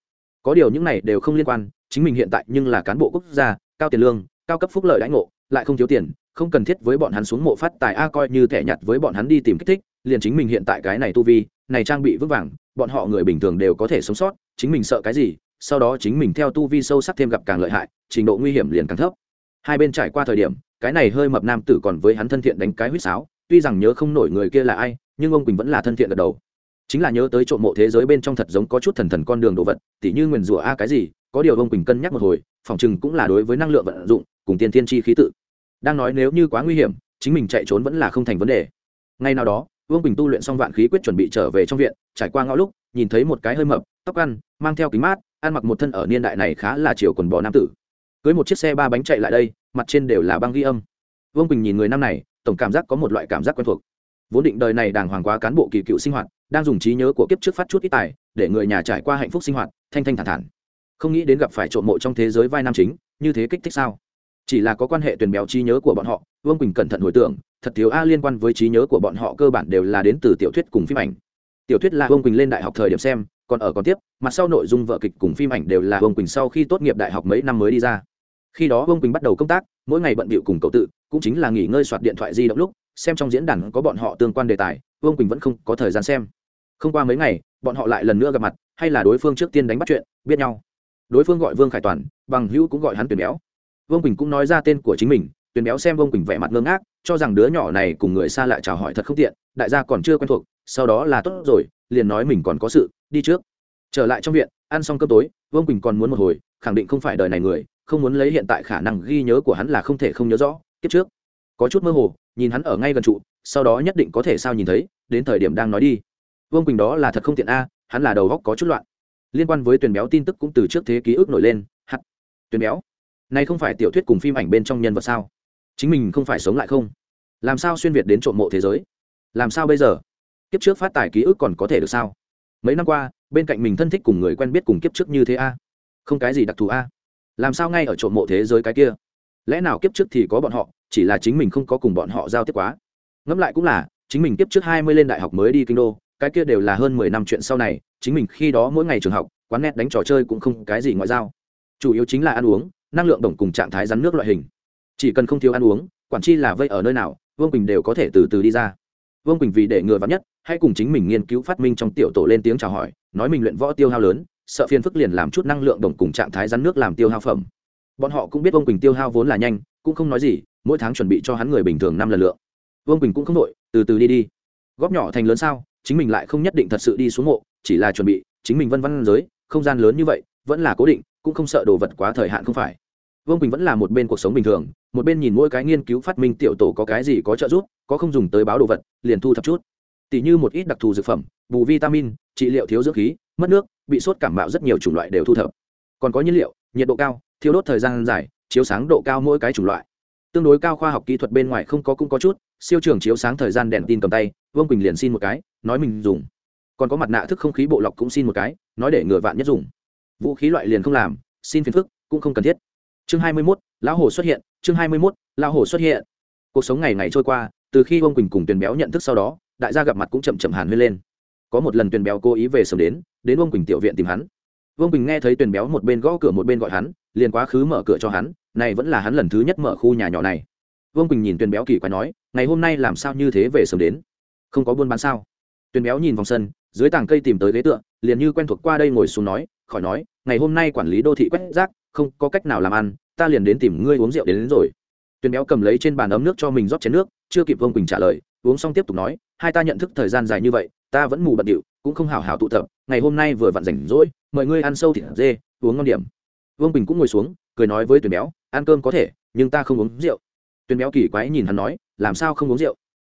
có điều những này đều không liên quan, chính mình hiện tại nhưng là cán bộ quốc gia, cao tiền lương, cao cấp phúc lợi đãi ngộ, lại không thiếu tiền, không cần thiết với bọn hắn xuống mộ phát tài a coi như thẻ nhặt với bọn hắn đi tìm kích thích, liền chính mình hiện tại cái này tu vi, này trang bị vững vàng, bọn họ người bình thường đều có thể sống sót, chính mình sợ cái gì, sau đó chính mình theo tu vi sâu sắc thêm gặp càng lợi hại, trình độ nguy hiểm liền càng thấp. Hai bên trải qua thời điểm, cái này hơi mập nam tử còn với hắn thân thiện đánh cái huýt sáo, tuy rằng nhớ không nổi người kia là ai, nhưng ông quỳnh vẫn là thân thiện gật đầu chính là nhớ tới trộm mộ thế giới bên trong thật giống có chút thần thần con đường đồ vật, tỉ như nguyền rủa a cái gì, có điều ông quỳnh cân nhắc một hồi, phòng chừng cũng là đối với năng lượng vận dụng, cùng tiên thiên chi khí tự. Đang nói nếu như quá nguy hiểm, chính mình chạy trốn vẫn là không thành vấn đề. Ngay nào đó, vương bình tu luyện xong vạn khí quyết chuẩn bị trở về trong viện, trải qua ngõ lúc, nhìn thấy một cái hơi mập, tóc ăn, mang theo kính mát, ăn mặc một thân ở niên đại này khá là chiều quần bò nam tử. Cưới một chiếc xe ba bánh chạy lại đây, mặt trên đều là băng ghi âm. Vương quỳnh nhìn người năm này, tổng cảm giác có một loại cảm giác quen thuộc vốn định đời này đàng hoàng quá cán bộ kỳ cựu sinh hoạt, đang dùng trí nhớ của kiếp trước phát chút ít tài, để người nhà trải qua hạnh phúc sinh hoạt, thanh thanh thản thản. Không nghĩ đến gặp phải trộm mộ trong thế giới vai nam chính, như thế kích thích sao? Chỉ là có quan hệ tuyển béo trí nhớ của bọn họ, vương quỳnh cẩn thận hồi tưởng, thật thiếu a liên quan với trí nhớ của bọn họ cơ bản đều là đến từ tiểu thuyết cùng phim ảnh. Tiểu thuyết là vương quỳnh lên đại học thời điểm xem, còn ở còn tiếp, mặt sau nội dung vợ kịch cùng phim ảnh đều là vương quỳnh sau khi tốt nghiệp đại học mấy năm mới đi ra. Khi đó vương quỳnh bắt đầu công tác, mỗi ngày bận bịu cùng cậu tự, cũng chính là nghỉ ngơi soạt điện thoại di động lúc xem trong diễn đàn có bọn họ tương quan đề tài, vương quỳnh vẫn không có thời gian xem. Không qua mấy ngày, bọn họ lại lần nữa gặp mặt, hay là đối phương trước tiên đánh bắt chuyện, biết nhau. Đối phương gọi vương khải toàn, bằng hữu cũng gọi hắn tuyển béo. Vương quỳnh cũng nói ra tên của chính mình tuyển béo xem vương quỳnh vẻ mặt ngơ ngác, cho rằng đứa nhỏ này cùng người xa lạ chào hỏi thật không tiện, đại gia còn chưa quen thuộc, sau đó là tốt rồi, liền nói mình còn có sự, đi trước. Trở lại trong viện, ăn xong cơm tối, vương quỳnh còn muốn một hồi, khẳng định không phải đời này người, không muốn lấy hiện tại khả năng ghi nhớ của hắn là không thể không nhớ rõ, kiếp trước. Có chút mơ hồ nhìn hắn ở ngay gần trụ, sau đó nhất định có thể sao nhìn thấy, đến thời điểm đang nói đi. Vương quỳnh đó là thật không tiện a, hắn là đầu góc có chút loạn. Liên quan với tuyển béo tin tức cũng từ trước thế ký ức nổi lên hắt tuyển béo? Này không phải tiểu thuyết cùng phim ảnh bên trong nhân vật sao? Chính mình không phải sống lại không? Làm sao xuyên việt đến trộm mộ thế giới? Làm sao bây giờ? Kiếp trước phát tài ký ức còn có thể được sao? Mấy năm qua, bên cạnh mình thân thích cùng người quen biết cùng kiếp trước như thế a? Không cái gì đặc thù a. Làm sao ngay ở trộm mộ thế giới cái kia? Lẽ nào kiếp trước thì có bọn họ, chỉ là chính mình không có cùng bọn họ giao tiếp quá? Ngẫm lại cũng là, chính mình kiếp trước hai mươi lên đại học mới đi kinh đô, cái kia đều là hơn mười năm chuyện sau này, chính mình khi đó mỗi ngày trường học, quán net đánh trò chơi cũng không cái gì ngoại giao. Chủ yếu chính là ăn uống, năng lượng đồng cùng trạng thái rắn nước loại hình. Chỉ cần không thiếu ăn uống, quản chi là vây ở nơi nào, vương quỳnh đều có thể từ từ đi ra. Vương quỳnh vì để ngừa vắn nhất hãy cùng chính mình nghiên cứu phát minh trong tiểu tổ lên tiếng chào hỏi, nói mình luyện võ tiêu hao lớn, sợ phiền phức liền làm chút năng lượng đồng cùng trạng thái rắn nước làm tiêu hao phẩm bọn họ cũng biết vương quỳnh tiêu hao vốn là nhanh, cũng không nói gì, mỗi tháng chuẩn bị cho hắn người bình thường năm lần lượng. Vương quỳnh cũng không đội từ từ đi đi. Góp nhỏ thành lớn sao, chính mình lại không nhất định thật sự đi xuống mộ, chỉ là chuẩn bị, chính mình vân văn giới, không gian lớn như vậy, vẫn là cố định, cũng không sợ đồ vật quá thời hạn không phải. Vương quỳnh vẫn là một bên cuộc sống bình thường, một bên nhìn mỗi cái nghiên cứu phát minh tiểu tổ có cái gì có trợ giúp, có không dùng tới báo đồ vật, liền thu thập chút. Tỷ như một ít đặc thù dược phẩm, bù vitamin, trị liệu thiếu dưỡng khí, mất nước, bị sốt cảm mạo rất nhiều chủng loại đều thu thập. Còn có nhiên liệu, nhiệt độ cao thiếu đốt thời gian dài, chiếu sáng độ cao mỗi cái chủng loại. Tương đối cao khoa học kỹ thuật bên ngoài không có cũng có chút, siêu trường chiếu sáng thời gian đèn tin cầm tay, vương quỳnh liền xin một cái, nói mình dùng. Còn có mặt nạ thức không khí bộ lọc cũng xin một cái, nói để người vạn nhất dùng. Vũ khí loại liền không làm, xin phiền phức, cũng không cần thiết. Chương hai mươi mốt, lão hồ xuất hiện, chương hai mươi mốt, lão hồ xuất hiện. Cuộc sống ngày ngày trôi qua, từ khi vương quỳnh cùng tuyền béo nhận thức sau đó, đại gia gặp mặt cũng chậm chậm hàn huyên lên. Có một lần tuyền béo cố ý về sớm đến đến vương quỳnh tiểu viện tìm hắn. Vương quỳnh nghe thấy tuyền béo một bên gõ cửa một bên gọi hắn liền quá khứ mở cửa cho hắn này vẫn là hắn lần thứ nhất mở khu nhà nhỏ này. Vương quỳnh nhìn tuyền béo kỳ quái nói ngày hôm nay làm sao như thế về sớm đến? Không có buôn bán sao? Tuyền béo nhìn vòng sân dưới tảng cây tìm tới ghế tựa liền như quen thuộc qua đây ngồi xuống nói khỏi nói ngày hôm nay quản lý đô thị quét rác không có cách nào làm ăn ta liền đến tìm ngươi uống rượu đến, đến rồi. Tuyền béo cầm lấy trên bàn ấm nước cho mình rót chén nước chưa kịp vương quỳnh trả lời uống xong tiếp tục nói hai ta nhận thức thời gian dài như vậy ta vẫn mù bận điệu cũng không hào hào tụ tập ngày hôm nay vừa vặn rảnh rỗi mời ngươi ăn sâu thịt dê uống ngon điểm vương Bình cũng ngồi xuống, cười nói với tuyền béo, ăn cơm có thể, nhưng ta không uống rượu. Tuyền béo kỳ quái nhìn hắn nói, làm sao không uống rượu?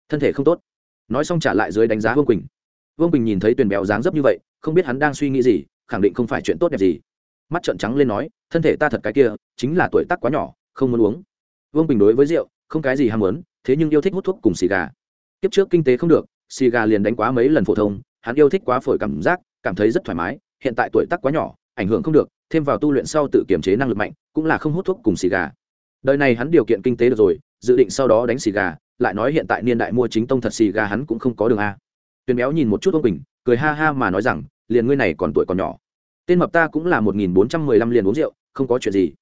Thân thể không tốt. Nói xong trả lại dưới đánh giá vương quỳnh vương quỳnh nhìn thấy tuyền béo dáng dấp như vậy, không biết hắn đang suy nghĩ gì, khẳng định không phải chuyện tốt đẹp gì. Mắt trợn trắng lên nói, thân thể ta thật cái kia, chính là tuổi tác quá nhỏ, không muốn uống. Vương quỳnh đối với rượu, không cái gì ham muốn, thế nhưng yêu thích hút thuốc cùng xì gà. Kiếp trước kinh tế không được, xì gà liền đánh quá mấy lần phổ thông, hắn yêu thích quá phổi cảm giác, cảm thấy rất thoải mái, hiện tại tuổi tác quá nhỏ, ảnh hưởng không được thêm vào tu luyện sau tự kiểm chế năng lực mạnh, cũng là không hút thuốc cùng xì gà. Đời này hắn điều kiện kinh tế được rồi, dự định sau đó đánh xì gà, lại nói hiện tại niên đại mua chính tông thật xì gà hắn cũng không có đường a. Tuyền béo nhìn một chút ông bình cười ha ha mà nói rằng, liền ngươi này còn tuổi còn nhỏ. Tên mập ta cũng là một nghìn bốn trăm mười lăm liền uống rượu, không có chuyện gì.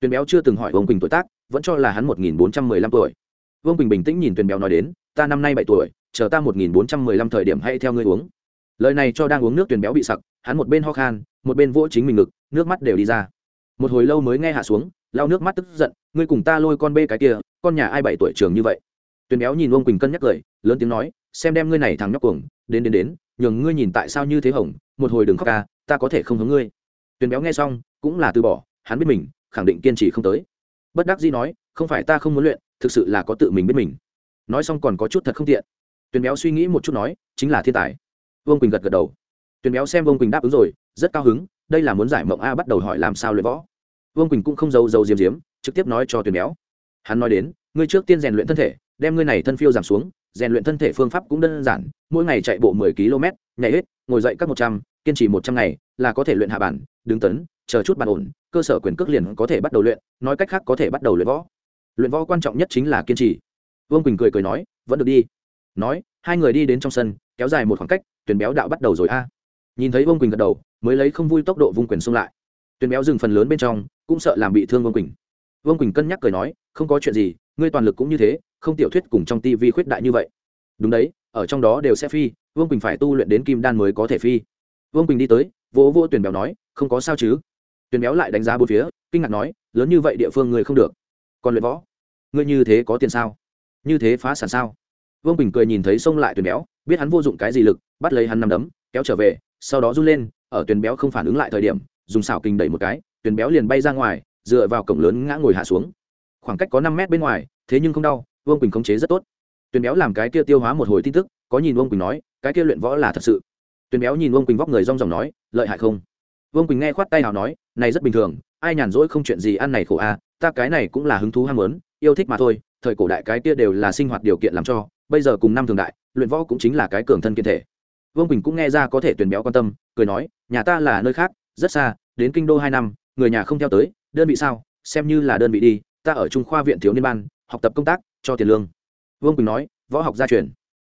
Tuyền béo chưa từng hỏi ông bình tuổi tác, vẫn cho là hắn một nghìn bốn trăm mười lăm tuổi. Vương bình bình tĩnh nhìn tuyền béo nói đến, ta năm nay bảy tuổi, chờ ta một nghìn bốn trăm mười lăm thời điểm hay theo ngươi uống. Lời này cho đang uống nước tuyền béo bị sặc, hắn một bên ho khan, một bên vỗ chính mình ngực nước mắt đều đi ra. Một hồi lâu mới nghe hạ xuống, lau nước mắt tức giận, ngươi cùng ta lôi con bê cái kia, con nhà ai bảy tuổi trường như vậy? Tuyền béo nhìn ông quỳnh cân nhắc cười lớn tiếng nói, xem đem ngươi này thằng nhóc cuồng, đến đến đến, nhường ngươi nhìn tại sao như thế hỏng một hồi đừng khóc ca, ta có thể không hướng ngươi. Tuyền béo nghe xong, cũng là từ bỏ, hắn biết mình, khẳng định kiên trì không tới. Bất đắc dĩ nói, không phải ta không muốn luyện, thực sự là có tự mình biết mình. Nói xong còn có chút thật không tiện. Tuyền béo suy nghĩ một chút nói, chính là thiên tài. Vương quỳnh gật gật đầu. Tuyền béo xem vương quỳnh đáp ứng rồi, rất cao hứng đây là muốn giải mộng a bắt đầu hỏi làm sao luyện võ. Vương quỳnh cũng không giấu giấu diếm diếm trực tiếp nói cho tuyền béo. Hắn nói đến, ngươi trước tiên rèn luyện thân thể, đem ngươi này thân phiêu giảm xuống, rèn luyện thân thể phương pháp cũng đơn giản, mỗi ngày chạy bộ mười km, nhảy hết, ngồi dậy các một trăm, kiên trì một trăm ngày, là có thể luyện hạ bản, đứng tấn, chờ chút bàn ổn, cơ sở quyền cước liền có thể bắt đầu luyện, nói cách khác có thể bắt đầu luyện võ. Luyện võ quan trọng nhất chính là kiên trì. Vương quỳnh cười cười nói, vẫn được đi. Nói, hai người đi đến trong sân, kéo dài một khoảng cách tuyển béo đạo bắt đầu rồi a. Nhìn thấy vương quỳnh gật đầu mới lấy không vui tốc độ vung quyền xông lại. Tuyển béo dừng phần lớn bên trong, cũng sợ làm bị thương vương quỳnh. Vương quỳnh cân nhắc cười nói, không có chuyện gì, ngươi toàn lực cũng như thế, không tiểu thuyết cùng trong tivi khuyết đại như vậy. Đúng đấy, ở trong đó đều sẽ phi, vương quỳnh phải tu luyện đến kim đan mới có thể phi. Vương quỳnh đi tới, vỗ vỗ tuyển béo nói, không có sao chứ. Tuyển béo lại đánh giá bốn phía, kinh ngạc nói, lớn như vậy địa phương người không được. Còn luyện võ, ngươi như thế có tiền sao? Như thế phá sản sao? Vương quỳnh cười nhìn thấy xông lại tuyển béo, biết hắn vô dụng cái gì lực, bắt lấy hắn nằm đấm, kéo trở về, sau đó run lên ở tuyển béo không phản ứng lại thời điểm dùng xảo kinh đẩy một cái tuyển béo liền bay ra ngoài dựa vào cổng lớn ngã ngồi hạ xuống. Khoảng cách có năm mét bên ngoài thế nhưng không đau vương quỳnh khống chế rất tốt. Tuyển béo làm cái kia tiêu hóa một hồi tin tức có nhìn vương quỳnh nói cái kia luyện võ là thật sự. Tuyển béo nhìn vương quỳnh vóc người rong ròng nói lợi hại không? Vương quỳnh nghe khoát tay nào nói này rất bình thường ai nhàn rỗi không chuyện gì ăn này khổ a à, ta cái này cũng là hứng thú ham muốn yêu thích mà thôi thời cổ đại cái kia đều là sinh hoạt điều kiện làm cho bây giờ cùng năm thường đại luyện võ cũng chính là cái cường thân kiên thể vương quỳnh cũng nghe ra có thể tuyển béo quan tâm cười nói nhà ta là nơi khác rất xa đến kinh đô hai năm người nhà không theo tới đơn vị sao xem như là đơn vị đi ta ở trung khoa viện thiếu niên ban học tập công tác cho tiền lương vương quỳnh nói võ học gia truyền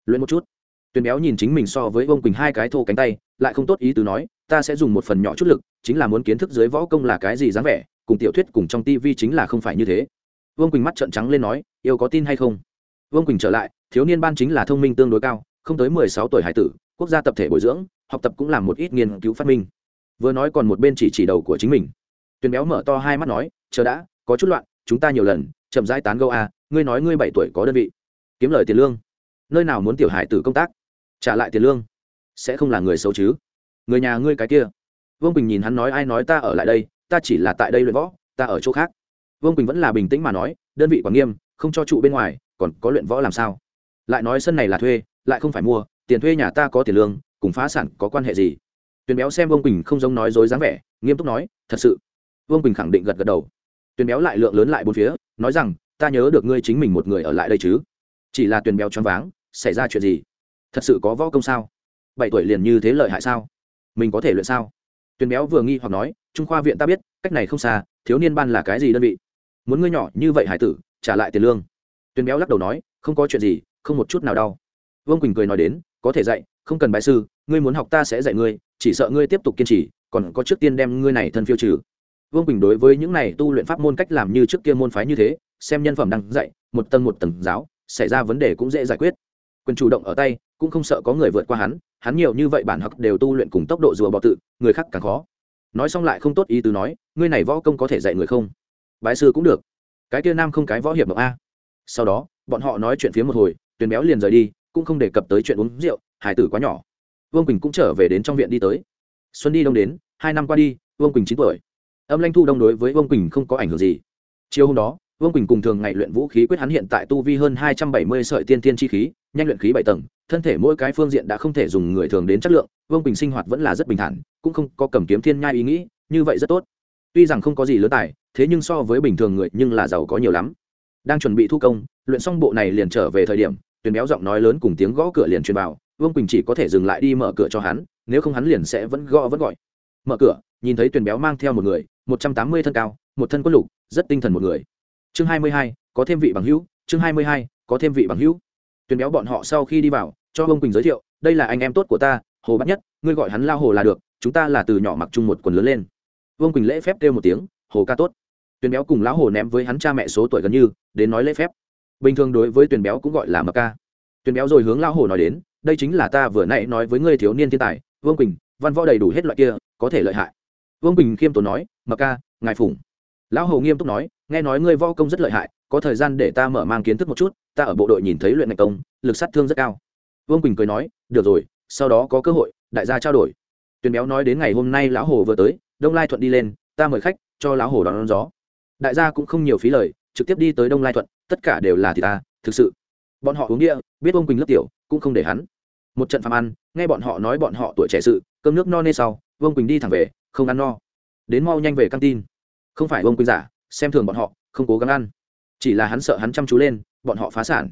luyện một chút tuyền béo nhìn chính mình so với vương quỳnh hai cái thô cánh tay lại không tốt ý tứ nói ta sẽ dùng một phần nhỏ chút lực chính là muốn kiến thức dưới võ công là cái gì dáng vẻ cùng tiểu thuyết cùng trong tivi chính là không phải như thế vương quỳnh mắt trợn trắng lên nói yêu có tin hay không vương quỳnh trở lại thiếu niên ban chính là thông minh tương đối cao không tới mười sáu tuổi hải tử quốc gia tập thể bồi dưỡng, học tập cũng làm một ít nghiên cứu phát minh. Vừa nói còn một bên chỉ chỉ đầu của chính mình. Tuyền béo mở to hai mắt nói, chờ đã, có chút loạn, chúng ta nhiều lần, chậm rãi tán gâu a à, ngươi nói ngươi bảy tuổi có đơn vị. Kiếm lời tiền lương. Nơi nào muốn tiểu hải tử công tác? Trả lại tiền lương. Sẽ không là người xấu chứ. Người nhà ngươi cái kia. Vương bình nhìn hắn nói, ai nói ta ở lại đây, ta chỉ là tại đây luyện võ, ta ở chỗ khác. Vương bình vẫn là bình tĩnh mà nói, đơn vị quản nghiêm, không cho trụ bên ngoài, còn có luyện võ làm sao? Lại nói, sân này là thuê, lại không phải mua tiền thuê nhà ta có tiền lương, cùng phá sản có quan hệ gì? Tuyền béo xem vương bình không giống nói dối dáng vẻ, nghiêm túc nói, thật sự. Vương bình khẳng định gật gật đầu. Tuyền béo lại lượng lớn lại bốn phía, nói rằng, ta nhớ được ngươi chính mình một người ở lại đây chứ? Chỉ là tuyền béo choáng váng, xảy ra chuyện gì? Thật sự có võ công sao? Bảy tuổi liền như thế lợi hại sao? Mình có thể luyện sao? Tuyền béo vừa nghi hoặc nói, trung khoa viện ta biết, cách này không xa, thiếu niên ban là cái gì đơn vị? Muốn ngươi nhỏ như vậy hải tử, trả lại tiền lương. Tuyền béo lắc đầu nói, không có chuyện gì, không một chút nào đau. Vương quỳnh cười nói đến có thể dạy, không cần bài sư, ngươi muốn học ta sẽ dạy ngươi, chỉ sợ ngươi tiếp tục kiên trì, còn có trước tiên đem ngươi này thân phiêu trừ. Vương quỳnh đối với những này tu luyện pháp môn cách làm như trước kia môn phái như thế, xem nhân phẩm đang dạy, một tầng một tầng giáo, xảy ra vấn đề cũng dễ giải quyết. Quyền chủ động ở tay, cũng không sợ có người vượt qua hắn hắn nhiều như vậy bản học đều tu luyện cùng tốc độ rùa bọ tự, người khác càng khó. Nói xong lại không tốt ý tứ nói, ngươi này võ công có thể dạy người không? Bái sư cũng được. Cái kia nam không cái võ hiệp độc a. Sau đó, bọn họ nói chuyện phía một hồi, tuyền béo liền rời đi cũng không đề cập tới chuyện uống rượu hải tử quá nhỏ. Vương quỳnh cũng trở về đến trong viện đi tới. Xuân đi đông đến, hai năm qua đi, vương quỳnh chín tuổi. Âm lanh thu đông đối với vương quỳnh không có ảnh hưởng gì. Chiều hôm đó, vương quỳnh cùng thường ngày luyện vũ khí quyết hắn hiện tại tu vi hơn hai trăm bảy mươi sợi tiên tiên chi khí, nhanh luyện khí bảy tầng, thân thể mỗi cái phương diện đã không thể dùng người thường đến chất lượng, vương quỳnh sinh hoạt vẫn là rất bình thản, cũng không có cầm kiếm thiên nhai ý nghĩ, như vậy rất tốt. Tuy rằng không có gì lớn tài, thế nhưng so với bình thường người nhưng là giàu có nhiều lắm. Đang chuẩn bị thu công, luyện xong bộ này liền trở về thời điểm tuyền béo giọng nói lớn cùng tiếng gõ cửa liền truyền vào, vương quỳnh chỉ có thể dừng lại đi mở cửa cho hắn, nếu không hắn liền sẽ vẫn gõ vẫn gọi. Mở cửa, nhìn thấy tuyền béo mang theo một người, một trăm tám mươi thân cao, một thân quân lục, rất tinh thần một người. Chương hai mươi hai, có thêm vị bằng hữu, chương hai mươi hai, có thêm vị bằng hữu. Tuyền béo bọn họ sau khi đi vào, cho vương quỳnh giới thiệu, đây là anh em tốt của ta, hồ bắt nhất, ngươi gọi hắn lao hồ là được, chúng ta là từ nhỏ mặc chung một quần lớn lên. Vương quỳnh lễ phép kêu một tiếng, hồ ca tốt. Tuyền béo cùng lão hồ ném với hắn cha mẹ số tuổi gần như, đến nói lễ phép bình thường đối với tuyển béo cũng gọi là mập ca. Tuyển béo rồi hướng lão hồ nói đến đây chính là ta vừa nãy nói với ngươi thiếu niên thiên tài vương quỳnh văn võ đầy đủ hết loại kia có thể lợi hại. Vương quỳnh khiêm tốn nói mập ca ngài phủng lão hồ nghiêm túc nói nghe nói ngươi võ công rất lợi hại có thời gian để ta mở mang kiến thức một chút ta ở bộ đội nhìn thấy luyện ngạch công lực sát thương rất cao. Vương quỳnh cười nói được rồi sau đó có cơ hội đại gia trao đổi. Tuyền béo nói đến ngày hôm nay lão hồ vừa tới đông lai thuận đi lên ta mời khách cho lão hồ đón, đón gió. Đại gia cũng không nhiều phí lời trực tiếp đi tới đông lai thuận, tất cả đều là thì ta, thực sự. Bọn họ uống địa, biết ông quỳnh lớp tiểu, cũng không để hắn. Một trận phạm ăn, nghe bọn họ nói bọn họ tuổi trẻ sự, cơm nước no nê sau vương quỳnh đi thẳng về, không ăn no. Đến mau nhanh về căng tin. Không phải vương quỳnh giả, xem thường bọn họ, không cố gắng ăn. Chỉ là hắn sợ hắn chăm chú lên, bọn họ phá sản.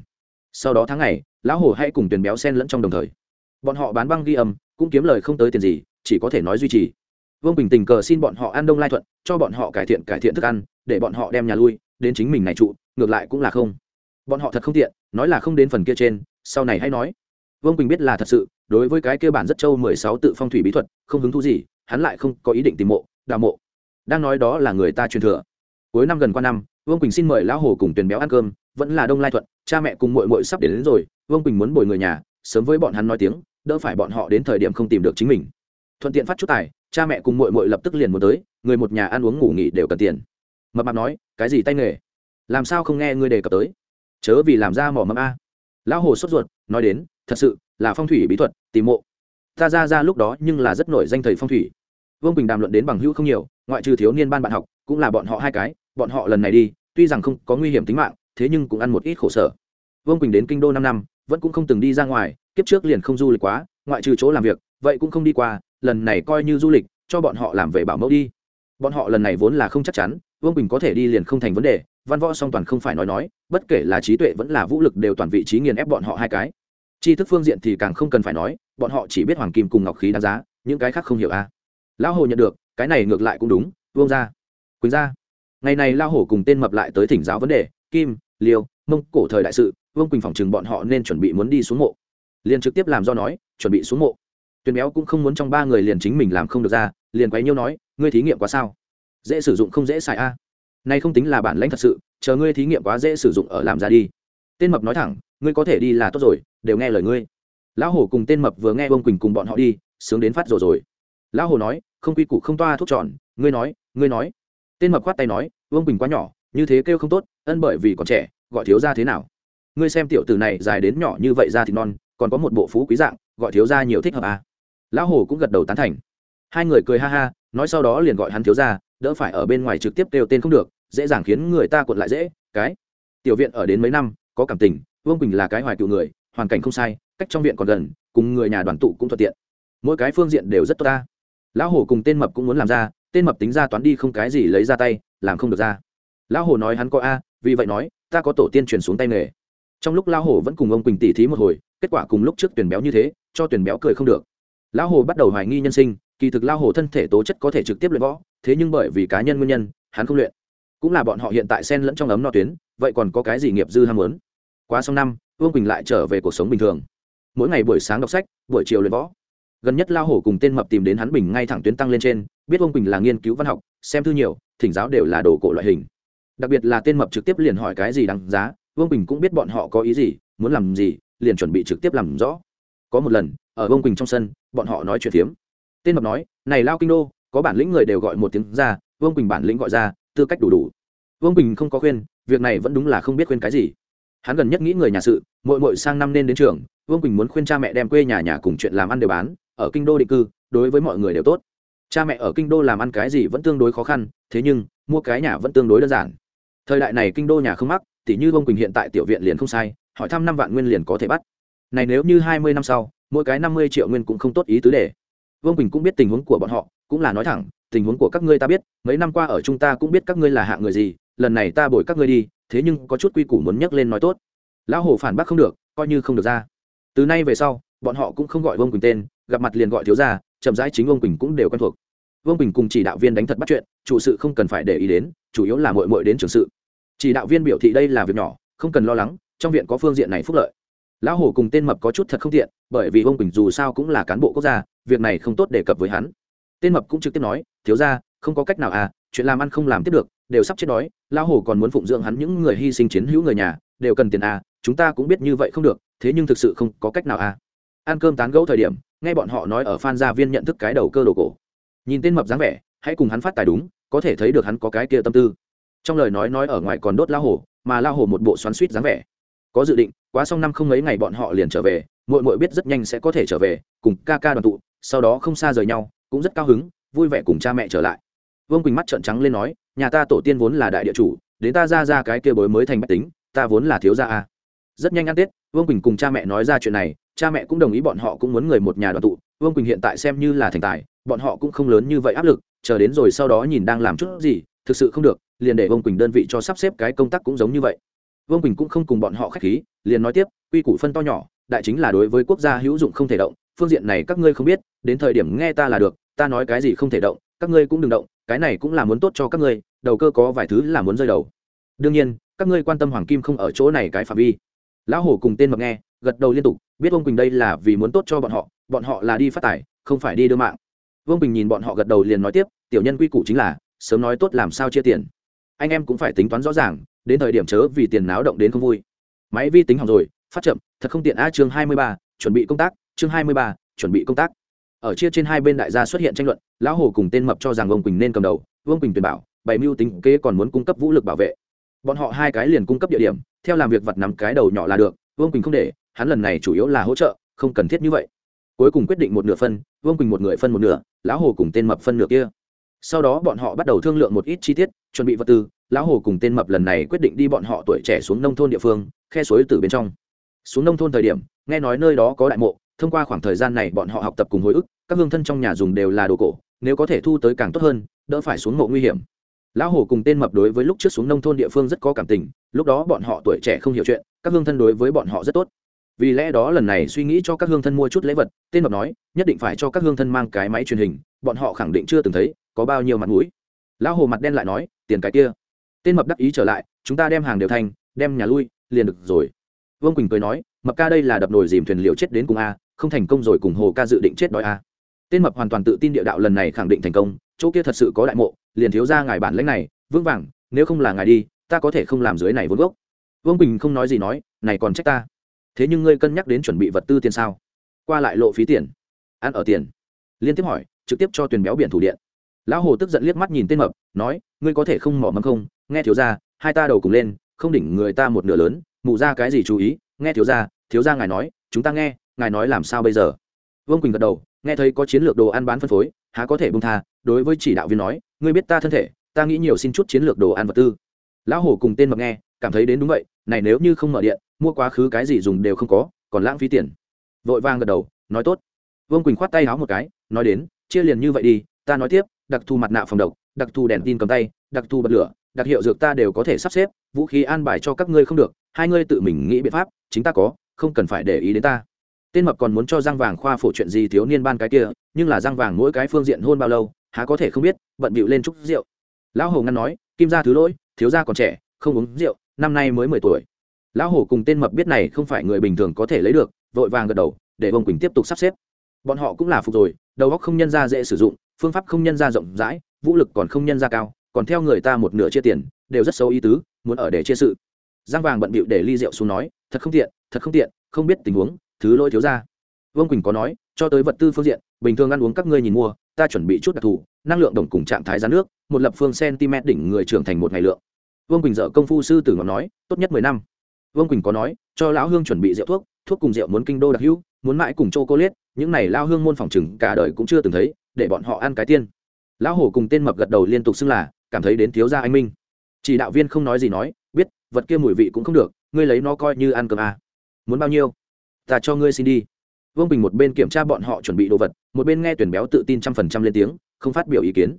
Sau đó tháng ngày, lão hồ hay cùng tuyển béo sen lẫn trong đồng thời. Bọn họ bán băng ghi âm, cũng kiếm lời không tới tiền gì, chỉ có thể nói duy trì. Vương bình tình cờ xin bọn họ ăn đông lai thuận, cho bọn họ cải thiện cải thiện thức ăn, để bọn họ đem nhà lui đến chính mình này trụ ngược lại cũng là không. Bọn họ thật không tiện nói là không đến phần kia trên sau này hay nói. Vương bình biết là thật sự đối với cái kia bản rất châu mười sáu tự phong thủy bí thuật không hứng thú gì hắn lại không có ý định tìm mộ đào mộ. Đang nói đó là người ta truyền thừa. Cuối năm gần qua năm vương quỳnh xin mời lão hồ cùng tuyển béo ăn cơm vẫn là đông lai thuận cha mẹ cùng mội mội sắp đến, đến rồi vương quỳnh muốn bồi người nhà sớm với bọn hắn nói tiếng đỡ phải bọn họ đến thời điểm không tìm được chính mình. Thuận tiện phát chút tài cha mẹ cùng mội mội lập tức liền muốn tới người một nhà ăn uống ngủ nghỉ đều cần tiền mập mạp nói, cái gì tay nghề? Làm sao không nghe ngươi đề cập tới? Chớ vì làm ra mỏ mâm a. Lão hồ sốt ruột, nói đến, thật sự, là phong thủy bí thuật, tìm mộ. Ta ra ra lúc đó nhưng là rất nổi danh thầy phong thủy. Vương bình đàm luận đến bằng hữu không nhiều, ngoại trừ thiếu niên ban bạn học, cũng là bọn họ hai cái, bọn họ lần này đi, tuy rằng không có nguy hiểm tính mạng, thế nhưng cũng ăn một ít khổ sở. Vương quỳnh đến kinh đô năm năm, vẫn cũng không từng đi ra ngoài, kiếp trước liền không du lịch quá, ngoại trừ chỗ làm việc, vậy cũng không đi qua, lần này coi như du lịch, cho bọn họ làm về bảo mẫu đi. Bọn họ lần này vốn là không chắc chắn vương Bình có thể đi liền không thành vấn đề, văn võ song toàn không phải nói nói, bất kể là trí tuệ vẫn là vũ lực đều toàn vị trí nghiền ép bọn họ hai cái. Tri thức phương diện thì càng không cần phải nói, bọn họ chỉ biết hoàng kim cùng ngọc khí đáng giá, những cái khác không hiểu a. Lão hồ nhận được, cái này ngược lại cũng đúng, vương ra quỳnh ra ngày này lao hổ cùng tên mập lại tới thỉnh giáo vấn đề, kim, liêu, mông, cổ thời đại sự, vương quỳnh phòng chừng bọn họ nên chuẩn bị muốn đi xuống mộ. Liền trực tiếp làm do nói, chuẩn bị xuống mộ. Tuyền béo cũng không muốn trong ba người liền chính mình làm không được ra, liền quấy nhiêu nói, ngươi thí nghiệm quá sao? Dễ sử dụng không dễ xài a. À. nay không tính là bản lãnh thật sự, chờ ngươi thí nghiệm quá dễ sử dụng ở làm ra đi. Tên mập nói thẳng, ngươi có thể đi là tốt rồi, đều nghe lời ngươi. Lão hổ cùng tên mập vừa nghe vương quỳnh cùng bọn họ đi, sướng đến phát rồi rồi. Lão hổ nói, không quy củ không toa thuốc tròn ngươi nói ngươi nói. Tên mập khoát tay nói vương quỳnh quá nhỏ, như thế kêu không tốt, ân bởi vì còn trẻ, gọi thiếu ra thế nào? Ngươi xem tiểu tử này dài đến nhỏ như vậy ra thì non, còn có một bộ phú quý dạng, gọi thiếu ra nhiều thích hợp à. lão hồ cũng gật đầu tán thành. Hai người cười ha ha, nói sau đó liền gọi hắn thiếu ra đỡ phải ở bên ngoài trực tiếp kêu tên không được, dễ dàng khiến người ta cuộn lại dễ, cái. Tiểu viện ở đến mấy năm, có cảm tình, vương quỳnh là cái hoài cựu người, hoàn cảnh không sai, cách trong viện còn gần, cùng người nhà đoàn tụ cũng thuận tiện. Mỗi cái phương diện đều rất tốt ta. Lão hồ cùng tên mập cũng muốn làm ra, tên mập tính ra toán đi không cái gì lấy ra tay, làm không được ra. Lão hồ nói hắn có a, vì vậy nói, ta có tổ tiên truyền xuống tay nghề. Trong lúc lão hồ vẫn cùng ông quỳnh tỉ thí một hồi, kết quả cùng lúc trước tuyển béo như thế, cho tuyển béo cười không được. Lão hồ bắt đầu hoài nghi nhân sinh kỳ thực lao hổ thân thể tố chất có thể trực tiếp luyện võ, thế nhưng bởi vì cá nhân nguyên nhân, hắn không luyện. Cũng là bọn họ hiện tại xen lẫn trong ấm no tuyến, vậy còn có cái gì nghiệp dư ham muốn? Quá xong năm, vương quỳnh lại trở về cuộc sống bình thường. Mỗi ngày buổi sáng đọc sách, buổi chiều luyện võ. Gần nhất lao hổ cùng tên mập tìm đến hắn bình ngay thẳng tuyến tăng lên trên, biết Vương quỳnh là nghiên cứu văn học, xem thư nhiều, thỉnh giáo đều là đồ cổ loại hình. Đặc biệt là tên mập trực tiếp liền hỏi cái gì đáng giá, vương quỳnh cũng biết bọn họ có ý gì, muốn làm gì, liền chuẩn bị trực tiếp làm rõ. Có một lần, ở vương quỳnh trong sân, bọn họ nói chuyện phiếm tên mập nói, này lao kinh đô, có bản lĩnh người đều gọi một tiếng ra, vương quỳnh bản lĩnh gọi ra, tư cách đủ đủ. Vương quỳnh không có khuyên, việc này vẫn đúng là không biết khuyên cái gì. Hắn gần nhất nghĩ người nhà sự mội mội sang năm nên đến trường, vương quỳnh muốn khuyên cha mẹ đem quê nhà nhà cùng chuyện làm ăn đều bán, ở kinh đô định cư, đối với mọi người đều tốt. Cha mẹ ở kinh đô làm ăn cái gì vẫn tương đối khó khăn, thế nhưng, mua cái nhà vẫn tương đối đơn giản. Thời đại này kinh đô nhà không mắc, tỉ như Vương quỳnh hiện tại tiểu viện liền không sai, hỏi thăm năm vạn nguyên liền có thể bắt. Này nếu như hai mươi năm sau, mỗi cái năm mươi triệu nguyên cũng không tốt ý tứ để vương quỳnh cũng biết tình huống của bọn họ cũng là nói thẳng tình huống của các ngươi ta biết mấy năm qua ở chúng ta cũng biết các ngươi là hạng người gì lần này ta bồi các ngươi đi thế nhưng có chút quy củ muốn nhắc lên nói tốt lão hồ phản bác không được coi như không được ra từ nay về sau bọn họ cũng không gọi vương quỳnh tên gặp mặt liền gọi thiếu gia chậm rãi chính vương quỳnh cũng đều quen thuộc vương quỳnh cùng chỉ đạo viên đánh thật bắt chuyện chủ sự không cần phải để ý đến chủ yếu là mội mội đến trường sự chỉ đạo viên biểu thị đây là việc nhỏ không cần lo lắng trong viện có phương diện này phúc lợi lão hổ cùng tên mập có chút thật không tiện bởi vì vương quỳnh dù sao cũng là cán bộ quốc gia việc này không tốt đề cập với hắn. Tên mập cũng trực tiếp nói thiếu ra không có cách nào à chuyện làm ăn không làm tiếp được đều sắp chết đói lão hồ còn muốn phụng dưỡng hắn những người hy sinh chiến hữu người nhà đều cần tiền à chúng ta cũng biết như vậy không được thế nhưng thực sự không có cách nào à. Ăn cơm tán gẫu thời điểm nghe bọn họ nói ở phan gia viên nhận thức cái đầu cơ đồ cổ. Nhìn tên mập dáng vẻ hãy cùng hắn phát tài đúng có thể thấy được hắn có cái kia tâm tư. Trong lời nói nói ở ngoài còn đốt lao hồ, mà lao hồ một bộ xoắn suýt dáng vẻ. Có dự định quá xong năm không mấy ngày bọn họ liền trở về mội mội biết rất nhanh sẽ có thể trở về cùng ca ca đoàn tụ sau đó không xa rời nhau, cũng rất cao hứng, vui vẻ cùng cha mẹ trở lại. Vương quỳnh mắt trợn trắng lên nói, nhà ta tổ tiên vốn là đại địa chủ, đến ta ra ra cái kia bối mới thành bách tính, ta vốn là thiếu gia a. Rất nhanh ăn tết, vương quỳnh cùng cha mẹ nói ra chuyện này, cha mẹ cũng đồng ý bọn họ cũng muốn người một nhà đoàn tụ. Vương quỳnh hiện tại xem như là thành tài, bọn họ cũng không lớn như vậy áp lực, chờ đến rồi sau đó nhìn đang làm chút gì, thực sự không được, liền để vương quỳnh đơn vị cho sắp xếp cái công tác cũng giống như vậy. Vương quỳnh cũng không cùng bọn họ k h á c h khí, liền nói tiếp, quy củ phân to nhỏ, đại chính là đối với quốc gia hữu dụng không thể động phương diện này các ngươi không biết, đến thời điểm nghe ta là được, ta nói cái gì không thể động, các ngươi cũng đừng động, cái này cũng là muốn tốt cho các ngươi, đầu cơ có vài thứ là muốn rơi đầu. Đương nhiên, các ngươi quan tâm hoàng kim không ở chỗ này cái phạm vi. Lão hổ cùng tên mập nghe, gật đầu liên tục, biết ông quỳnh đây là vì muốn tốt cho bọn họ bọn họ là đi phát tài, không phải đi đưa mạng. Vương quỳnh nhìn bọn họ gật đầu liền nói tiếp, tiểu nhân quy củ chính là, sớm nói tốt làm sao chia tiền. Anh em cũng phải tính toán rõ ràng, đến thời điểm chớ vì tiền náo động đến không vui. Máy vi tính hỏng rồi, phát chậm, thật không tiện. A chương hai mươi ba, chuẩn bị công tác chương hai mươi ba, chuẩn bị công tác. Ở chia trên hai bên đại gia xuất hiện tranh luận, lão hồ cùng tên mập cho rằng ông quỳnh nên cầm đầu vương quỳnh tuyển bảo bày mưu tính kế còn muốn cung cấp vũ lực bảo vệ. Bọn họ hai cái liền cung cấp địa điểm, theo làm việc vặt nắm cái đầu nhỏ là được vương quỳnh không để, hắn lần này chủ yếu là hỗ trợ, không cần thiết như vậy. Cuối cùng quyết định một nửa phân vương quỳnh một người phân một nửa, lão hồ cùng tên mập phân nửa kia. Sau đó bọn họ bắt đầu thương lượng một ít chi tiết, chuẩn bị vật tư, lão hồ cùng tên mập lần này quyết định đi bọn họ tuổi trẻ xuống nông thôn địa phương, khe suối từ bên trong. Xuống nông thôn thời điểm, nghe nói nơi đó có đại mộ thông qua khoảng thời gian này bọn họ học tập cùng hồi ức, các hương thân trong nhà dùng đều là đồ cổ, nếu có thể thu tới càng tốt hơn, đỡ phải xuống mộ nguy hiểm. Lão hồ cùng tên mập đối với lúc trước xuống nông thôn địa phương rất có cảm tình, lúc đó bọn họ tuổi trẻ không hiểu chuyện, các hương thân đối với bọn họ rất tốt. Vì lẽ đó lần này suy nghĩ cho các hương thân mua chút lễ vật, tên mập nói, nhất định phải cho các hương thân mang cái máy truyền hình, bọn họ khẳng định chưa từng thấy, có bao nhiêu mặt mũi. Lão hồ mặt đen lại nói, tiền cái kia. Tên mập đắc ý trở lại, chúng ta đem hàng đều thành, đem nhà lui, liền được rồi. Vương quỳnh cười nói, mập ca đây là đập nồi dìm thuyền liều chết đến cùng a không thành công rồi cùng hồ ca dự định chết đói a. Tên mập hoàn toàn tự tin địa đạo lần này khẳng định thành công, chỗ kia thật sự có đại mộ, liền thiếu ra ngài bản lãnh này, vững vàng, nếu không là ngài đi, ta có thể không làm dưới này vốn gốc. Vương bình không nói gì nói, này còn trách ta. Thế nhưng ngươi cân nhắc đến chuẩn bị vật tư tiền sao? Qua lại lộ phí tiền. Ăn ở tiền. Liên tiếp hỏi, trực tiếp cho tuyển béo biển thủ điện. Lão hồ tức giận liếc mắt nhìn tên mập, nói, ngươi có thể không mỏ mâm không? Nghe thiếu ra, hai ta đầu cùng lên, không đỉnh người ta một nửa lớn, mụ ra cái gì chú ý? Nghe thiếu ra thiếu ra ngài nói, chúng ta nghe ngài nói làm sao bây giờ? Vương quỳnh gật đầu, nghe thấy có chiến lược đồ ăn bán phân phối, há có thể bung tha, đối với chỉ đạo viên nói, ngươi biết ta thân thể, ta nghĩ nhiều xin chút chiến lược đồ ăn vật tư. Lão hổ cùng tên mập nghe, cảm thấy đến đúng vậy, này nếu như không mở điện, mua quá khứ cái gì dùng đều không có, còn lãng phí tiền. Vội vàng gật đầu, nói tốt. Vương quỳnh khoát tay háo một cái, nói đến, chia liền như vậy đi, ta nói tiếp, đặc thù mặt nạ phòng độc, đặc thù đèn tin cầm tay, đặc thù bật lửa, đặc hiệu dược ta đều có thể sắp xếp, vũ khí an bài cho các ngươi không được, hai ngươi tự mình nghĩ biện pháp, chính ta có, không cần phải để ý đến ta tên mập còn muốn cho răng vàng khoa phổ chuyện gì thiếu niên ban cái kia, nhưng là răng vàng mỗi cái phương diện hôn bao lâu, há có thể không biết, bận bịu lên chúc rượu. Lão Hồ ngăn nói, kim gia thứ lỗi, thiếu gia còn trẻ, không uống rượu, năm nay mới mười tuổi. Lão hổ cùng tên mập biết này không phải người bình thường có thể lấy được, vội vàng gật đầu, để bông quỳnh tiếp tục sắp xếp. Bọn họ cũng là phục rồi, đầu óc không nhân ra dễ sử dụng, phương pháp không nhân ra rộng rãi, vũ lực còn không nhân ra cao, còn theo người ta một nửa chia tiền, đều rất xấu ý tứ, muốn ở để chia sự. Giang vàng bận bịu để ly rượu xuống nói, thật không tiện, thật không tiện, không biết tình huống thứ lỗi thiếu ra vương quỳnh có nói, cho tới vật tư phương diện, bình thường ăn uống các ngươi nhìn mua, ta chuẩn bị chút đặc thù, năng lượng đồng cùng trạng thái giá nước, một lập phương cm đỉnh người trưởng thành một ngày lượng. Vương quỳnh dợ công phu sư tử ngọc nói, tốt nhất mười năm. Vương quỳnh có nói, cho lão hương chuẩn bị rượu thuốc thuốc cùng rượu muốn kinh đô đặc hữu, muốn mãi cùng chô cô liết những này lao hương môn phòng chừng cả đời cũng chưa từng thấy, để bọn họ ăn cái tiên. Lão hổ cùng tên mập gật đầu liên tục xưng là, cảm thấy đến thiếu gia anh minh. Chỉ đạo viên không nói gì nói, biết, vật kia mùi vị cũng không được, ngươi lấy nó coi như ăn cơm à. muốn bao nhiêu? Ta cho ngươi xin đi. Vương bình một bên kiểm tra bọn họ chuẩn bị đồ vật, một bên nghe tuyển béo tự tin trăm phần trăm lên tiếng, không phát biểu ý kiến.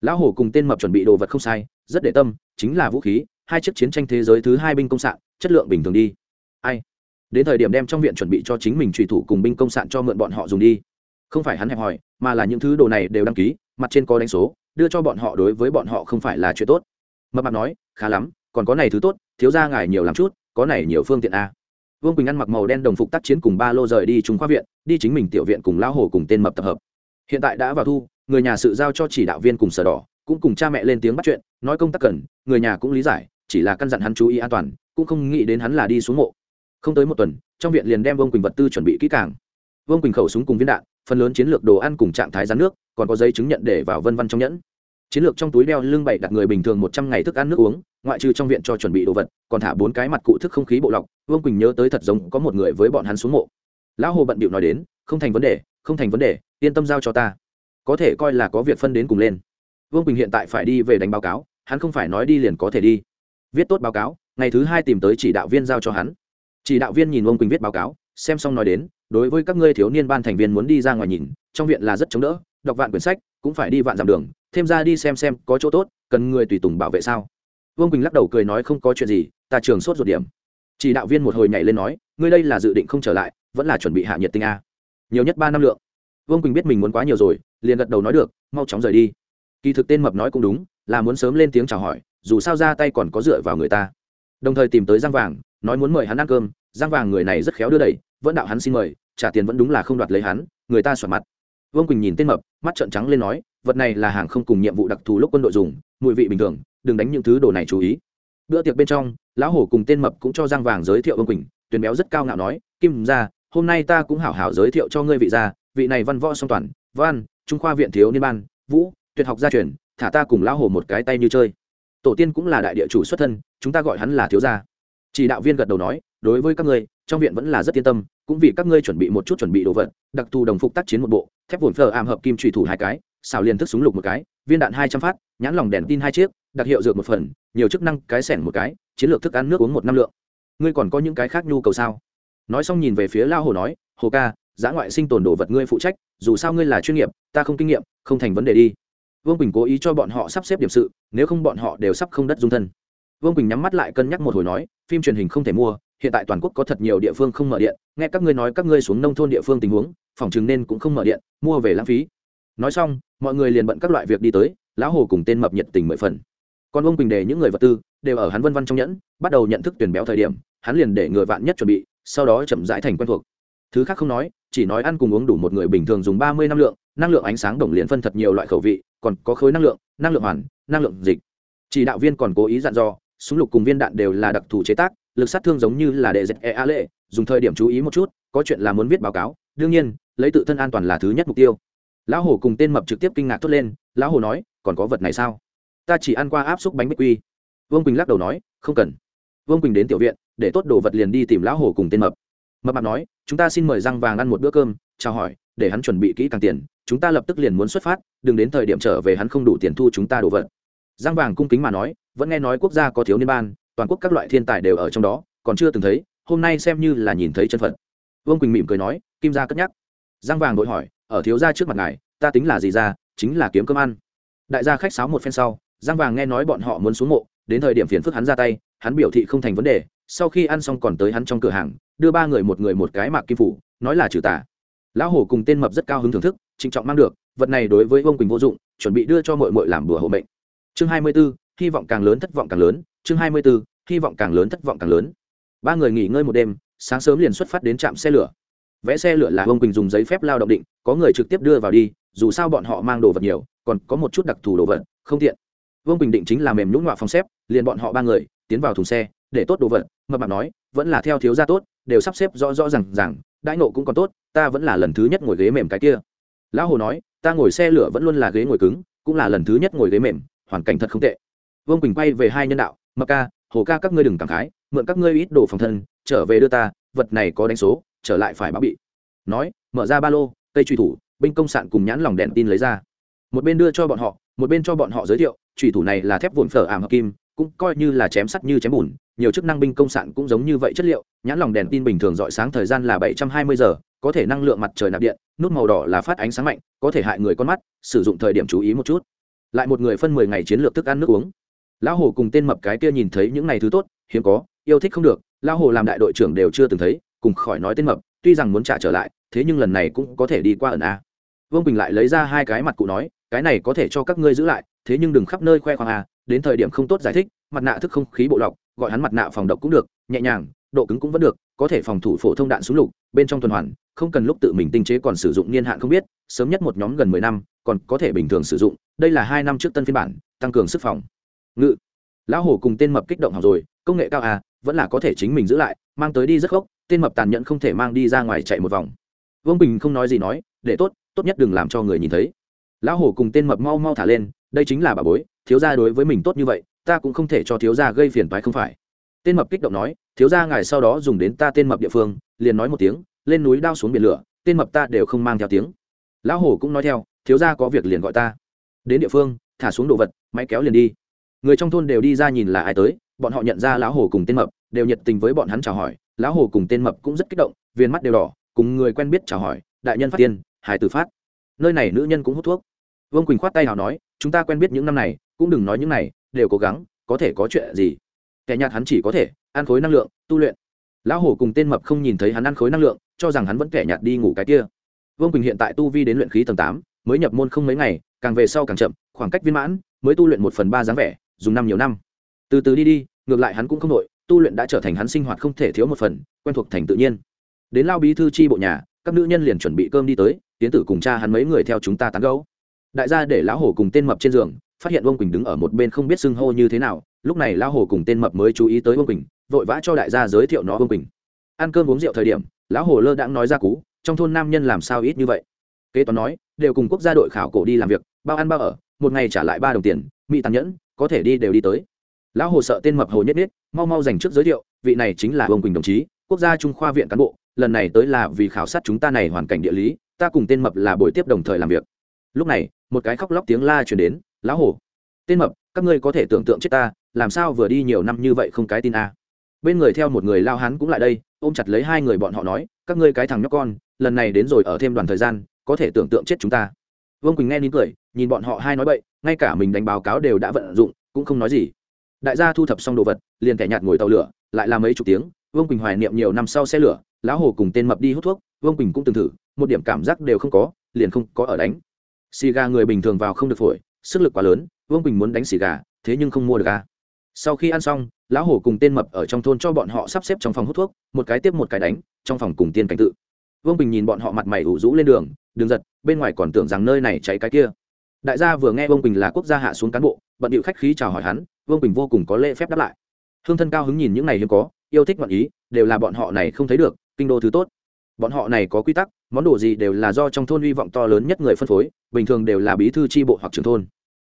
Lão hổ cùng tên mập chuẩn bị đồ vật không sai, rất để tâm, chính là vũ khí, hai chiếc chiến tranh thế giới thứ hai binh công sạn, chất lượng bình thường đi. Ai? Đến thời điểm đem trong viện chuẩn bị cho chính mình trùy thủ cùng binh công sạn cho mượn bọn họ dùng đi. Không phải hắn hẹp hòi, mà là những thứ đồ này đều đăng ký, mặt trên có đánh số, đưa cho bọn họ đối với bọn họ không phải là chuyện tốt. Mập mạp nói, khá lắm, còn có này thứ tốt, thiếu ra ngài nhiều lắm chút, có này nhiều phương tiện a vương quỳnh ăn mặc màu đen đồng phục tác chiến cùng ba lô rời đi trung khoa viện, đi chính mình tiểu viện cùng lão hồ cùng tên mập tập hợp. Hiện tại đã vào thu, người nhà sự giao cho chỉ đạo viên cùng sở đỏ, cũng cùng cha mẹ lên tiếng bắt chuyện, nói công tác cần, người nhà cũng lý giải, chỉ là căn dặn hắn chú ý an toàn, cũng không nghĩ đến hắn là đi xuống mộ. Không tới một tuần, trong viện liền đem vương quỳnh vật tư chuẩn bị kỹ càng. Vương quỳnh khẩu súng cùng viên đạn, phần lớn chiến lược đồ ăn cùng trạng thái rán nước, còn có giấy chứng nhận để vào vân văn trong nhẫn chiến lược trong túi đeo lưng bày đặt người bình thường một trăm ngày thức ăn nước uống, ngoại trừ trong viện cho chuẩn bị đồ vật, còn thả bốn cái mặt cụ thức không khí bộ lọc. Vương quỳnh nhớ tới thật giống có một người với bọn hắn xuống mộ. Lão hồ bận bịu nói đến, không thành vấn đề, không thành vấn đề, yên tâm giao cho ta. Có thể coi là có việc phân đến cùng lên. Vương quỳnh hiện tại phải đi về đánh báo cáo, hắn không phải nói đi liền có thể đi. Viết tốt báo cáo, ngày thứ hai tìm tới chỉ đạo viên giao cho hắn. Chỉ đạo viên nhìn vương quỳnh viết báo cáo, xem xong nói đến, đối với các ngươi thiếu niên ban thành viên muốn đi ra ngoài nhìn, trong viện là rất chống đỡ, đọc vạn quyển sách cũng phải đi vạn dặm đường, thêm ra đi xem xem có chỗ tốt, cần người tùy tùng bảo vệ sao? Vương quỳnh lắc đầu cười nói không có chuyện gì, ta trường sốt ruột điểm. Chỉ đạo viên một hồi nhảy lên nói, ngươi đây là dự định không trở lại, vẫn là chuẩn bị hạ nhiệt tinh a. Nhiều nhất ba năm lượng. Vương quỳnh biết mình muốn quá nhiều rồi, liền gật đầu nói được, mau chóng rời đi. Kỳ thực tên mập nói cũng đúng, là muốn sớm lên tiếng chào hỏi, dù sao ra tay còn có dựa vào người ta. Đồng thời tìm tới giang vàng, nói muốn mời hắn ăn cơm, giang vàng người này rất khéo đưa đẩy, vẫn đạo hắn xin mời, trả tiền vẫn đúng là không đoạt lấy hắn, người ta xoạt mặt vương quỳnh nhìn tên mập mắt trợn trắng lên nói vật này là hàng không cùng nhiệm vụ đặc thù lúc quân đội dùng mùi vị bình thường đừng đánh những thứ đồ này chú ý bữa tiệc bên trong lão hổ cùng tên mập cũng cho giang vàng giới thiệu vương quỳnh tuyền béo rất cao ngạo nói kim ra hôm nay ta cũng hảo hảo giới thiệu cho ngươi vị gia vị này văn võ song toàn văn trung khoa viện thiếu niên ban vũ tuyệt học gia truyền thả ta cùng lão hổ một cái tay như chơi tổ tiên cũng là đại địa chủ xuất thân chúng ta gọi hắn là thiếu gia chỉ đạo viên gật đầu nói đối với các ngươi trong viện vẫn là rất yên tâm cũng vì các ngươi chuẩn bị một chút chuẩn bị đồ vật đặc thù đồng phục tác chiến một bộ thép vồn phở ảm hợp kim trùy thủ hai cái, xào liền thức súng lục một cái, viên đạn hai trăm phát, nhãn lòng đèn tin hai chiếc, đặc hiệu dược một phần, nhiều chức năng cái sẻn một cái, chiến lược thức ăn nước uống một năm lượng. Ngươi còn có những cái khác nhu cầu sao? Nói xong nhìn về phía lao hồ nói, hồ ca, giã ngoại sinh tồn đồ vật ngươi phụ trách, dù sao ngươi là chuyên nghiệp, ta không kinh nghiệm, không thành vấn đề đi. Vương quỳnh cố ý cho bọn họ sắp xếp điểm sự, nếu không bọn họ đều sắp không đất dung thân vương quỳnh nhắm mắt lại cân nhắc một hồi nói, phim truyền hình không thể mua, hiện tại toàn quốc có thật nhiều địa phương không mở điện, nghe các ngươi nói các ngươi xuống nông thôn địa phương tình huống, phòng chừng nên cũng không mở điện, mua về lãng phí. Nói xong, mọi người liền bận các loại việc đi tới, lão hồ cùng tên mập nhiệt tình mười phần. Còn ông quỳnh đề những người vật tư đều ở hắn vân văn trong nhẫn, bắt đầu nhận thức tuyển béo thời điểm, hắn liền để người vạn nhất chuẩn bị, sau đó chậm rãi thành quen thuộc. Thứ khác không nói, chỉ nói ăn cùng uống đủ một người bình thường dùng ba mươi năng lượng năng lượng ánh sáng đồng liền phân thật nhiều loại khẩu vị, còn có khối năng lượng năng lượng hoàn, năng lượng dịch. Chỉ đạo viên còn cố ý dặn dò súng lục cùng viên đạn đều là đặc thù chế tác, lực sát thương giống như là đệ dẹp e a lệ dùng thời điểm chú ý một chút, có chuyện là muốn viết báo cáo, đương nhiên, lấy tự thân an toàn là thứ nhất mục tiêu. Lão hổ cùng tên mập trực tiếp kinh ngạc thốt lên, lão hổ nói, còn có vật này sao? Ta chỉ ăn qua áp xúc bánh bích quy. Vương quỳnh lắc đầu nói, không cần. Vương quỳnh đến tiểu viện, để tốt đồ vật liền đi tìm lão hổ cùng tên mập. Mập mạp nói, chúng ta xin mời răng vàng ăn một bữa cơm, chào hỏi, để hắn chuẩn bị kỹ càng tiền, chúng ta lập tức liền muốn xuất phát, đừng đến thời điểm trở về hắn không đủ tiền thu chúng ta đồ vật giang vàng cung kính mà nói, vẫn nghe nói quốc gia có thiếu niên ban, toàn quốc các loại thiên tài đều ở trong đó, còn chưa từng thấy, hôm nay xem như là nhìn thấy chân phận vương quỳnh mỉm cười nói, kim gia cất nhắc. Giang vàng đội hỏi, ở thiếu gia trước mặt ngài, ta tính là gì ra? Chính là kiếm cơm ăn. Đại gia khách sáo một phen sau, giang vàng nghe nói bọn họ muốn xuống mộ, đến thời điểm phiền phức hắn ra tay, hắn biểu thị không thành vấn đề, sau khi ăn xong còn tới hắn trong cửa hàng, đưa ba người một người một cái mạc kim phủ, nói là trừ tà. Lão hổ cùng tên mập rất cao hứng thưởng thức, trịnh trọng mang được, vật này đối với vương quỳnh vô dụng, chuẩn bị đưa cho mội mội làm bữa hộ mệnh chương hai mươi b ố hy vọng càng lớn thất vọng càng lớn. Chương hai mươi b ố hy vọng càng lớn thất vọng càng lớn. Ba người nghỉ ngơi một đêm, sáng sớm liền xuất phát đến trạm xe lửa. Vẽ xe lửa là ông quỳnh dùng giấy phép lao động định, có người trực tiếp đưa vào đi, dù sao bọn họ mang đồ vật nhiều, còn có một chút đặc thù đồ vật, không tiện. Vương quỳnh định chính là mềm nhũng ngoạ phòng xếp, liền bọn họ ba người, tiến vào thùng xe, để tốt đồ vật, mập mạp nói, vẫn là theo thiếu gia tốt, đều sắp xếp rõ rõ rằng rằng đãi nộ cũng còn tốt, ta vẫn là lần thứ nhất ngồi ghế mềm cái kia. Lão hồ nói, ta ngồi xe lửa vẫn luôn là ghế ngồi cứng, cũng là lần thứ nhất ngồi ghế mềm hoàn cảnh thật không tệ. Vương quỳnh quay về hai nhân đạo, mập ca, hồ ca các ngươi đừng cảm khái, mượn các ngươi ít đồ phòng thân, trở về đưa ta, vật này có đánh số, trở lại phải báo bị. Nói, mở ra ba lô, cây truy thủ, binh công sạn cùng nhãn lòng đèn tin lấy ra. Một bên đưa cho bọn họ, một bên cho bọn họ giới thiệu, truy thủ này là thép vụn phở ảm hợp kim, cũng coi như là chém sắt như chém bùn, nhiều chức năng binh công sạn cũng giống như vậy chất liệu, nhãn lòng đèn tin bình thường dọi sáng thời gian là bảy trăm hai mươi giờ, có thể năng lượng mặt trời nạp điện, nút màu đỏ là phát ánh sáng mạnh, có thể hại người con mắt, sử dụng thời điểm chú ý một chút lại một người phân mười ngày chiến lược thức ăn nước uống. Lão hồ cùng tên mập cái kia nhìn thấy những này thứ tốt, hiếm có, yêu thích không được, lão hồ làm đại đội trưởng đều chưa từng thấy, cùng khỏi nói tên mập, tuy rằng muốn trả trở lại, thế nhưng lần này cũng có thể đi qua ẩn a. Vương bình lại lấy ra hai cái mặt cụ nói, cái này có thể cho các ngươi giữ lại, thế nhưng đừng khắp nơi khoe khoang a, đến thời điểm không tốt giải thích, mặt nạ thức không khí bộ lọc, gọi hắn mặt nạ phòng độc cũng được, nhẹ nhàng, độ cứng cũng vẫn được có thể phòng thủ phổ thông đạn súng lục, bên trong tuần hoàn, không cần lúc tự mình tinh chế còn sử dụng niên hạn không biết, sớm nhất một nhóm gần mười năm, còn có thể bình thường sử dụng, đây là hai năm trước tân phiên bản, tăng cường sức phòng. Ngự. Lão hổ cùng tên mập kích động học rồi, công nghệ cao à vẫn là có thể chính mình giữ lại, mang tới đi rất gốc, tên mập tàn nhẫn không thể mang đi ra ngoài chạy một vòng. Vương bình không nói gì nói, để tốt tốt nhất đừng làm cho người nhìn thấy. Lão hổ cùng tên mập mau mau thả lên, đây chính là bà bối, thiếu gia đối với mình tốt như vậy, ta cũng không thể cho thiếu gia gây phiền toái không phải. Tên mập kích động nói thiếu gia ngài sau đó dùng đến ta tên mập địa phương, liền nói một tiếng, lên núi đao xuống biển lửa, tên mập ta đều không mang theo tiếng. Lão hổ cũng nói theo, thiếu gia có việc liền gọi ta. Đến địa phương, thả xuống đồ vật, máy kéo liền đi. Người trong thôn đều đi ra nhìn là ai tới, bọn họ nhận ra lão hổ cùng tên mập, đều nhiệt tình với bọn hắn chào hỏi. Lão hổ cùng tên mập cũng rất kích động viên mắt đều đỏ, cùng người quen biết chào hỏi, đại nhân phát tiên hải tử phát. Nơi này nữ nhân cũng hút thuốc. Vương quỳnh khoát tay nào nói, chúng ta quen biết những năm này, cũng đừng nói những này, đều cố gắng, có thể có chuyện gì. Kẻ nhạt hắn chỉ có thể ăn khối năng lượng tu luyện. Lão hổ cùng tên mập không nhìn thấy hắn ăn khối năng lượng cho rằng hắn vẫn kẻ nhạt đi ngủ cái kia. Vương quỳnh hiện tại tu vi đến luyện khí tầng tám mới nhập môn không mấy ngày càng về sau càng chậm khoảng cách viên mãn mới tu luyện một phần ba dáng vẻ dùng năm nhiều năm. Từ từ đi đi ngược lại hắn cũng không nổi, tu luyện đã trở thành hắn sinh hoạt không thể thiếu một phần quen thuộc thành tự nhiên. Đến lao bí thư chi bộ nhà các nữ nhân liền chuẩn bị cơm đi tới tiến tử cùng cha hắn mấy người theo chúng ta tán gấu đại gia để lão hổ cùng tên mập trên giường phát hiện vương quỳnh đứng ở một bên không biết xưng hô như thế nào lúc này lão hổ cùng tên mập mới chú ý tới vương quỳnh vội vã cho đại gia giới thiệu nó vương quỳnh. Ăn cơm uống rượu thời điểm, lão Hồ lơ đãng nói ra cú, trong thôn nam nhân làm sao ít như vậy? Kế toán nói, đều cùng quốc gia đội khảo cổ đi làm việc, bao ăn bao ở, một ngày trả lại ba đồng tiền mỹ tàn nhẫn, có thể đi đều đi tới. Lão hồ sợ tên mập hồ nhất nhất, mau mau dành trước giới thiệu, vị này chính là vương quỳnh đồng chí, quốc gia trung khoa viện cán bộ, lần này tới là vì khảo sát chúng ta này hoàn cảnh địa lý, ta cùng tên mập là buổi tiếp đồng thời làm việc. Lúc này, một cái khóc lóc tiếng la chuyển đến, lão hồ, tên mập, các ngươi có thể tưởng tượng chết ta, làm sao vừa đi nhiều năm như vậy không cái tin a? Bên người theo một người lao hán cũng lại đây, ôm chặt lấy hai người bọn họ nói, các ngươi cái thằng nhóc con, lần này đến rồi ở thêm đoàn thời gian, có thể tưởng tượng chết chúng ta. Vương quỳnh nghe nín cười, nhìn bọn họ hai nói bậy, ngay cả mình đánh báo cáo đều đã vận dụng, cũng không nói gì. Đại gia thu thập xong đồ vật, liền kẻ nhạt ngồi tàu lửa, lại làm mấy chục tiếng, vương quỳnh hoài niệm nhiều năm sau xe lửa lão hồ cùng tên mập đi hút thuốc, vương quỳnh cũng từng thử, một điểm cảm giác đều không có, liền không có ở đánh. Xì gà người bình thường vào không được phổi, sức lực quá lớn, vương quỳnh muốn đánh xì gà, thế nhưng không mua được gà sau khi ăn xong lão hổ cùng tên mập ở trong thôn cho bọn họ sắp xếp trong phòng hút thuốc, một cái tiếp một cái đánh, trong phòng cùng tiên cảnh tự. Vương bình nhìn bọn họ mặt mày ủ rũ lên đường đường giật, bên ngoài còn tưởng rằng nơi này cháy cái kia. Đại gia vừa nghe vương bình là quốc gia hạ xuống cán bộ, bận điệu khách khí chào hỏi hắn, vương bình vô cùng có lễ phép đáp lại. Hương thân cao hứng nhìn những này hiếm có, yêu thích ngọn ý, đều là bọn họ này không thấy được, kinh đô thứ tốt. Bọn họ này có quy tắc, món đồ gì đều là do trong thôn hy vọng to lớn nhất người phân phối, bình thường đều là bí thư tri bộ hoặc trưởng thôn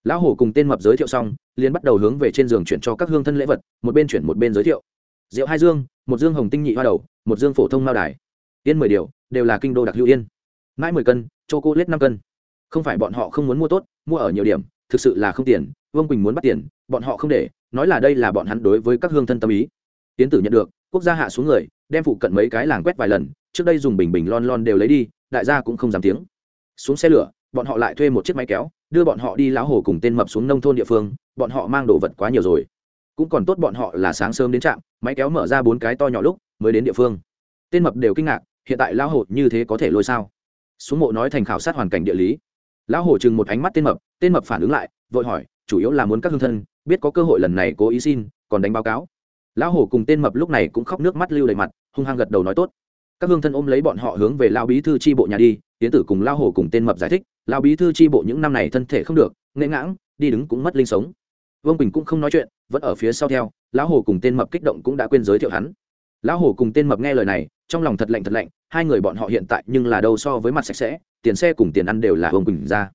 lão hổ cùng tên mập giới thiệu xong, liền bắt đầu hướng về trên giường chuyển cho các hương thân lễ vật, một bên chuyển một bên giới thiệu. Rượu hai dương, một dương hồng tinh nhị hoa đầu, một dương phổ thông mao đài. Yên mười điều, đều là kinh đô đặc hữu yên. Mãi mười cân chô cô lết năm cân. Không phải bọn họ không muốn mua tốt, mua ở nhiều điểm, thực sự là không tiền, vương quỳnh muốn bắt tiền, bọn họ không để, nói là đây là bọn hắn đối với các hương thân tâm ý. Tiến tử nhận được, quốc gia hạ xuống người, đem phụ cận mấy cái làng quét vài lần, trước đây dùng bình bình lon lon đều lấy đi, đại gia cũng không dám tiếng. Xuống xe lửa, bọn họ lại thuê một chiếc máy kéo đưa bọn họ đi lão hồ cùng tên mập xuống nông thôn địa phương, bọn họ mang đồ vật quá nhiều rồi. Cũng còn tốt bọn họ là sáng sớm đến trạm, máy kéo mở ra bốn cái to nhỏ lúc mới đến địa phương. Tên mập đều kinh ngạc, hiện tại lão hồ như thế có thể lôi sao? Xuống mộ nói thành khảo sát hoàn cảnh địa lý. Lão hồ chừng một ánh mắt tên mập tên mập phản ứng lại, vội hỏi, chủ yếu là muốn các hương thân, biết có cơ hội lần này cố ý xin, còn đánh báo cáo. Lão hồ cùng tên mập lúc này cũng khóc nước mắt lưu đầy mặt, hung hăng gật đầu nói tốt các hương thân ôm lấy bọn họ hướng về lao bí thư tri bộ nhà đi tiến tử cùng lao hồ cùng tên mập giải thích, lao bí thư tri bộ những năm này thân thể không được nghệ ngãng, đi đứng cũng mất linh sống. Vương quỳnh cũng không nói chuyện, vẫn ở phía sau theo, lão hồ cùng tên mập kích động cũng đã quên giới thiệu hắn. Lão hồ cùng tên mập nghe lời này, trong lòng thật lạnh thật lạnh, hai người bọn họ hiện tại nhưng là đâu so với mặt sạch sẽ, tiền xe cùng tiền ăn đều là vương quỳnh ra.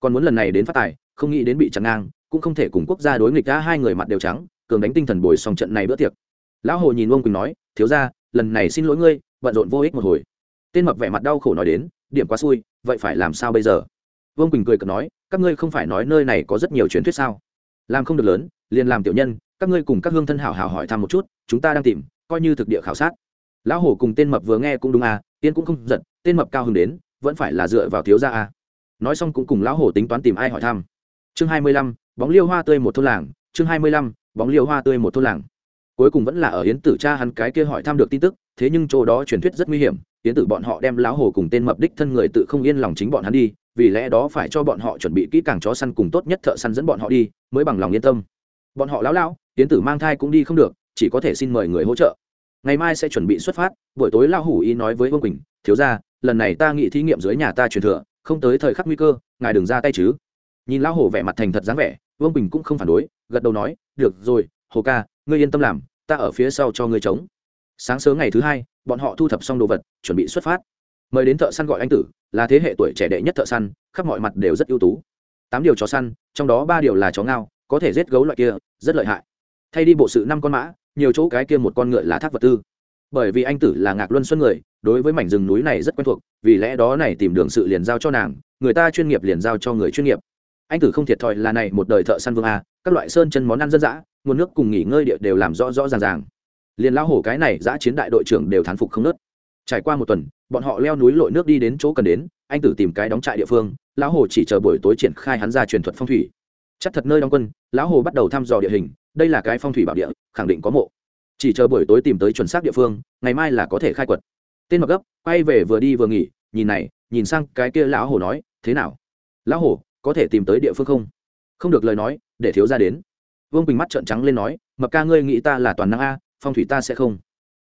Còn muốn lần này đến phát tài, không nghĩ đến bị chặn ngang, cũng không thể cùng quốc gia đối nghịch đã hai người mặt đều trắng, cường đánh tinh thần bồi xong trận này bữa tiệc. Lão hồ nhìn vương quỳnh nói, thiếu ra lần này xin lỗi ngươi bận rộn vô ích một hồi. Tên mập vẻ mặt đau khổ nói đến, điểm quá xui, vậy phải làm sao bây giờ? Vương quỳnh cười cợt nói, các ngươi không phải nói nơi này có rất nhiều truyền thuyết sao? Làm không được lớn, liền làm tiểu nhân, các ngươi cùng các hương thân hảo hảo hỏi thăm một chút, chúng ta đang tìm, coi như thực địa khảo sát. Lão hổ cùng tên mập vừa nghe cũng đúng à tiên cũng không giận, tên mập cao hứng đến, vẫn phải là dựa vào thiếu gia à. Nói xong cũng cùng lão hổ tính toán tìm ai hỏi thăm. Chương hai mươi lăm, bóng liêu hoa tươi một thôn làng, chương hai mươi lăm, bóng liêu hoa tươi một thôn làng. Cuối cùng vẫn là ở hiến tử cha hắn cái kia hỏi thăm được tin tức thế nhưng chỗ đó truyền thuyết rất nguy hiểm tiến tử bọn họ đem lão hồ cùng tên mập đích thân người tự không yên lòng chính bọn hắn đi, vì lẽ đó phải cho bọn họ chuẩn bị kỹ càng chó săn cùng tốt nhất thợ săn dẫn bọn họ đi, mới bằng lòng yên tâm. Bọn họ lão lão tiến tử mang thai cũng đi không được, chỉ có thể xin mời người hỗ trợ. Ngày mai sẽ chuẩn bị xuất phát, buổi tối lão hủ ý nói với vương quỳnh, thiếu ra lần này ta nghĩ thí nghiệm dưới nhà ta truyền thừa, không tới thời khắc nguy cơ, ngài đừng ra tay chứ. Nhìn lão hổ vẻ mặt thành thật dáng vẻ, vương quỳnh cũng không phản đối, gật đầu nói, được rồi, hồ ca, ngươi yên tâm làm, ta ở phía sau cho ngươi chống sáng sớm ngày thứ hai, bọn họ thu thập xong đồ vật, chuẩn bị xuất phát. Mời đến thợ săn gọi anh tử, là thế hệ tuổi trẻ đệ nhất thợ săn, khắp mọi mặt đều rất ưu tú. Tám điều chó săn, trong đó ba điều là chó ngao, có thể giết gấu loại kia, rất lợi hại. Thay đi bộ sự năm con mã, nhiều chỗ cái kia một con ngựa là thác vật tư. Bởi vì anh tử là ngạc luân xuân người, đối với mảnh rừng núi này rất quen thuộc, vì lẽ đó này tìm đường sự liền giao cho nàng, người ta chuyên nghiệp liền giao cho người chuyên nghiệp. Anh tử không thiệt thòi là này một đời thợ săn vương a, các loại sơn chân món ăn dân dã, nguồn nước cùng nghỉ ngơi địa đều làm rõ rõ ràng ràng liền lão hổ cái này giã chiến đại đội trưởng đều thán phục không nớt. Trải qua một tuần, bọn họ leo núi lội nước đi đến chỗ cần đến, anh tử tìm cái đóng trại địa phương, lão hồ chỉ chờ buổi tối triển khai hắn ra truyền thuật phong thủy. Chắc thật nơi đóng quân, lão hồ bắt đầu thăm dò địa hình, đây là cái phong thủy bảo địa, khẳng định có mộ. Chỉ chờ buổi tối tìm tới chuẩn xác địa phương, ngày mai là có thể khai quật. Tên mặc gấp, quay về vừa đi vừa nghỉ, nhìn này, nhìn sang cái kia lão hồ nói, thế nào? Lão hồ có thể tìm tới địa phương không? Không được lời nói, để thiếu ra đến. Vương quỳnh mắt trợn trắng lên nói, mập ca ngươi nghĩ ta là toàn năng a phong thủy ta sẽ không.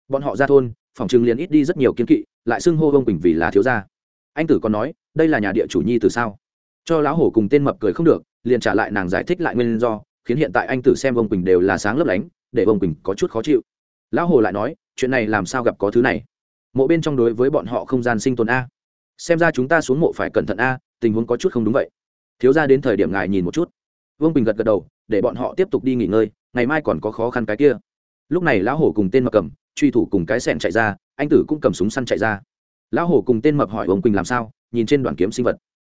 Bọn họ ra thôn, phòng trừng liền ít đi rất nhiều kiến kỵ, lại xưng hô vông quỳnh vì là thiếu gia. Anh tử còn nói, đây là nhà địa chủ nhi từ sao? Cho lão hổ cùng tên mập cười không được, liền trả lại nàng giải thích lại nguyên do, khiến hiện tại anh tử xem vông quỳnh đều là sáng lấp lánh, để vông quỳnh có chút khó chịu. Lão hồ lại nói, chuyện này làm sao gặp có thứ này? Mộ bên trong đối với bọn họ không gian sinh tồn a. Xem ra chúng ta xuống mộ phải cẩn thận a, tình huống có chút không đúng vậy. Thiếu ra đến thời điểm ngài nhìn một chút. Vương bình gật gật đầu, để bọn họ tiếp tục đi nghỉ ngơi, ngày mai còn có khó khăn cái kia lúc này lão hổ cùng tên mập cầm, truy thủ cùng cái sẹn chạy ra, anh tử cũng cầm súng săn chạy ra. Lão hổ cùng tên mập hỏi ông quỳnh làm sao, nhìn trên đoàn kiếm sinh vật.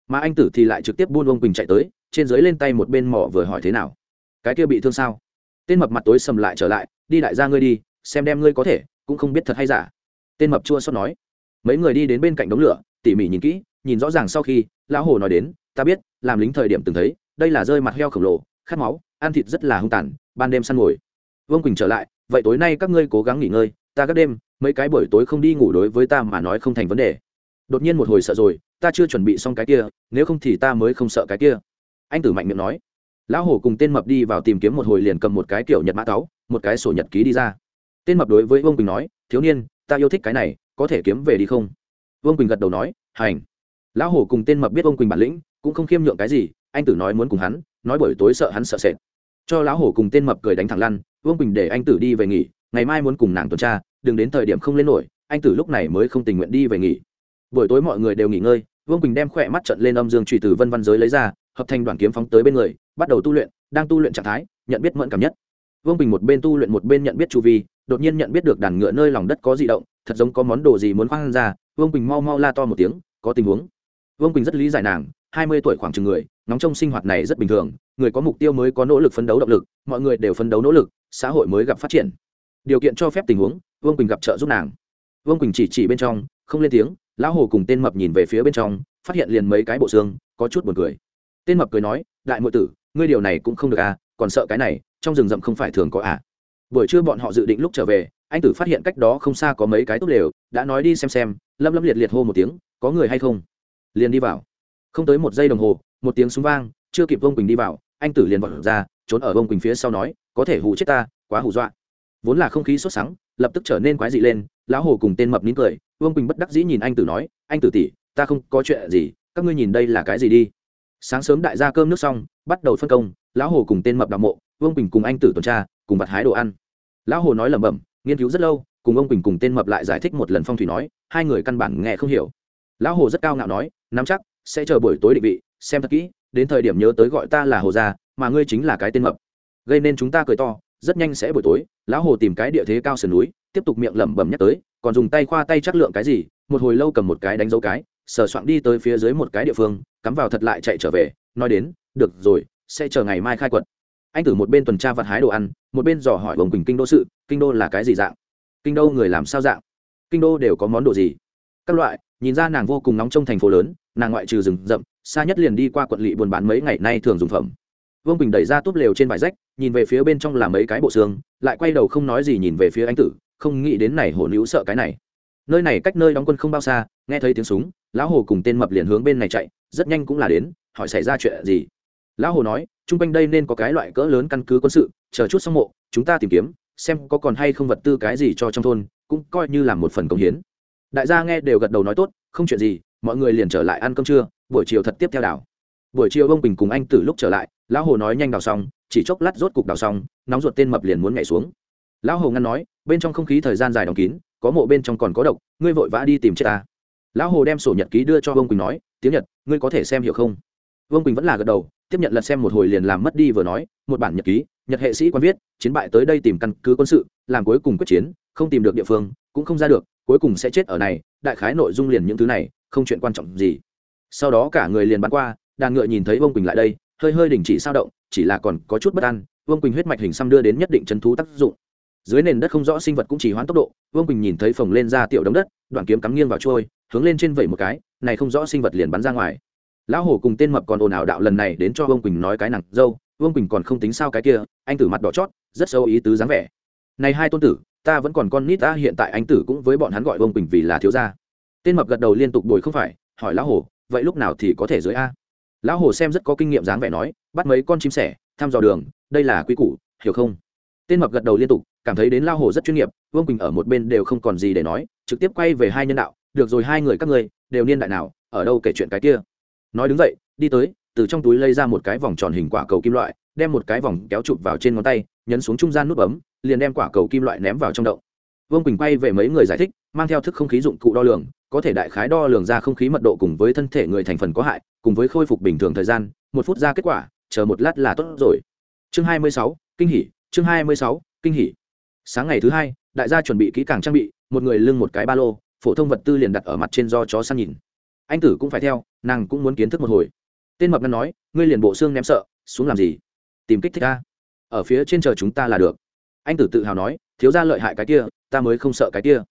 Mà anh tử thì lại trực tiếp buôn ông quỳnh chạy tới, trên dưới lên tay một bên mỏ vừa hỏi thế nào. Cái kia bị thương sao? Tên mập mặt tối sầm lại trở lại, đi đại gia ngươi đi, xem đem ngươi có thể, cũng không biết thật hay giả. Tên mập chua xót nói. Mấy người đi đến bên cạnh đống lửa, tỉ mỉ nhìn kỹ, nhìn rõ ràng sau khi, lão hồ nói đến, ta biết, làm lính thời điểm từng thấy, đây là rơi mặt heo khổng lồ, khát máu, ăn thịt rất là hung tàn, ban đêm săn ngồi. Vương quỳnh trở lại vậy tối nay các ngươi cố gắng nghỉ ngơi, ta các đêm, mấy cái buổi tối không đi ngủ đối với ta mà nói không thành vấn đề. Đột nhiên một hồi sợ rồi, ta chưa chuẩn bị xong cái kia, nếu không thì ta mới không sợ cái kia. Anh tử mạnh miệng nói. Lão hổ cùng tên mập đi vào tìm kiếm một hồi liền cầm một cái kiểu nhật mã táo, một cái sổ nhật ký đi ra. Tên mập đối với vương quỳnh nói, thiếu niên, ta yêu thích cái này, có thể kiếm về đi không? Vương quỳnh gật đầu nói, hành. Lão hổ cùng tên mập biết vương quỳnh bản lĩnh, cũng không khiêm nhượng cái gì, anh tử nói muốn cùng hắn, nói buổi tối sợ hắn sợ sệt. Cho lão hổ cùng tên mập cười đánh thẳng lăn vương quỳnh để anh tử đi về nghỉ, ngày mai muốn cùng nàng tuần tra, đừng đến thời điểm không lên nổi, anh tử lúc này mới không tình nguyện đi về nghỉ. Buổi tối mọi người đều nghỉ ngơi, vương quỳnh đem khỏe mắt trận lên âm dương trùy từ vân văn giới lấy ra, hợp thành đoàn kiếm phóng tới bên người, bắt đầu tu luyện, đang tu luyện trạng thái, nhận biết mẫn cảm nhất. Vương quỳnh một bên tu luyện một bên nhận biết chu vi, đột nhiên nhận biết được đàn ngựa nơi lòng đất có di động, thật giống có món đồ gì muốn khoan ra, vương quỳnh mau mau la to một tiếng, có tình huống. Vương quỳnh rất lý giải nàng, hai mươi tuổi khoảng chừng người nóng trong sinh hoạt này rất bình thường, người có mục tiêu mới có nỗ lực phấn đấu động lực, mọi người đều phấn đấu nỗ lực xã hội mới gặp phát triển. Điều kiện cho phép tình huống, vương quỳnh gặp trợ giúp nàng. Vương quỳnh chỉ chỉ bên trong, không lên tiếng, lão hồ cùng tên mập nhìn về phía bên trong, phát hiện liền mấy cái bộ xương, có chút buồn cười. Tên mập cười nói, đại muội tử, ngươi điều này cũng không được à còn sợ cái này, trong rừng rậm không phải thường có à. Buổi trưa bọn họ dự định lúc trở về, anh tử phát hiện cách đó không xa có mấy cái tốt lều, đã nói đi xem xem, lâm lâm liệt liệt hô một tiếng, có người hay không? Liền đi vào. Không tới một giây đồng hồ, một tiếng súng vang, chưa kịp vông quỳnh đi vào anh tử liền vọt ra, trốn ở bông quỳnh phía sau nói, có thể hù chết ta, quá hù dọa. Vốn là không khí sốt sắng, lập tức trở nên quái dị lên, lão hồ cùng tên mập nín cười, vương quỳnh bất đắc dĩ nhìn anh tử nói, anh tử tỷ, ta không có chuyện gì, các ngươi nhìn đây là cái gì đi. Sáng sớm đại gia cơm nước xong, bắt đầu phân công, lão hồ cùng tên mập đạo mộ, vương quỳnh cùng anh tử tuần tra, cùng vặt hái đồ ăn. Lão hồ nói lẩm bẩm, nghiên cứu rất lâu, cùng ông quỳnh cùng tên mập lại giải thích một lần phong thủy nói, hai người căn bản nghe không hiểu. Lão hồ rất cao ngạo nói, nắm chắc, sẽ chờ buổi tối định vị, xem thật kỹ đến thời điểm nhớ tới gọi ta là hồ gia, mà ngươi chính là cái tên mập. Gây nên chúng ta cười to, rất nhanh sẽ buổi tối, lão hồ tìm cái địa thế cao sườn núi, tiếp tục miệng lẩm bẩm nhắc tới, còn dùng tay khoa tay chắc lượng cái gì, một hồi lâu cầm một cái đánh dấu cái, sờ soạn đi tới phía dưới một cái địa phương, cắm vào thật lại chạy trở về, nói đến, được rồi, sẽ chờ ngày mai khai quật. Anh tử một bên tuần tra vặt hái đồ ăn, một bên dò hỏi bồng quỳnh kinh đô sự, kinh đô là cái gì dạng? Kinh đô người làm sao dạng? Kinh đô đều có món đồ gì? Các loại, nhìn ra nàng vô cùng nóng trong thành phố lớn, nàng ngoại trừ rừng rậm xa nhất liền đi qua quận lỵ buôn bán mấy ngày nay thường dùng phẩm. Vương quỳnh đẩy ra túp lều trên vải rách, nhìn về phía bên trong là mấy cái bộ xương, lại quay đầu không nói gì nhìn về phía anh tử, không nghĩ đến này hổ nữ sợ cái này. Nơi này cách nơi đóng quân không bao xa, nghe thấy tiếng súng, lão hồ cùng tên mập liền hướng bên này chạy, rất nhanh cũng là đến, hỏi xảy ra chuyện gì. Lão hồ nói chung quanh đây nên có cái loại cỡ lớn căn cứ quân sự, chờ chút xong mộ, chúng ta tìm kiếm, xem có còn hay không vật tư cái gì cho trong thôn, cũng coi như là một phần công hiến. Đại gia nghe đều gật đầu nói tốt, không chuyện gì, mọi người liền trở lại ăn cơm trưa buổi chiều thật tiếp theo đảo. Buổi chiều ông bình cùng anh từ lúc trở lại, lão hồ nói nhanh đào xong, chỉ chốc lát rốt cục đào xong, nóng ruột tên mập liền muốn nhảy xuống. Lão hồ ngăn nói, bên trong không khí thời gian dài đóng kín, có mộ bên trong còn có độc, ngươi vội vã đi tìm chết ta. Lão hồ đem sổ nhật ký đưa cho ông quỳnh nói tiếng nhật, ngươi có thể xem hiểu không? Vương quỳnh vẫn là gật đầu, tiếp nhận lật xem một hồi liền làm mất đi vừa nói, một bản nhật ký, nhật hệ sĩ quan viết, chiến bại tới đây tìm căn cứ quân sự, làm cuối cùng quyết chiến, không tìm được địa phương, cũng không ra được, cuối cùng sẽ chết ở này, đại khái nội dung liền những thứ này, không chuyện quan trọng gì sau đó cả người liền bắn qua, đàn ngựa nhìn thấy vương quỳnh lại đây, hơi hơi đình chỉ sao động, chỉ là còn có chút bất an, vương quỳnh huyết mạch hình xăm đưa đến nhất định chân thú tác dụng. Dưới nền đất không rõ sinh vật cũng chỉ hoãn tốc độ, vương quỳnh nhìn thấy phồng lên ra tiểu đống đất, đoạn kiếm cắm nghiêng vào trôi, hướng lên trên vẩy một cái, này không rõ sinh vật liền bắn ra ngoài. Lão hổ cùng tên mập còn ồn ào đạo lần này đến cho vương quỳnh nói cái nặng dâu, vương quỳnh còn không tính sao cái kia, anh tử mặt đỏ chót, rất sâu ý tứ dáng vẻ. Này hai tôn tử, ta vẫn còn con nít ta hiện tại anh tử cũng với bọn hắn gọi vương quỳnh vì là thiếu gia. Tên mập gật đầu liên tục bồi không phải, hỏi lão hồ vậy lúc nào thì có thể dưới a? Lão hồ xem rất có kinh nghiệm dáng vẻ nói, bắt mấy con chim sẻ, thăm dò đường, đây là quy củ, hiểu không? Tên mập gật đầu liên tục, cảm thấy đến lao hồ rất chuyên nghiệp, vương quỳnh ở một bên đều không còn gì để nói, trực tiếp quay về hai nhân đạo, được rồi hai người các ngươi, đều niên đại nào, ở đâu kể chuyện cái kia? Nói đứng dậy, đi tới, từ trong túi lấy ra một cái vòng tròn hình quả cầu kim loại, đem một cái vòng kéo chụp vào trên ngón tay, nhấn xuống trung gian nút bấm, liền đem quả cầu kim loại ném vào trong động. Vương quỳnh quay về mấy người giải thích, mang theo thức không khí dụng cụ đo lường có thể đại khái đo lường ra không khí mật độ cùng với thân thể người thành phần có hại, cùng với khôi phục bình thường thời gian, một phút ra kết quả, chờ một lát là tốt rồi. Chương hai mươi sáu, kinh hỉ, chương hai mươi sáu, kinh hỉ. Sáng ngày thứ hai, đại gia chuẩn bị kỹ càng trang bị, một người lưng một cái ba lô, phổ thông vật tư liền đặt ở mặt trên do chó săn nhìn. Anh tử cũng phải theo, nàng cũng muốn kiến thức một hồi. Tên mập ngăn nói, ngươi liền bộ xương ném sợ, xuống làm gì? Tìm kích thích ta. Ở phía trên chờ chúng ta là được. Anh tử tự hào nói, thiếu ra lợi hại cái kia, ta mới không sợ cái kia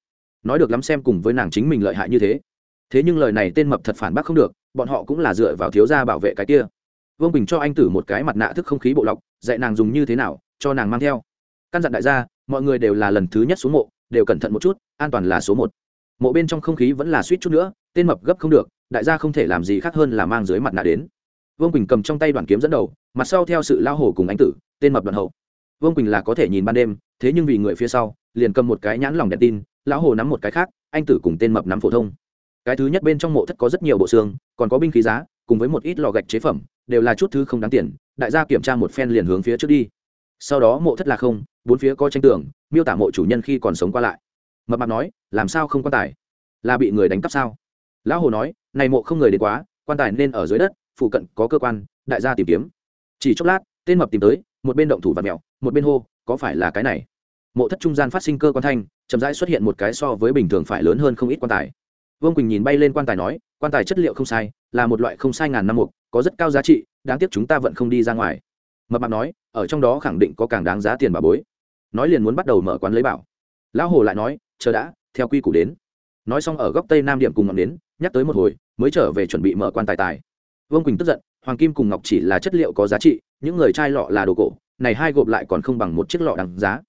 nói được lắm xem cùng với nàng chính mình lợi hại như thế. Thế nhưng lời này tên mập thật phản bác không được, bọn họ cũng là dựa vào thiếu gia bảo vệ cái kia. Vương bình cho anh tử một cái mặt nạ thức không khí bộ lọc, dạy nàng dùng như thế nào, cho nàng mang theo. Căn dặn đại gia, mọi người đều là lần thứ nhất xuống mộ, đều cẩn thận một chút, an toàn là số một. Mộ bên trong không khí vẫn là suýt chút nữa, tên mập gấp không được, đại gia không thể làm gì khác hơn là mang dưới mặt nạ đến. Vương quỳnh cầm trong tay đoàn kiếm dẫn đầu, mặt sau theo sự lao hổ cùng anh tử, tên mập đoàn hậu. Vương quỳnh là có thể nhìn ban đêm, thế nhưng vì người phía sau, liền cầm một cái nhãn lòng đèn tin lão hồ nắm một cái khác, anh tử cùng tên mập nắm phổ thông. Cái thứ nhất bên trong mộ thất có rất nhiều bộ xương, còn có binh khí giá, cùng với một ít lò gạch chế phẩm, đều là chút thứ không đáng tiền, đại gia kiểm tra một phen liền hướng phía trước đi. Sau đó mộ thất là không, bốn phía có tranh tường, miêu tả mộ chủ nhân khi còn sống qua lại. Mập mạp nói, làm sao không quan tài? Là bị người đánh cắp sao? Lão hồ nói, này mộ không người đến quá, quan tài nên ở dưới đất, phụ cận có cơ quan, đại gia tìm kiếm. Chỉ chốc lát, tên mập tìm tới, một bên động thủ và mẹo một bên hô, có phải là cái này? Mộ thất trung gian phát sinh cơ quan thanh chậm rãi xuất hiện một cái so với bình thường phải lớn hơn không ít quan tài. Vương quỳnh nhìn bay lên quan tài nói, quan tài chất liệu không sai, là một loại không sai ngàn năm mục, có rất cao giá trị, đáng tiếc chúng ta vẫn không đi ra ngoài. Mập mạp nói, ở trong đó khẳng định có càng đáng giá tiền bà bối. Nói liền muốn bắt đầu mở quán lấy bảo. Lão hồ lại nói, chờ đã, theo quy củ đến. Nói xong ở góc tây nam điểm cùng ngọn đến nhắc tới một hồi, mới trở về chuẩn bị mở quan tài tài. Vương quỳnh tức giận, hoàng kim cùng ngọc chỉ là chất liệu có giá trị, những người chai lọ là đồ cổ, này hai gộp lại còn không bằng một chiếc lọ đằng giá.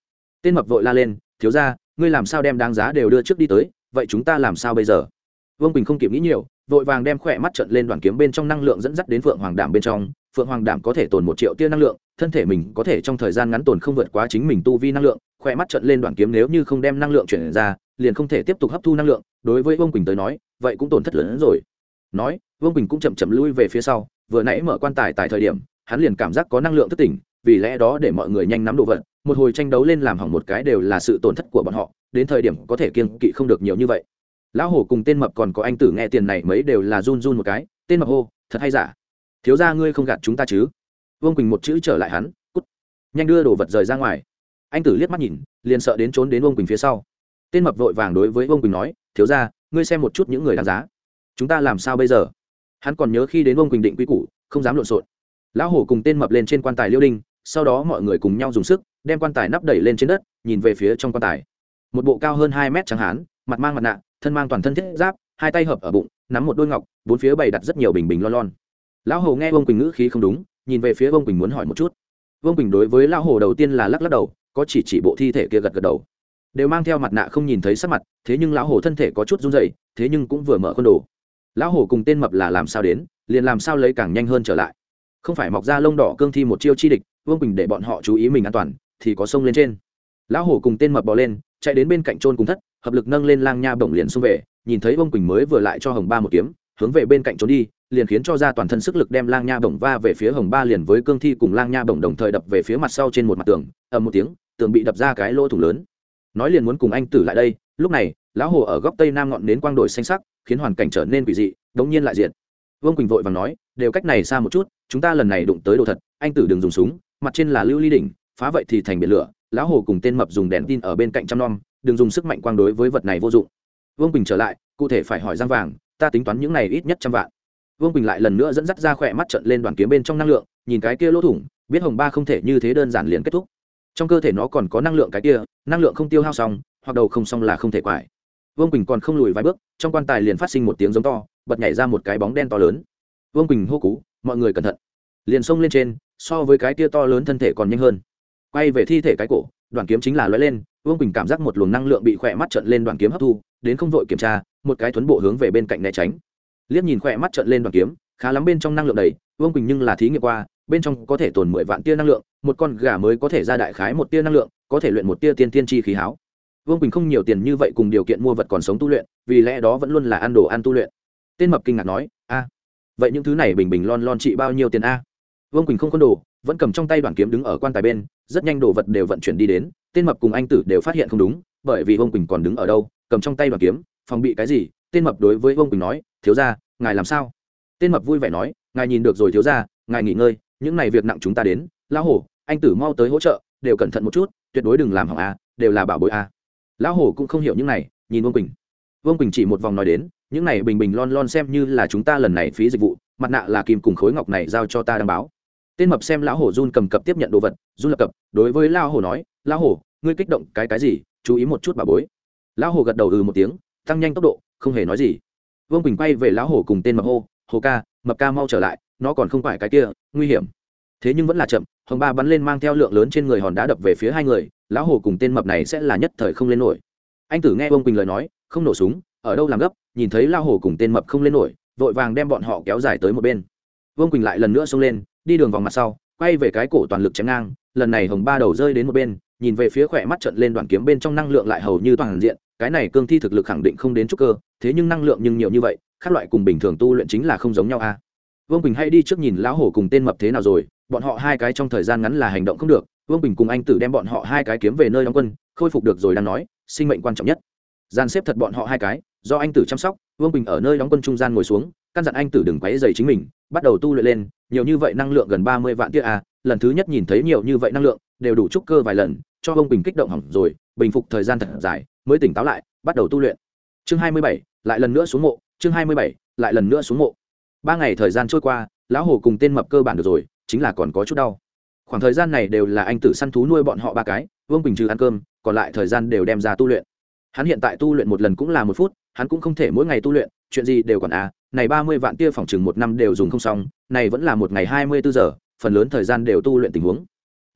Tên mập vội la lên, thiếu ra ngươi làm sao đem đáng giá đều đưa trước đi tới, vậy chúng ta làm sao bây giờ? Vương quỳnh không kịp nghĩ nhiều, vội vàng đem khỏe mắt trận lên đoàn kiếm bên trong năng lượng dẫn dắt đến phượng hoàng đảm bên trong. Phượng hoàng đảm có thể tồn một triệu tia năng lượng, thân thể mình có thể trong thời gian ngắn tồn không vượt quá chính mình tu vi năng lượng. Khỏe mắt trận lên đoàn kiếm nếu như không đem năng lượng chuyển ra, liền không thể tiếp tục hấp thu năng lượng. Đối với vương quỳnh tới nói, vậy cũng tổn thất lớn hơn rồi. Nói, vương quỳnh cũng chậm chậm lui về phía sau, vừa nãy mở quan tài tại thời điểm, hắn liền cảm giác có năng lượng thất tỉnh, vì lẽ đó để mọi người nhanh nắm đồ vật một hồi tranh đấu lên làm hỏng một cái đều là sự tổn thất của bọn họ, đến thời điểm có thể kiên kỵ không được nhiều như vậy. Lão hổ cùng tên mập còn có anh tử nghe tiền này mấy đều là run run một cái, tên mập hô, thật hay giả? Thiếu ra ngươi không gạt chúng ta chứ? Vương quỳnh một chữ trở lại hắn, cút, nhanh đưa đồ vật rời ra ngoài. Anh tử liếc mắt nhìn, liền sợ đến trốn đến vương quỳnh phía sau. Tên mập vội vàng đối với vương quỳnh nói, thiếu ra ngươi xem một chút những người đáng giá. Chúng ta làm sao bây giờ? Hắn còn nhớ khi đến vương quỳnh định quy củ, không dám lộn xộn. Lão hổ cùng tên mập lên trên quan tài liêu đinh, sau đó mọi người cùng nhau dùng sức đem quan tài nắp đẩy lên trên đất, nhìn về phía trong quan tài. Một bộ cao hơn hai mét chẳng hán, mặt mang mặt nạ, thân mang toàn thân thiết giáp, hai tay hợp ở bụng, nắm một đôi ngọc, bốn phía bày đặt rất nhiều bình bình lon lon. Lão hồ nghe vương quỳnh ngữ khí không đúng, nhìn về phía vương quỳnh muốn hỏi một chút. Vương quỳnh đối với lão hồ đầu tiên là lắc lắc đầu, có chỉ chỉ bộ thi thể kia gật gật đầu. Đều mang theo mặt nạ không nhìn thấy sắc mặt, thế nhưng lão hồ thân thể có chút run rẩy, thế nhưng cũng vừa mở con đồ. Lão hồ cùng tên mập là làm sao đến, liền làm sao lấy càng nhanh hơn trở lại. Không phải mọc ra lông đỏ cương thi một chiêu chi địch, vương quỳnh để bọn họ chú ý mình an toàn thì có sông lên trên. Lão hồ cùng tên mập bò lên, chạy đến bên cạnh trôn cùng thất, hợp lực nâng lên lang nha bổng liền xông về, nhìn thấy vương quỳnh mới vừa lại cho hồng ba một kiếm, hướng về bên cạnh trốn đi, liền khiến cho ra toàn thân sức lực đem lang nha bổng va về phía hồng ba liền với cương thi cùng lang nha bổng đồng thời đập về phía mặt sau trên một mặt tường, ầm một tiếng, tường bị đập ra cái lỗ thủng lớn. Nói liền muốn cùng anh tử lại đây, lúc này, lão hồ ở góc tây nam ngọn nến quang đổi xanh sắc, khiến hoàn cảnh trở nên quỷ dị, đống nhiên lại diện vương quỳnh vội vàng nói, đều cách này xa một chút, chúng ta lần này đụng tới đồ thật, anh tử đừng dùng súng, mặt trên là lưu ly đỉnh phá vậy thì thành biển lửa, lão hồ cùng tên mập dùng đèn tin ở bên cạnh chăm nom, đừng dùng sức mạnh quang đối với vật này vô dụng. Vương quỳnh trở lại, cụ thể phải hỏi giang vàng, ta tính toán những này ít nhất trăm vạn. Vương quỳnh lại lần nữa dẫn dắt ra khỏe mắt trận lên đoàn kiếm bên trong năng lượng, nhìn cái kia lỗ thủng, biết hồng ba không thể như thế đơn giản liền kết thúc. Trong cơ thể nó còn có năng lượng cái kia, năng lượng không tiêu hao xong, hoặc đầu không xong là không thể quải. Vương quỳnh còn không lùi vài bước, trong quan tài liền phát sinh một tiếng giống to, bật nhảy ra một cái bóng đen to lớn. Vương quỳnh hô cú, mọi người cẩn thận. Liền xông lên trên, so với cái kia to lớn thân thể còn nhanh hơn quay về thi thể cái cổ, đoàn kiếm chính là lóe lên, vương quỳnh cảm giác một luồng năng lượng bị khỏe mắt trận lên đoàn kiếm hấp thu, đến không vội kiểm tra, một cái thuấn bộ hướng về bên cạnh né tránh. Liếc nhìn khỏe mắt trận lên đoàn kiếm, khá lắm bên trong năng lượng đầy, vương quỳnh nhưng là thí nghiệm qua, bên trong có thể tồn mười vạn tia năng lượng, một con gà mới có thể ra đại khái một tia năng lượng, có thể luyện một tia tiên tiên chi khí háo. Vương quỳnh không nhiều tiền như vậy cùng điều kiện mua vật còn sống tu luyện, vì lẽ đó vẫn luôn là ăn đồ ăn tu luyện. Tên mập kinh ngạc nói, a, vậy những thứ này bình bình lon lon trị bao nhiêu tiền a? Vương quỳnh không có đồ vẫn cầm trong tay đoàn kiếm đứng ở quan tài bên, rất nhanh đồ vật đều vận chuyển đi đến, tên mập cùng anh tử đều phát hiện không đúng, bởi vì vương quỳnh còn đứng ở đâu, cầm trong tay đoàn kiếm, phòng bị cái gì, tên mập đối với vương quỳnh nói, thiếu ra ngài làm sao? Tên mập vui vẻ nói, ngài nhìn được rồi thiếu ra ngài nghỉ ngơi, những này việc nặng chúng ta đến, lão hổ, anh tử mau tới hỗ trợ, đều cẩn thận một chút, tuyệt đối đừng làm hỏng a, đều là bảo bối a. Lão hổ cũng không hiểu những này, nhìn vương quỳnh. Vương quỳnh chỉ một vòng nói đến, những này bình bình lon lon xem như là chúng ta lần này phí dịch vụ, mặt nạ là kim cùng khối ngọc này giao cho ta đăng báo tên mập xem lão hổ run cầm cập tiếp nhận đồ vật, run lập cập, đối với lão hổ nói, lão hổ, ngươi kích động cái cái gì? Chú ý một chút bà bối. Lão hổ gật đầu ừ một tiếng, tăng nhanh tốc độ, không hề nói gì. Vương quỳnh quay về lão hổ cùng tên mập hô hồ ca, mập ca mau trở lại, nó còn không phải cái kia, nguy hiểm. Thế nhưng vẫn là chậm, hồng ba bắn lên mang theo lượng lớn trên người hòn đá đập về phía hai người, lão hồ cùng tên mập này sẽ là nhất thời không lên nổi. Anh tử nghe vương quỳnh lời nói, không nổ súng, ở đâu làm gấp, nhìn thấy lão hồ cùng tên mập không lên nổi, vội vàng đem bọn họ kéo dài tới một bên. Vương quỳnh lại lần nữa xông lên đi đường vòng mặt sau, quay về cái cổ toàn lực chém ngang, lần này hồng ba đầu rơi đến một bên, nhìn về phía khỏe mắt trận lên đoàn kiếm bên trong năng lượng lại hầu như toàn diện, cái này cương thi thực lực khẳng định không đến chút cơ, thế nhưng năng lượng nhưng nhiều như vậy các loại cùng bình thường tu luyện chính là không giống nhau a. Vương bình hay đi trước nhìn lão hổ cùng tên mập thế nào rồi, bọn họ hai cái trong thời gian ngắn là hành động không được, vương bình cùng anh tử đem bọn họ hai cái kiếm về nơi đóng quân, khôi phục được rồi đang nói, sinh mệnh quan trọng nhất. Gian xếp thật bọn họ hai cái, do anh tử chăm sóc, vương bình ở nơi đóng quân trung gian ngồi xuống căn dặn anh tử đừng quấy dày chính mình, bắt đầu tu luyện lên, nhiều như vậy năng lượng gần ba mươi vạn tia a lần thứ nhất nhìn thấy nhiều như vậy năng lượng, đều đủ trúc cơ vài lần, cho ông bình kích động hỏng rồi, bình phục thời gian thật dài, mới tỉnh táo lại, bắt đầu tu luyện. Chương hai mươi bảy, lại lần nữa xuống mộ, chương hai mươi bảy, lại lần nữa xuống mộ. Ba ngày thời gian trôi qua, lão hồ cùng tên mập cơ bản được rồi, chính là còn có chút đau. Khoảng thời gian này đều là anh tử săn thú nuôi bọn họ ba cái, vương bình trừ ăn cơm, còn lại thời gian đều đem ra tu luyện. Hắn hiện tại tu luyện một lần cũng là một phút, hắn cũng không thể mỗi ngày tu luyện, chuyện gì đều còn à này ba mươi vạn tia phòng chừng một năm đều dùng không xong, này vẫn là một ngày hai mươi bốn giờ, phần lớn thời gian đều tu luyện tình huống.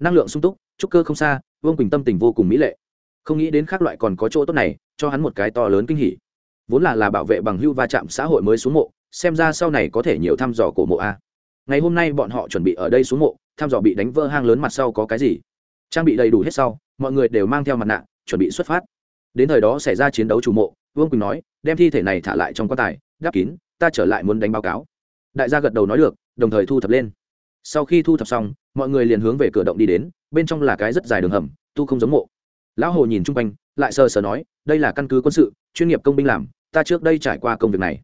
Năng lượng sung túc, trúc cơ không xa, vương quỳnh tâm tình vô cùng mỹ lệ. Không nghĩ đến khác loại còn có chỗ tốt này, cho hắn một cái to lớn kinh hỉ. Vốn là là bảo vệ bằng hưu va chạm xã hội mới xuống mộ, xem ra sau này có thể nhiều thăm dò cổ mộ a. Ngày hôm nay bọn họ chuẩn bị ở đây xuống mộ, thăm dò bị đánh vỡ hang lớn mặt sau có cái gì. Trang bị đầy đủ hết sau, mọi người đều mang theo mặt nạ, chuẩn bị xuất phát. Đến thời đó xảy ra chiến đấu chủ mộ, vương quỳnh nói, đem thi thể này thả lại trong quan tài đáp kín, ta trở lại muốn đánh báo cáo. Đại gia gật đầu nói được, đồng thời thu thập lên. Sau khi thu thập xong, mọi người liền hướng về cửa động đi đến, bên trong là cái rất dài đường hầm, tu không giống mộ. Lão hồ nhìn chung quanh, lại sờ sờ nói, đây là căn cứ quân sự, chuyên nghiệp công binh làm, ta trước đây trải qua công việc này.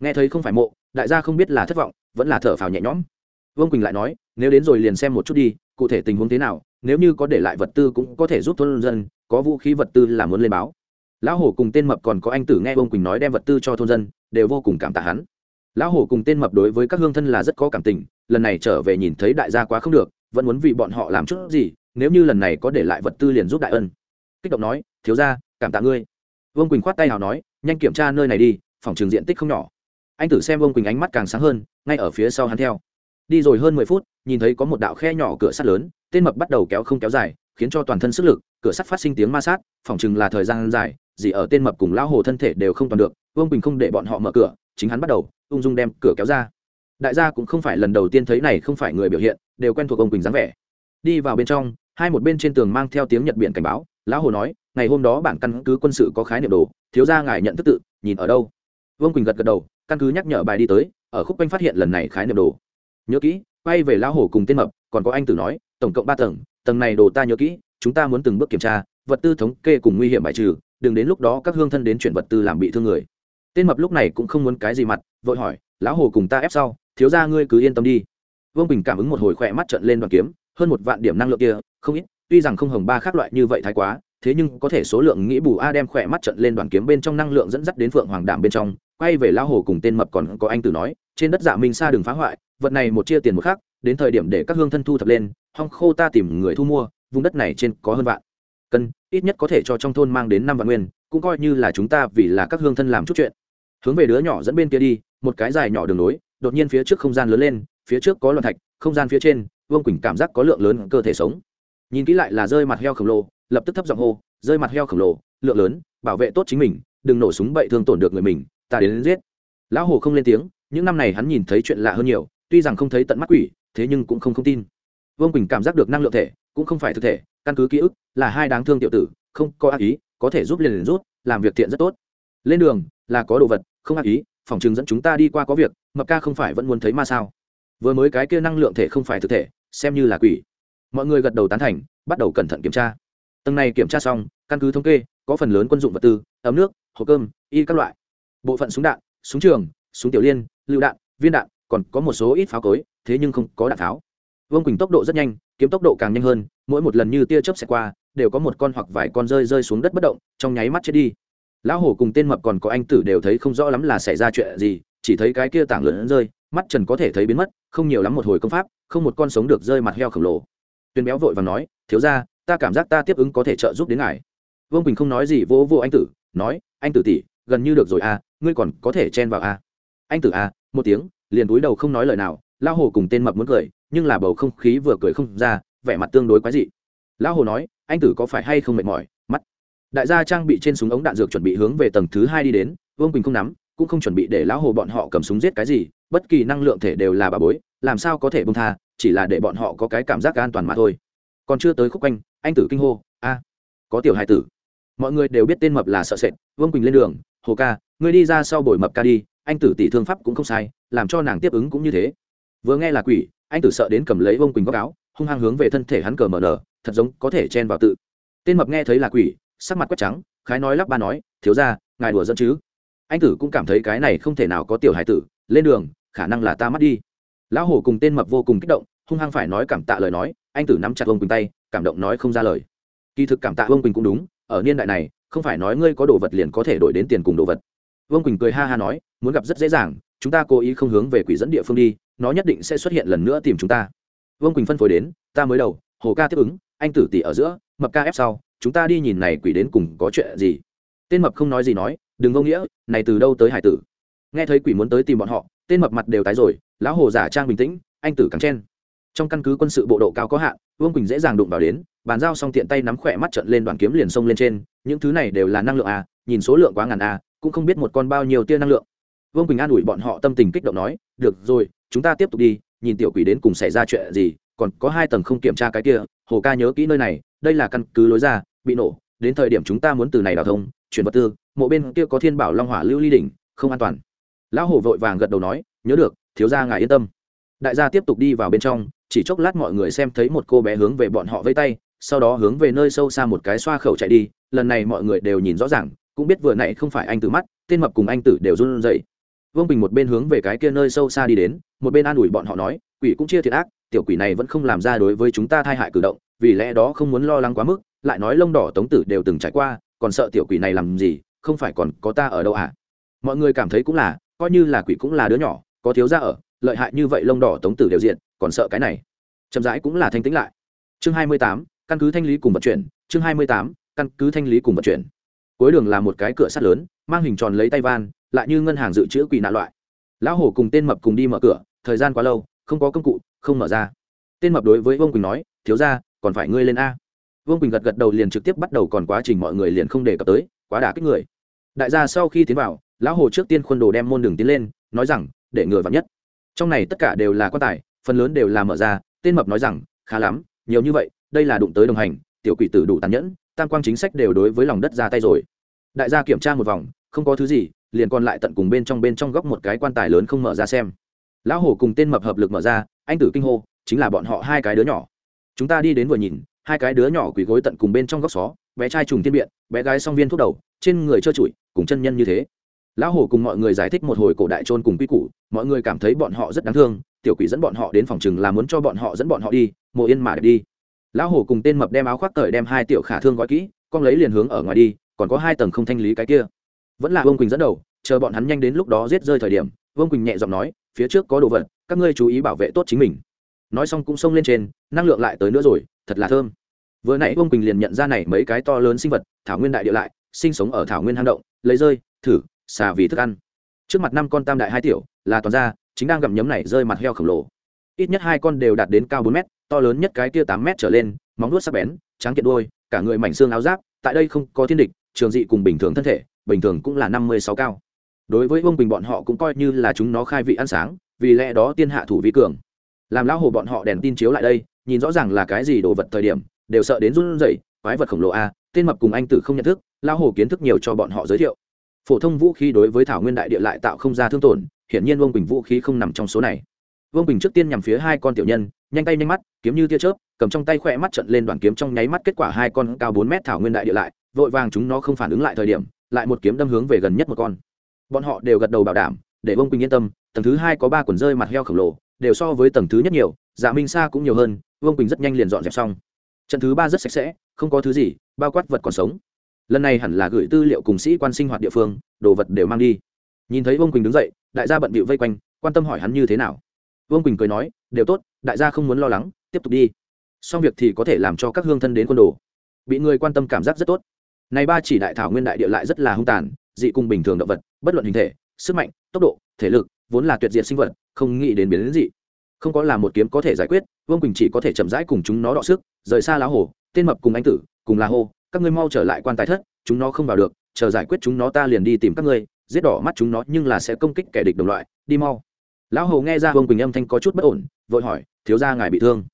Nghe thấy không phải mộ, đại gia không biết là thất vọng, vẫn là thở phào nhẹ nhõm. Vương quỳnh lại nói, nếu đến rồi liền xem một chút đi, cụ thể tình huống thế nào, nếu như có để lại vật tư cũng có thể giúp thôn dân, có vũ khí vật tư là muốn lên báo. Lão hổ cùng tên mập còn có anh tử nghe vương quỳnh nói đem vật tư cho thôn dân đều vô cùng cảm tạ hắn. Lão hổ cùng tên mập đối với các hương thân là rất có cảm tình, lần này trở về nhìn thấy đại gia quá không được, vẫn muốn vì bọn họ làm chút gì, nếu như lần này có để lại vật tư liền giúp đại ân. Kích động nói, thiếu ra cảm tạ ngươi. Vương quỳnh khoát tay nào nói, nhanh kiểm tra nơi này đi, phòng trường diện tích không nhỏ. Anh tử xem vương quỳnh ánh mắt càng sáng hơn, ngay ở phía sau hắn theo. Đi rồi hơn mười phút, nhìn thấy có một đạo khe nhỏ cửa sắt lớn, tên mập bắt đầu kéo không kéo dài, khiến cho toàn thân sức lực, cửa sắt phát sinh tiếng ma sát, phòng chừng là thời gian dài, gì ở tên mập cùng lão hồ thân thể đều không toàn được vương quỳnh không để bọn họ mở cửa chính hắn bắt đầu ung dung đem cửa kéo ra đại gia cũng không phải lần đầu tiên thấy này không phải người biểu hiện đều quen thuộc ông quỳnh dáng vẻ đi vào bên trong hai một bên trên tường mang theo tiếng nhật biển cảnh báo lão hồ nói ngày hôm đó bản căn cứ quân sự có khái niệm đồ thiếu gia ngài nhận thức tự nhìn ở đâu vương quỳnh gật gật đầu căn cứ nhắc nhở bài đi tới ở khúc quanh phát hiện lần này khái niệm đồ nhớ kỹ quay về lão hồ cùng tên mập còn có anh tử nói tổng cộng ba tầng tầng này đồ ta nhớ kỹ chúng ta muốn từng bước kiểm tra vật tư thống kê cùng nguy hiểm bài trừ đừng đến lúc đó các hương thân đến chuyển vật tư làm bị thương người tên mập lúc này cũng không muốn cái gì mặt, vội hỏi, lão hồ cùng ta ép sau, thiếu ra ngươi cứ yên tâm đi. Vương bình cảm ứng một hồi khỏe mắt trận lên đoàn kiếm, hơn một vạn điểm năng lượng kia, không ít, tuy rằng không hồng ba khác loại như vậy thái quá, thế nhưng có thể số lượng nghĩ bù a đem khỏe mắt trận lên đoàn kiếm bên trong năng lượng dẫn dắt đến phượng hoàng đảm bên trong. Quay về lão hồ cùng tên mập còn có anh tử nói, trên đất dạ minh xa đừng phá hoại, vật này một chia tiền một khác đến thời điểm để các hương thân thu thập lên, hong khô ta tìm người thu mua, vùng đất này trên có hơn vạn. Cân, ít nhất có thể cho trong thôn mang đến năm vạn nguyên, cũng coi như là chúng ta vì là các hương thân làm chút chuyện hướng về đứa nhỏ dẫn bên kia đi một cái dài nhỏ đường nối đột nhiên phía trước không gian lớn lên phía trước có loạn thạch không gian phía trên vương quỳnh cảm giác có lượng lớn cơ thể sống. Nhìn kỹ lại là rơi mặt heo khổng lồ lập tức thấp giọng hô rơi mặt heo khổng lồ lượng lớn bảo vệ tốt chính mình đừng nổ súng bậy thương tổn được người mình ta đến, đến giết. Lão hồ không lên tiếng những năm này hắn nhìn thấy chuyện lạ hơn nhiều tuy rằng không thấy tận mắt quỷ thế nhưng cũng không không tin. Vương quỳnh cảm giác được năng lượng thể cũng không phải thực thể căn cứ ký ức là hai đáng thương tiểu tử không có ác ý có thể giúp liền liền rút làm việc thiện rất tốt. Lên đường là có đồ vật không ác ý, phòng chừng dẫn chúng ta đi qua có việc, mập ca không phải vẫn muốn thấy ma sao? Vừa mới cái kia năng lượng thể không phải thực thể, xem như là quỷ. Mọi người gật đầu tán thành, bắt đầu cẩn thận kiểm tra. Tầng này kiểm tra xong, căn cứ thống kê, có phần lớn quân dụng vật tư, ấm nước hộp cơm, y các loại. Bộ phận súng đạn, súng trường, súng tiểu liên, lựu đạn, viên đạn, còn có một số ít pháo cối, thế nhưng không có đạn pháo. Vương quỳnh tốc độ rất nhanh, kiếm tốc độ càng nhanh hơn, mỗi một lần như tia chớp xẹt qua, đều có một con hoặc vài con rơi rơi xuống đất bất động, trong nháy mắt chết đi lão hổ cùng tên mập còn có anh tử đều thấy không rõ lắm là xảy ra chuyện gì, chỉ thấy cái kia tảng lớn rơi, mắt trần có thể thấy biến mất, không nhiều lắm một hồi công pháp, không một con sống được rơi mặt heo khổng lồ. Tuyên béo vội và nói, thiếu ra ta cảm giác ta tiếp ứng có thể trợ giúp đến ngài. Vương quỳnh không nói gì, vỗ vô anh tử, nói, anh tử tỷ, gần như được rồi à ngươi còn có thể chen vào à. Anh tử à một tiếng, liền túi đầu không nói lời nào, lão hồ cùng tên mập muốn cười, nhưng là bầu không khí vừa cười không ra, vẻ mặt tương đối quái dị. Lão hồ nói, anh tử có phải hay không mệt mỏi? Đại gia trang bị trên súng ống đạn dược chuẩn bị hướng về tầng thứ hai đi đến, vương quỳnh không nắm, cũng không chuẩn bị để lão hồ bọn họ cầm súng giết cái gì, bất kỳ năng lượng thể đều là bà bối, làm sao có thể bông tha, chỉ là để bọn họ có cái cảm giác an toàn mà thôi. Còn chưa tới khúc quanh, anh tử kinh hô, a, có tiểu hai tử. Mọi người đều biết tên mập là sợ sệt, vương quỳnh lên đường, hồ ca, ngươi đi ra sau bồi mập ca đi, anh tử tỷ thương pháp cũng không sai, làm cho nàng tiếp ứng cũng như thế. Vừa nghe là quỷ, anh tử sợ đến cầm lấy vương quỳnh góc áo, hung hăng hướng về thân thể hắn cờ mờ nở, thật giống có thể chen vào tự. Tên mập nghe thấy là quỷ sắc mặt quét trắng, khái nói lắp ba nói, thiếu ra ngài đùa dẫn chứ? Anh tử cũng cảm thấy cái này không thể nào có tiểu hải tử, lên đường, khả năng là ta mất đi. Lão hổ cùng tên mập vô cùng kích động, hung hăng phải nói cảm tạ lời nói, anh tử nắm chặt ông quỳnh tay, cảm động nói không ra lời. Kỳ thực cảm tạ ông quỳnh cũng đúng, ở niên đại này, không phải nói ngươi có đồ vật liền có thể đổi đến tiền cùng đồ vật. Vương quỳnh cười ha ha nói, muốn gặp rất dễ dàng, chúng ta cố ý không hướng về quỷ dẫn địa phương đi, nó nhất định sẽ xuất hiện lần nữa tìm chúng ta. Vương quỳnh phân phối đến, ta mới đầu, hồ ca tiếp ứng, anh tử tỷ ở giữa, mập ca ép sau chúng ta đi nhìn này quỷ đến cùng có chuyện gì? Tên mập không nói gì nói, đừng vô nghĩa, này từ đâu tới hải tử? Nghe thấy quỷ muốn tới tìm bọn họ, tên mập mặt đều tái rồi, lão hồ giả trang bình tĩnh, anh tử càng chen. Trong căn cứ quân sự bộ độ cao có hạn, vương quỳnh dễ dàng đụng vào đến, bàn giao xong tiện tay nắm khỏe mắt trận lên đoàn kiếm liền xông lên trên, những thứ này đều là năng lượng à nhìn số lượng quá ngàn à cũng không biết một con bao nhiêu tia năng lượng. Vương quỳnh an ủi bọn họ tâm tình kích động nói, được rồi, chúng ta tiếp tục đi, nhìn tiểu quỷ đến cùng xảy ra chuyện gì, còn có hai tầng không kiểm tra cái kia, hồ ca nhớ kỹ nơi này, đây là căn cứ lối ra bị nổ, đến thời điểm chúng ta muốn từ này đào thông, chuyển vật tư, mộ bên kia có thiên bảo long hỏa lưu ly đỉnh, không an toàn. Lão hồ vội vàng gật đầu nói, nhớ được, thiếu gia ngài yên tâm. Đại gia tiếp tục đi vào bên trong, chỉ chốc lát mọi người xem thấy một cô bé hướng về bọn họ vây tay, sau đó hướng về nơi sâu xa một cái xoa khẩu chạy đi, lần này mọi người đều nhìn rõ ràng, cũng biết vừa nãy không phải anh tử mắt, tên mập cùng anh tử đều run rẩy. Vương bình một bên hướng về cái kia nơi sâu xa đi đến, một bên an ủi bọn họ nói, quỷ cũng chia thiệt ác, tiểu quỷ này vẫn không làm ra đối với chúng ta thai hại cử động, vì lẽ đó không muốn lo lắng quá mức lại nói lông đỏ tống tử đều từng trải qua, còn sợ tiểu quỷ này làm gì, không phải còn có ta ở đâu à? Mọi người cảm thấy cũng là, coi như là quỷ cũng là đứa nhỏ, có thiếu ra ở, lợi hại như vậy lông đỏ tống tử đều diện, còn sợ cái này. Chậm rãi cũng là thanh tĩnh lại. Chương hai mươi tám, căn cứ thanh lý cùng vận chuyển, chương hai mươi tám, căn cứ thanh lý cùng vận chuyển. Cuối đường là một cái cửa sắt lớn, mang hình tròn lấy tay van, lại như ngân hàng dự trữ quỷ nạ loại. Lão hổ cùng tên mập cùng đi mở cửa, thời gian quá lâu, không có công cụ, không mở ra. Tên mập đối với vương quỳnh nói, thiếu ra còn phải ngươi lên a vương quỳnh gật gật đầu liền trực tiếp bắt đầu còn quá trình mọi người liền không đề cập tới quá đả kích người đại gia sau khi tiến vào lão hồ trước tiên khuôn đồ đem môn đường tiến lên nói rằng để ngừa vặn nhất trong này tất cả đều là quan tài phần lớn đều là mở ra tên mập nói rằng khá lắm nhiều như vậy đây là đụng tới đồng hành tiểu quỷ tử đủ tàn nhẫn tam quang chính sách đều đối với lòng đất ra tay rồi đại gia kiểm tra một vòng không có thứ gì liền còn lại tận cùng bên trong bên trong góc một cái quan tài lớn không mở ra xem lão hổ cùng tên mập hợp lực mở ra anh tử kinh hô chính là bọn họ hai cái đứa nhỏ chúng ta đi đến vừa nhìn hai cái đứa nhỏ quỳ gối tận cùng bên trong góc xó, bé trai trùng tiên biện, bé gái song viên thuốc đầu, trên người trơ trụi, cùng chân nhân như thế. Lão hổ cùng mọi người giải thích một hồi cổ đại trôn cùng quy củ, mọi người cảm thấy bọn họ rất đáng thương, tiểu quỷ dẫn bọn họ đến phòng chừng là muốn cho bọn họ dẫn bọn họ đi mộ yên mà đi. Lão hổ cùng tên mập đem áo khoác cởi đem hai tiểu khả thương gói kỹ, con lấy liền hướng ở ngoài đi, còn có hai tầng không thanh lý cái kia. Vẫn là vương quỳnh dẫn đầu, chờ bọn hắn nhanh đến lúc đó giết rơi thời điểm, vương quỳnh nhẹ giọng nói, phía trước có đồ vật, các ngươi chú ý bảo vệ tốt chính mình. Nói xong cũng xông lên trên, năng lượng lại tới nữa rồi thật là thơm. Vừa nãy ông quỳnh liền nhận ra này mấy cái to lớn sinh vật, thảo nguyên đại địa lại, sinh sống ở thảo nguyên hang động, lấy rơi, thử, xà vì thức ăn. Trước mặt năm con tam đại hai tiểu, là toàn ra chính đang gặm nhấm này rơi mặt heo khổng lồ. Ít nhất hai con đều đạt đến cao bốn mét, to lớn nhất cái kia tám mét trở lên, móng nuốt sắc bén, trắng kiện đôi cả người mảnh xương áo giáp, tại đây không có thiên địch, trường dị cùng bình thường thân thể, bình thường cũng là năm mươi sáu cao. Đối với vương bình bọn họ cũng coi như là chúng nó khai vị ăn sáng, vì lẽ đó tiên hạ thủ vi cường. Làm lão hồ bọn họ đèn tin chiếu lại đây nhìn rõ ràng là cái gì đồ vật thời điểm, đều sợ đến run rẩy, quái vật khổng lồ a, tên mập cùng anh tử không nhận thức lao hồ kiến thức nhiều cho bọn họ giới thiệu. Phổ thông vũ khí đối với thảo nguyên đại địa lại tạo không ra thương tổn, hiển nhiên vương bình vũ khí không nằm trong số này. Vương bình trước tiên nhằm phía hai con tiểu nhân, nhanh tay nhanh mắt, kiếm như tia chớp, cầm trong tay khỏe mắt trận lên đoàn kiếm trong nháy mắt kết quả hai con cao bốn mét thảo nguyên đại địa lại, vội vàng chúng nó không phản ứng lại thời điểm, lại một kiếm đâm hướng về gần nhất một con. Bọn họ đều gật đầu bảo đảm, để vương bình yên tâm, tầng thứ hai có ba quần rơi mặt heo khổng lồ, đều so với tầng thứ nhất nhiều dạ minh sa cũng nhiều hơn vương bình rất nhanh liền dọn dẹp xong trận thứ ba rất sạch sẽ không có thứ gì bao quát vật còn sống lần này hẳn là gửi tư liệu cùng sĩ quan sinh hoạt địa phương đồ vật đều mang đi nhìn thấy vương quỳnh đứng dậy đại gia bận bịu vây quanh quan tâm hỏi hắn như thế nào vương quỳnh cười nói đều tốt đại gia không muốn lo lắng tiếp tục đi xong việc thì có thể làm cho các hương thân đến quân đồ bị người quan tâm cảm giác rất tốt này ba chỉ đại thảo nguyên đại địa lại rất là hung tàn dị cùng bình thường động vật bất luận hình thể sức mạnh tốc độ thể lực vốn là tuyệt diệt sinh vật không nghĩ đến biến đến dị không có là một kiếm có thể giải quyết, vương quỳnh chỉ có thể chậm rãi cùng chúng nó đọ sức, rời xa lá hồ, tên mập cùng anh tử, cùng là hô, các ngươi mau trở lại quan tài thất, chúng nó không vào được, chờ giải quyết chúng nó ta liền đi tìm các ngươi, giết đỏ mắt chúng nó nhưng là sẽ công kích kẻ địch đồng loại, đi mau. Lão hồ nghe ra vương quỳnh âm thanh có chút bất ổn, vội hỏi, thiếu gia ngài bị thương.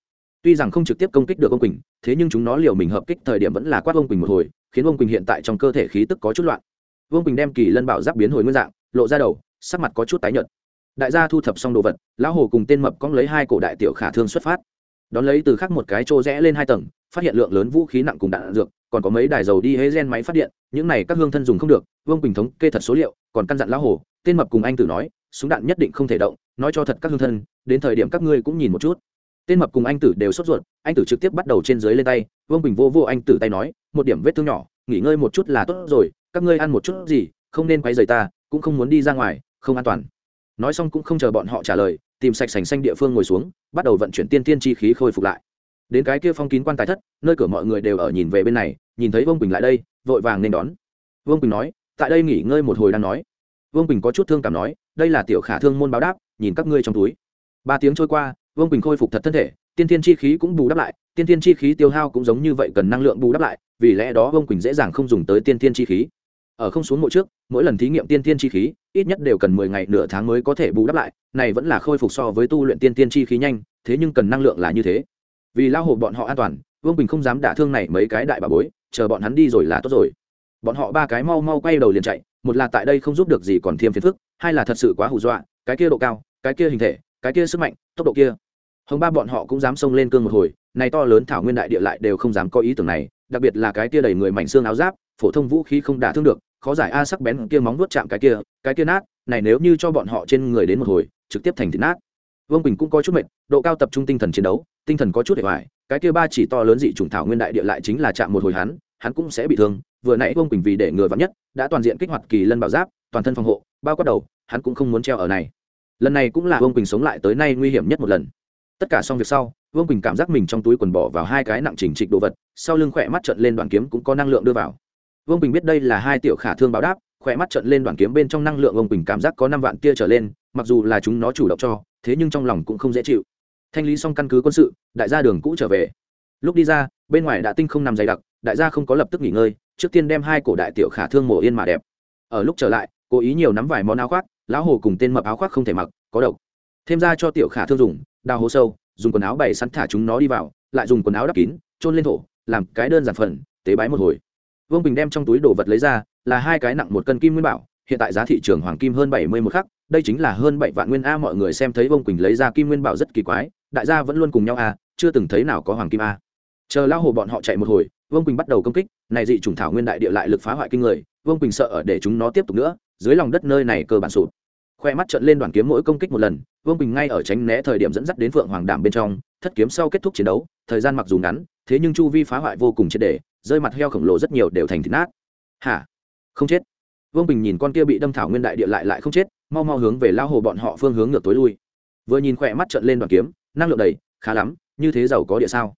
Tuy rằng không trực tiếp công kích được ông quỳnh, thế nhưng chúng nó liều mình hợp kích thời điểm vẫn là quát ông quỳnh một hồi, khiến ông quỳnh hiện tại trong cơ thể khí tức có chút loạn. Vương quỳnh đem kỳ lân bảo giáp biến hồi nguyên dạng, lộ ra đầu, sắc mặt có chút tái nhợt đại gia thu thập xong đồ vật, lão hồ cùng tên mập cóng lấy hai cổ đại tiểu khả thương xuất phát. Đón lấy từ khắc một cái trô rẽ lên hai tầng, phát hiện lượng lớn vũ khí nặng cùng đạn dược, còn có mấy đài dầu đi hế gen máy phát điện, những này các hương thân dùng không được, vương Bình thống kê thật số liệu, còn căn dặn lão hồ, tên mập cùng anh tử nói, súng đạn nhất định không thể động, nói cho thật các hương thân, đến thời điểm các ngươi cũng nhìn một chút. Tên mập cùng anh tử đều sốt ruột, anh tử trực tiếp bắt đầu trên dưới lên tay, vương bình vô vô anh tử tay nói, một điểm vết thương nhỏ, nghỉ ngơi một chút là tốt rồi, các ngươi ăn một chút gì, không nên quay rời ta, cũng không muốn đi ra ngoài, không an toàn nói xong cũng không chờ bọn họ trả lời, tìm sạch sành xanh địa phương ngồi xuống, bắt đầu vận chuyển tiên tiên chi khí khôi phục lại. Đến cái kia phong kín quan tài thất, nơi cửa mọi người đều ở nhìn về bên này, nhìn thấy vương bình lại đây, vội vàng nên đón. Vương bình nói, tại đây nghỉ ngơi một hồi đang nói. Vương bình có chút thương cảm nói, đây là tiểu khả thương môn báo đáp, nhìn các ngươi trong túi. Ba tiếng trôi qua, vương bình khôi phục thật thân thể, tiên tiên chi khí cũng bù đắp lại, tiên tiên chi khí tiêu hao cũng giống như vậy cần năng lượng bù đắp lại, vì lẽ đó vương quỳnh dễ dàng không dùng tới tiên tiên chi khí. Ở không xuống mỗi trước, mỗi lần thí nghiệm tiên tiên chi khí ít nhất đều cần mười ngày nửa tháng mới có thể bù đắp lại, này vẫn là khôi phục so với tu luyện tiên tiên chi khí nhanh, thế nhưng cần năng lượng là như thế. Vì lao hộ bọn họ an toàn, vương bình không dám đả thương này mấy cái đại bà bối, chờ bọn hắn đi rồi là tốt rồi. Bọn họ ba cái mau mau quay đầu liền chạy, một là tại đây không giúp được gì còn thêm phiền phức, hai là thật sự quá hù dọa, cái kia độ cao, cái kia hình thể, cái kia sức mạnh, tốc độ kia. Hồng ba bọn họ cũng dám xông lên cương một hồi, này to lớn thảo nguyên đại địa lại đều không dám có ý tưởng này, đặc biệt là cái kia đầy người mảnh xương áo giáp, phổ thông vũ khí không đả thương được khó giải a sắc bén kia móng vuốt chạm cái kia cái kia nát, này nếu như cho bọn họ trên người đến một hồi, trực tiếp thành thịt nát. Vương bình cũng có chút mệt, độ cao tập trung tinh thần chiến đấu, tinh thần có chút để hoài cái kia ba chỉ to lớn dị trùng thảo nguyên đại địa lại chính là chạm một hồi hắn hắn cũng sẽ bị thương, vừa nãy vương bình vì để ngừa vắn nhất, đã toàn diện kích hoạt kỳ lân bảo giáp, toàn thân phòng hộ, bao quát đầu, hắn cũng không muốn treo ở này. Lần này cũng là vương quỳnh sống lại tới nay nguy hiểm nhất một lần. Tất cả xong việc sau, vương quỳnh cảm giác mình trong túi quần bỏ vào hai cái nặng chỉnh trịch đồ vật, sau lưng khỏe mắt trận lên đoạn kiếm cũng có năng lượng đưa vào vương Bình biết đây là hai tiểu khả thương báo đáp khỏe mắt trận lên đoàn kiếm bên trong năng lượng vương Bình cảm giác có năm vạn tia trở lên, mặc dù là chúng nó chủ động cho, thế nhưng trong lòng cũng không dễ chịu. Thanh lý xong căn cứ quân sự, đại gia đường cũ trở về. Lúc đi ra, bên ngoài đã tinh không nằm dày đặc, đại gia không có lập tức nghỉ ngơi, trước tiên đem hai cổ đại tiểu khả thương mổ yên mà đẹp. Ở lúc trở lại, cố ý nhiều nắm vài món áo khoác, lão hồ cùng tên mập áo khoác không thể mặc, có độc. Thêm ra cho tiểu khả thương dùng, đào hố sâu, dùng quần áo bày sẵn thả chúng nó đi vào, lại dùng quần áo đắp kín trôn lên thổ, làm cái đơn giản phần, tế bái một hồi vương bình đem trong túi đồ vật lấy ra là hai cái nặng một cân kim nguyên bảo hiện tại giá thị trường hoàng kim hơn bảy mươi một khắc đây chính là hơn bảy vạn nguyên a mọi người xem thấy vương Bình lấy ra kim nguyên bảo rất kỳ quái đại gia vẫn luôn cùng nhau a chưa từng thấy nào có hoàng kim a chờ lao hồ bọn họ chạy một hồi vương quỳnh bắt đầu công kích này dị chủng thảo nguyên đại địa lại lực phá hoại kinh người vương quỳnh sợ ở để chúng nó tiếp tục nữa dưới lòng đất nơi này cơ bản sụp khoe mắt trận lên đoàn kiếm mỗi công kích một lần vương bình ngay ở tránh né thời điểm dẫn dắt đến phượng hoàng đảm bên trong thất kiếm sau kết thúc chiến đấu thời gian mặc dù ngắn thế nhưng chu vi phá hoại vô cùng triệt đề rơi mặt heo khổng lồ rất nhiều đều thành thịt nát. Hả? Không chết. Vương bình nhìn con kia bị đâm thảo nguyên đại địa lại lại không chết mau mau hướng về lao hồ bọn họ phương hướng ngược tối lui. Vừa nhìn khỏe mắt trận lên đoàn kiếm năng lượng đầy khá lắm như thế giàu có địa sao?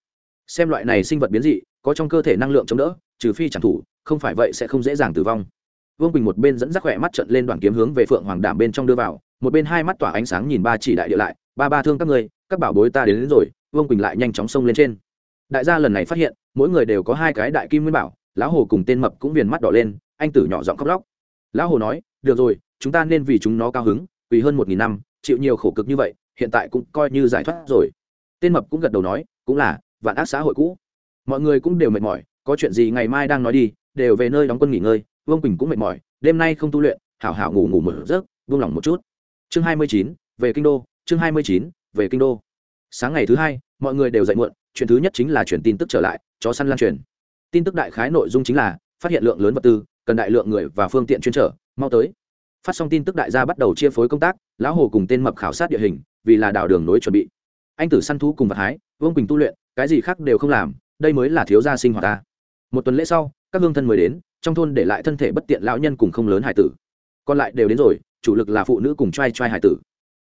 Xem loại này sinh vật biến dị có trong cơ thể năng lượng chống đỡ trừ phi chẳng thủ không phải vậy sẽ không dễ dàng tử vong. Vương bình một bên dẫn dắt khỏe mắt trận lên đoàn kiếm hướng về phượng hoàng đảm bên trong đưa vào một bên hai mắt tỏa ánh sáng nhìn ba chỉ đại địa lại ba ba thương các ngươi các bảo bối ta đến, đến rồi vương quỳnh lại nhanh chóng xông lên trên đại gia lần này phát hiện, mỗi người đều có hai cái đại kim nguyên bảo, lão hồ cùng tên mập cũng viền mắt đỏ lên, anh tử nhỏ giọng khóc lóc. Lão hồ nói, được rồi, chúng ta nên vì chúng nó cao hứng, vì hơn một nghìn năm, chịu nhiều khổ cực như vậy, hiện tại cũng coi như giải thoát rồi. Tên mập cũng gật đầu nói, cũng là, vạn ác xã hội cũ. Mọi người cũng đều mệt mỏi, có chuyện gì ngày mai đang nói đi, đều về nơi đóng quân nghỉ ngơi. Vương quỳnh cũng mệt mỏi, đêm nay không tu luyện, hảo hảo ngủ ngủ một giấc vương lòng một chút. Chương hai mươi chín, về kinh đô, chương hai mươi chín, về kinh đô. Sáng ngày thứ hai mọi người đều dậy muộn, chuyện thứ nhất chính là chuyển tin tức trở lại, chó săn lan truyền. Tin tức đại khái nội dung chính là, phát hiện lượng lớn vật tư, cần đại lượng người và phương tiện chuyên trở, mau tới. Phát xong tin tức đại gia bắt đầu chia phối công tác, lão hồ cùng tên mập khảo sát địa hình, vì là đảo đường nối chuẩn bị. Anh tử săn thú cùng vật hái, vương quỳnh tu luyện, cái gì khác đều không làm, đây mới là thiếu gia sinh hoạt ta. Một tuần lễ sau, các hương thân mới đến, trong thôn để lại thân thể bất tiện lão nhân cùng không lớn hải tử. Còn lại đều đến rồi, chủ lực là phụ nữ cùng trai trai hải tử.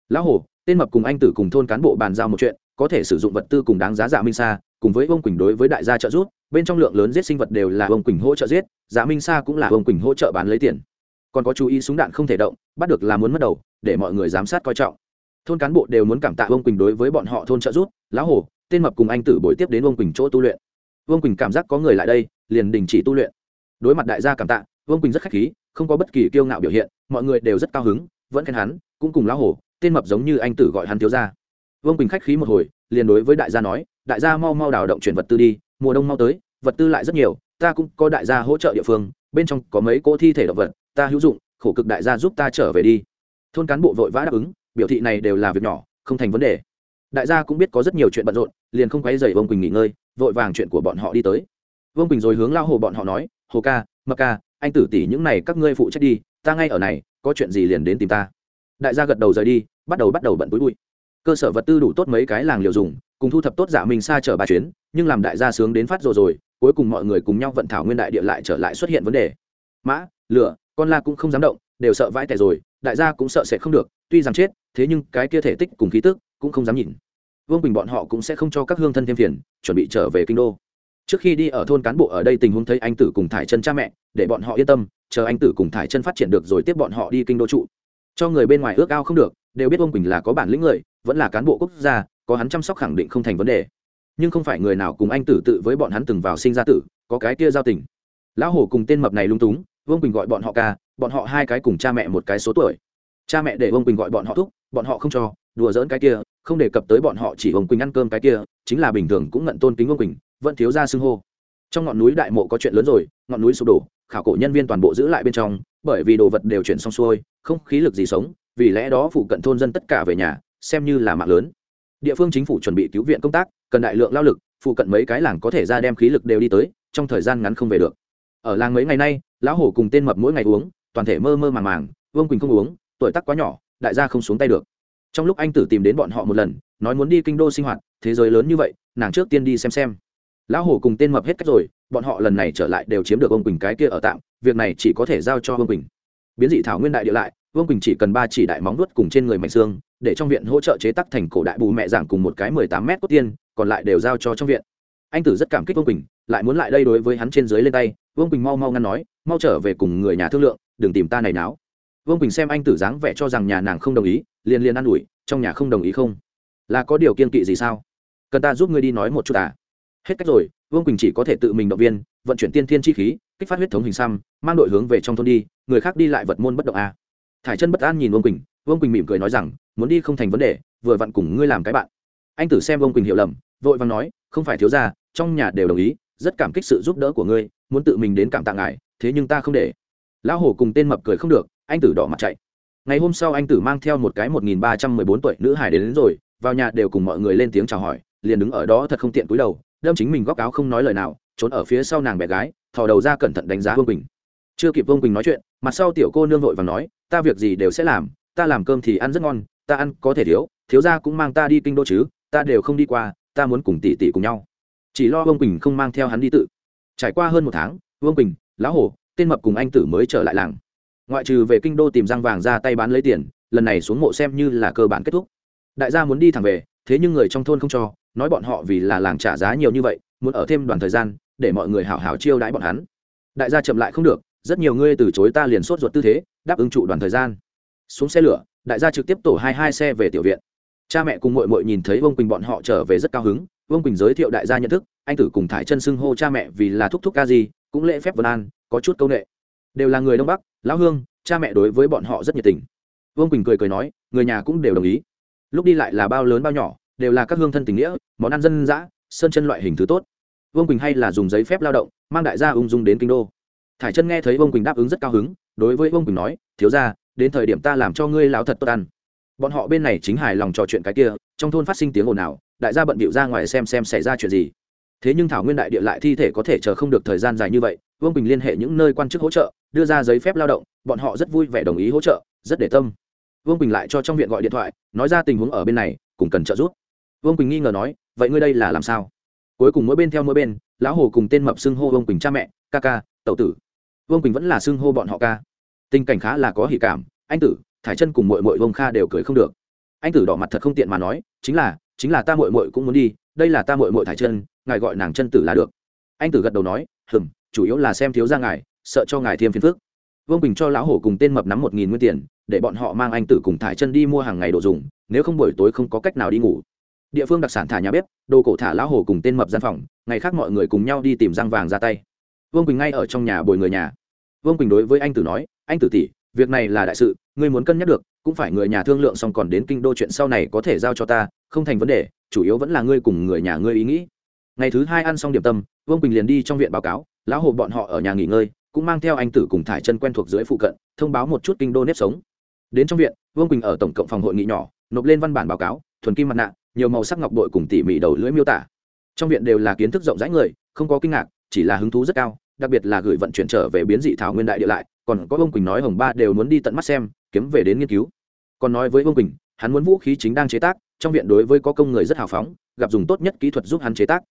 Lão hồ, tên mập cùng anh tử cùng thôn cán bộ bàn giao một chuyện có thể sử dụng vật tư cùng đáng giá dạ minh sa, cùng với ông quỳnh đối với đại gia trợ giúp, bên trong lượng lớn giết sinh vật đều là ông quỳnh hỗ trợ giết dạ minh sa cũng là ông quỳnh hỗ trợ bán lấy tiền. Còn có chú ý súng đạn không thể động, bắt được là muốn mất đầu, để mọi người giám sát coi trọng. Thôn cán bộ đều muốn cảm tạ ông quỳnh đối với bọn họ thôn trợ giúp, lão hồ tên mập cùng anh tử buổi tiếp đến ông quỳnh chỗ tu luyện. Vương quỳnh cảm giác có người lại đây, liền đình chỉ tu luyện. Đối mặt đại gia cảm tạ, vương quỳnh rất khách khí, không có bất kỳ kiêu ngạo biểu hiện, mọi người đều rất cao hứng, vẫn khen hắn, cũng cùng lão hổ, tên mập giống như anh tử gọi hắn thiếu gia vương quỳnh khách khí một hồi liền đối với đại gia nói đại gia mau mau đào động chuyển vật tư đi mùa đông mau tới vật tư lại rất nhiều ta cũng có đại gia hỗ trợ địa phương bên trong có mấy cỗ thi thể động vật ta hữu dụng khổ cực đại gia giúp ta trở về đi thôn cán bộ vội vã đáp ứng biểu thị này đều là việc nhỏ không thành vấn đề đại gia cũng biết có rất nhiều chuyện bận rộn liền không quấy dày vương quỳnh nghỉ ngơi vội vàng chuyện của bọn họ đi tới vương quỳnh rồi hướng lao hồ bọn họ nói hồ ca mập ca anh tử tỷ những này các ngươi phụ trách đi ta ngay ở này có chuyện gì liền đến tìm ta đại gia gật đầu rời đi bắt đầu bắt đầu bận túi bụi cơ sở vật tư đủ tốt mấy cái làng liều dùng, cùng thu thập tốt giả mình xa chở ba chuyến, nhưng làm đại gia sướng đến phát rồi rồi, cuối cùng mọi người cùng nhau vận thảo nguyên đại địa lại trở lại xuất hiện vấn đề. Mã, lửa, con la cũng không dám động, đều sợ vãi tẻ rồi, đại gia cũng sợ sẽ không được, tuy rằng chết, thế nhưng cái kia thể tích cùng khí tức cũng không dám nhìn. Vương bình bọn họ cũng sẽ không cho các hương thân thêm phiền, chuẩn bị trở về kinh đô. Trước khi đi ở thôn cán bộ ở đây tình huống thấy anh tử cùng thải chân cha mẹ, để bọn họ yên tâm, chờ anh tử cùng thải chân phát triển được rồi tiếp bọn họ đi kinh đô trụ. Cho người bên ngoài ước ao không được, đều biết ông quỳnh là có bản lĩnh người vẫn là cán bộ quốc gia, có hắn chăm sóc khẳng định không thành vấn đề. Nhưng không phải người nào cùng anh tử tự với bọn hắn từng vào sinh ra tử, có cái kia giao tình. Lão hổ cùng tên mập này lung túng, vương quỳnh gọi bọn họ ca, bọn họ hai cái cùng cha mẹ một cái số tuổi. Cha mẹ để vương quỳnh gọi bọn họ thúc, bọn họ không cho, đùa giỡn cái kia, không đề cập tới bọn họ chỉ vương quỳnh ăn cơm cái kia, chính là bình thường cũng ngận tôn kính vương quỳnh, vẫn thiếu ra xưng hô. Trong ngọn núi đại mộ có chuyện lớn rồi, ngọn núi sụp đổ, khảo cổ nhân viên toàn bộ giữ lại bên trong, bởi vì đồ vật đều chuyển xong xuôi, không khí lực gì sống, vì lẽ đó phụ cận thôn dân tất cả về nhà xem như là mạng lớn. Địa phương chính phủ chuẩn bị cứu viện công tác, cần đại lượng lao lực, phụ cận mấy cái làng có thể ra đem khí lực đều đi tới, trong thời gian ngắn không về được. Ở làng mấy ngày nay, lão hổ cùng tên mập mỗi ngày uống, toàn thể mơ mơ màng màng, vương quỳnh không uống, tuổi tác quá nhỏ, đại gia không xuống tay được. Trong lúc anh tử tìm đến bọn họ một lần, nói muốn đi kinh đô sinh hoạt, thế giới lớn như vậy, nàng trước tiên đi xem xem. Lão hổ cùng tên mập hết cách rồi, bọn họ lần này trở lại đều chiếm được ông quỳnh cái kia ở tạm, việc này chỉ có thể giao cho vương quỳnh. Biến dị thảo nguyên đại địa lại, vương quỳnh chỉ cần ba chỉ đại móng nuốt cùng trên người mảnh xương để trong viện hỗ trợ chế tác thành cổ đại bù mẹ giảng cùng một cái mười tám mét cốt tiên, còn lại đều giao cho trong viện. Anh tử rất cảm kích vương quỳnh, lại muốn lại đây đối với hắn trên dưới lên tay. Vương quỳnh mau mau ngăn nói, mau trở về cùng người nhà thương lượng, đừng tìm ta này náo. Vương quỳnh xem anh tử dáng vẻ cho rằng nhà nàng không đồng ý, liền liền ă n ủi, trong nhà không đồng ý không? Là có điều kiên kỵ gì sao? Cần ta giúp ngươi đi nói một chút à? Hết cách rồi, vương quỳnh chỉ có thể tự mình động viên, vận chuyển tiên thiên chi khí, kích phát huyết thống hình xăm, mang đội hướng về trong thôn đi, người khác đi lại vật môn bất động a thải chân bất an nhìn vương quỳnh vương quỳnh mỉm cười nói rằng muốn đi không thành vấn đề vừa vặn cùng ngươi làm cái bạn. Anh tử xem vương quỳnh hiểu lầm vội vàng nói không phải thiếu gia trong nhà đều đồng ý rất cảm kích sự giúp đỡ của ngươi muốn tự mình đến cảm tạ ngài thế nhưng ta không để. Lão hổ cùng tên mập cười không được anh tử đỏ mặt chạy. Ngày hôm sau anh tử mang theo một cái một nghìn ba trăm mười bốn tuổi nữ hải đến, đến rồi vào nhà đều cùng mọi người lên tiếng chào hỏi liền đứng ở đó thật không tiện cúi đầu đâm chính mình góc áo không nói lời nào trốn ở phía sau nàng bé gái thò đầu ra cẩn thận đánh giá vương quỳnh. Chưa kịp vương quỳnh nói chuyện mặt sau tiểu cô nương vội và nói ta việc gì đều sẽ làm ta làm cơm thì ăn rất ngon, ta ăn có thể thiếu thiếu ra cũng mang ta đi kinh đô chứ, ta đều không đi qua, ta muốn cùng tỷ tỷ cùng nhau. Chỉ lo vương quỳnh không mang theo hắn đi tự. Trải qua hơn một tháng, vương quỳnh, lão hổ, tên mập cùng anh tử mới trở lại làng. Ngoại trừ về kinh đô tìm răng vàng ra tay bán lấy tiền, lần này xuống mộ xem như là cơ bản kết thúc. Đại gia muốn đi thẳng về, thế nhưng người trong thôn không cho, nói bọn họ vì là làng trả giá nhiều như vậy, muốn ở thêm đoàn thời gian, để mọi người hảo hảo chiêu đãi bọn hắn. Đại gia chậm lại không được, rất nhiều ngươi từ chối ta liền sốt ruột tư thế, đáp ứng trụ đoàn thời gian xuống xe lửa, đại gia trực tiếp tổ hai hai xe về tiểu viện. Cha mẹ cùng mội mội nhìn thấy vương quỳnh bọn họ trở về rất cao hứng, vương quỳnh giới thiệu đại gia nhận thức, anh tử cùng thải chân xưng hô cha mẹ vì là thúc thúc ca gì cũng lễ phép vân an, có chút c â u n ệ đều là người đông bắc, lão hương, cha mẹ đối với bọn họ rất nhiệt tình. Vương quỳnh cười cười nói, người nhà cũng đều đồng ý. Lúc đi lại là bao lớn bao nhỏ, đều là các hương thân tình nghĩa, món ăn dân dã, sơn chân loại hình thứ tốt. Vương quỳnh hay là dùng giấy phép lao động, mang đại gia ung dung đến kinh đô. Thải chân nghe thấy vương quỳnh đáp ứng rất cao hứng, đối với vương quỳnh nói, thiếu ra đến thời điểm ta làm cho ngươi lão thật tốt ăn. Bọn họ bên này chính hài lòng trò chuyện cái kia, trong thôn phát sinh tiếng ồn ào, đại gia bận bịu ra ngoài xem xem xảy ra chuyện gì. Thế nhưng thảo nguyên đại địa lại thi thể có thể chờ không được thời gian dài như vậy, vương bình liên hệ những nơi quan chức hỗ trợ, đưa ra giấy phép lao động, bọn họ rất vui vẻ đồng ý hỗ trợ, rất để tâm. Vương bình lại cho trong viện gọi điện thoại, nói ra tình huống ở bên này, cùng cần trợ giúp. Vương bình nghi ngờ nói, vậy ngươi đây là làm sao? Cuối cùng mỗi bên theo mỗi bên, lão hồ cùng tên mập xưng hô vương bình cha mẹ, ca ca, tẩu tử. Vương bình vẫn là xưng hô bọn họ ca tình cảnh khá là có hỉ cảm, anh tử, thải chân cùng mội mội vông kha đều cười không được. Anh tử đỏ mặt thật không tiện mà nói, chính là chính là ta mội mội cũng muốn đi, đây là ta mội mội thải chân, ngài gọi nàng chân tử là được. Anh tử gật đầu nói, hừm, chủ yếu là xem thiếu ra ngài, sợ cho ngài thêm phiền phức. Vương bình cho lão hổ cùng tên mập nắm một nghìn nguyên tiền, để bọn họ mang anh tử cùng thải chân đi mua hàng ngày đồ dùng, nếu không buổi tối không có cách nào đi ngủ. Địa phương đặc sản thả nhà bếp, đồ cổ thả lão hổ cùng tên mập gian phòng, ngày khác mọi người cùng nhau đi tìm răng vàng ra tay. Vương bình ngay ở trong nhà bồi người nhà. Vương bình đối với anh tử nói anh tử tỷ, việc này là đại sự, ngươi muốn cân nhắc được, cũng phải người nhà thương lượng xong còn đến kinh đô chuyện sau này có thể giao cho ta, không thành vấn đề, chủ yếu vẫn là ngươi cùng người nhà ngươi ý nghĩ. Ngày thứ hai ăn xong điểm tâm, vương bình liền đi trong viện báo cáo, lão hồ bọn họ ở nhà nghỉ ngơi, cũng mang theo anh tử cùng thải chân quen thuộc dưới phụ cận, thông báo một chút kinh đô nếp sống. Đến trong viện, vương bình ở tổng cộng phòng hội nghị nhỏ, nộp lên văn bản báo cáo, thuần kim mặt nạ, nhiều màu sắc ngọc đội cùng tỉ mỉ đầu lưỡi miêu tả. Trong viện đều là kiến thức rộng rãi người, không có kinh ngạc, chỉ là hứng thú rất cao, đặc biệt là gửi vận chuyển trở về biến dị thảo nguyên đại địa lại còn có ông quỳnh nói hồng ba đều muốn đi tận mắt xem, kiếm về đến nghiên cứu. Còn nói với ông quỳnh, hắn muốn vũ khí chính đang chế tác, trong viện đối với có công người rất hào phóng, gặp dùng tốt nhất kỹ thuật giúp hắn chế tác.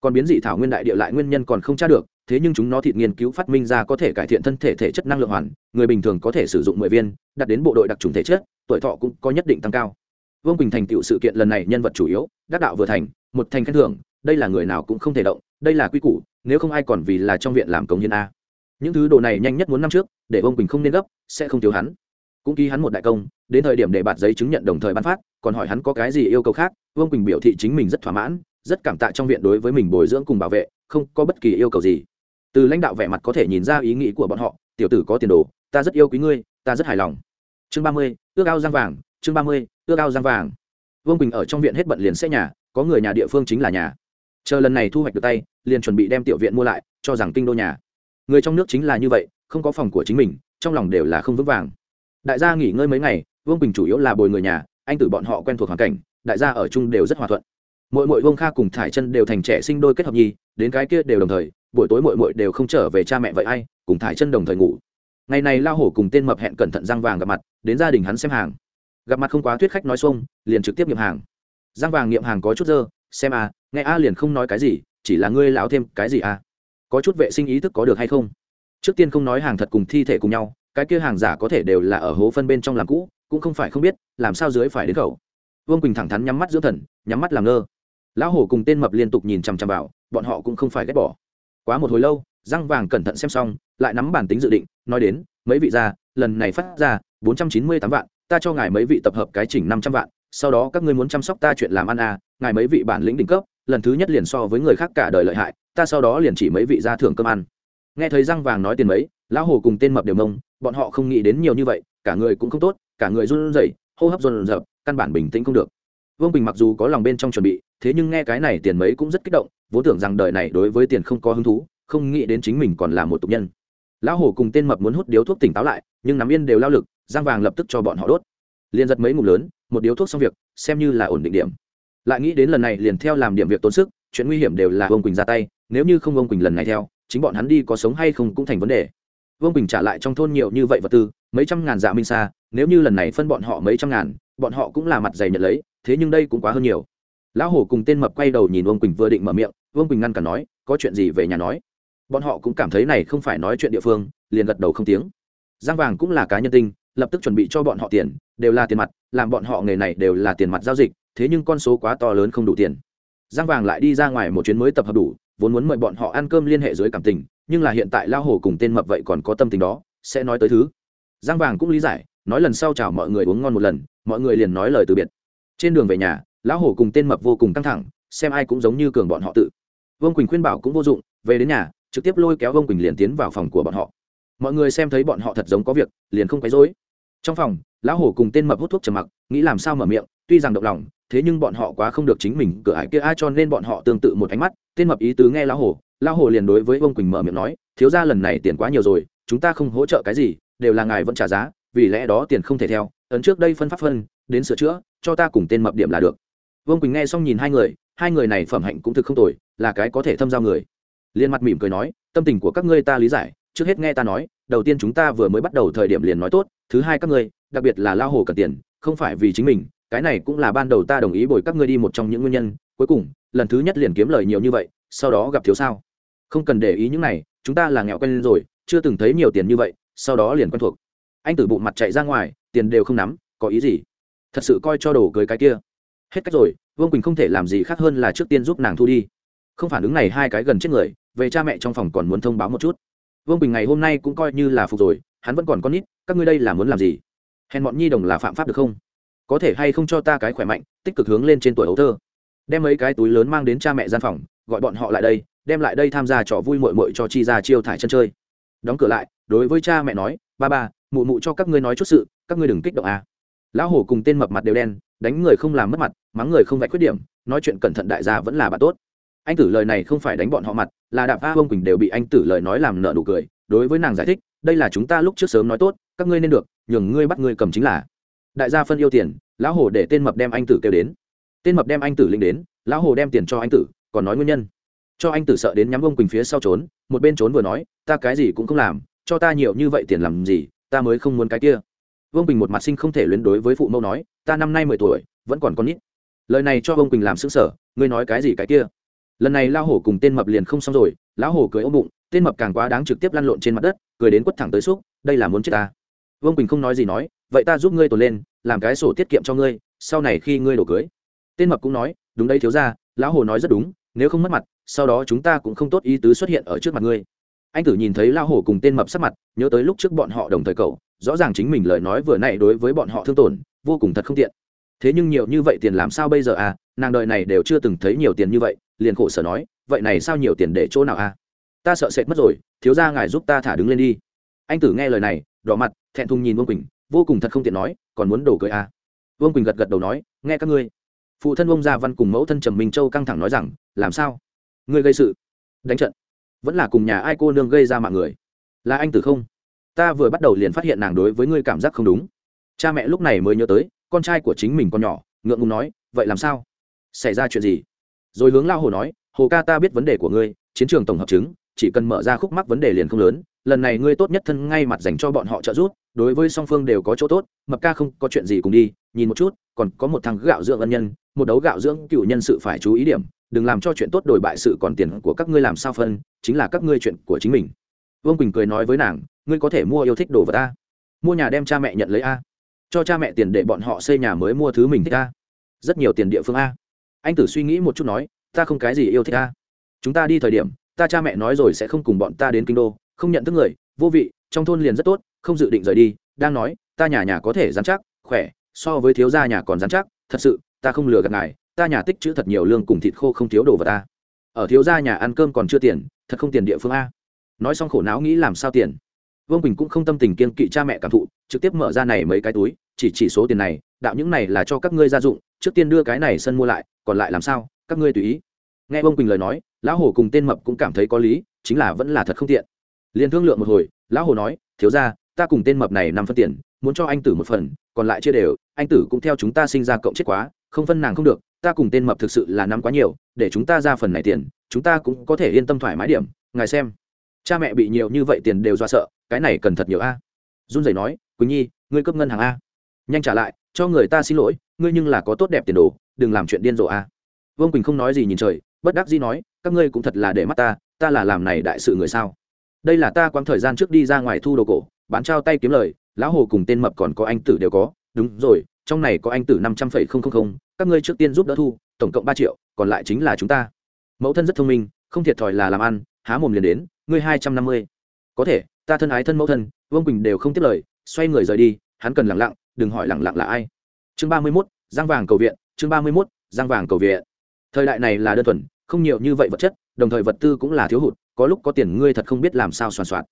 Còn biến dị thảo nguyên đại địa lại nguyên nhân còn không tra được, thế nhưng chúng nó thịt nghiên cứu phát minh ra có thể cải thiện thân thể thể chất năng lượng hoàn, người bình thường có thể sử dụng mười viên, đặt đến bộ đội đặc trùng thể chất, tuổi thọ cũng có nhất định tăng cao. Vương quỳnh thành tựu sự kiện lần này nhân vật chủ yếu, đắc đạo vừa thành, một thành khen thưởng, đây là người nào cũng không thể động, đây là quy củ, nếu không ai còn vì là trong viện làm công nhân a những thứ đồ này nhanh nhất muốn năm trước, để ông quỳnh không nên gấp, sẽ không thiếu hắn. Cũng ký hắn một đại công, đến thời điểm để bạt giấy chứng nhận đồng thời bán phát, còn hỏi hắn có cái gì yêu cầu khác vương quỳnh biểu thị chính mình rất thỏa mãn, rất cảm tạ trong viện đối với mình bồi dưỡng cùng bảo vệ, không có bất kỳ yêu cầu gì. Từ lãnh đạo vẻ mặt có thể nhìn ra ý nghĩ của bọn họ, tiểu tử có tiền đồ, ta rất yêu quý ngươi, ta rất hài lòng. Chương ba mươi, ước ao giang vàng, chương ba mươi, ước ao giang vàng. Vương quỳnh ở trong viện hết bận liền sẽ nhà, có người nhà địa phương chính là nhà. Chờ lần này thu hoạch được tay, liền chuẩn bị đem tiểu viện mua lại, cho rằng kinh đô nhà người trong nước chính là như vậy không có phòng của chính mình trong lòng đều là không vững vàng. Đại gia nghỉ ngơi mấy ngày vương bình chủ yếu là bồi người nhà anh tử bọn họ quen thuộc hoàn cảnh đại gia ở chung đều rất hòa thuận. Mỗi mỗi vương kha cùng thải chân đều thành trẻ sinh đôi kết hợp nhi đến cái kia đều đồng thời buổi tối mỗi mỗi đều không trở về cha mẹ vậy ai cùng thải chân đồng thời ngủ. Ngày này lao hổ cùng tên mập hẹn cẩn thận răng vàng gặp mặt đến gia đình hắn xem hàng. Gặp mặt không quá thuyết khách nói xuông liền trực tiếp nghiệm hàng. Răng vàng nghiệm hàng có chút dơ xem à, nghe a liền không nói cái gì chỉ là ngươi lão thêm cái gì à? Có chút vệ sinh ý thức có được hay không? Trước tiên không nói hàng thật cùng thi thể cùng nhau, cái kia hàng giả có thể đều là ở hố phân bên trong làm cũ, cũng không phải không biết, làm sao dưới phải đến khẩu. Vương quỳnh thẳng thắn nhắm mắt dưỡng thần, nhắm mắt làm ngơ. Lão hổ cùng tên mập liên tục nhìn chằm chằm vào, bọn họ cũng không phải ghét bỏ. Quá một hồi lâu, răng vàng cẩn thận xem xong, lại nắm bản tính dự định, nói đến, mấy vị ra lần này phát ra, bốn trăm chín mươi tám vạn, ta cho ngài mấy vị tập hợp cái chỉnh năm trăm vạn, sau đó các ngươi muốn chăm sóc ta chuyện làm ăn à ngài mấy vị bản lĩnh đỉnh cấp, lần thứ nhất liền so với người khác cả đời lợi hại ta sau đó liền chỉ mấy vị ra thưởng cơm ăn. Nghe thấy răng vàng nói tiền mấy, lão hồ cùng tên mập đều mông, bọn họ không nghĩ đến nhiều như vậy, cả người cũng không tốt, cả người run rẩy, hô hấp run rợp, căn bản bình tĩnh không được. Vương bình mặc dù có lòng bên trong chuẩn bị, thế nhưng nghe cái này tiền mấy cũng rất kích động, vốn tưởng rằng đời này đối với tiền không có hứng thú, không nghĩ đến chính mình còn là một tục nhân. Lão hồ cùng tên mập muốn hút điếu thuốc tỉnh táo lại, nhưng nắm yên đều lao lực giang vàng lập tức cho bọn họ đốt. Liền giật mấy ngụm lớn, một điếu thuốc xong việc, xem như là ổn định điểm. Lại nghĩ đến lần này liền theo làm điểm việc tốn sức, chuyện nguy hiểm đều là vương quỳnh ra tay nếu như không ông quỳnh lần này theo, chính bọn hắn đi có sống hay không cũng thành vấn đề. Vương quỳnh trả lại trong thôn nhiều như vậy vật tư, mấy trăm ngàn dạ minh xa, nếu như lần này phân bọn họ mấy trăm ngàn, bọn họ cũng là mặt dày nhận lấy, thế nhưng đây cũng quá hơn nhiều. Lão hổ cùng tên mập quay đầu nhìn vương quỳnh vừa định mở miệng, vương quỳnh ngăn cản nói, có chuyện gì về nhà nói. Bọn họ cũng cảm thấy này không phải nói chuyện địa phương, liền gật đầu không tiếng. Giang vàng cũng là cá nhân tinh, lập tức chuẩn bị cho bọn họ tiền, đều là tiền mặt, làm bọn họ nghề này đều là tiền mặt giao dịch, thế nhưng con số quá to lớn không đủ tiền. Giang vàng lại đi ra ngoài một chuyến mới tập hợp đủ vốn muốn mời bọn họ ăn cơm liên hệ dưới cảm tình, nhưng là hiện tại lao hổ cùng tên mập vậy còn có tâm tình đó, sẽ nói tới thứ. Giang vàng cũng lý giải, nói lần sau chào mọi người uống ngon một lần, mọi người liền nói lời từ biệt. Trên đường về nhà, lão hổ cùng tên mập vô cùng căng thẳng, xem ai cũng giống như cường bọn họ tự. Vương quỳnh khuyên bảo cũng vô dụng, về đến nhà, trực tiếp lôi kéo vương quỳnh liền tiến vào phòng của bọn họ. Mọi người xem thấy bọn họ thật giống có việc, liền không quấy rối. Trong phòng, lão hổ cùng tên mập hút thuốc trầm mặc, nghĩ làm sao mở miệng, tuy rằng động lòng thế nhưng bọn họ quá không được chính mình, cửa ải kia ai cho nên bọn họ tương tự một ánh mắt. Tên mập ý tứ nghe lão hồ lão hồ liền đối với vương quỳnh mở miệng nói, thiếu ra lần này tiền quá nhiều rồi, chúng ta không hỗ trợ cái gì, đều là ngài vẫn trả giá, vì lẽ đó tiền không thể theo, ấn trước đây phân pháp phân, đến sửa chữa, cho ta cùng tên mập điểm là được. Vương quỳnh nghe xong nhìn hai người hai người này phẩm hạnh cũng thực không tồi, là cái có thể thâm giao người. Liên mặt mỉm cười nói, tâm tình của các ngươi ta lý giải, trước hết nghe ta nói, đầu tiên chúng ta vừa mới bắt đầu thời điểm liền nói tốt, thứ hai các ngươi, đặc biệt là lao hồ cần tiền, không phải vì chính mình cái này cũng là ban đầu ta đồng ý bồi các ngươi đi một trong những nguyên nhân, cuối cùng, lần thứ nhất liền kiếm lời nhiều như vậy, sau đó gặp thiếu sao. Không cần để ý những này, chúng ta là nghèo quen rồi, chưa từng thấy nhiều tiền như vậy, sau đó liền quen thuộc. Anh từ bụng mặt chạy ra ngoài, tiền đều không nắm, có ý gì? Thật sự coi cho đồ cưới cái kia. Hết cách rồi, vương quỳnh không thể làm gì khác hơn là trước tiên giúp nàng thu đi. Không phản ứng này hai cái gần chết người, về cha mẹ trong phòng còn muốn thông báo một chút. Vương quỳnh ngày hôm nay cũng coi như là phục rồi, hắn vẫn còn con nít, các ngươi đây là muốn làm gì? Hèn bọn nhi đồng là phạm pháp được không? Có thể hay không cho ta cái khỏe mạnh, tích cực hướng lên trên tuổi ấu thơ. Đem mấy cái túi lớn mang đến cha mẹ gian phòng, gọi bọn họ lại đây, đem lại đây tham gia trò vui mội mội cho chi ra chiêu thải chân chơi. Đóng cửa lại, đối với cha mẹ nói, ba ba, mụ mụ cho các ngươi nói chút sự, các ngươi đừng kích động à. lão hổ cùng tên mập mặt đều đen, đánh người không làm mất mặt, mắng người không vạch khuyết điểm, nói chuyện cẩn thận đại gia vẫn là bạn tốt. Anh tử lời này không phải đánh bọn họ mặt, là đạp a bông quỳnh đều bị anh tử lời nói làm nợ nụ cười, đối với nàng giải thích, đây là chúng ta lúc trước sớm nói tốt, các ngươi nên được, nhường ngươi bắt ngươi cầm chính là đại gia phân yêu tiền, lão hồ để tên mập đem anh tử kêu đến. Tên mập đem anh tử linh đến, lão hồ đem tiền cho anh tử, còn nói nguyên nhân. Cho anh tử sợ đến nhắm ông quỳnh phía sau trốn, một bên trốn vừa nói, ta cái gì cũng không làm, cho ta nhiều như vậy tiền làm gì, ta mới không muốn cái kia. Vương bình một mặt sinh không thể luyến đối với phụ mẫu nói, ta năm nay mười tuổi, vẫn còn con nít. Lời này cho vương bình làm xứng sở ngươi nói cái gì cái kia? Lần này lao hổ cùng tên mập liền không xong rồi, lão hổ cười ôm bụng, tên mập càng quá đáng trực tiếp lăn lộn trên mặt đất, cười đến quất thẳng tới xúc, đây là muốn chết ta. Vương quỳnh không nói gì nói, vậy ta giúp ngươi tồn lên làm cái sổ tiết kiệm cho ngươi, sau này khi ngươi đổ cưới. Tên mập cũng nói, đúng đây thiếu ra lão hồ nói rất đúng, nếu không mất mặt, sau đó chúng ta cũng không tốt ý tứ xuất hiện ở trước mặt ngươi. Anh tử nhìn thấy lão hồ cùng tên mập sắc mặt, nhớ tới lúc trước bọn họ đồng thời cậu, rõ ràng chính mình lời nói vừa nãy đối với bọn họ thương tổn, vô cùng thật không tiện. Thế nhưng nhiều như vậy tiền làm sao bây giờ à? Nàng đời này đều chưa từng thấy nhiều tiền như vậy, liền khổ sở nói, vậy này sao nhiều tiền để chỗ nào à? Ta sợ sệt mất rồi, thiếu ra ngài giúp ta thả đứng lên đi. Anh tử nghe lời này, đỏ mặt, thẹn thùng nhìn vương quỳnh vô cùng thật không tiện nói, còn muốn đổ cười à? Vương quỳnh gật gật đầu nói, nghe các ngươi. Phụ thân ông gia văn cùng mẫu thân trầm minh châu căng thẳng nói rằng, làm sao? Ngươi gây sự, đánh trận, vẫn là cùng nhà ai cô nương gây ra mạng người? Là anh tử không? Ta vừa bắt đầu liền phát hiện nàng đối với ngươi cảm giác không đúng. Cha mẹ lúc này mới nhớ tới, con trai của chính mình còn nhỏ, ngượng ngùng nói, vậy làm sao? Xảy ra chuyện gì? Rồi hướng lao hồ nói, hồ ca ta biết vấn đề của ngươi, chiến trường tổng hợp chứng, chỉ cần mở ra khúc mắc vấn đề liền không lớn lần này ngươi tốt nhất thân ngay mặt dành cho bọn họ trợ giúp, đối với song phương đều có chỗ tốt, mập ca không có chuyện gì cùng đi, nhìn một chút, còn có một thằng gạo dưỡng ân nhân, một đấu gạo dưỡng cựu nhân sự phải chú ý điểm, đừng làm cho chuyện tốt đổi bại sự còn tiền của các ngươi làm sao phân, chính là các ngươi chuyện của chính mình. Vương quỳnh cười nói với nàng, ngươi có thể mua yêu thích đồ vật a. Mua nhà đem cha mẹ nhận lấy a. Cho cha mẹ tiền để bọn họ xây nhà mới mua thứ mình thích a. Rất nhiều tiền địa phương a. Anh tử suy nghĩ một chút nói, ta không cái gì yêu thích a. Chúng ta đi thời điểm, ta cha mẹ nói rồi sẽ không cùng bọn ta đến kinh đô không nhận thức người, vô vị, trong thôn liền rất tốt, không dự định rời đi, đang nói, ta nhà nhà có thể dám chắc, khỏe, so với thiếu gia nhà còn dám chắc, thật sự, ta không lừa gạt ngài, ta nhà tích chữ thật nhiều lương cùng thịt khô không thiếu đồ vào ta ở thiếu gia nhà ăn cơm còn chưa tiền, thật không tiền địa phương a. Nói xong khổ não nghĩ làm sao tiền. Vương quỳnh cũng không tâm tình kiên kỵ cha mẹ cảm thụ, trực tiếp mở ra này mấy cái túi, chỉ chỉ số tiền này, đạo những này là cho các ngươi gia dụng, trước tiên đưa cái này sân mua lại, còn lại làm sao, các ngươi tùy ý. Nghe vương quỳnh lời nói, lão hồ cùng tên mập cũng cảm thấy có lý, chính là vẫn là thật không tiện liền thương lượng một hồi, lão hồ nói, thiếu ra ta cùng tên mập này năm phân tiền, muốn cho anh tử một phần, còn lại chia đều, anh tử cũng theo chúng ta sinh ra cộng chết quá, không phân nàng không được, ta cùng tên mập thực sự là năm quá nhiều, để chúng ta ra phần này tiền, chúng ta cũng có thể yên tâm thoải mái điểm, ngài xem. Cha mẹ bị nhiều như vậy tiền đều do sợ, cái này cần thật nhiều a. Run rẩy nói, quỳnh nhi, ngươi cấp ngân hàng a. Nhanh trả lại, cho người ta xin lỗi, ngươi nhưng là có tốt đẹp tiền đồ, đừng làm chuyện điên rồ a. Vương quỳnh không nói gì nhìn trời, bất đắc dĩ nói, các ngươi cũng thật là để mắt ta ta là làm này đại sự người sao? Đây là ta quãng thời gian trước đi ra ngoài thu đồ cổ, bán trao tay kiếm lời, lão hồ cùng tên mập còn có anh tử đều có. Đúng rồi, trong này có anh tử năm trăm phẩy không không không, các ngươi trước tiên giúp đỡ thu, tổng cộng ba triệu, còn lại chính là chúng ta. Mẫu thân rất thông minh, không thiệt thòi là làm ăn, há mồm liền đến, ngươi hai trăm năm mươi. Có thể, ta thân ái thân mẫu thân, vương quỳnh đều không tiếp lời, xoay người rời đi, hắn cần lặng lặng, đừng hỏi lặng lặng là ai. Chương ba mươi mốt, giang vàng cầu viện, chương ba mươi mốt, giang vàng cầu viện. Thời đại này là đơn thuần, không nhiều như vậy vật chất, đồng thời vật tư cũng là thiếu hụt có lúc có tiền ngươi thật không biết làm sao soàn soạt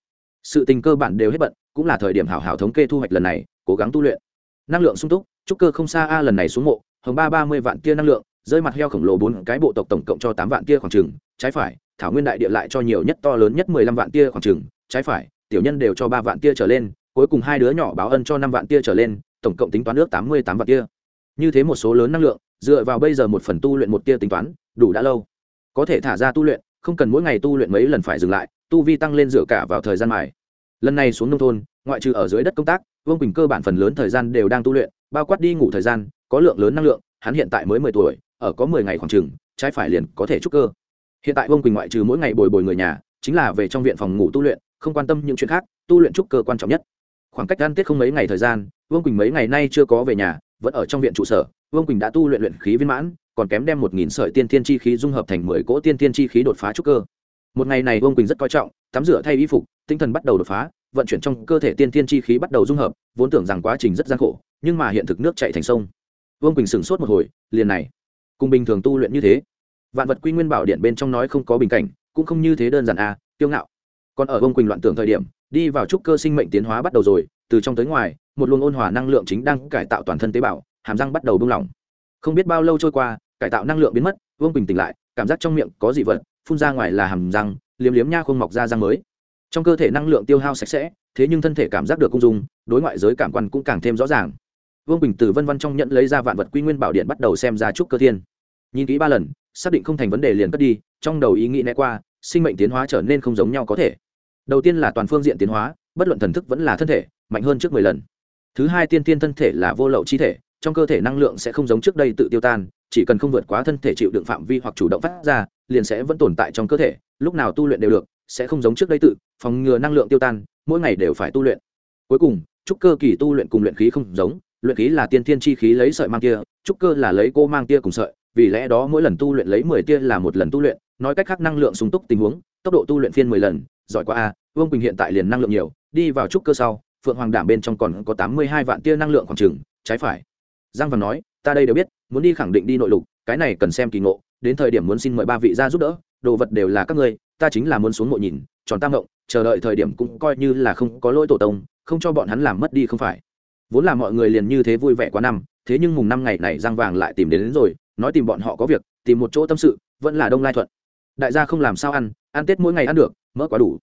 sự tình cơ bản đều hết bận, cũng là thời điểm hảo hảo thống kê thu hoạch lần này, cố gắng tu luyện. Năng lượng sung túc, trúc cơ không xa a lần này xuống mộ, hồng ba ba mươi vạn tia năng lượng, rơi mặt heo khổng lồ bốn cái bộ tộc tổng cộng cho tám vạn tia khoảng trừng trái phải, thảo nguyên đại địa lại cho nhiều nhất to lớn nhất mười lăm vạn tia khoảng trừng trái phải, tiểu nhân đều cho ba vạn tia trở lên, cuối cùng hai đứa nhỏ báo ân cho năm vạn tia trở lên, tổng cộng tính toán ước tám mươi tám vạn tia. Như thế một số lớn năng lượng, dựa vào bây giờ một phần tu luyện một tia tính toán, đủ đã lâu. Có thể thả ra tu luyện không cần mỗi ngày tu luyện mấy lần phải dừng lại, tu vi tăng lên dựa cả vào thời gian mài. Lần này xuống nông thôn, ngoại trừ ở dưới đất công tác, vương quỳnh cơ bản phần lớn thời gian đều đang tu luyện, bao quát đi ngủ thời gian, có lượng lớn năng lượng, hắn hiện tại mới mười tuổi, ở có mười ngày khoảng chừng, trái phải liền có thể trúc cơ. Hiện tại vương quỳnh ngoại trừ mỗi ngày bồi bồi người nhà, chính là về trong viện phòng ngủ tu luyện, không quan tâm những chuyện khác, tu luyện trúc cơ quan trọng nhất. Khoảng cách ăn tết không mấy ngày thời gian, vương quỳnh mấy ngày nay chưa có về nhà, vẫn ở trong viện trụ sở, vương quỳnh đã tu luyện luyện khí viên mãn còn kém đem một nghìn sợi tiên tiên chi khí dung hợp thành mười cỗ tiên tiên chi khí đột phá trúc cơ. Một ngày này vương quỳnh rất coi trọng, tắm rửa thay y phục, tinh thần bắt đầu đột phá, vận chuyển trong cơ thể tiên tiên chi khí bắt đầu dung hợp, vốn tưởng rằng quá trình rất gian khổ, nhưng mà hiện thực nước chạy thành sông. Vương quỳnh sửng sốt một hồi, liền này. Cùng bình thường tu luyện như thế, vạn vật quy nguyên bảo điện bên trong nói không có bình cảnh, cũng không như thế đơn giản à kiêu ngạo. Còn ở vương quỳnh loạn tưởng thời điểm, đi vào trúc cơ sinh mệnh tiến hóa bắt đầu rồi, từ trong tới ngoài, một luồng ôn hòa năng lượng chính đang cải tạo toàn thân tế bào, hàm răng bắt đầu buông lỏng. Không biết bao lâu trôi qua cải tạo năng lượng biến mất, vương quỳnh tỉnh lại, cảm giác trong miệng có dị vật, phun ra ngoài là hàm răng, liếm liếm nha không mọc ra răng mới. Trong cơ thể năng lượng tiêu hao sạch sẽ, thế nhưng thân thể cảm giác được cung dung, đối ngoại giới cảm quan cũng càng thêm rõ ràng. Vương bình từ vân văn trong nhận lấy ra vạn vật quy nguyên bảo điện bắt đầu xem ra trúc cơ thiên. Nhìn kỹ ba lần, xác định không thành vấn đề liền cất đi, trong đầu ý nghĩ né qua, sinh mệnh tiến hóa trở nên không giống nhau có thể. Đầu tiên là toàn phương diện tiến hóa, bất luận thần thức vẫn là thân thể, mạnh hơn trước mười lần. Thứ hai tiên tiên thân thể là vô lậu chi thể, trong cơ thể năng lượng sẽ không giống trước đây tự tiêu tan chỉ cần không vượt quá thân thể chịu đựng phạm vi hoặc chủ động phát ra, liền sẽ vẫn tồn tại trong cơ thể, lúc nào tu luyện đều được, sẽ không giống trước đây tự, phòng ngừa năng lượng tiêu tan, mỗi ngày đều phải tu luyện. Cuối cùng, trúc cơ kỳ tu luyện cùng luyện khí không giống, luyện khí là tiên thiên chi khí lấy sợi mang tia trúc cơ là lấy cô mang tia cùng sợi, vì lẽ đó mỗi lần tu luyện lấy mười tia là một lần tu luyện, nói cách khác năng lượng sung túc tình huống, tốc độ tu luyện phiên mười lần, giỏi quá a, vương quỳnh hiện tại liền năng lượng nhiều, đi vào trúc cơ sau, phượng hoàng đảm bên trong còn có tám mươi hai vạn tia năng lượng khoảng trừng trái phải. Giang văn nói ta đây đều biết muốn đi khẳng định đi nội lục cái này cần xem kỳ ngộ đến thời điểm muốn xin mời ba vị ra giúp đỡ đồ vật đều là các ngươi ta chính là muốn xuống mộ nhìn tròn tam động chờ đợi thời điểm cũng coi như là không có lỗi tổ tông không cho bọn hắn làm mất đi không phải. Vốn là mọi người liền như thế vui vẻ quá năm thế nhưng mùng năm ngày này giang vàng lại tìm đến, đến rồi nói tìm bọn họ có việc tìm một chỗ tâm sự vẫn là đông lai thuận. Đại gia không làm sao ăn ăn tết mỗi ngày ăn được mỡ quá đủ.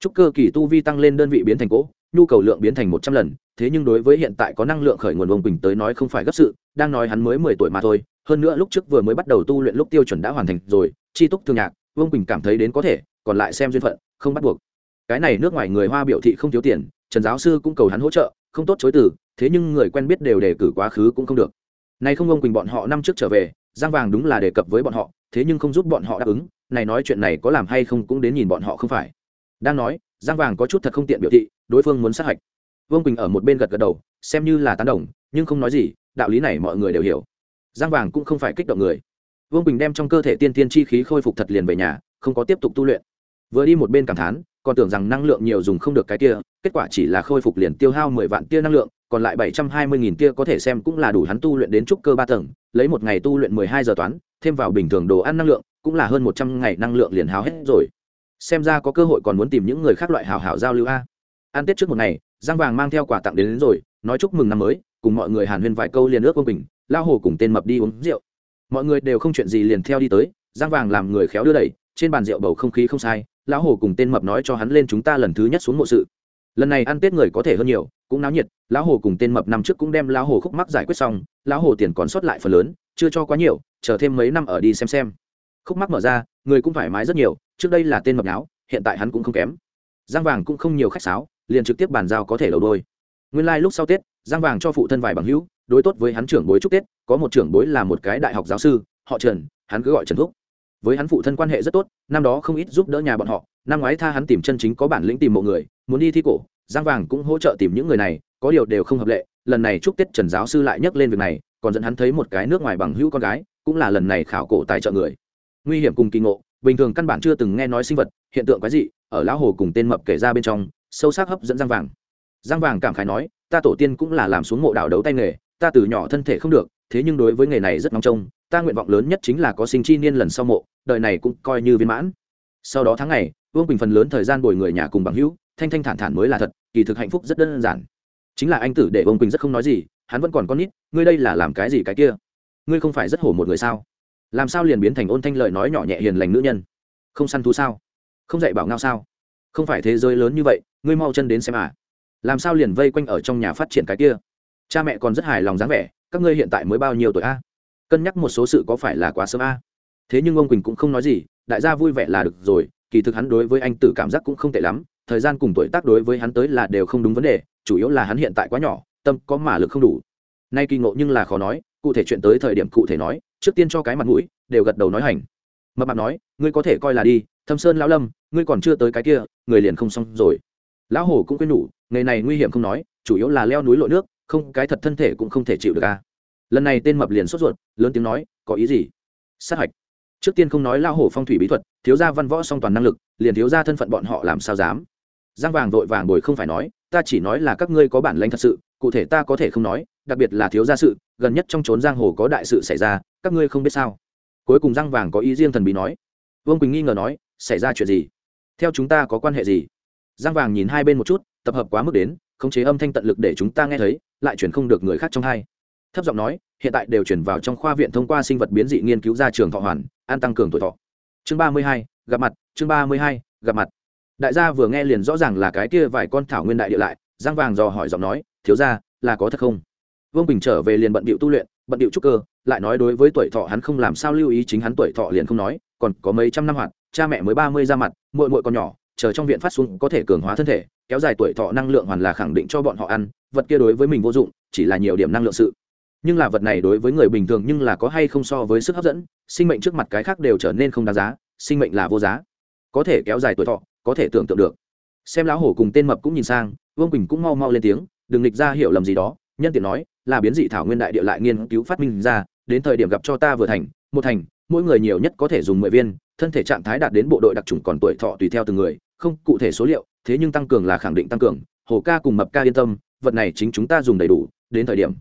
Chúc cơ kỳ tu vi tăng lên đơn vị biến thành cỗ nhu cầu lượng biến thành một trăm lần, thế nhưng đối với hiện tại có năng lượng khởi nguồn ông bình tới nói không phải gấp sự, đang nói hắn mới mười tuổi mà thôi, hơn nữa lúc trước vừa mới bắt đầu tu luyện lúc tiêu chuẩn đã hoàn thành rồi chi túc thương nhạc vương quỳnh cảm thấy đến có thể, còn lại xem duyên phận, không bắt buộc. Cái này nước ngoài người hoa biểu thị không thiếu tiền, trần giáo sư cũng cầu hắn hỗ trợ, không tốt chối từ, thế nhưng người quen biết đều đề cử quá khứ cũng không được. Nay không ông quỳnh bọn họ năm trước trở về, giang vàng đúng là đề cập với bọn họ, thế nhưng không giúp bọn họ đáp ứng, này nói chuyện này có làm hay không cũng đến nhìn bọn họ không phải. Đang nói giang vàng có chút thật không tiện biểu thị, đối phương muốn sát hạch. Vương quỳnh ở một bên gật gật đầu, xem như là tán đồng, nhưng không nói gì, đạo lý này mọi người đều hiểu. Giang vàng cũng không phải kích động người. Vương quỳnh đem trong cơ thể tiên tiên chi khí khôi phục thật liền về nhà, không có tiếp tục tu luyện. Vừa đi một bên cảm thán, còn tưởng rằng năng lượng nhiều dùng không được cái kia, kết quả chỉ là khôi phục liền tiêu hao mười vạn tia năng lượng, còn lại bảy trăm hai mươi nghìn tia có thể xem cũng là đủ hắn tu luyện đến trúc cơ ba tầng, lấy một ngày tu luyện mười hai giờ toán, thêm vào bình thường đồ ăn năng lượng, cũng là hơn một trăm ngày năng lượng liền hao hết rồi xem ra có cơ hội còn muốn tìm những người khác loại hào hảo giao lưu a. Ăn tết trước một ngày giang vàng mang theo quà tặng đến, đến rồi nói chúc mừng năm mới cùng mọi người hàn huyên vài câu liền ước quân bình lao hồ cùng tên mập đi uống rượu. Mọi người đều không chuyện gì liền theo đi tới giang vàng làm người khéo đưa đẩy trên bàn rượu bầu không khí không sai lão hồ cùng tên mập nói cho hắn lên chúng ta lần thứ nhất xuống mộ sự. Lần này ăn tết người có thể hơn nhiều cũng náo nhiệt lão hồ cùng tên mập năm trước cũng đem lão hồ khúc mắc giải quyết xong lão hồ tiền còn sót lại phần lớn chưa cho quá nhiều chờ thêm mấy năm ở đi xem xem khúc mắc mở ra, người cũng thoải mái rất nhiều, trước đây là tên mập nháo, hiện tại hắn cũng không kém. Giang vàng cũng không nhiều khách sáo, liền trực tiếp bàn giao có thể đầu đôi. Nguyên lai、like、lúc sau tết, giang vàng cho phụ thân vài bằng hữu, đối tốt với hắn trưởng bối chúc tết, có một trưởng bối là một cái đại học giáo sư, họ trần, hắn cứ gọi trần thúc. Với hắn phụ thân quan hệ rất tốt, năm đó không ít giúp đỡ nhà bọn họ, năm ngoái tha hắn tìm chân chính có bản lĩnh tìm một người, muốn đi thi cổ, giang vàng cũng hỗ trợ tìm những người này, có điều đều không hợp lệ, lần này chúc tết trần giáo sư lại nhắc lên việc này, còn dẫn hắn thấy một cái nước ngoài bằng hữu con gái, cũng là lần này khảo cổ tài trợ người nguy hiểm cùng kỳ ngộ, bình thường căn bản chưa từng nghe nói sinh vật, hiện tượng quái gì ở lão hồ cùng tên mập kể ra bên trong, sâu sắc hấp dẫn giang vàng. Giang vàng cảm khái nói, ta tổ tiên cũng là làm xuống mộ đảo đấu tay nghề, ta từ nhỏ thân thể không được, thế nhưng đối với nghề này rất nóng trông, ta nguyện vọng lớn nhất chính là có sinh chi niên lần sau mộ, đời này cũng coi như viên mãn. Sau đó tháng ngày, vương quỳnh phần lớn thời gian bồi người nhà cùng bằng hữu, thanh thanh thản thản mới là thật, kỳ thực hạnh phúc rất đơn giản. Chính là anh tử để vương quỳnh rất không nói gì, hắn vẫn còn con nít, ngươi đây là làm cái gì cái kia? Ngươi không phải rất hổ một người sao? Làm sao liền biến thành ôn thanh lợi nói nhỏ nhẹ hiền lành nữ nhân? Không săn thú sao? Không dạy bảo ngao sao? Không phải thế giới lớn như vậy, ngươi mau chân đến xem à. Làm sao liền vây quanh ở trong nhà phát triển cái kia? Cha mẹ còn rất hài lòng dáng vẻ, các ngươi hiện tại mới bao nhiêu tuổi a? Cân nhắc một số sự có phải là quá sớm a? Thế nhưng ông quỳnh cũng không nói gì, đại gia vui vẻ là được rồi, kỳ thực hắn đối với anh tử cảm giác cũng không tệ lắm, thời gian cùng tuổi tác đối với hắn tới là đều không đúng vấn đề, chủ yếu là hắn hiện tại quá nhỏ, tâm có mà lực không đủ. Nay kỳ ngộ nhưng là khó nói, cụ thể chuyện tới thời điểm cụ thể nói trước tiên cho cái mặt mũi, đều gật đầu nói hành. Mập mạp nói, ngươi có thể coi là đi, thâm sơn lão lâm, ngươi còn chưa tới cái kia, người liền không xong rồi. Lão hổ cũng quên nhủ nghề này nguy hiểm không nói, chủ yếu là leo núi lội nước, không, cái thật thân thể cũng không thể chịu được a. Lần này tên mập liền sốt ruột, lớn tiếng nói, có ý gì? Sát hạch. Trước tiên không nói lão hổ phong thủy bí thuật, thiếu gia văn võ song toàn năng lực, liền thiếu gia thân phận bọn họ làm sao dám? Giang vàng vội vàng bồi không phải nói, ta chỉ nói là các ngươi có bản lĩnh thật sự, cụ thể ta có thể không nói, đặc biệt là thiếu gia sự gần nhất trong trốn giang hồ có đại sự xảy ra, các ngươi không biết sao? Cuối cùng giang vàng có ý riêng thần bí nói. Vương quỳnh nghi ngờ nói, xảy ra chuyện gì? Theo chúng ta có quan hệ gì? Giang vàng nhìn hai bên một chút, tập hợp quá mức đến, khống chế âm thanh tận lực để chúng ta nghe thấy, lại chuyển không được người khác trong hai. Thấp giọng nói, hiện tại đều chuyển vào trong khoa viện thông qua sinh vật biến dị nghiên cứu ra trường thọ hoàn, an tăng cường tuổi thọ. Chương ba mươi hai, gặp mặt, chương ba mươi hai, gặp mặt. Đại gia vừa nghe liền rõ ràng là cái kia vài con thảo nguyên đại địa lại giang vàng dò hỏi giọng nói, thiếu ra là có thật không? Vương bình trở về liền bận bịu tu luyện bận bịu trúc cơ lại nói đối với tuổi thọ hắn không làm sao lưu ý chính hắn tuổi thọ liền không nói còn có mấy trăm năm hoạt cha mẹ mới ba mươi ra mặt muội muội còn nhỏ chờ trong viện phát xuống có thể cường hóa thân thể kéo dài tuổi thọ năng lượng hoàn là khẳng định cho bọn họ ăn vật kia đối với mình vô dụng chỉ là nhiều điểm năng lượng sự nhưng là vật này đối với người bình thường nhưng là có hay không so với sức hấp dẫn sinh mệnh trước mặt cái khác đều trở nên không đáng giá sinh mệnh là vô giá có thể kéo dài tuổi thọ có thể tưởng tượng được xem lão hổ cùng tên mập cũng nhìn sang vương quỳnh cũng mau mau lên tiếng đừng nghịch ra hiểu lầm gì đó nhân tiện nói, là biến dị thảo nguyên đại địa lại nghiên cứu phát minh ra, đến thời điểm gặp cho ta vừa thành, một thành, mỗi người nhiều nhất có thể dùng mười viên, thân thể trạng thái đạt đến bộ đội đặc trùng còn tuổi thọ tùy theo từng người, không cụ thể số liệu, thế nhưng tăng cường là khẳng định tăng cường, hồ ca cùng mập ca yên tâm, vật này chính chúng ta dùng đầy đủ, đến thời điểm.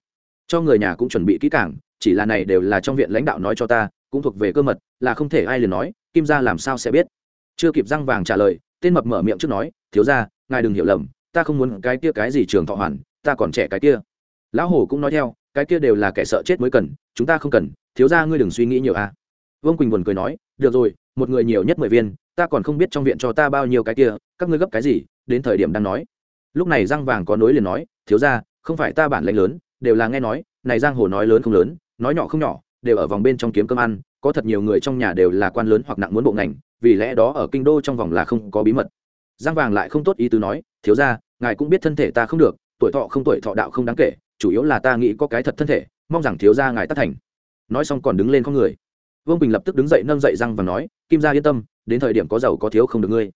Cho người nhà cũng chuẩn bị kỹ càng, chỉ là này đều là trong viện lãnh đạo nói cho ta, cũng thuộc về cơ mật, là không thể ai liền nói, kim gia làm sao sẽ biết? Chưa kịp răng vàng trả lời, tên mập mở miệng trước nói, thiếu ra ngài đừng hiểu lầm, ta không muốn cái kia cái gì trường thọ hoàn, ta còn trẻ cái kia lão hổ cũng nói theo, cái kia đều là kẻ sợ chết mới cần, chúng ta không cần, thiếu ra ngươi đừng suy nghĩ nhiều a à. vương quỳnh buồn cười nói, được rồi, một người nhiều nhất mười viên, ta còn không biết trong viện cho ta bao nhiêu cái kia, các ngươi gấp cái gì, đến thời điểm đang nói lúc này răng vàng có nối liền nói, thiếu ra không phải ta bản lãnh lớn, đều là nghe nói, này giang hồ nói lớn không lớn, nói nhỏ không nhỏ, đều ở vòng bên trong kiếm cơm ăn, có thật nhiều người trong nhà đều là quan lớn hoặc nặng muốn bộ ngành, vì lẽ đó ở kinh đô trong vòng là không có bí mật giang vàng lại không tốt ý tứ nói, thiếu ra ngài cũng biết thân thể ta không được, tuổi thọ không tuổi thọ đạo không đáng kể chủ yếu là ta nghĩ có cái thật thân thể mong rằng thiếu gia ngài tất thành. Nói xong còn đứng lên con người. Vương bình lập tức đứng dậy nâng dậy răng và nói kim gia yên tâm đến thời điểm có giàu có thiếu không được ngươi.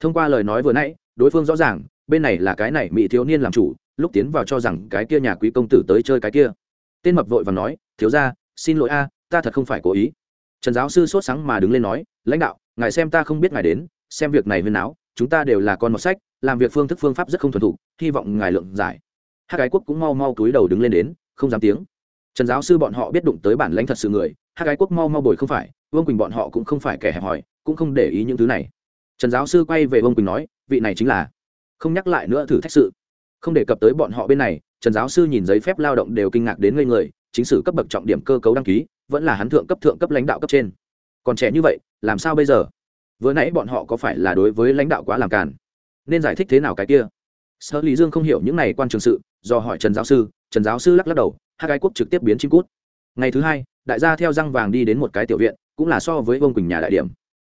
Thông qua lời nói vừa nãy đối phương rõ ràng bên này là cái này mỹ thiếu niên làm chủ lúc tiến vào cho rằng cái kia nhà quý công tử tới chơi cái kia. Tên mập vội và nói thiếu gia, xin lỗi a ta thật không phải cố ý. Trần giáo sư sốt sáng mà đứng lên nói lãnh đạo ngài xem ta không biết ngài đến xem việc này huyên áo chúng ta đều là con một sách làm việc phương thức phương pháp rất không thuần thục hy vọng ngài lượng giải hát gái quốc cũng mau mau túi đầu đứng lên đến, không dám tiếng. Trần giáo sư bọn họ biết đụng tới bản lãnh thật sự người hát gái quốc mau mau bồi không phải, vương quỳnh bọn họ cũng không phải kẻ hẹp hòi, cũng không để ý những thứ này. Trần giáo sư quay về vương quỳnh nói, vị này chính là, không nhắc lại nữa thử thách sự. Không đề cập tới bọn họ bên này, trần giáo sư nhìn giấy phép lao động đều kinh ngạc đến ngây người, chính sử cấp bậc trọng điểm cơ cấu đăng ký, vẫn là hắn thượng cấp thượng cấp lãnh đạo cấp trên. Còn trẻ như vậy, làm sao bây giờ? Vừa nãy bọn họ có phải là đối với lãnh đạo quá làm càn? Nên giải thích thế nào cái kia? Sở lý dương không hiểu những này quan trường sự do hỏi trần giáo sư, trần giáo sư lắc lắc đầu hai cái quốc trực tiếp biến chim cút. Ngày thứ hai, đại gia theo răng vàng đi đến một cái tiểu viện, cũng là so với vương quỳnh nhà đại điểm.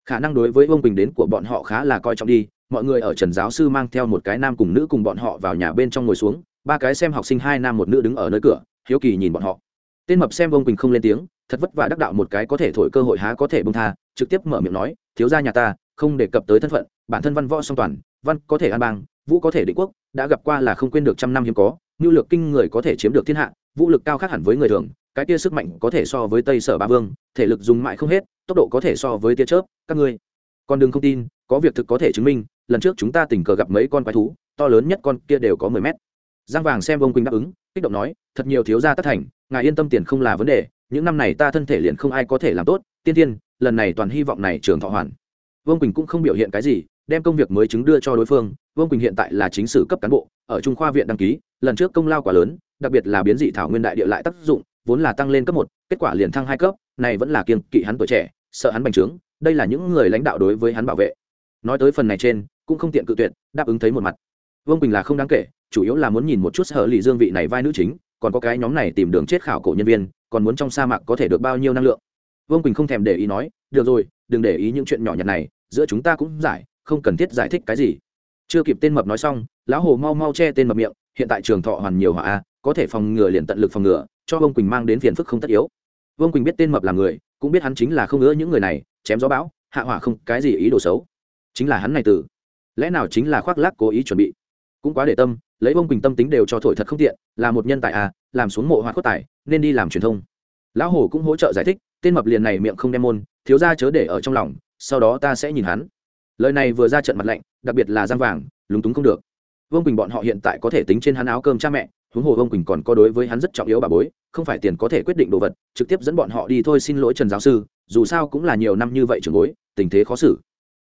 Khả năng đối với vương quỳnh đến của bọn họ khá là coi trọng đi, mọi người ở trần giáo sư mang theo một cái nam cùng nữ cùng bọn họ vào nhà bên trong ngồi xuống, ba cái xem học sinh hai nam một nữ đứng ở nơi cửa, hiếu kỳ nhìn bọn họ. Tên mập xem vương quỳnh không lên tiếng, thật vất vả đắc đạo một cái có thể thổi cơ hội há có thể bông tha, trực tiếp mở miệng nói, thiếu gia nhà ta, không đề cập tới thân phận, bản thân văn võ song toàn, văn có thể an bang, vũ có thể định quốc đã gặp qua là không quên được trăm năm hiếm có nhu lược kinh người có thể chiếm được thiên hạ, vũ lực cao khác hẳn với người thường, cái tia sức mạnh có thể so với tây sở ba vương, thể lực dùng mãi không hết, tốc độ có thể so với tia chớp, các ngươi. Còn đừng không tin, có việc thực có thể chứng minh, lần trước chúng ta tình cờ gặp mấy con quái thú, to lớn nhất con kia đều có mười mét. Giang vàng xem ông quỳnh đáp ứng, kích động nói, thật nhiều thiếu gia tất thành, ngài yên tâm tiền không là vấn đề, những năm này ta thân thể liền không ai có thể làm tốt, tiên tiên, lần này toàn hy vọng này trường thọ hoàn. Vương quỳnh cũng không biểu hiện cái gì đem công việc mới chứng đưa cho đối phương, vương quỳnh hiện tại là chính sử cấp cán bộ, ở trung khoa viện đăng ký, lần trước công lao quá lớn, đặc biệt là biến dị thảo nguyên đại địa lại tác dụng, vốn là tăng lên cấp một, kết quả liền thăng hai cấp, này vẫn là kiêng kỵ hắn tuổi trẻ, sợ hắn bành trướng, đây là những người lãnh đạo đối với hắn bảo vệ. Nói tới phần này trên, cũng không tiện cự tuyệt, đáp ứng thấy một mặt. Vương quỳnh là không đáng kể, chủ yếu là muốn nhìn một chút sở lì dương vị này vai nữ chính, còn có cái nhóm này tìm đường chết khảo cổ nhân viên, còn muốn trong sa mạc có thể được bao nhiêu năng lượng. Vương quỳnh không thèm để ý nói, được rồi, đừng để ý những chuyện nhỏ nhặt này, giữa chúng ta cũng giải không cần thiết giải thích cái gì. Chưa kịp tên mập nói xong, lão hồ mau mau che tên mập miệng, hiện tại trường thọ hoàn nhiều hỏa a, có thể phòng ngừa liền tận lực phòng ngừa, cho vương quỳnh mang đến phiền phức không tất yếu. Vương quỳnh biết tên mập là người, cũng biết hắn chính là không ngỡ những người này, chém gió bão, hạ hỏa không cái gì ý đồ xấu. Chính là hắn này từ lẽ nào chính là khoác lác cố ý chuẩn bị? Cũng quá để tâm, lấy vương quỳnh tâm tính đều cho thổi thật không tiện, là một nhân tài à làm xuống mộ hoa cốt tài, nên đi làm truyền thông. Lão hồ cũng hỗ trợ giải thích, tên mập liền này miệng không đem môn, thiếu ra chớ để ở trong lòng, sau đó ta sẽ nhìn hắn lời này vừa ra trận mặt lạnh, đặc biệt là giang vàng, lúng túng không được. Vương quỳnh bọn họ hiện tại có thể tính trên hắn áo cơm cha mẹ, huống hồ vương quỳnh còn có đối với hắn rất trọng yếu bà bối, không phải tiền có thể quyết định đồ vật, trực tiếp dẫn bọn họ đi thôi xin lỗi trần giáo sư, dù sao cũng là nhiều năm như vậy trường bối, tình thế khó xử.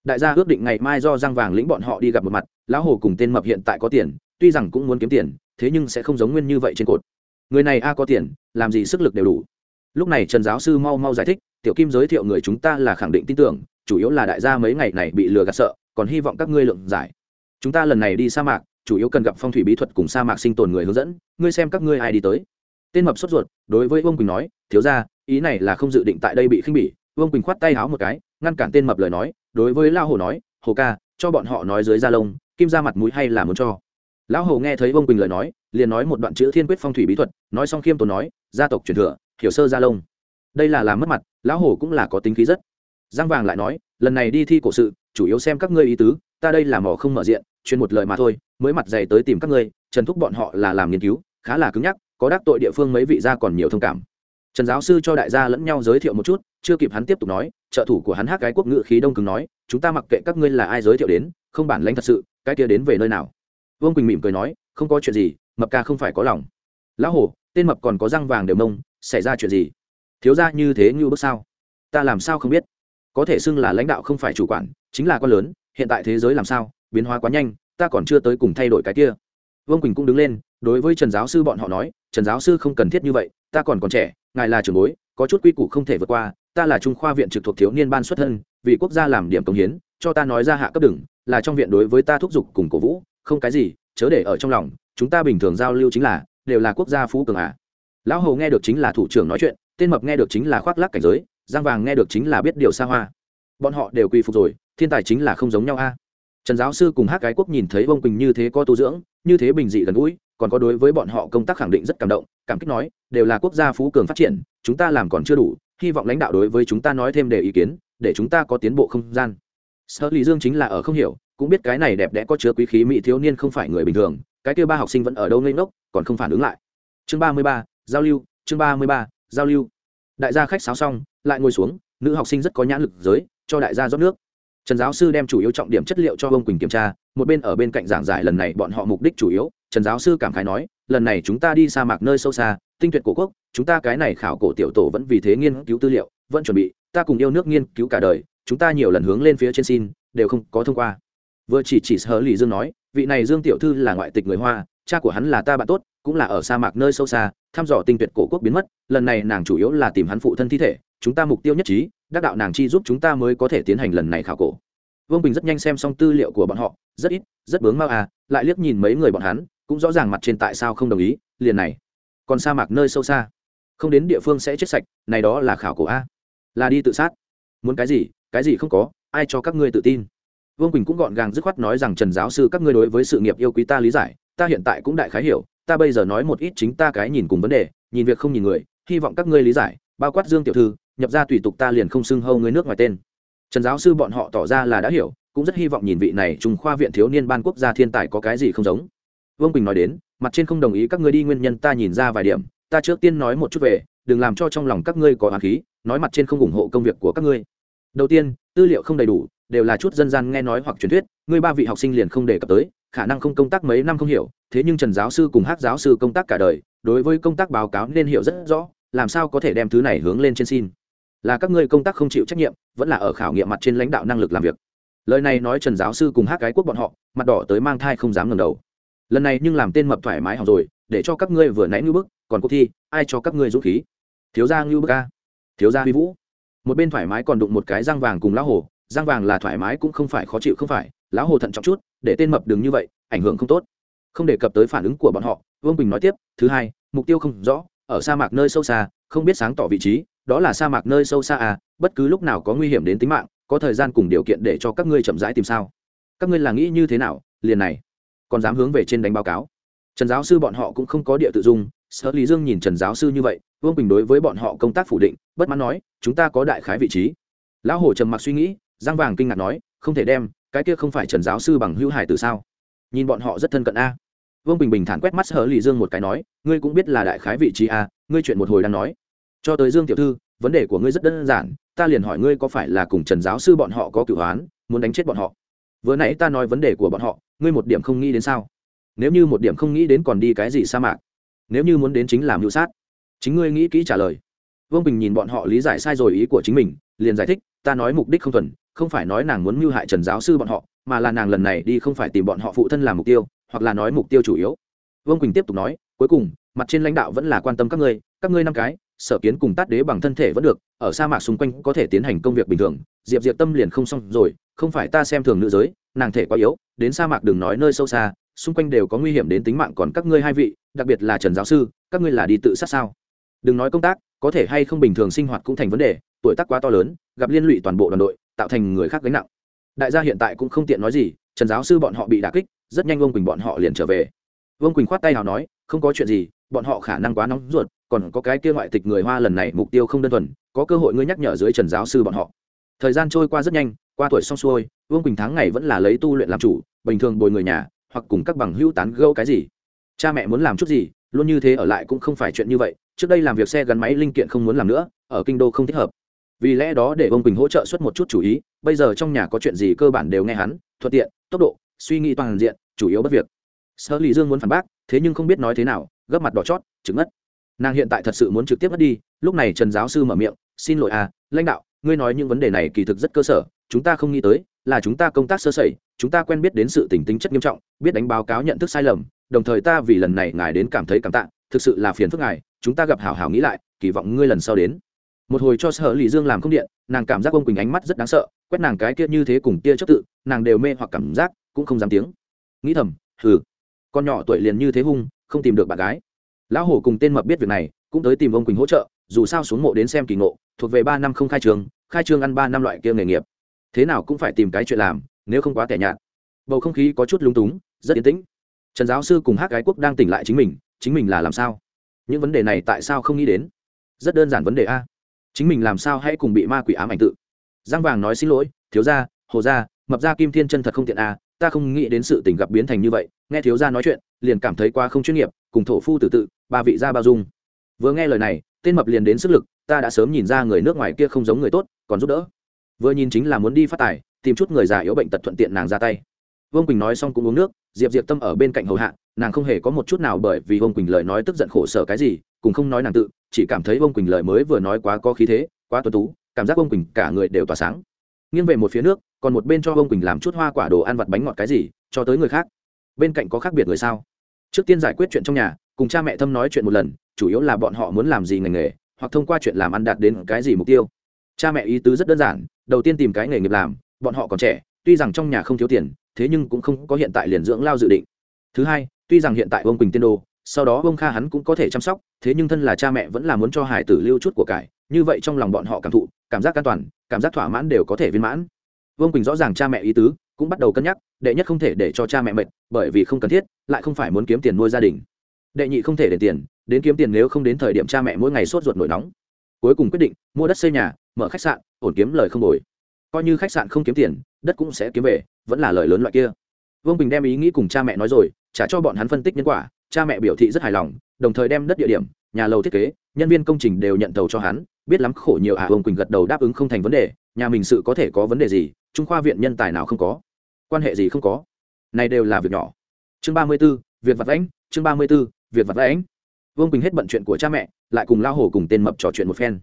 Đại gia ước định ngày mai do giang vàng lĩnh bọn họ đi gặp một mặt, lão hồ cùng tên mập hiện tại có tiền, tuy rằng cũng muốn kiếm tiền, thế nhưng sẽ không giống nguyên như vậy trên cột. Người này a có tiền, làm gì sức lực đều đủ. Lúc này trần giáo sư mau mau giải thích, tiểu kim giới thiệu người chúng ta là khẳng định tin tưởng chủ yếu là đại gia mấy ngày này bị lừa gạt sợ, còn hy vọng các ngươi lượng giải. Chúng ta lần này đi sa mạc, chủ yếu cần gặp phong thủy bí thuật cùng sa mạc sinh tồn người hướng dẫn, ngươi xem các ngươi ai đi tới. Tên mập sốt ruột, đối với vương quỳnh nói, thiếu ra ý này là không dự định tại đây bị khinh bỉ. Vương quỳnh khoát tay háo một cái, ngăn cản tên mập lời nói, đối với lao hồ nói, hồ ca, cho bọn họ nói dưới da lông, kim ra mặt mũi hay là muốn cho? Lão hồ nghe thấy vương quỳnh lời nói, liền nói một đoạn chữ thiên quyết phong thủy bí thuật, nói xong khiêm tốn nói, gia tộc truyền thừa, hiểu sơ gia lông. Đây là làm mất mặt, lão hồ cũng là có tính khí rất giang vàng lại nói, lần này đi thi cổ sự, chủ yếu xem các ngươi ý tứ, ta đây là mỏ không mở diện, chuyên một lời mà thôi, mới mặt dày tới tìm các ngươi, trần thúc bọn họ là làm nghiên cứu, khá là cứng nhắc, có đắc tội địa phương mấy vị gia còn nhiều thông cảm. Trần giáo sư cho đại gia lẫn nhau giới thiệu một chút, chưa kịp hắn tiếp tục nói, trợ thủ của hắn hát cái quốc ngữ khí đông cứng nói, chúng ta mặc kệ các ngươi là ai giới thiệu đến, không bản lãnh thật sự, cái kia đến về nơi nào? Vương quỳnh mỉm cười nói, không có chuyện gì, mập ca không phải có lòng. Lão hổ, tên mập còn có răng vàng đều mông, xảy ra chuyện gì? Thiếu ra như thế như bước sao? Ta làm sao không biết? Có thể xưng là lãnh đạo không phải chủ quản, chính là con lớn, hiện tại thế giới làm sao, biến hóa quá nhanh, ta còn chưa tới cùng thay đổi cái kia. Vương quỳnh cũng đứng lên, đối với trần giáo sư bọn họ nói, trần giáo sư không cần thiết như vậy, ta còn còn trẻ, ngài là trưởng bối, có chút quy củ không thể vượt qua, ta là trung khoa viện trực thuộc thiếu niên ban xuất thân, vì quốc gia làm điểm công hiến, cho ta nói ra hạ cấp đừng là trong viện đối với ta thúc giục cùng cổ vũ, không cái gì, chớ để ở trong lòng, chúng ta bình thường giao lưu chính là, đều là quốc gia phú cường à. Lão hầu nghe được chính là thủ trưởng nói chuyện, tên mập nghe được chính là khoác lác cảnh giới giang vàng nghe được chính là biết điều xa hoa. Bọn họ đều quy phục rồi, thiên tài chính là không giống nhau a. Trần giáo sư cùng hát cái quốc nhìn thấy bông quỳnh như thế có tu dưỡng, như thế bình dị gần gũi, còn có đối với bọn họ công tác khẳng định rất cảm động, cảm kích nói, đều là quốc gia phú cường phát triển, chúng ta làm còn chưa đủ, hy vọng lãnh đạo đối với chúng ta nói thêm đề ý kiến, để chúng ta có tiến bộ không gian. Sở lý dương chính là ở không hiểu, cũng biết cái này đẹp đẽ có chứa quý khí mỹ thiếu niên không phải người bình thường, cái kia ba học sinh vẫn ở đâu ngây ngốc, còn không phản ứng lại. Chương ba mươi ba, giao lưu, chương ba mươi ba, giao lưu. Đại gia khách sáo xong lại ngồi xuống, nữ học sinh rất có nhãn lực giới, cho đại gia rót nước. Trần giáo sư đem chủ yếu trọng điểm chất liệu cho ông quỳnh kiểm tra, một bên ở bên cạnh giảng giải lần này bọn họ mục đích chủ yếu, trần giáo sư cảm khái nói, lần này chúng ta đi sa mạc nơi sâu xa, tinh tuyệt cổ quốc, chúng ta cái này khảo cổ tiểu tổ vẫn vì thế nghiên cứu tư liệu, vẫn chuẩn bị, ta cùng yêu nước nghiên cứu cả đời, chúng ta nhiều lần hướng lên phía trên xin, đều không có thông qua. Vừa chỉ chỉ sơ lì dương nói, vị này dương tiểu thư là ngoại tịch người hoa, cha của hắn là ta bạn tốt, cũng là ở sa mạc nơi sâu xa, thăm dò tinh tuyệt cổ quốc biến mất, lần này nàng chủ yếu là tìm hắn phụ thân thi thể chúng ta mục tiêu nhất trí, đắc đạo nàng chi giúp chúng ta mới có thể tiến hành lần này khảo cổ. Vương bình rất nhanh xem xong tư liệu của bọn họ, rất ít, rất bướng mau à lại liếc nhìn mấy người bọn hắn, cũng rõ ràng mặt trên tại sao không đồng ý, liền này. Còn sa mạc nơi sâu xa. Không đến địa phương sẽ chết sạch, này đó là khảo cổ a. Là đi tự sát. Muốn cái gì cái gì không có, ai cho các ngươi tự tin? Vương quỳnh cũng gọn gàng dứt khoát nói rằng, trần giáo sư, các ngươi đối với sự nghiệp yêu quý ta lý giải, ta hiện tại cũng đại khái hiểu, ta bây giờ nói một ít chính ta cái nhìn cùng vấn đề, nhìn việc không nhìn người, hy vọng các ngươi lý giải, bao quát dương tiểu thư nhập ra tùy tục ta liền không xưng hâu người nước ngoài tên. Trần giáo sư bọn họ tỏ ra là đã hiểu, cũng rất hy vọng nhìn vị này trung khoa viện thiếu niên ban quốc gia thiên tài có cái gì không giống. Vương quỳnh nói đến, mặt trên không đồng ý các ngươi đi nguyên nhân ta nhìn ra vài điểm, ta trước tiên nói một chút về, đừng làm cho trong lòng các ngươi có hoàng khí, nói mặt trên không ủng hộ công việc của các ngươi. Đầu tiên, tư liệu không đầy đủ, đều là chút dân gian nghe nói hoặc truyền thuyết, ngươi ba vị học sinh liền không đề cập tới, khả năng không công tác mấy năm không hiểu, thế nhưng trần giáo sư cùng hát giáo sư công tác cả đời, đối với công tác báo cáo nên hiểu rất rõ, làm sao có thể đem thứ này hướng lên trên xin là các ngươi công tác không chịu trách nhiệm, vẫn là ở khảo nghiệm mặt trên lãnh đạo năng lực làm việc. Lời này nói trần giáo sư cùng hát cái quốc bọn họ, mặt đỏ tới mang thai không dám ngầm đầu. Lần này nhưng làm tên mập thoải mái hỏng rồi, để cho các ngươi vừa nãy ngưu bức, còn cuộc thi, ai cho các ngươi dũng khí? Thiếu gia ngưu bức ca thiếu gia huy vũ. Một bên thoải mái còn đụng một cái răng vàng cùng lão hồ. Răng vàng là thoải mái cũng không phải khó chịu không phải, lão hồ thận trọng chút, để tên mập đừng như vậy, ảnh hưởng không tốt. Không đề cập tới phản ứng của bọn họ, vương bình nói tiếp, thứ hai, mục tiêu không rõ, ở sa mạc nơi sâu xa, không biết sáng tỏ vị trí đó là sa mạc nơi sâu xa à bất cứ lúc nào có nguy hiểm đến tính mạng, có thời gian cùng điều kiện để cho các ngươi chậm rãi tìm sao. Các ngươi là nghĩ như thế nào, liền này. Còn dám hướng về trên đánh báo cáo. Trần giáo sư bọn họ cũng không có địa tự dung sở lý dương nhìn trần giáo sư như vậy, vương bình đối với bọn họ công tác phủ định, bất mãn nói, chúng ta có đại khái vị trí. Lão hồ trầm mặc suy nghĩ giang vàng kinh ngạc nói, không thể đem, cái kia không phải trần giáo sư bằng hữu hải từ sao? Nhìn bọn họ rất thân cận a. Vương bình bình thản quét mắt sở lý dương một cái nói, ngươi cũng biết là đại khái vị trí a, ngươi chuyện một hồi đang nói cho tới dương tiểu thư, vấn đề của ngươi rất đơn giản, ta liền hỏi ngươi có phải là cùng trần giáo sư bọn họ có cửu hoán muốn đánh chết bọn họ? Vừa nãy ta nói vấn đề của bọn họ, ngươi một điểm không nghĩ đến sao? Nếu như một điểm không nghĩ đến còn đi cái gì sa mạc? Nếu như muốn đến chính là mưu sát? Chính ngươi nghĩ kỹ trả lời. Vương bình nhìn bọn họ lý giải sai rồi ý của chính mình, liền giải thích, ta nói mục đích không thuần, không phải nói nàng muốn mưu hại trần giáo sư bọn họ, mà là nàng lần này đi không phải tìm bọn họ phụ thân làm mục tiêu, hoặc là nói mục tiêu chủ yếu. Vương quỳnh tiếp tục nói, cuối cùng, mặt trên lãnh đạo vẫn là quan tâm các ngươi các ngươi năm cái sở kiến cùng tát đế bằng thân thể vẫn được, ở sa mạc xung quanh có thể tiến hành công việc bình thường. Diệp diệp tâm liền không xong rồi, không phải ta xem thường nữ giới, nàng thể quá yếu, đến sa mạc đừng nói nơi sâu xa, xung quanh đều có nguy hiểm đến tính mạng còn các ngươi hai vị, đặc biệt là trần giáo sư, các ngươi là đi tự sát sao? Đừng nói công tác, có thể hay không bình thường sinh hoạt cũng thành vấn đề, tuổi tác quá to lớn, gặp liên lụy toàn bộ đoàn đội, tạo thành người khác gánh nặng. Đại gia hiện tại cũng không tiện nói gì, trần giáo sư bọn họ bị đà kích, rất nhanh vương quỳnh bọn họ liền trở về. Vương quỳnh khoát tay nào nói, không có chuyện gì, bọn họ khả năng quá nóng ruột còn có cái kia ngoại tịch người hoa lần này mục tiêu không đơn thuần, có cơ hội ngươi nhắc nhở dưới trần giáo sư bọn họ. Thời gian trôi qua rất nhanh, qua tuổi xong xuôi, vương quỳnh tháng ngày vẫn là lấy tu luyện làm chủ, bình thường bồi người nhà, hoặc cùng các bằng hữu tán gẫu cái gì. Cha mẹ muốn làm chút gì, luôn như thế ở lại cũng không phải chuyện như vậy, trước đây làm việc xe gắn máy linh kiện không muốn làm nữa, ở kinh đô không thích hợp. Vì lẽ đó để Vương quỳnh hỗ trợ xuất một chút chủ ý, bây giờ trong nhà có chuyện gì cơ bản đều nghe hắn, thuận tiện, tốc độ, suy nghĩ toàn diện, chủ yếu bất việc. Sơ lý dương muốn phản bác, thế nhưng không biết nói thế nào, gấp mặt đỏ chót trứng ngất nàng hiện tại thật sự muốn trực tiếp mất đi, lúc này trần giáo sư mở miệng, xin lỗi à lãnh đạo, ngươi nói những vấn đề này kỳ thực rất cơ sở, chúng ta không nghĩ tới là chúng ta công tác sơ sẩy, chúng ta quen biết đến sự tình tính chất nghiêm trọng, biết đánh báo cáo nhận thức sai lầm, đồng thời ta vì lần này ngài đến cảm thấy cảm tạ, thực sự là phiền phức ngài, chúng ta gặp hảo hảo nghĩ lại, kỳ vọng ngươi lần sau đến. Một hồi cho sở lì dương làm không điện, nàng cảm giác ông quỳnh ánh mắt rất đáng sợ, quét nàng cái kia như thế cùng tia chất tự, nàng đều mê hoặc cảm giác, cũng không dám tiếng. Nghĩ thầm, hừ, con nhỏ tuổi liền như thế hung, không tìm được bạn gái lão hổ cùng tên mập biết việc này, cũng tới tìm ông quỳnh hỗ trợ, dù sao xuống mộ đến xem kỳ ngộ, thuộc về ba năm không khai trường, khai trương ăn ba năm loại kia nghề nghiệp. Thế nào cũng phải tìm cái chuyện làm, nếu không quá tẻ nhạt. Bầu không khí có chút lúng túng, rất yên tĩnh. Trần giáo sư cùng hát gái quốc đang tỉnh lại chính mình chính mình là làm sao? Những vấn đề này tại sao không nghĩ đến? Rất đơn giản vấn đề a. Chính mình làm sao hãy cùng bị ma quỷ ám ảnh tự? Giang vàng nói xin lỗi, thiếu gia, hồ gia, mập gia kim thiên chân thật không tiện a, ta không nghĩ đến sự tình gặp biến thành như vậy. Nghe thiếu gia nói chuyện, liền cảm thấy qua không chuyên nghiệp, cùng thổ phu tử tự ba vị gia bao dung. Vừa nghe lời này, tên mập liền đến sức lực, ta đã sớm nhìn ra người nước ngoài kia không giống người tốt, còn giúp đỡ. Vừa nhìn chính là muốn đi phát tài, tìm chút người già yếu bệnh tật thuận tiện nàng ra tay. Vương quỳnh nói xong cũng uống nước, diệp diệp tâm ở bên cạnh hầu hạ, nàng không hề có một chút nào bởi vì vương quỳnh lời nói tức giận khổ sở cái gì cùng không nói nàng tự, chỉ cảm thấy vương quỳnh lời mới vừa nói quá có khí thế, quá tuân tú, cảm giác vương quỳnh cả người đều tỏa sáng. Nghiêng về một phía nước, còn một bên cho vương quỳnh làm chút hoa quả đồ ăn vặt bánh ngọt cái gì, cho tới người khác. Bên cạnh có khác biệt người sao? Trước tiên giải quyết chuyện trong nhà cùng cha mẹ thâm nói chuyện một lần, chủ yếu là bọn họ muốn làm gì ngành nghề, hoặc thông qua chuyện làm ăn đạt đến cái gì mục tiêu. Cha mẹ ý tứ rất đơn giản, đầu tiên tìm cái nghề nghiệp làm, bọn họ còn trẻ, tuy rằng trong nhà không thiếu tiền, thế nhưng cũng không có hiện tại liền dưỡng lao dự định. Thứ hai, tuy rằng hiện tại ông quỳnh tiên đồ sau đó ông kha hắn cũng có thể chăm sóc, thế nhưng thân là cha mẹ vẫn là muốn cho hải tử lưu chút của cải, như vậy trong lòng bọn họ cảm thụ, cảm giác an toàn, cảm giác thỏa mãn đều có thể viên mãn. Vương quỳnh rõ ràng cha mẹ ý tứ, cũng bắt đầu cân nhắc, đệ nhất không thể để cho cha mẹ mệt, bởi vì không cần thiết, lại không phải muốn kiếm tiền nuôi gia đình đệ nhị không thể để tiền, đến kiếm tiền nếu không đến thời điểm cha mẹ mỗi ngày sốt ruột nổi nóng. Cuối cùng quyết định, mua đất xây nhà, mở khách sạn, ổn kiếm lời không đổi. Coi như khách sạn không kiếm tiền, đất cũng sẽ kiếm về, vẫn là lời lớn loại kia. Vương bình đem ý nghĩ cùng cha mẹ nói rồi, trả cho bọn hắn phân tích nhân quả, cha mẹ biểu thị rất hài lòng, đồng thời đem đất địa điểm, nhà lầu thiết kế, nhân viên công trình đều nhận tàu cho hắn, biết lắm khổ nhiều à vương quỳnh gật đầu đáp ứng không thành vấn đề, nhà mình sự có thể có vấn đề gì, trung khoa viện nhân tài nào không có? Quan hệ gì không có? Này đều là việc nhỏ. Chương ba mươi b ố việc vật lãnh chương ba mươi b ố việc vặt lãnh. Vương quỳnh hết bận chuyện của cha mẹ, lại cùng lão hồ cùng tên mập trò chuyện một phen.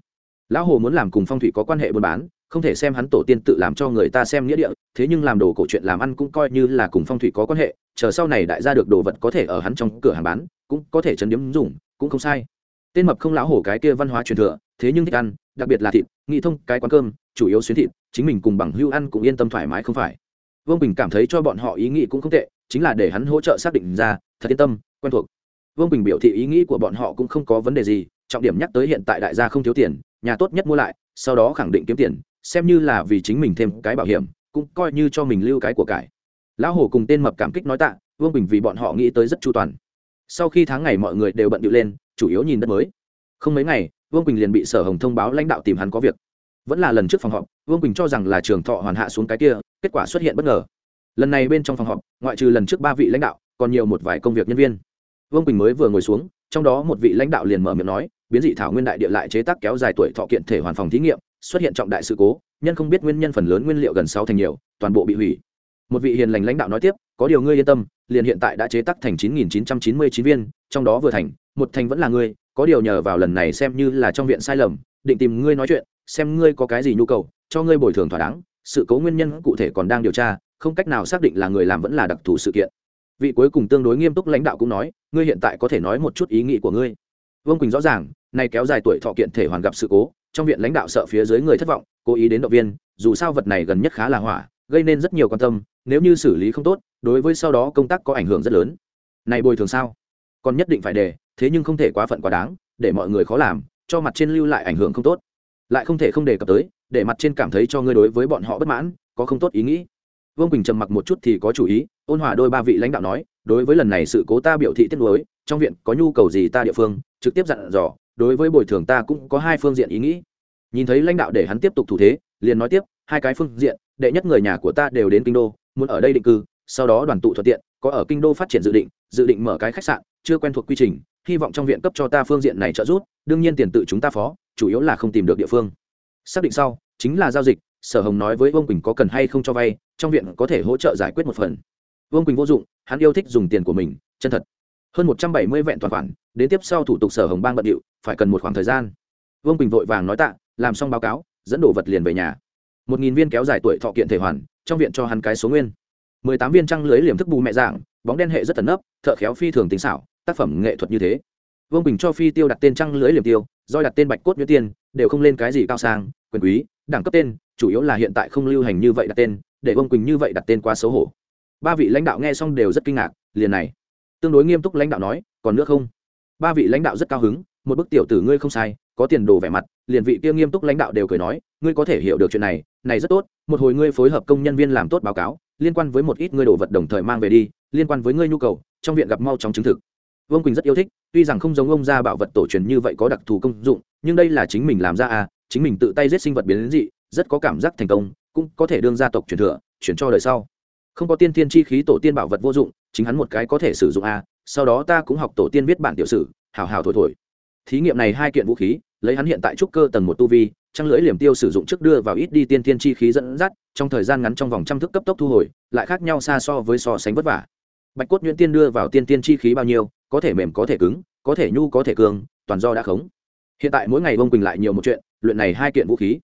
Lão hồ muốn làm cùng phong thủy có quan hệ buôn bán, không thể xem hắn tổ tiên tự làm cho người ta xem nghĩa địa, thế nhưng làm đồ cổ chuyện làm ăn cũng coi như là cùng phong thủy có quan hệ, chờ sau này đại gia được đồ vật có thể ở hắn trong cửa hàng bán, cũng có thể chấn điếm dùng, cũng không sai. Tên mập không lão hổ cái kia văn hóa truyền thừa, thế nhưng thích ăn, đặc biệt là thịt nghĩ thông cái quán cơm, chủ yếu xuyến thịt, chính mình cùng bằng hưu ăn cũng yên tâm thoải mái không phải. Vương bình cảm thấy cho bọn họ ý nghĩ cũng không tệ, chính là để hắn hỗ trợ xác định ra, thật yên tâm, quen thuộc vương bình biểu thị ý nghĩ của bọn họ cũng không có vấn đề gì trọng điểm nhắc tới hiện tại đại gia không thiếu tiền nhà tốt nhất mua lại sau đó khẳng định kiếm tiền xem như là vì chính mình thêm cái bảo hiểm cũng coi như cho mình lưu cái của cải lão hổ cùng tên mập cảm kích nói tạ vương bình vì bọn họ nghĩ tới rất chu toàn sau khi tháng ngày mọi người đều bận điệu lên chủ yếu nhìn đất mới không mấy ngày vương quỳnh liền bị sở hồng thông báo lãnh đạo tìm hắn có việc vẫn là lần trước phòng họp vương quỳnh cho rằng là trường thọ hoàn hạ xuống cái kia kết quả xuất hiện bất ngờ lần này bên trong phòng họp ngoại trừ lần trước ba vị lãnh đạo còn nhiều một vài công việc nhân viên vương quỳnh mới vừa ngồi xuống trong đó một vị lãnh đạo liền mở miệng nói biến dị thảo nguyên đại địa lại chế tác kéo dài tuổi thọ kiện thể hoàn phòng thí nghiệm xuất hiện trọng đại sự cố nhân không biết nguyên nhân phần lớn nguyên liệu gần sáu thành nhiều toàn bộ bị hủy một vị hiền lành lãnh đạo nói tiếp có điều ngươi yên tâm liền hiện tại đã chế tác thành chín nghìn chín trăm chín mươi chín viên trong đó vừa thành một thành vẫn là ngươi có điều nhờ vào lần này xem như là trong viện sai lầm định tìm ngươi nói chuyện xem ngươi có cái gì nhu cầu cho ngươi bồi thường thỏa đáng sự cố nguyên nhân cụ thể còn đang điều tra không cách nào xác định là người làm vẫn là đặc thù sự kiện vị cuối cùng tương đối nghiêm túc lãnh đạo cũng nói ngươi hiện tại có thể nói một chút ý nghĩ của ngươi. Vương quỳnh rõ ràng nay kéo dài tuổi thọ kiện thể hoàn gặp sự cố trong viện lãnh đạo sợ phía dưới người thất vọng cố ý đến động viên dù sao vật này gần nhất khá là hỏa gây nên rất nhiều quan tâm nếu như xử lý không tốt đối với sau đó công tác có ảnh hưởng rất lớn. Này bồi thường sao? Còn nhất định phải để, thế nhưng không thể quá phận quá đáng để mọi người khó làm cho mặt trên lưu lại ảnh hưởng không tốt. Lại không thể không đề cập tới để mặt trên cảm thấy cho ngươi đối với bọn họ bất mãn có không tốt ý nghĩ vương quỳnh trầm mặc một chút thì có chủ ý, ôn hòa đôi ba vị lãnh đạo nói, đối với lần này sự cố ta biểu thị tiết lối trong viện có nhu cầu gì ta địa phương, trực tiếp dặn dò, đối với bồi thường ta cũng có hai phương diện ý nghĩ. Nhìn thấy lãnh đạo để hắn tiếp tục thủ thế, liền nói tiếp, hai cái phương diện, đệ nhất người nhà của ta đều đến kinh đô, muốn ở đây định cư, sau đó đoàn tụ thuận tiện, có ở kinh đô phát triển dự định dự định mở cái khách sạn, chưa quen thuộc quy trình, hy vọng trong viện cấp cho ta phương diện này trợ giúp, đương nhiên tiền tự chúng ta phó, chủ yếu là không tìm được địa phương. Xác định sau, chính là giao dịch sở hồng nói với vương quỳnh có cần hay không cho vay, trong viện có thể hỗ trợ giải quyết một phần. Vương quỳnh vô dụng, hắn yêu thích dùng tiền của mình, chân thật. Hơn một trăm bảy mươi vẹn toàn khoản, đến tiếp sau thủ tục sở hồng bang bận điệu, phải cần một khoảng thời gian. Vương quỳnh vội vàng nói tạ, làm xong báo cáo, dẫn đồ vật liền về nhà. Một nghìn viên kéo dài tuổi thọ kiện thể hoàn, trong viện cho hắn cái số nguyên. Mười tám viên trăng lưới liềm thức bù mẹ dạng, bóng đen hệ rất tấn ấp thợ khéo phi thường tính xảo, tác phẩm nghệ thuật như thế. Vương bình cho phi tiêu đặt tên trăng lưới liềm tiêu, do đặt tên bạch cốt nhuyễn tiên, đều không lên cái gì cao sang, quyền quý, đẳng cấp tên chủ yếu là hiện tại không lưu hành như vậy đặt tên, để vương quỳnh như vậy đặt tên quá xấu hổ. Ba vị lãnh đạo nghe xong đều rất kinh ngạc, liền này. Tương đối nghiêm túc lãnh đạo nói, còn nữa không? Ba vị lãnh đạo rất cao hứng, một bức tiểu tử ngươi không sai, có tiền đồ vẻ mặt. Liền vị kia nghiêm túc lãnh đạo đều cười nói, ngươi có thể hiểu được chuyện này này rất tốt, một hồi ngươi phối hợp công nhân viên làm tốt báo cáo, liên quan với một ít ngươi đồ vật đồng thời mang về đi, liên quan với ngươi nhu cầu, trong viện gặp mau chóng chứng thực. Vương quỳnh rất yêu thích, tuy rằng không giống ông gia bảo vật tổ truyền như vậy có đặc thù công dụng, nhưng đây là chính mình làm ra à chính mình tự tay giết sinh vật biến đến dị rất có cảm giác thành công, cũng có thể đương gia tộc truyền thừa, chuyển cho đời sau. Không có tiên tiên chi khí, tổ tiên bảo vật vô dụng, chính hắn một cái có thể sử dụng a à. sau đó ta cũng học tổ tiên viết bản tiểu sử, hào hào thổi thổi. Thí nghiệm này hai kiện vũ khí, lấy hắn hiện tại trúc cơ tầng một tu vi, trăng lưỡi liềm tiêu sử dụng trước đưa vào ít đi tiên tiên chi khí dẫn dắt, trong thời gian ngắn trong vòng trăm thức cấp tốc thu hồi, lại khác nhau xa so với so sánh vất vả. Bạch cốt nhuyễn tiên đưa vào tiên tiên chi khí bao nhiêu, có thể mềm, có thể cứng, có thể nhu, có thể cường, toàn do đã khống. Hiện tại mỗi ngày bông quỳnh lại nhiều một chuyện, luyện này hai kiện vũ khí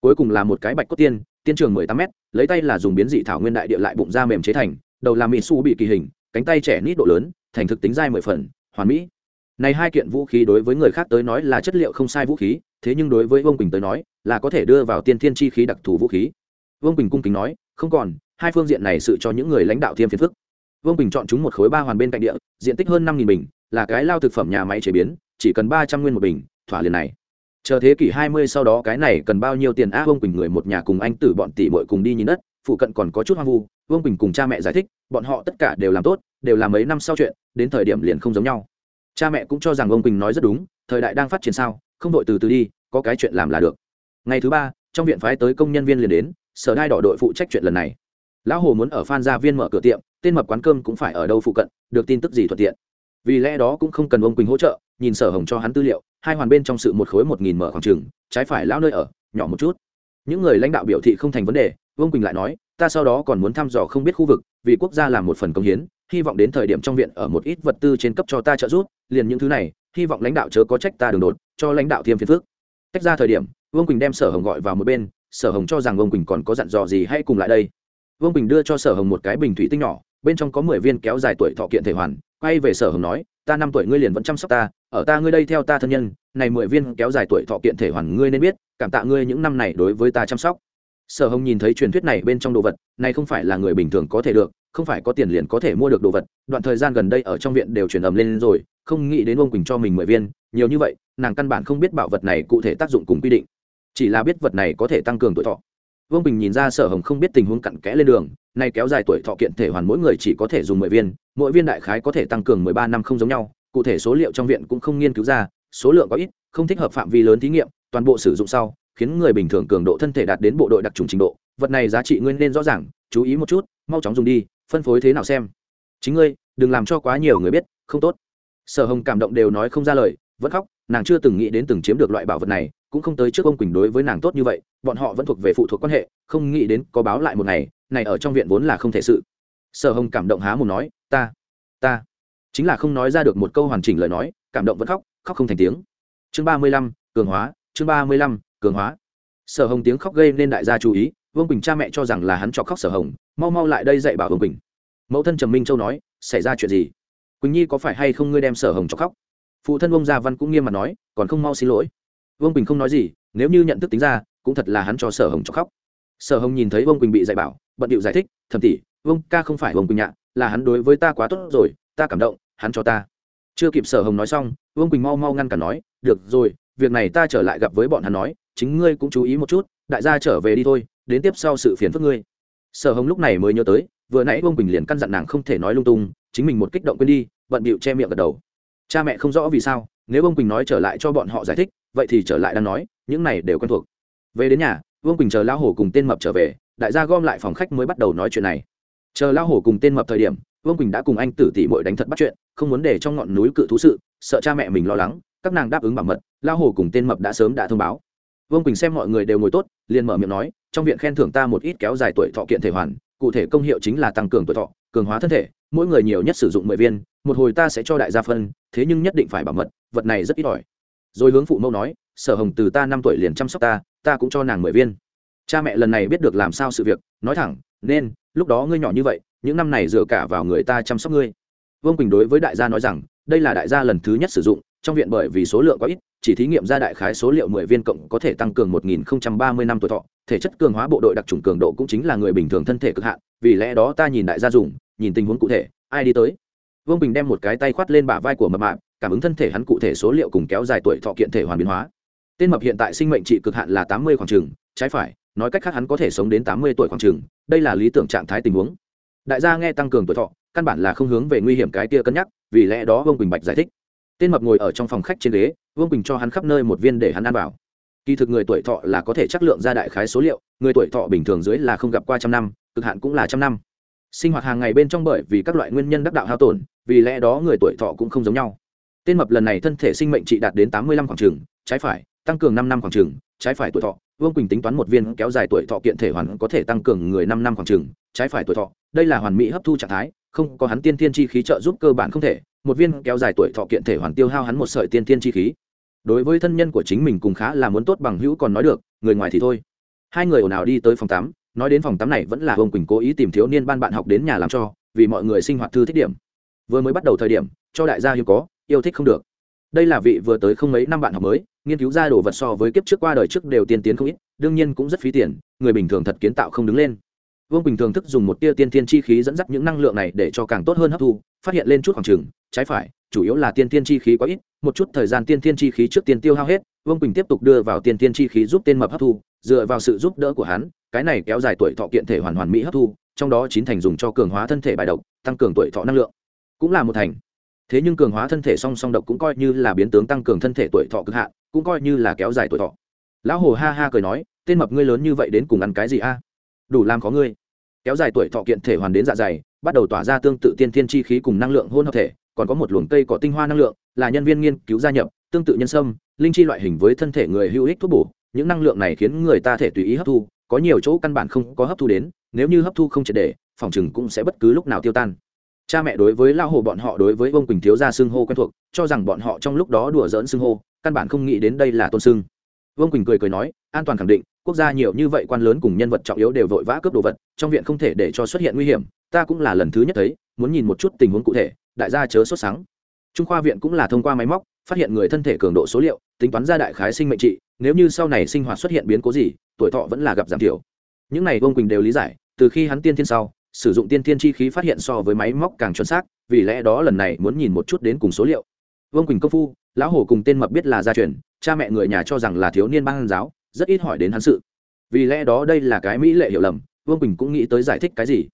cuối cùng là một cái bạch cốt tiên tiên trường mười tám m lấy tay là dùng biến dị thảo nguyên đại địa lại bụng da mềm chế thành, đầu làm mỹ su bị kỳ hình, cánh tay trẻ nít độ lớn, thành thực tính dai mười phần, hoàn mỹ. Này hai kiện vũ khí đối với người khác tới nói là chất liệu không sai vũ khí, thế nhưng đối với vương quỳnh tới nói là có thể đưa vào tiên thiên chi khí đặc thù vũ khí. Vương quỳnh cung kính nói, không còn, hai phương diện này sự cho những người lãnh đạo thiêm phiền phức. Vương quỳnh chọn chúng một khối ba hoàn bên cạnh địa, diện tích hơn năm nghìn bình, là cái lao thực phẩm nhà máy chế biến, chỉ cần ba trăm nguyên một bình, thỏa liền này chờ thế kỷ hai mươi sau đó cái này cần bao nhiêu tiền? A, vương quỳnh người một nhà cùng anh tử bọn tỷ muội cùng đi nhìn đất, phụ cận còn có chút hoang vu. Vương quỳnh cùng cha mẹ giải thích, bọn họ tất cả đều làm tốt, đều làm mấy năm sau chuyện, đến thời điểm liền không giống nhau. Cha mẹ cũng cho rằng ông quỳnh nói rất đúng, thời đại đang phát triển sao, không đội từ từ đi, có cái chuyện làm là được. Ngày thứ ba, trong viện phái tới công nhân viên liền đến, sở đai đỏ đội phụ trách chuyện lần này. Lão hồ muốn ở phan gia viên mở cửa tiệm, tên mập quán cơm cũng phải ở đâu phụ cận, được tin tức gì thuận tiện. Vì lẽ đó cũng không cần ông quỳnh hỗ trợ, nhìn sở hồng cho hắn tư liệu hai hoàn bên trong sự một khối một nghìn mở khoảng trường, trái phải lão nơi ở, nhỏ một chút. Những người lãnh đạo biểu thị không thành vấn đề, vương quỳnh lại nói, ta sau đó còn muốn thăm dò không biết khu vực, vì quốc gia làm một phần công hiến, hy vọng đến thời điểm trong viện ở một ít vật tư trên cấp cho ta trợ giúp, liền những thứ này, hy vọng lãnh đạo chớ có trách ta đường đột, cho lãnh đạo thêm phiền phước tách ra thời điểm, vương quỳnh đem sở hồng gọi vào một bên, sở hồng cho rằng vương quỳnh còn có dặn dò gì hãy cùng lại đây. Vương quỳnh đưa cho sở hồng một cái bình thủy tinh nhỏ bên trong có mười viên kéo dài tuổi thọ kiện thể hoàn, quay về sở hồng nói, ta năm tuổi ngươi liền vẫn chăm sóc ta, ở ta ngươi đây theo ta thân nhân, này mười viên kéo dài tuổi thọ kiện thể hoàn ngươi nên biết, cảm tạ ngươi những năm này đối với ta chăm sóc. Sở hồng nhìn thấy truyền thuyết này bên trong đồ vật, này không phải là người bình thường có thể được, không phải có tiền liền có thể mua được đồ vật, đoạn thời gian gần đây ở trong viện đều truyền ầm lên rồi, không nghĩ đến ông quỳnh cho mình mười viên, nhiều như vậy, nàng căn bản không biết bảo vật này cụ thể tác dụng cùng quy định. Chỉ là biết vật này có thể tăng cường tuổi thọ vương bình nhìn ra sở hồng không biết tình huống cặn kẽ lên đường nay kéo dài tuổi thọ kiện thể hoàn mỗi người chỉ có thể dùng mười viên mỗi viên đại khái có thể tăng cường mười ba năm không giống nhau cụ thể số liệu trong viện cũng không nghiên cứu ra số lượng có ít không thích hợp phạm vi lớn thí nghiệm toàn bộ sử dụng sau khiến người bình thường cường độ thân thể đạt đến bộ đội đặc trùng trình độ vật này giá trị ngươi nên rõ ràng chú ý một chút mau chóng dùng đi phân phối thế nào xem chính ngươi đừng làm cho quá nhiều người biết không tốt sở hồng cảm động đều nói không ra lời vẫn khóc nàng chưa từng nghĩ đến từng chiếm được loại bảo vật này cũng không tới trước ông quỳnh đối với nàng tốt như vậy, bọn họ vẫn thuộc về phụ thuộc quan hệ, không nghĩ đến có báo lại một ngày, này ở trong viện vốn là không thể sự. Sở hồng cảm động há một nói, ta ta. Chính là không nói ra được một câu hoàn chỉnh lời nói, cảm động vẫn khóc khóc không thành tiếng. Chương ba mươi lăm, cường hóa, chương ba mươi lăm, cường hóa. Sở hồng tiếng khóc gây nên đại gia chú ý, vương quỳnh cha mẹ cho rằng là hắn cho khóc sở hồng, mau mau lại đây dạy bảo vương quỳnh. Mẫu thân trầm minh châu nói, xảy ra chuyện gì? Quỳnh nhi có phải hay không ngươi đem sở hồng cho khóc? Phụ thân ông gia văn cũng nghiêm mặt nói, còn không mau xin lỗi vương quỳnh không nói gì nếu như nhận thức tính ra cũng thật là hắn cho sở hồng cho khóc sở hồng nhìn thấy vương quỳnh bị dạy bảo bận điệu giải thích thầm tỉ, vương ca không phải vương quỳnh nhạ là hắn đối với ta quá tốt rồi ta cảm động hắn cho ta. chưa kịp sở hồng nói xong vương quỳnh mau mau ngăn cả nói được rồi việc này ta trở lại gặp với bọn hắn nói chính ngươi cũng chú ý một chút đại gia trở về đi thôi đến tiếp sau sự phiền phức ngươi. sở hồng lúc này mới nhớ tới vừa nãy vương quỳnh liền căn dặn nàng không thể nói lung tung chính mình một kích động quên đi bận bịu che miệng gật đầu. cha mẹ không rõ vì sao nếu vương quỳnh nói trở lại cho bọn họ giải thích vậy thì trở lại đang nói, những này đều quen thuộc. Về đến nhà, vương quỳnh chờ lao hổ cùng tên mập trở về, đại gia gom lại phòng khách mới bắt đầu nói chuyện này. Chờ lao hổ cùng tên mập thời điểm, vương quỳnh đã cùng anh tử tỷ mội đánh thật bắt chuyện, không muốn để trong ngọn núi cự thú sự, sợ cha mẹ mình lo lắng, các nàng đáp ứng bảo mật lao hổ cùng tên mập đã sớm đã thông báo. Vương quỳnh xem mọi người đều ngồi tốt, liền mở miệng nói, trong viện khen thưởng ta một ít kéo dài tuổi thọ kiện thể hoàn, cụ thể công hiệu chính là tăng cường tuổi thọ, cường hóa thân thể, mỗi người nhiều nhất sử dụng mười viên, một hồi ta sẽ cho đại gia phân, thế nhưng nhất định phải bảo mật, vật này rất ít ỏi rồi hướng phụ mẫu nói, sở hồng từ ta năm tuổi liền chăm sóc ta ta cũng cho nàng mười viên. Cha mẹ lần này biết được làm sao sự việc, nói thẳng, nên, lúc đó ngươi nhỏ như vậy, những năm này dựa cả vào người ta chăm sóc ngươi. Vương quỳnh đối với đại gia nói rằng, đây là đại gia lần thứ nhất sử dụng, trong viện bởi vì số lượng có ít, chỉ thí nghiệm ra đại khái số liệu mười viên cộng có thể tăng cường một nghìn ba mươi năm tuổi thọ, thể chất cường hóa bộ đội đặc trùng cường độ cũng chính là người bình thường thân thể cực hạn, vì lẽ đó ta nhìn đại gia dùng, nhìn tình huống cụ thể, ai đi tới? Vương bình đem một cái tay khoát lên bả vai của mập mạp, cảm ứng thân thể hắn cụ thể số liệu cùng kéo dài tuổi thọ kiện thể hoàn biến hóa. Tên mập hiện tại sinh mệnh trị cực hạn là tám mươi khoảng trừng trái phải, nói cách khác hắn có thể sống đến tám mươi tuổi khoảng trừng đây là lý tưởng trạng thái tình huống. Đại gia nghe tăng cường tuổi thọ, căn bản là không hướng về nguy hiểm cái kia cân nhắc, vì lẽ đó vương bình bạch giải thích. Tên mập ngồi ở trong phòng khách trên ghế, vương bình cho hắn khắp nơi một viên để hắn ăn vào. Kỳ thực người tuổi thọ là có thể chắc lượng ra đại khái số liệu, người tuổi thọ bình thường dưới là không gặp qua trăm năm, cực hạn cũng là trăm năm sinh hoạt hàng ngày bên trong bởi vì các loại nguyên nhân đắc đạo hao tổn, vì lẽ đó người tuổi thọ cũng không giống nhau. Tên mập lần này thân thể sinh mệnh trị đạt đến tám mươi lăm khoảng trường, trái phải, tăng cường năm năm khoảng trường, trái phải tuổi thọ, vương quỳnh tính toán một viên kéo dài tuổi thọ kiện thể hoàn có thể tăng cường người năm năm khoảng trường, trái phải tuổi thọ, đây là hoàn mỹ hấp thu trạng thái, không có hắn tiên tiên chi khí trợ giúp cơ bản không thể, một viên kéo dài tuổi thọ kiện thể hoàn tiêu hao hắn một sợi tiên tiên chi khí. Đối với thân nhân của chính mình cùng khá là muốn tốt bằng hữu còn nói được, người ngoài thì thôi. Hai người ồn ào đi tới phòng tắm nói đến phòng tắm này vẫn là ông quỳnh cố ý tìm thiếu niên ban bạn học đến nhà làm cho, vì mọi người sinh hoạt thư thích điểm. Vừa mới bắt đầu thời điểm, cho đại gia hiếm có, yêu thích không được. Đây là vị vừa tới không mấy năm bạn học mới, nghiên cứu ra đồ vật so với kiếp trước qua đời trước đều tiên tiến không ít, đương nhiên cũng rất phí tiền, người bình thường thật kiến tạo không đứng lên. Vương bình thường thức dùng một tia tiên tiên chi khí dẫn dắt những năng lượng này để cho càng tốt hơn hấp thu, phát hiện lên chút khoảng trừng trái phải, chủ yếu là tiên tiên chi khí quá ít, một chút thời gian tiên tiên chi khí trước tiên tiêu hao hết, vương bình tiếp tục đưa vào tiên tiên chi khí giúp tên mập hấp thu, dựa vào sự giúp đỡ của hắn cái này kéo dài tuổi thọ kiện thể hoàn hoàn mỹ hấp thu, trong đó chín thành dùng cho cường hóa thân thể bài độc, tăng cường tuổi thọ năng lượng. Cũng là một thành. Thế nhưng cường hóa thân thể song song độc cũng coi như là biến tướng tăng cường thân thể tuổi thọ cực hạn, cũng coi như là kéo dài tuổi thọ. Lão hồ ha ha cười nói, tên mập ngươi lớn như vậy đến cùng ăn cái gì a? Đủ làm có ngươi. Kéo dài tuổi thọ kiện thể hoàn đến dạ dày, bắt đầu tỏa ra tương tự tiên thiên chi khí cùng năng lượng hôn hợp thể, còn có một luồng cây có tinh hoa năng lượng, là nhân viên nghiên cứu gia nhập, tương tự nhân sâm, linh chi loại hình với thân thể người hữu ích thuốc bổ những năng lượng này khiến người ta thể tùy ý hấp thu, có nhiều chỗ căn bản không có hấp thu đến, nếu như hấp thu không triệt để, phòng chừng cũng sẽ bất cứ lúc nào tiêu tan. Cha mẹ đối với lao hồ bọn họ đối với vương quỳnh thiếu gia xưng hô quen thuộc, cho rằng bọn họ trong lúc đó đùa dỡn xưng hô, căn bản không nghĩ đến đây là tôn xưng. Vương quỳnh cười cười nói, an toàn khẳng định, quốc gia nhiều như vậy quan lớn cùng nhân vật trọng yếu đều vội vã cướp đồ vật, trong viện không thể để cho xuất hiện nguy hiểm, ta cũng là lần thứ nhất thấy, muốn nhìn một chút tình huống cụ thể, đại gia chớ sốt sáng trung khoa viện cũng là thông qua máy móc phát hiện người thân thể cường độ số liệu, tính toán ra đại khái sinh mệnh trị, nếu như sau này sinh hoạt xuất hiện biến cố gì, tuổi thọ vẫn là gặp giảm thiểu. Những này vương quỳnh đều lý giải, từ khi hắn tiên thiên sau, sử dụng tiên thiên chi khí phát hiện so với máy móc càng chuẩn xác, vì lẽ đó lần này muốn nhìn một chút đến cùng số liệu. Vương quỳnh công phu, lão hồ cùng tên mập biết là gia truyền, cha mẹ người nhà cho rằng là thiếu niên ban giáo, rất ít hỏi đến hắn sự. Vì lẽ đó đây là cái mỹ lệ hiểu lầm, vương quỳnh cũng nghĩ tới giải thích cái gì.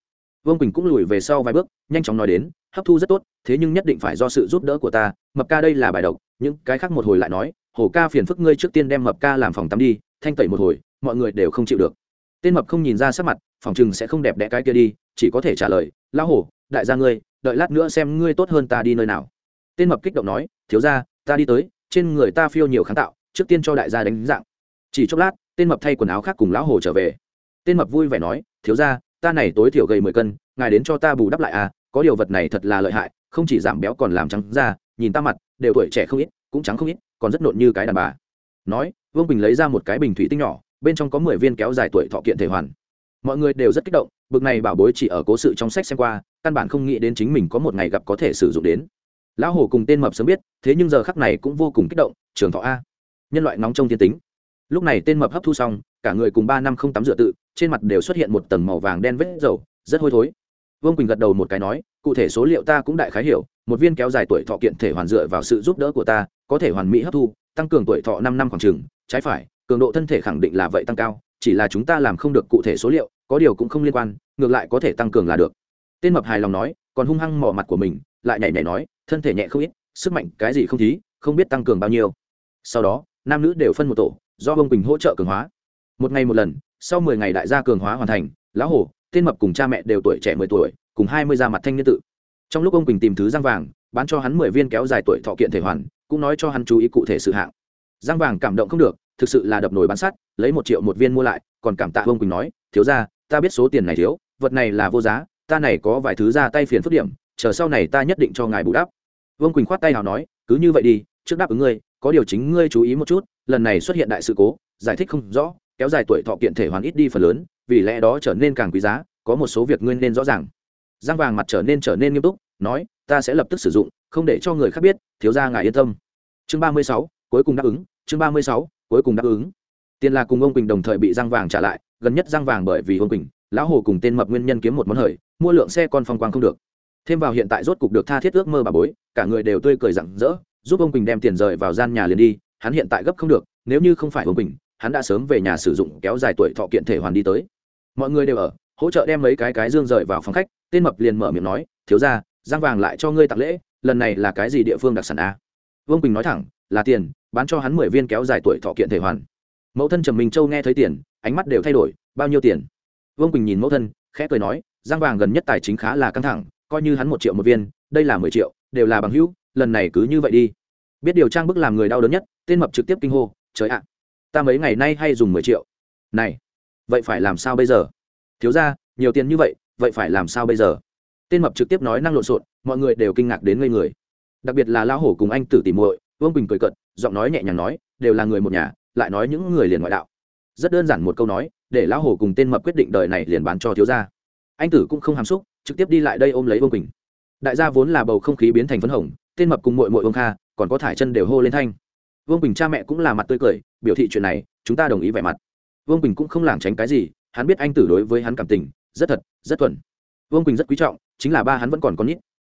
Vương quỳnh cũng lùi về sau vài bước, nhanh chóng nói đến, hấp thu rất tốt, thế nhưng nhất định phải do sự giúp đỡ của ta, mập ca đây là bài độc những cái khác một hồi lại nói, hồ ca phiền phức ngươi trước tiên đem mập ca làm phòng tắm đi, thanh tẩy một hồi, mọi người đều không chịu được. Tên mập không nhìn ra sắc mặt, phòng chừng sẽ không đẹp đẽ cái kia đi, chỉ có thể trả lời, lão hổ đại gia ngươi, đợi lát nữa xem ngươi tốt hơn ta đi nơi nào. Tên mập kích động nói, thiếu ra ta đi tới, trên người ta phiêu nhiều kháng tạo, trước tiên cho đại gia đánh dạng. Chỉ chốc lát, tên mập thay quần áo khác cùng lão hồ trở về. Tên mập vui vẻ nói, thiếu ra ta này tối thiểu gầy mười cân, ngài đến cho ta bù đắp lại à có điều vật này thật là lợi hại, không chỉ giảm béo còn làm trắng da, nhìn ta mặt đều tuổi trẻ không ít, cũng trắng không ít, còn rất nộn như cái đàn bà. Nói, vương bình lấy ra một cái bình thủy tinh nhỏ, bên trong có mười viên kéo dài tuổi thọ kiện thể hoàn. Mọi người đều rất kích động, bực này bảo bối chỉ ở cố sự trong sách xem qua, căn bản không nghĩ đến chính mình có một ngày gặp có thể sử dụng đến. Lão hổ cùng tên mập sớm biết, thế nhưng giờ khắc này cũng vô cùng kích động, trường thọ a. Nhân loại nóng trong thiên tính. Lúc này tên mập hấp thu xong, cả người cùng ba năm không tắm rửa tự, trên mặt đều xuất hiện một tầng màu vàng đen vết dầu, rất hôi thối. Vương quỳnh gật đầu một cái nói, cụ thể số liệu ta cũng đại khái hiểu một viên kéo dài tuổi thọ kiện thể hoàn dựa vào sự giúp đỡ của ta, có thể hoàn mỹ hấp thu, tăng cường tuổi thọ năm năm khoảng trừng trái phải, cường độ thân thể khẳng định là vậy tăng cao, chỉ là chúng ta làm không được cụ thể số liệu, có điều cũng không liên quan, ngược lại có thể tăng cường là được. Tên mập hài lòng nói, còn hung hăng mỏ mặt của mình, lại nhảy nhảy nói, thân thể nhẹ không ít, sức mạnh cái gì không thí, không biết tăng cường bao nhiêu. Sau đó, nam nữ đều phân một tổ, do bông quỳnh hỗ trợ cường hóa. Một ngày một lần, sau mười ngày đại gia cường hóa hoàn thành, lão hổ, tên mập cùng cha mẹ đều tuổi trẻ mười tuổi, cùng hai mươi da mặt thanh niên tự trong lúc ông quỳnh tìm thứ răng vàng, bán cho hắn mười viên kéo dài tuổi thọ kiện thể hoàn, cũng nói cho hắn chú ý cụ thể sự hạng. Răng vàng cảm động không được, thực sự là đập nồi bán sắt, lấy một triệu một viên mua lại, còn cảm tạ ông quỳnh nói, thiếu ra ta biết số tiền này thiếu, vật này là vô giá, ta này có vài thứ ra tay phiền phức điểm, chờ sau này ta nhất định cho ngài bù đắp. Vương quỳnh khoát tay nào nói, cứ như vậy đi, trước đáp ứng ngươi, có điều chính ngươi chú ý một chút, lần này xuất hiện đại sự cố, giải thích không rõ, kéo dài tuổi thọ kiện thể hoàn ít đi phần lớn, vì lẽ đó trở nên càng quý giá, có một số việc ngươi nên rõ ràng giang vàng mặt trở nên trở nên nghiêm túc, nói, ta sẽ lập tức sử dụng, không để cho người khác biết, thiếu ra ngài yên tâm. Chương ba mươi sáu, cuối cùng đáp ứng, chương ba mươi sáu, cuối cùng đáp ứng. Tiền là cùng ông quỳnh đồng thời bị giang vàng trả lại, gần nhất giang vàng bởi vì ông quỳnh, lão hồ cùng tên mập nguyên nhân kiếm một món hời, mua lượng xe con phong quang không được. Thêm vào hiện tại rốt cục được tha thiết ước mơ bà bối, cả người đều tươi cười rặng rỡ, giúp ông quỳnh đem tiền rời vào gian nhà liền đi, hắn hiện tại gấp không được, nếu như không phải ông quỳnh, hắn đã sớm về nhà sử dụng kéo dài tuổi thọ kiện thể hoàn đi tới. Mọi người đều ở hỗ trợ đem mấy cái cái dương rời vào phòng khách, tên mập liền mở miệng nói, thiếu ra giang vàng lại cho ngươi tặng lễ, lần này là cái gì địa phương đặc sản a? Vương quỳnh nói thẳng, là tiền, bán cho hắn mười viên kéo dài tuổi thọ kiện thể hoàn. Mẫu thân trầm minh châu nghe thấy tiền, ánh mắt đều thay đổi, bao nhiêu tiền? Vương quỳnh nhìn mẫu thân, khẽ cười nói, giang vàng gần nhất tài chính khá là căng thẳng, coi như hắn một triệu một viên, đây là mười triệu, đều là bằng hữu, lần này cứ như vậy đi. Biết điều trang bức làm người đau đớn nhất, tên mập trực tiếp kinh hô, trời ạ, ta mấy ngày nay hay dùng mười triệu. Này, vậy phải làm sao bây giờ? Thiếu ra, nhiều tiền như vậy vậy phải làm sao bây giờ? Tên mập trực tiếp nói năng lộn xộn, mọi người đều kinh ngạc đến ngây người. Đặc biệt là lão hổ cùng anh tử tỉ muội, vương bình cười cận giọng nói nhẹ nhàng nói, đều là người một nhà, lại nói những người liền ngoại đạo. Rất đơn giản một câu nói, để lão hổ cùng tên mập quyết định đời này liền bán cho thiếu gia. Anh tử cũng không hàm xúc, trực tiếp đi lại đây ôm lấy vương quỳnh. Đại gia vốn là bầu không khí biến thành phấn hồng, tên mập cùng mội mội vương kha, còn có thải chân đều hô lên thanh. Vương quỳnh cha mẹ cũng là mặt tươi cười, biểu thị chuyện này, chúng ta đồng ý vẻ mặt. Vương quỳnh cũng không lảng tránh cái gì hắn biết anh tử đối với hắn cảm tình, rất thật, rất thuần. Vương quỳnh rất quý trọng, chính là ba hắn vẫn còn con nít.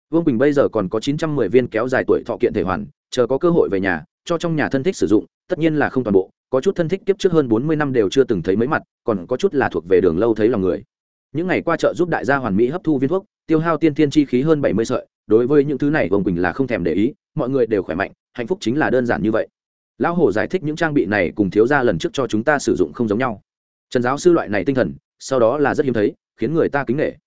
Vương quỳnh bây giờ còn có chín trăm mười viên kéo dài tuổi thọ kiện thể hoàn, chờ có cơ hội về nhà, cho trong nhà thân thích sử dụng, tất nhiên là không toàn bộ, có chút thân thích kiếp trước hơn bốn mươi năm đều chưa từng thấy mấy mặt, còn có chút là thuộc về đường lâu thấy lòng người. Những ngày qua chợ giúp đại gia hoàn mỹ hấp thu viên thuốc, tiêu hao tiên thiên chi khí hơn bảy mươi sợi, đối với những thứ này vương quỳnh là không thèm để ý, mọi người đều khỏe mạnh, hạnh phúc chính là đơn giản như vậy. Lão hổ giải thích những trang bị này cùng thiếu gia lần trước cho chúng ta sử dụng không giống nhau trần giáo sư loại này tinh thần, sau đó là rất hiếm thấy, khiến người ta kính nghệ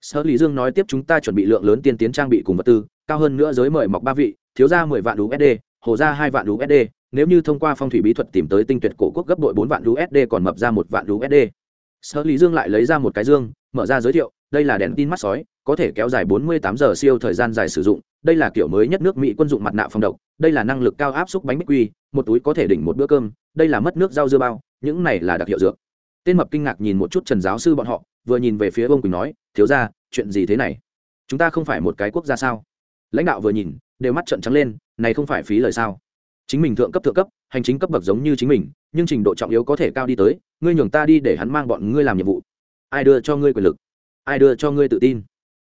sở lý dương nói tiếp chúng ta chuẩn bị lượng lớn tiên tiến trang bị cùng vật tư, cao hơn nữa giới mời mọc ba vị, thiếu ra mười vạn usd hồ ra hai vạn usd nếu như thông qua phong thủy bí thuật tìm tới tinh tuyệt cổ quốc gấp đội bốn vạn usd còn mập ra một vạn usd sở lý dương lại lấy ra một cái dương, mở ra giới thiệu, đây là đèn tin mắt sói, có thể kéo dài 48 giờ siêu thời gian dài sử dụng, đây là kiểu mới nhất nước mỹ quân dụng mặt nạ phòng độc, đây là năng lực cao áp xúc bánh bích quy, một túi có thể đỉnh một bữa cơm, đây là mất nước rau dưa bao, những này là đặc hiệu dược tên mập kinh ngạc nhìn một chút trần giáo sư bọn họ, vừa nhìn về phía ông quỳnh nói, thiếu ra chuyện gì thế này? Chúng ta không phải một cái quốc gia sao? Lãnh đạo vừa nhìn, đều mắt trận trắng lên, này không phải phí lời sao? Chính mình thượng cấp thượng cấp, hành chính cấp bậc giống như chính mình, nhưng trình độ trọng yếu có thể cao đi tới, ngươi nhường ta đi để hắn mang bọn ngươi làm nhiệm vụ. Ai đưa cho ngươi quyền lực? Ai đưa cho ngươi tự tin?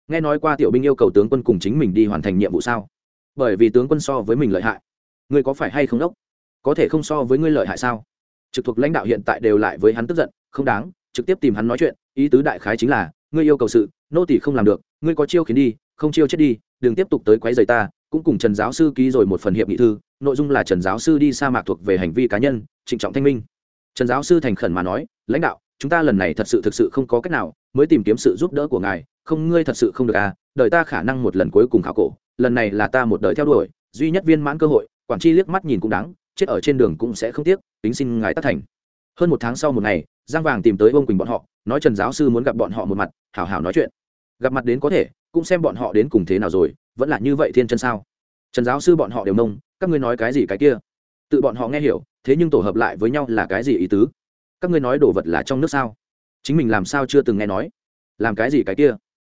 Nghe nói qua tiểu binh yêu cầu tướng quân cùng chính mình đi hoàn thành nhiệm vụ sao? Bởi vì tướng quân so với mình lợi hại. Ngươi có phải hay không đốc? Có thể không so với ngươi lợi hại sao? Trực thuộc lãnh đạo hiện tại đều lại với hắn tức giận không đáng, trực tiếp tìm hắn nói chuyện, ý tứ đại khái chính là, ngươi yêu cầu sự, nô tỷ không làm được, ngươi có chiêu khiến đi, không chiêu chết đi, đừng tiếp tục tới quấy rầy ta, cũng cùng trần giáo sư ký rồi một phần hiệp nghị thư, nội dung là trần giáo sư đi sa mạc thuộc về hành vi cá nhân, trịnh trọng thanh minh. Trần giáo sư thành khẩn mà nói, lãnh đạo, chúng ta lần này thật sự thực sự không có cách nào, mới tìm kiếm sự giúp đỡ của ngài, không, ngươi thật sự không được à đời ta khả năng một lần cuối cùng khảo cổ, lần này là ta một đời theo đuổi, duy nhất viên mãn cơ hội, quản chi liếc mắt nhìn cũng đáng, chết ở trên đường cũng sẽ không tiếc tính xin ngài tác thành. Hơn một tháng sau một ngày giang vàng tìm tới ông quỳnh bọn họ, nói trần giáo sư muốn gặp bọn họ một mặt, hảo hảo nói chuyện. Gặp mặt đến có thể, cũng xem bọn họ đến cùng thế nào rồi, vẫn là như vậy thiên chân sao? Trần giáo sư bọn họ đều mông, các ngươi nói cái gì cái kia? Tự bọn họ nghe hiểu, thế nhưng tổ hợp lại với nhau là cái gì ý tứ? Các ngươi nói đồ vật là trong nước sao? Chính mình làm sao chưa từng nghe nói? Làm cái gì cái kia?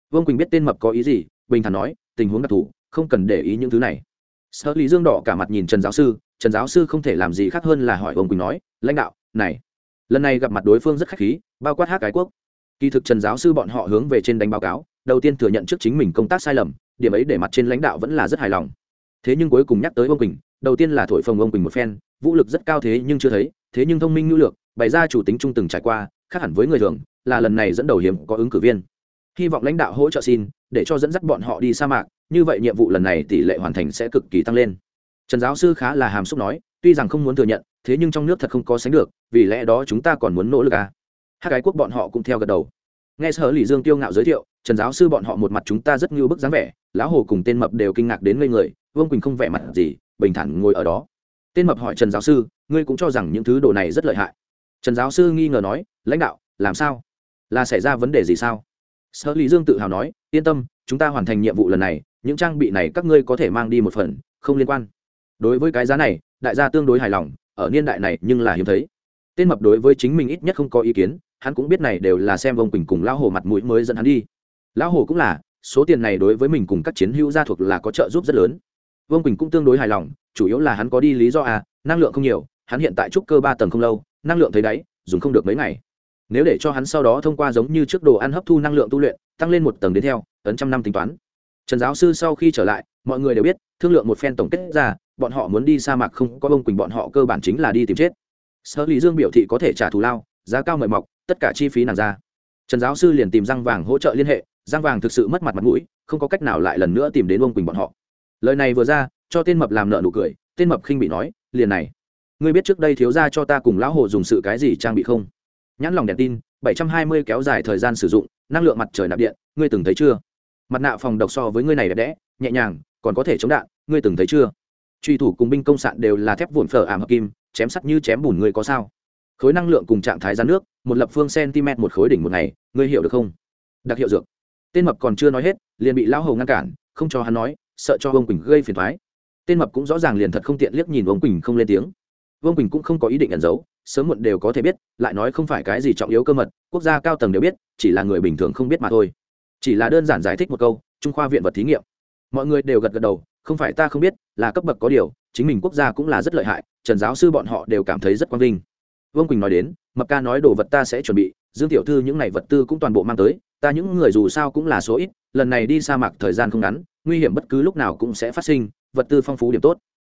Vương quỳnh biết tên mập có ý gì, bình thản nói, tình huống đặc thù, không cần để ý những thứ này. Sở lý dương đỏ cả mặt nhìn trần giáo sư, trần giáo sư không thể làm gì khác hơn là hỏi vương quỳnh nói, lãnh đạo, này lần này gặp mặt đối phương rất khách khí, bao quát hát cái quốc. Kỳ thực trần giáo sư bọn họ hướng về trên đánh báo cáo, đầu tiên thừa nhận trước chính mình công tác sai lầm, điểm ấy để mặt trên lãnh đạo vẫn là rất hài lòng. Thế nhưng cuối cùng nhắc tới ông quỳnh, đầu tiên là thổi phồng ông quỳnh một phen, vũ lực rất cao thế nhưng chưa thấy, thế nhưng thông minh nhu lược, bày ra chủ tính trung từng trải qua, khác hẳn với người thường, là lần này dẫn đầu hiếm có ứng cử viên. Hy vọng lãnh đạo hỗ trợ xin, để cho dẫn dắt bọn họ đi sa mạc, như vậy nhiệm vụ lần này tỷ lệ hoàn thành sẽ cực kỳ tăng lên. Trần giáo sư khá là hàm xúc nói tuy rằng không muốn thừa nhận, thế nhưng trong nước thật không có sánh được, vì lẽ đó chúng ta còn muốn nỗ lực à. hai cái quốc bọn họ cũng theo gật đầu. Nghe sở lì dương tiêu ngạo giới thiệu, trần giáo sư bọn họ một mặt chúng ta rất ngưu bức dáng vẻ, lão hồ cùng tên mập đều kinh ngạc đến ngây người, vương quỳnh không vẻ mặt gì, bình thản ngồi ở đó. Tên mập hỏi trần giáo sư, ngươi cũng cho rằng những thứ đồ này rất lợi hại. Trần giáo sư nghi ngờ nói, lãnh đạo, làm sao? Là xảy ra vấn đề gì sao? Sở lý dương tự hào nói, yên tâm, chúng ta hoàn thành nhiệm vụ lần này, những trang bị này các ngươi có thể mang đi một phần, không liên quan. Đối với cái giá này đại gia tương đối hài lòng, ở niên đại này nhưng là hiếm thấy. Tên mập đối với chính mình ít nhất không có ý kiến, hắn cũng biết này đều là xem vông quỳnh cùng lão hồ mặt mũi mới dẫn hắn đi. Lão hồ cũng là, số tiền này đối với mình cùng các chiến hữu gia thuộc là có trợ giúp rất lớn. Vương quỳnh cũng tương đối hài lòng, chủ yếu là hắn có đi lý do à năng lượng không nhiều, hắn hiện tại trúc cơ ba tầng không lâu, năng lượng thấy đáy, dùng không được mấy ngày. Nếu để cho hắn sau đó thông qua giống như trước đồ ăn hấp thu năng lượng tu luyện, tăng lên một tầng đến theo, ấn trăm năm tính toán. Trần giáo sư sau khi trở lại, mọi người đều biết, thương lượng một phen tổng kết ra bọn họ muốn đi sa mạc không có bông quỳnh bọn họ cơ bản chính là đi tìm chết. Sở lý dương biểu thị có thể trả thù lao, giá cao mời mọc, tất cả chi phí nàng ra. Trần giáo sư liền tìm răng vàng hỗ trợ liên hệ răng vàng thực sự mất mặt mặt mũi, không có cách nào lại lần nữa tìm đến ông quỳnh bọn họ. Lời này vừa ra, cho tên mập làm nợ nụ cười, tên mập khinh bị nói, liền này, ngươi biết trước đây thiếu ra cho ta cùng lão hồ dùng sự cái gì trang bị không? Nhãn lòng đèn tin, bảy trăm hai mươi kéo dài thời gian sử dụng, năng lượng mặt trời nạp điện, ngươi từng thấy chưa? Mặt nạ phòng độc so với ngươi này đẹp đẽ, nhẹ nhàng, còn có thể chống đạn, ngươi từng thấy chưa? Truy thủ cùng binh công sạn đều là thép vụn phở ảm hợp kim, chém sắt như chém bùn người có sao. Khối năng lượng cùng trạng thái ra nước, một lập phương cm một khối đỉnh một ngày, ngươi hiểu được không? Đặc hiệu dược. Tên mập còn chưa nói hết, liền bị lão hầu ngăn cản, không cho hắn nói, sợ cho Vương quỳnh gây phiền thoái tên mập cũng rõ ràng liền thật không tiện liếc nhìn Vương quỳnh không lên tiếng. Vương quỳnh cũng không có ý định ẩn giấu, sớm muộn đều có thể biết, lại nói không phải cái gì trọng yếu cơ mật, quốc gia cao tầng đều biết, chỉ là người bình thường không biết mà thôi. Chỉ là đơn giản giải thích một câu, trung khoa viện vật thí nghiệm. Mọi người đều gật gật đầu không phải ta không biết, là cấp bậc có điều, chính mình quốc gia cũng là rất lợi hại, trần giáo sư bọn họ đều cảm thấy rất quang vinh. Vương quỳnh nói đến, mập ca nói đồ vật ta sẽ chuẩn bị, dương tiểu thư những n à y vật tư cũng toàn bộ mang tới, ta những người dù sao cũng là số ít, lần này đi sa mạc thời gian không ngắn, nguy hiểm bất cứ lúc nào cũng sẽ phát sinh, vật tư phong phú điểm tốt.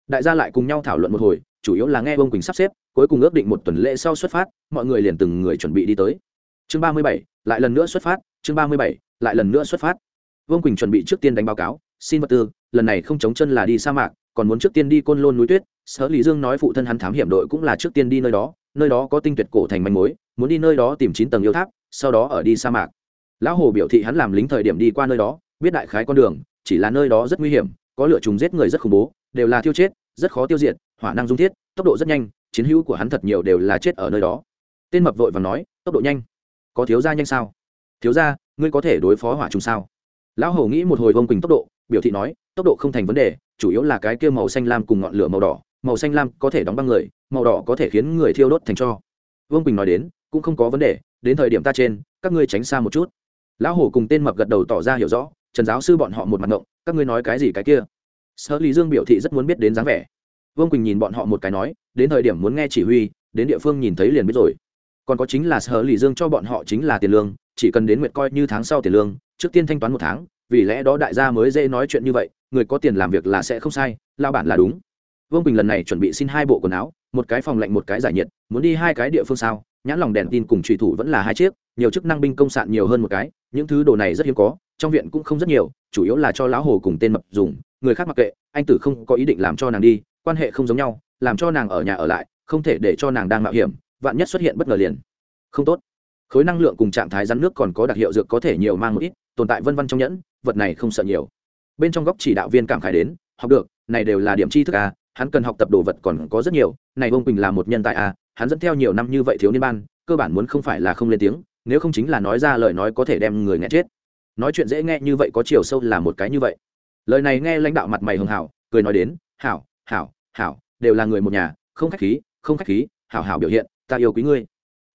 Đại gia lại cùng nhau thảo luận một hồi, chủ yếu là nghe vương quỳnh sắp xếp, cuối cùng ước định một tuần lễ sau xuất phát, mọi người liền từng người chuẩn bị đi tới. Chương ba mươi bảy, lại lần nữa xuất phát, chương ba mươi bảy, lại lần nữa xuất phát. Vương quỳnh chuẩn bị trước tiên đánh báo cáo xin vật tư, lần này không chống chân là đi sa mạc, còn muốn trước tiên đi côn lôn núi tuyết. Sở lý dương nói phụ thân hắn thám hiểm đội cũng là trước tiên đi nơi đó nơi đó có tinh tuyệt cổ thành manh mối, muốn đi nơi đó tìm chín tầng yêu tháp, sau đó ở đi sa mạc. Lão hồ biểu thị hắn làm lính thời điểm đi qua nơi đó, biết đại khái con đường, chỉ là nơi đó rất nguy hiểm, có lửa trùng giết người rất khủng bố, đều là thiêu chết, rất khó tiêu diệt, hỏa năng dung thiết, tốc độ rất nhanh, chiến hữu của hắn thật nhiều đều là chết ở nơi đó. Tên mập vội và nói, tốc độ nhanh? Có thiếu gia nhanh sao? Thiếu gia, ngươi có thể đối phó hỏa trùng sao? Lão Hồ nghĩ một hồi vông quỳnh tốc độ biểu thị nói, tốc độ không thành vấn đề, chủ yếu là cái kia màu xanh lam cùng ngọn lửa màu đỏ. Màu xanh lam có thể đóng băng người, màu đỏ có thể khiến người thiêu đốt thành cho. Vương quỳnh nói đến, cũng không có vấn đề, đến thời điểm ta trên, các ngươi tránh xa một chút. Lão hổ cùng tên mập gật đầu tỏ ra hiểu rõ, trần giáo sư bọn họ một mặt ngộng, các ngươi nói cái gì cái kia? Sở lý dương biểu thị rất muốn biết đến dáng vẻ. Vương quỳnh nhìn bọn họ một cái nói, đến thời điểm muốn nghe chỉ huy, đến địa phương nhìn thấy liền biết rồi. Còn có chính là sở lý dương cho bọn họ chính là tiền lương, chỉ cần đến nguyệt coi như tháng sau tiền lương, trước tiên thanh toán một tháng vì lẽ đó đại gia mới dễ nói chuyện như vậy, người có tiền làm việc là sẽ không sai lao bản là đúng. Vương quỳnh lần này chuẩn bị xin hai bộ quần áo, một cái phòng lạnh một cái giải nhiệt, muốn đi hai cái địa phương sao? Nhãn lòng đèn tin cùng trùy thủ vẫn là hai chiếc, nhiều chức năng binh công sạn nhiều hơn một cái, những thứ đồ này rất hiếm có, trong viện cũng không rất nhiều, chủ yếu là cho lão hồ cùng tên mập dùng, người khác mặc kệ, anh tử không có ý định làm cho nàng đi, quan hệ không giống nhau, làm cho nàng ở nhà ở lại, không thể để cho nàng đang mạo hiểm, vạn nhất xuất hiện bất ngờ liền. Không tốt. Khối năng lượng cùng trạng thái rắn nước còn có đặc hiệu dược có thể nhiều mang một ít, tồn tại vân vân trong nhẫn vật này không sợ nhiều. Bên trong góc chỉ đạo viên cảm khải đến, học được, này đều là điểm tri thức à hắn cần học tập đồ vật còn có rất nhiều, này bông quỳnh là một nhân tài à hắn dẫn theo nhiều năm như vậy thiếu niên ban, cơ bản muốn không phải là không lên tiếng, nếu không chính là nói ra lời nói có thể đem người nghe chết. Nói chuyện dễ nghe như vậy có chiều sâu là một cái như vậy. Lời này nghe lãnh đạo mặt mày hưng hảo, cười nói đến, hảo hảo hảo, đều là người một nhà, không khách khí, không khách khí, hảo hảo biểu hiện, ta yêu quý ngươi.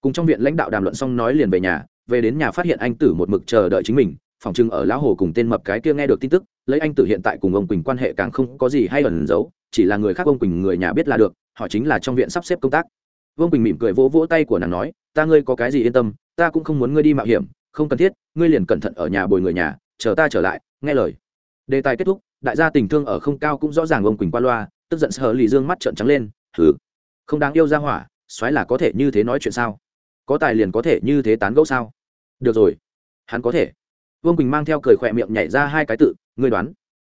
Cùng trong viện lãnh đạo đàm luận xong nói liền về nhà, về đến nhà phát hiện anh tử một mực chờ đợi chính mình phòng trưng ở lão hồ cùng tên mập cái kia nghe được tin tức, lấy anh tử hiện tại cùng ông quỳnh quan hệ càng không có gì hay ẩn giấu, chỉ là người khác ông quỳnh người nhà biết là được, họ chính là trong viện sắp xếp công tác. Vương quỳnh mỉm cười vỗ vỗ tay của nàng nói, ta ngươi có cái gì yên tâm, ta cũng không muốn ngươi đi mạo hiểm, không cần thiết, ngươi liền cẩn thận ở nhà bồi người nhà, chờ ta trở lại, nghe lời. Đề tài kết thúc, đại gia tình thương ở không cao cũng rõ ràng ông quỳnh qua loa, tức giận sợ lì dương mắt trợn trắng lên thử không đáng yêu ra hỏa xoáy là có thể như thế nói chuyện sao? Có tài liền có thể như thế tán gẫu sao? Được rồi, hắn có thể vương quỳnh mang theo cười khỏe miệng nhảy ra hai cái tự ngươi đoán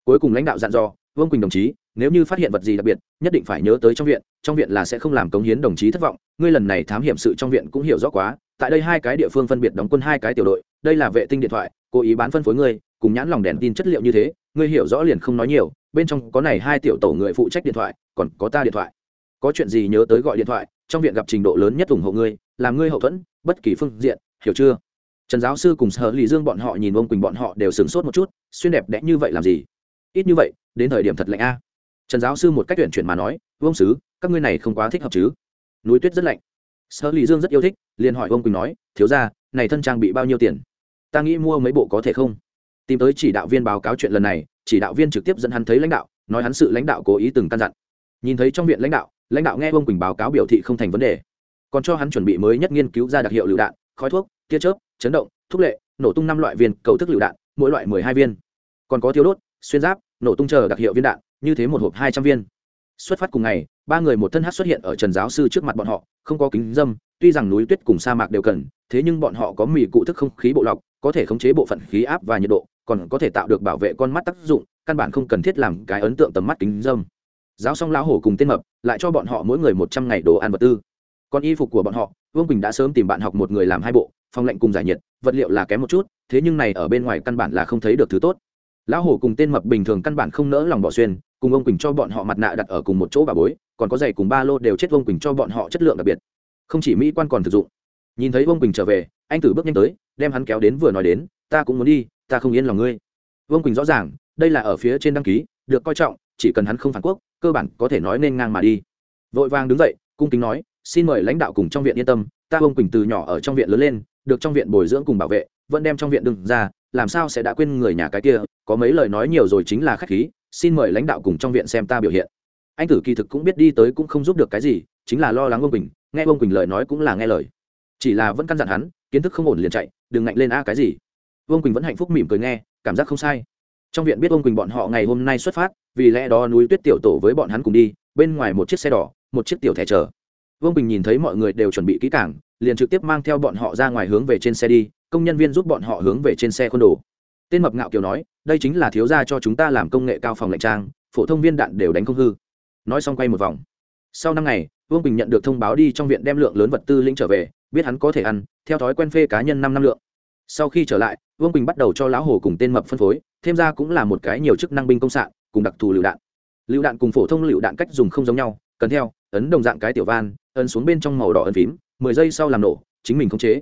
cuối cùng lãnh đạo dặn dò vương quỳnh đồng chí nếu như phát hiện vật gì đặc biệt nhất định phải nhớ tới trong viện trong viện là sẽ không làm cống hiến đồng chí thất vọng ngươi lần này thám hiểm sự trong viện cũng hiểu rõ quá tại đây hai cái địa phương phân biệt đóng quân hai cái tiểu đội đây là vệ tinh điện thoại cố ý bán phân phối ngươi cùng nhãn lòng đèn tin chất liệu như thế ngươi hiểu rõ liền không nói nhiều bên trong có này hai tiểu tổ người phụ trách điện thoại còn có ta điện thoại có chuyện gì nhớ tới gọi điện thoại trong viện gặp trình độ lớn nhất ủng hộ ngươi làm ngươi hậu thuẫn bất kỳ phương diện hiểu chưa trần giáo sư cùng sở lì dương bọn họ nhìn ông quỳnh bọn họ đều sửng sốt một chút, xuyên đẹp đẽ như vậy làm gì? Ít như vậy, đến thời điểm thật lạnh a. Trần giáo sư một cách tuyển chuyển mà nói, vương sứ, các ngươi này không quá thích hợp chứ? Núi tuyết rất lạnh. Sở lì dương rất yêu thích, liền hỏi ông quỳnh nói, thiếu ra này thân trang bị bao nhiêu tiền? Ta nghĩ mua mấy bộ có thể không? Tìm tới chỉ đạo viên báo cáo chuyện lần này, chỉ đạo viên trực tiếp dẫn hắn thấy lãnh đạo, nói hắn sự lãnh đạo cố ý từng căn dặn. Nhìn thấy trong viện lãnh đạo lãnh đạo nghe ông quỳnh báo cáo biểu thị không thành vấn đề. Còn cho hắn chuẩn bị mới nhất nghiên cứu ra đặc hiệu lựu đạn, khói thuốc, tia chớp chấn động, thúc lệ, nổ tung năm loại viên cầu thức lựu đạn, mỗi loại mười hai viên. Còn có thiếu đốt, xuyên giáp, nổ tung chờ đặc hiệu viên đạn, như thế một hộp hai trăm viên. Xuất phát cùng ngày, ba người một thân hát xuất hiện ở trần giáo sư trước mặt bọn họ, không có kính dâm, tuy rằng núi tuyết cùng sa mạc đều cần, thế nhưng bọn họ có mì cụ thức không khí bộ lọc, có thể khống chế bộ phận khí áp và nhiệt độ, còn có thể tạo được bảo vệ con mắt tác dụng, căn bản không cần thiết làm cái ấn tượng tầm mắt kính dâm. Giáo xong lão hổ cùng tên mập, lại cho bọn họ mỗi người một trăm ngày đồ ăn vật tư. Còn y phục của bọn họ, vương quỳnh đã sớm tìm bạn học một người làm hai bộ phòng lệnh cùng giải nhiệt, vật liệu là kém một chút, thế nhưng này ở bên ngoài căn bản là không thấy được thứ tốt. Lão hổ cùng tên mập bình thường căn bản không nỡ lòng bỏ xuyên, cùng ông quỳnh cho bọn họ mặt nạ đặt ở cùng một chỗ bà bối, còn có giày cùng ba lô đều chết ông quỳnh cho bọn họ chất lượng đặc biệt. Không chỉ mỹ quan còn thực dụng. Nhìn thấy ông quỳnh trở về, anh tử bước nhanh tới, đem hắn kéo đến vừa nói đến, ta cũng muốn đi, ta không yên lòng ngươi. Vương quỳnh rõ ràng, đây là ở phía trên đăng ký, được coi trọng, chỉ cần hắn không phản quốc, cơ bản có thể nói nên ngang mà đi. Vội vàng đứng dậy, cung kính nói, xin mời lãnh đạo cùng trong viện yên tâm, ta vương quỳnh từ nhỏ ở trong viện lớn lên được trong viện bồi dưỡng cùng bảo vệ, vẫn đem trong viện đừng ra, làm sao sẽ đã quên người nhà cái kia, có mấy lời nói nhiều rồi chính là khách khí, xin mời lãnh đạo cùng trong viện xem ta biểu hiện. Anh tử kỳ thực cũng biết đi tới cũng không giúp được cái gì, chính là lo lắng ông quỳnh, nghe ông quỳnh lời nói cũng là nghe lời. Chỉ là vẫn căn dặn hắn, kiến thức không ổn liền chạy, đừng ngạnh lên a cái gì. Ông quỳnh vẫn hạnh phúc mỉm cười nghe, cảm giác không sai. Trong viện biết ông quỳnh bọn họ ngày hôm nay xuất phát, vì lẽ đó núi tuyết tiểu tổ với bọn hắn cùng đi, bên ngoài một chiếc xe đỏ, một chiếc tiểu thẻ chờ. Vương quỳnh nhìn thấy mọi người đều chuẩn bị kỹ cảng liền trực tiếp mang theo bọn họ ra ngoài hướng về trên xe đi, công nhân viên giúp bọn họ hướng về trên xe khuôn đồ. Tên mập ngạo kiều nói, đây chính là thiếu gia cho chúng ta làm công nghệ cao phòng lệnh trang, phổ thông viên đạn đều đánh không hư. Nói xong quay một vòng. Sau năm ngày, vương bình nhận được thông báo đi trong viện đem lượng lớn vật tư lĩnh trở về, biết hắn có thể ăn, theo thói quen phê cá nhân năm năm lượng. Sau khi trở lại, vương bình bắt đầu cho lão hồ cùng tên mập phân phối, thêm ra cũng là một cái nhiều chức năng binh công xạ cùng đặc thù lựu đạn. Lựu đạn cùng phổ thông lựu đạn cách dùng không giống nhau, cần theo, ấn đồng dạng cái tiểu van, ấn xuống bên trong màu đỏ ấn phím mười giây sau làm nổ, chính mình khống chế.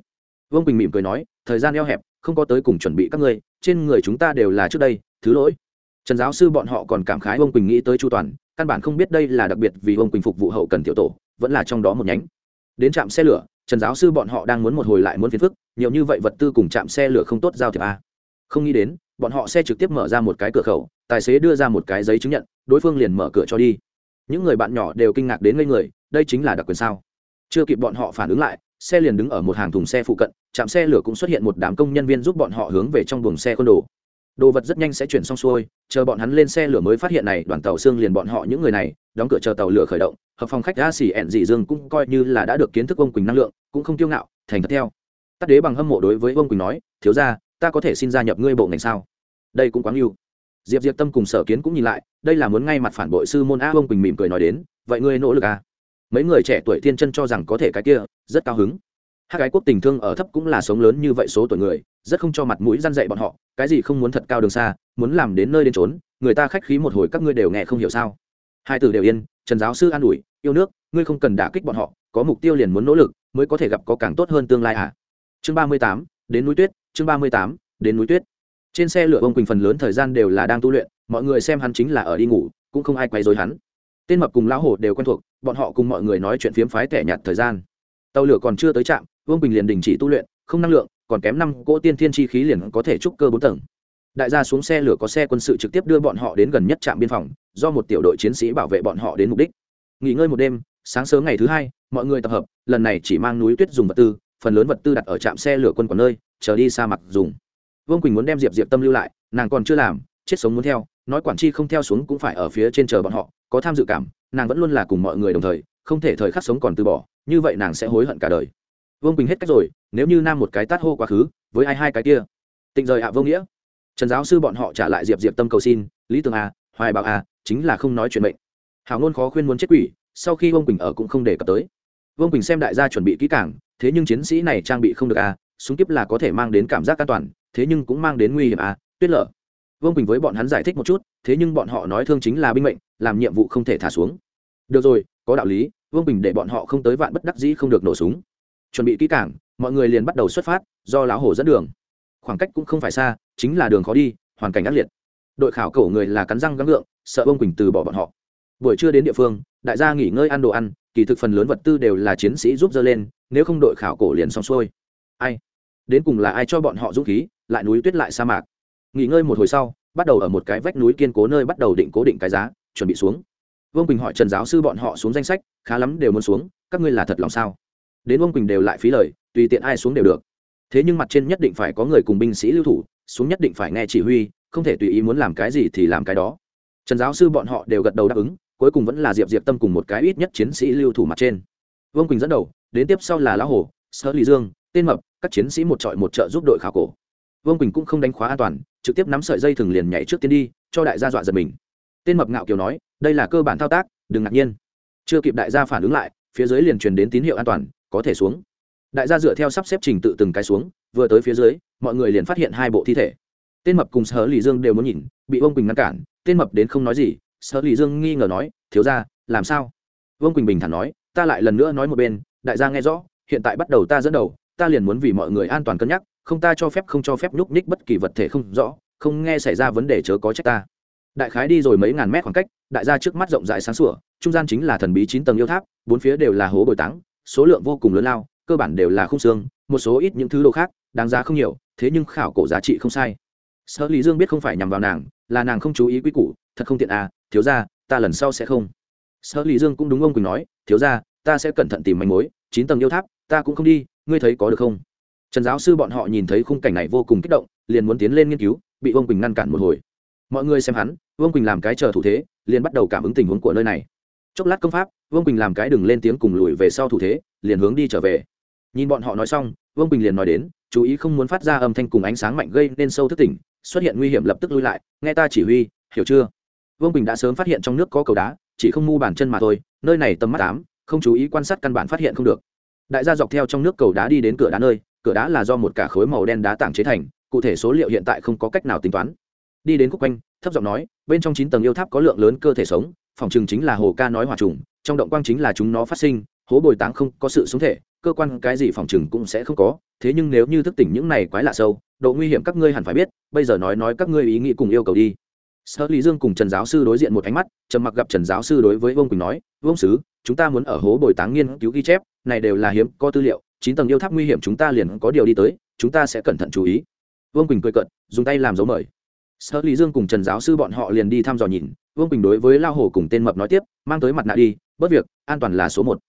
Vương bình mỉm cười nói, thời gian eo hẹp, không có tới cùng chuẩn bị các ngươi, trên người chúng ta đều là trước đây, thứ lỗi. Trần giáo sư bọn họ còn cảm khái Vương quỳnh nghĩ tới chu toàn, căn bản không biết đây là đặc biệt vì Vương quỳnh phục vụ hậu cần tiểu tổ, vẫn là trong đó một nhánh. Đến trạm xe lửa, trần giáo sư bọn họ đang muốn một hồi lại muốn phiền phức, nhiều như vậy vật tư cùng trạm xe lửa không tốt giao thiệp a. Không nghĩ đến, bọn họ xe trực tiếp mở ra một cái cửa khẩu, tài xế đưa ra một cái giấy chứng nhận, đối phương liền mở cửa cho đi. Những người bạn nhỏ đều kinh ngạc đến ngây người, đây chính là đặc quyền sao? Chưa kịp bọn họ phản ứng lại, xe liền đứng ở một hàng thùng xe phụ cận, trạm xe lửa cũng xuất hiện một đám công nhân viên giúp bọn họ hướng về trong buồng xe côn đồ. Đồ vật rất nhanh sẽ chuyển xong xuôi, chờ bọn hắn lên xe lửa mới phát hiện này, đoàn tàu xương liền bọn họ những người này, đóng cửa chờ tàu lửa khởi động, hợp phòng khách đã xỉ ẹn dị dương cũng coi như là đã được kiến thức ông quỳnh năng lượng, cũng không kiêu ngạo, thành thật theo. Tắc đế bằng hâm mộ đối với ông quỳnh nói, thiếu ra ta có thể xin gia nhập ngươi bộ ngành sao? Đây cũng quá ngưu diệp diệp tâm cùng sở kiến cũng nhìn lại, đây là muốn ngay mặt phản bội sư môn a ông quỳnh mỉm cười nói đến, vậy ngươi nỗ lực à? Mấy người trẻ tuổi thiên chân cho rằng có thể cái kia, rất cao hứng. Hai cái quốc tình thương ở thấp cũng là sống lớn như vậy số tuổi người, rất không cho mặt mũi răn dạy bọn họ, cái gì không muốn thật cao đường xa, muốn làm đến nơi đến trốn người ta khách khí một hồi các ngươi đều nghe không hiểu sao. Hai từ đều yên, trần giáo sư an ủi, yêu nước, ngươi không cần đả kích bọn họ, có mục tiêu liền muốn nỗ lực, mới có thể gặp có càng tốt hơn tương lai à. Chương ba mươi tám, đến núi tuyết, chương ba mươi tám, đến núi tuyết. Trên xe lửa ông quỳnh phần lớn thời gian đều là đang tu luyện, mọi người xem hắn chính là ở đi ngủ, cũng không ai quay rối hắn. Tên mập cùng lão hổ đều quen thuộc bọn họ cùng mọi người nói chuyện phiếm phái tẻ nhạt thời gian. Tàu lửa còn chưa tới trạm, vương quỳnh liền đình chỉ tu luyện, không năng lượng, còn kém năm cỗ tiên thiên chi khí liền có thể trúc cơ bốn tầng. Đại gia xuống xe lửa có xe quân sự trực tiếp đưa bọn họ đến gần nhất trạm biên phòng, do một tiểu đội chiến sĩ bảo vệ bọn họ đến mục đích. Nghỉ ngơi một đêm, sáng sớm ngày thứ hai, mọi người tập hợp, lần này chỉ mang núi tuyết dùng vật tư, phần lớn vật tư đặt ở trạm xe lửa quân còn nơi, chờ đi xa mặc dùng. Vương quỳnh muốn đem diệp diệp tâm lưu lại, nàng còn chưa làm, chết sống muốn theo, nói quản chi không theo xuống cũng phải ở phía trên chờ bọn họ, có tham dự cảm nàng vẫn luôn là cùng mọi người đồng thời, không thể thời khắc sống còn từ bỏ, như vậy nàng sẽ hối hận cả đời. Vương quỳnh hết cách rồi, nếu như nam một cái tát hô quá khứ, với ai hai cái kia? Tịnh rời ạ, vô nghĩa. Trần giáo sư bọn họ trả lại diệp diệp tâm cầu xin, lý tường a, hoài bảo a, chính là không nói chuyện mệnh. Hào ngôn khó khuyên muốn chết quỷ, sau khi vương quỳnh ở cũng không đề cập tới. Vương quỳnh xem đại gia chuẩn bị kỹ càng, thế nhưng chiến sĩ này trang bị không được a, súng kiếp là có thể mang đến cảm giác an toàn, thế nhưng cũng mang đến nguy hiểm a, tuyết lở vương quỳnh với bọn hắn giải thích một chút, thế nhưng bọn họ nói thương chính là binh mệnh, làm nhiệm vụ không thể thả xuống. Được rồi, có đạo lý, vương bình để bọn họ không tới vạn bất đắc dĩ không được nổ súng. Chuẩn bị kỹ cảng mọi người liền bắt đầu xuất phát, do lão hổ dẫn đường. Khoảng cách cũng không phải xa, chính là đường khó đi, hoàn cảnh ác liệt. Đội khảo cổ người là cắn răng gắng ngượng sợ vương quỳnh từ bỏ bọn họ. Buổi trưa đến địa phương, đại gia nghỉ ngơi ăn đồ ăn, kỳ thực phần lớn vật tư đều là chiến sĩ giúp dơ lên, nếu không đội khảo cổ liền xong xuôi. Ai? Đến cùng là ai cho bọn họ dũng khí, lại núi tuyết lại sa mạc? Nghỉ ngơi một hồi sau, bắt đầu ở một cái vách núi kiên cố nơi bắt đầu định cố định cái giá, chuẩn bị xuống. Vương quỳnh hỏi trần giáo sư bọn họ xuống danh sách, khá lắm đều muốn xuống, các ngươi là thật lòng sao? Đến vương quỳnh đều lại phí lời, tùy tiện ai xuống đều được. Thế nhưng mặt trên nhất định phải có người cùng binh sĩ lưu thủ, xuống nhất định phải nghe chỉ huy, không thể tùy ý muốn làm cái gì thì làm cái đó. Trần giáo sư bọn họ đều gật đầu đáp ứng, cuối cùng vẫn là diệp diệp tâm cùng một cái ít nhất chiến sĩ lưu thủ mặt trên. Vương quỳnh dẫn đầu, đến tiếp sau là lão hồ sơ lý dương, tên mập, các chiến sĩ một trọi một trợ giúp đội khảo cổ vương quỳnh cũng không đánh khóa an toàn trực tiếp nắm sợi dây thừng liền nhảy trước tiến đi cho đại gia dọa giật mình tên mập ngạo kiều nói đây là cơ bản thao tác đừng ngạc nhiên chưa kịp đại gia phản ứng lại phía dưới liền truyền đến tín hiệu an toàn có thể xuống đại gia dựa theo sắp xếp trình tự từng cái xuống vừa tới phía dưới mọi người liền phát hiện hai bộ thi thể tên mập cùng sở lì dương đều muốn nhìn bị vương quỳnh ngăn cản tên mập đến không nói gì sở lì dương nghi ngờ nói thiếu ra làm sao vương quỳnh bình thản nói ta lại lần nữa nói một bên đại gia nghe rõ hiện tại bắt đầu ta dẫn đầu ta liền muốn vì mọi người an toàn cân nhắc không ta cho phép, không cho phép nhúc nhích bất kỳ vật thể không rõ, không nghe xảy ra vấn đề chớ có trách ta. Đại khái đi rồi mấy ngàn mét khoảng cách, đại gia trước mắt rộng rãi sáng sủa, trung gian chính là thần bí chín tầng yêu tháp, bốn phía đều là hố bồi táng, số lượng vô cùng lớn lao, cơ bản đều là khung xương, một số ít những thứ đồ khác, đáng giá không nhiều, thế nhưng khảo cổ giá trị không sai. Sở lý dương biết không phải nhằm vào nàng, là nàng không chú ý quy củ, thật không tiện à thiếu ra ta lần sau sẽ không. Sở lý dương cũng đúng ông quỳnh nói, thiếu ra ta sẽ cẩn thận tìm manh mối, chín tầng yêu tháp, ta cũng không đi, ngươi thấy có được không? Trần giáo sư bọn họ nhìn thấy khung cảnh này vô cùng kích động, liền muốn tiến lên nghiên cứu, bị Vương quỳnh ngăn cản một hồi. Mọi người xem hắn, vương quỳnh làm cái chờ thủ thế, liền bắt đầu cảm ứng tình huống của nơi này. Chốc lát công pháp, vương quỳnh làm cái đừng lên tiếng cùng lùi về sau thủ thế, liền hướng đi trở về. Nhìn bọn họ nói xong, vương quỳnh liền nói đến, chú ý không muốn phát ra âm thanh cùng ánh sáng mạnh gây nên sâu thức tỉnh, xuất hiện nguy hiểm lập tức lui lại, nghe ta chỉ huy, hiểu chưa? Vương quỳnh đã sớm phát hiện trong nước có cầu đá, chỉ không mu bàn chân mà thôi, nơi này tầm mắt tám không chú ý quan sát căn bản phát hiện không được. Đại gia dọc theo trong nước cầu đá đi đến cửa đá nơi cửa đá là do một cả khối màu đen đá tảng chế thành, cụ thể số liệu hiện tại không có cách nào tính toán. Đi đến khúc quanh, thấp giọng nói, bên trong chín tầng yêu tháp có lượng lớn cơ thể sống, phòng chừng chính là hồ ca nói hòa trùng, trong động quang chính là chúng nó phát sinh, hố bồi táng không có sự sống thể, cơ quan cái gì phòng chừng cũng sẽ không có, thế nhưng nếu như thức tỉnh những này quái lạ sâu, độ nguy hiểm các ngươi hẳn phải biết, bây giờ nói nói các ngươi ý nghĩ cùng yêu cầu đi. Sở lý dương cùng trần giáo sư đối diện một ánh mắt, trầm mặc gặp trần giáo sư đối với vương quỳnh nói, vương sứ, chúng ta muốn ở hố bồi táng nghiên cứu ghi chép, này đều là hiếm có tư liệu chín tầng yêu tháp nguy hiểm chúng ta liền có điều đi tới, chúng ta sẽ cẩn thận chú ý. Vương quỳnh cười cận dùng tay làm dấu mời. Sở lý dương cùng trần giáo sư bọn họ liền đi thăm dò nhìn, vương quỳnh đối với lao hồ cùng tên mập nói tiếp, mang tới mặt nạ đi, bớt việc, an toàn là số một.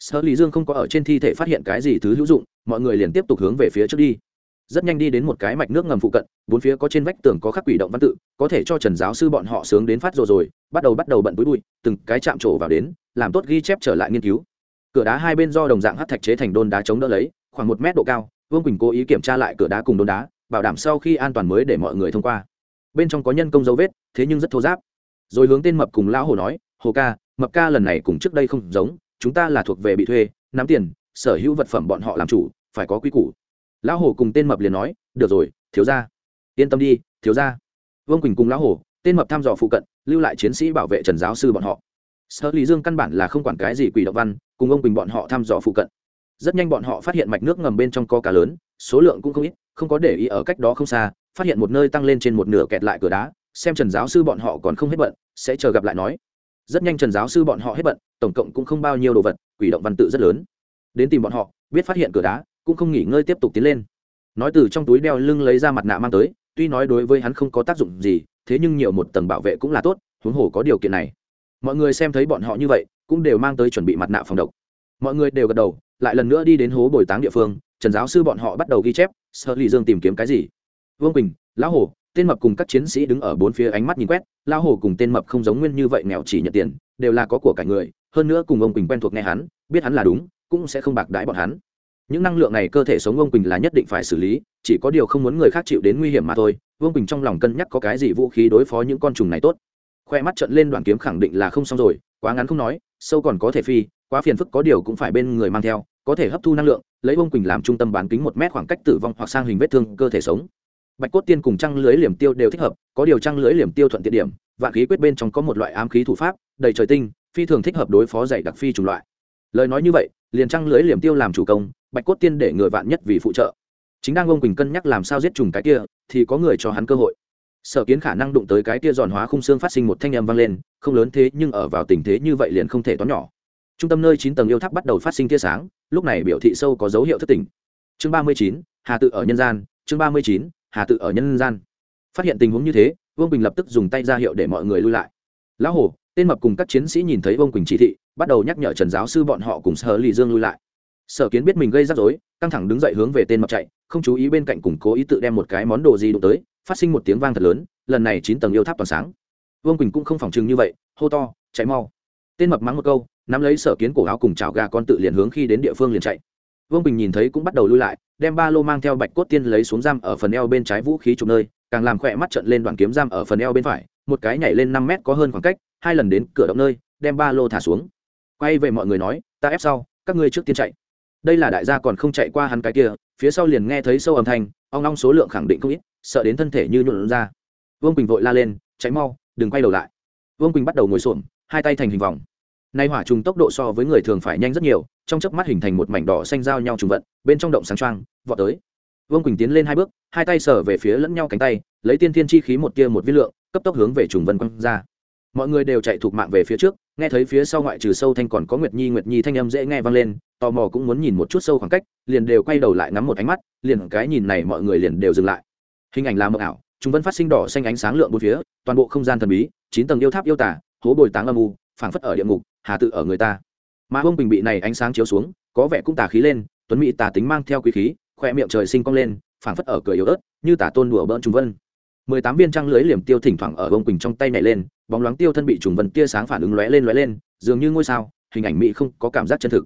Sở lý dương không có ở trên thi thể phát hiện cái gì thứ hữu dụng, mọi người liền tiếp tục hướng về phía trước đi. Rất nhanh đi đến một cái mạch nước ngầm phụ cận, bốn phía có trên vách tường có khắc quỷ động văn tự, có thể cho trần giáo sư bọn họ sướng đến phát rồi rồi, bắt đầu bắt đầu bận túi bụi, từng cái chạm trổ vào đến, làm tốt ghi chép trở lại nghiên cứu cửa đá hai bên do đồng dạng hát thạch chế thành đôn đá chống đỡ lấy, khoảng một mét độ cao, vương quỳnh cố ý kiểm tra lại cửa đá cùng đôn đá, bảo đảm sau khi an toàn mới để mọi người thông qua. Bên trong có nhân công dấu vết, thế nhưng rất thô giáp rồi hướng tên mập cùng lão hồ nói, hồ ca, mập ca lần này cùng trước đây không giống, chúng ta là thuộc về bị thuê, nắm tiền, sở hữu vật phẩm bọn họ làm chủ, phải có quy củ. Lão hồ cùng tên mập liền nói, được rồi, thiếu ra yên tâm đi, thiếu ra vương quỳnh cùng lão hồ tên mập thăm dò phụ cận, lưu lại chiến sĩ bảo vệ trần giáo sư bọn họ sở lý dương căn bản là không quản cái gì quỷ động văn, cùng ông quỳnh bọn họ thăm dò phụ cận. Rất nhanh bọn họ phát hiện mạch nước ngầm bên trong có cá lớn, số lượng cũng không ít, không có để ý ở cách đó không xa, phát hiện một nơi tăng lên trên một nửa kẹt lại cửa đá, xem trần giáo sư bọn họ còn không hết bận, sẽ chờ gặp lại nói. Rất nhanh trần giáo sư bọn họ hết bận, tổng cộng cũng không bao nhiêu đồ vật, quỷ động văn tự rất lớn. Đến tìm bọn họ, biết phát hiện cửa đá, cũng không nghỉ ngơi tiếp tục tiến lên. Nói từ trong túi đeo lưng lấy ra mặt nạ mang tới, tuy nói đối với hắn không có tác dụng gì, thế nhưng nhiều một tầng bảo vệ cũng là tốt, huống hồ có điều kiện này mọi người xem thấy bọn họ như vậy, cũng đều mang tới chuẩn bị mặt nạ phòng độc. Mọi người đều gật đầu, lại lần nữa đi đến hố bồi táng địa phương, trần giáo sư bọn họ bắt đầu ghi chép sợ lì dương tìm kiếm cái gì? Vương quỳnh, lão hồ tên mập cùng các chiến sĩ đứng ở bốn phía ánh mắt nhìn quét, lão hồ cùng tên mập không giống nguyên như vậy nghèo chỉ nhận tiền, đều là có của cả người, hơn nữa cùng ông quỳnh quen thuộc nghe hắn, biết hắn là đúng, cũng sẽ không bạc đãi bọn hắn. Những năng lượng này cơ thể sống ông quỳnh là nhất định phải xử lý, chỉ có điều không muốn người khác chịu đến nguy hiểm mà thôi. Vương quỳnh trong lòng cân nhắc có cái gì vũ khí đối phó những con trùng này tốt khoe mắt trận lên đoàn kiếm khẳng định là không xong rồi, quá ngắn không nói, sâu còn có thể phi, quá phiền phức có điều cũng phải bên người mang theo, có thể hấp thu năng lượng, lấy bông quỳnh làm trung tâm bán kính một mét khoảng cách tử vong hoặc sang hình vết thương, cơ thể sống. Bạch cốt tiên cùng trăng lưới liềm tiêu đều thích hợp, có điều trăng lưới liềm tiêu thuận tiện điểm, vạn khí quyết bên trong có một loại ám khí thủ pháp, đầy trời tinh, phi thường thích hợp đối phó dạy đặc phi chủng loại. Lời nói như vậy, liền trăng lưới liềm tiêu làm chủ công, bạch cốt tiên để người vạn nhất vì phụ trợ. Chính đang ông quỳnh cân nhắc làm sao giết trùng cái kia, thì có người cho hắn cơ hội sở kiến khả năng đụng tới cái tia giòn hóa khung xương phát sinh một thanh âm vang lên, không lớn thế nhưng ở vào tình thế như vậy liền không thể toán nhỏ. Trung tâm nơi chín tầng yêu tháp bắt đầu phát sinh tia sáng, lúc này biểu thị sâu có dấu hiệu thất tỉnh chương ba mươi chín, hà tự ở nhân gian, chương ba mươi chín, hà tự ở nhân gian. Phát hiện tình huống như thế, vương bình lập tức dùng tay ra hiệu để mọi người lui lại. Lão hồ, tên mập cùng các chiến sĩ nhìn thấy vương quỳnh chỉ thị, bắt đầu nhắc nhở trần giáo sư bọn họ cùng sở lì dương lui lại. Sở kiến biết mình gây rắc rối, căng thẳng đứng dậy hướng về tên mập chạy, không chú ý bên cạnh cùng cố ý tự đem một cái món đồ gì đụng tới phát sinh một tiếng vang thật lớn, lần này chín tầng yêu tháp toàn sáng. Vương quỳnh cũng không phòng chừng như vậy, hô to, chạy mau. Tên mập mắng một câu, nắm lấy sở kiến cổ áo cùng chảo gà con tự liền hướng khi đến địa phương liền chạy. Vương bình nhìn thấy cũng bắt đầu lui lại, đem ba lô mang theo bạch cốt tiên lấy xuống giam ở phần eo bên trái vũ khí chụp nơi, càng làm khỏe mắt trận lên đoạn kiếm giam ở phần eo bên phải, một cái nhảy lên năm mét có hơn khoảng cách, hai lần đến cửa động nơi, đem ba lô thả xuống. Quay về mọi người nói, ta ép sau, các ngươi trước tiên chạy. Đây là đại gia còn không chạy qua hắn cái kia, phía sau liền nghe thấy sâu âm thanh, ong long số lượng khẳng định không ít sợ đến thân thể như nhuộn ra. Vương quỳnh vội la lên cháy mau, đừng quay đầu lại. Vương quỳnh bắt đầu ngồi xổm, hai tay thành hình vòng. Nay hỏa trùng tốc độ so với người thường phải nhanh rất nhiều, trong chớp mắt hình thành một mảnh đỏ xanh giao nhau trùng vận, bên trong động sáng trăng vọt tới. Vương quỳnh tiến lên hai bước, hai tay sở về phía lẫn nhau cánh tay, lấy tiên thiên chi khí một tia một viên lượng, cấp tốc hướng về trùng vân quăng ra. Mọi người đều chạy thuộc mạng về phía trước, nghe thấy phía sau ngoại trừ sâu thanh còn có nguyệt nhi nguyệt nhi thanh âm dễ nghe vang lên, tò mò cũng muốn nhìn một chút sâu khoảng cách, liền đều quay đầu lại ngắm một ánh mắt, liền cái nhìn này mọi người liền đều dừng lại hình ảnh là mờ ảo, chúng vẫn phát sinh đỏ xanh ánh sáng lượng bốn phía, toàn bộ không gian thần bí, chín tầng yêu tháp yêu tả, hố bồi táng âm u, phảng phất ở địa ngục, hà tự ở người ta. Mà ông bình bị này ánh sáng chiếu xuống, có vẻ cũng tà khí lên, tuấn mỹ tà tính mang theo quý khí, khoe miệng trời sinh cong lên, phảng phất ở cười yếu ớt, như tà tôn đùa bỡn trùng vân. Mười tám viên trăng lưới liềm tiêu thỉnh thoảng ở bông quỳnh trong tay nhảy lên, bóng loáng tiêu thân bị trùng vân tia sáng phản ứng lóe lên lóe lên, dường như ngôi sao, hình ảnh mỹ không có cảm giác chân thực.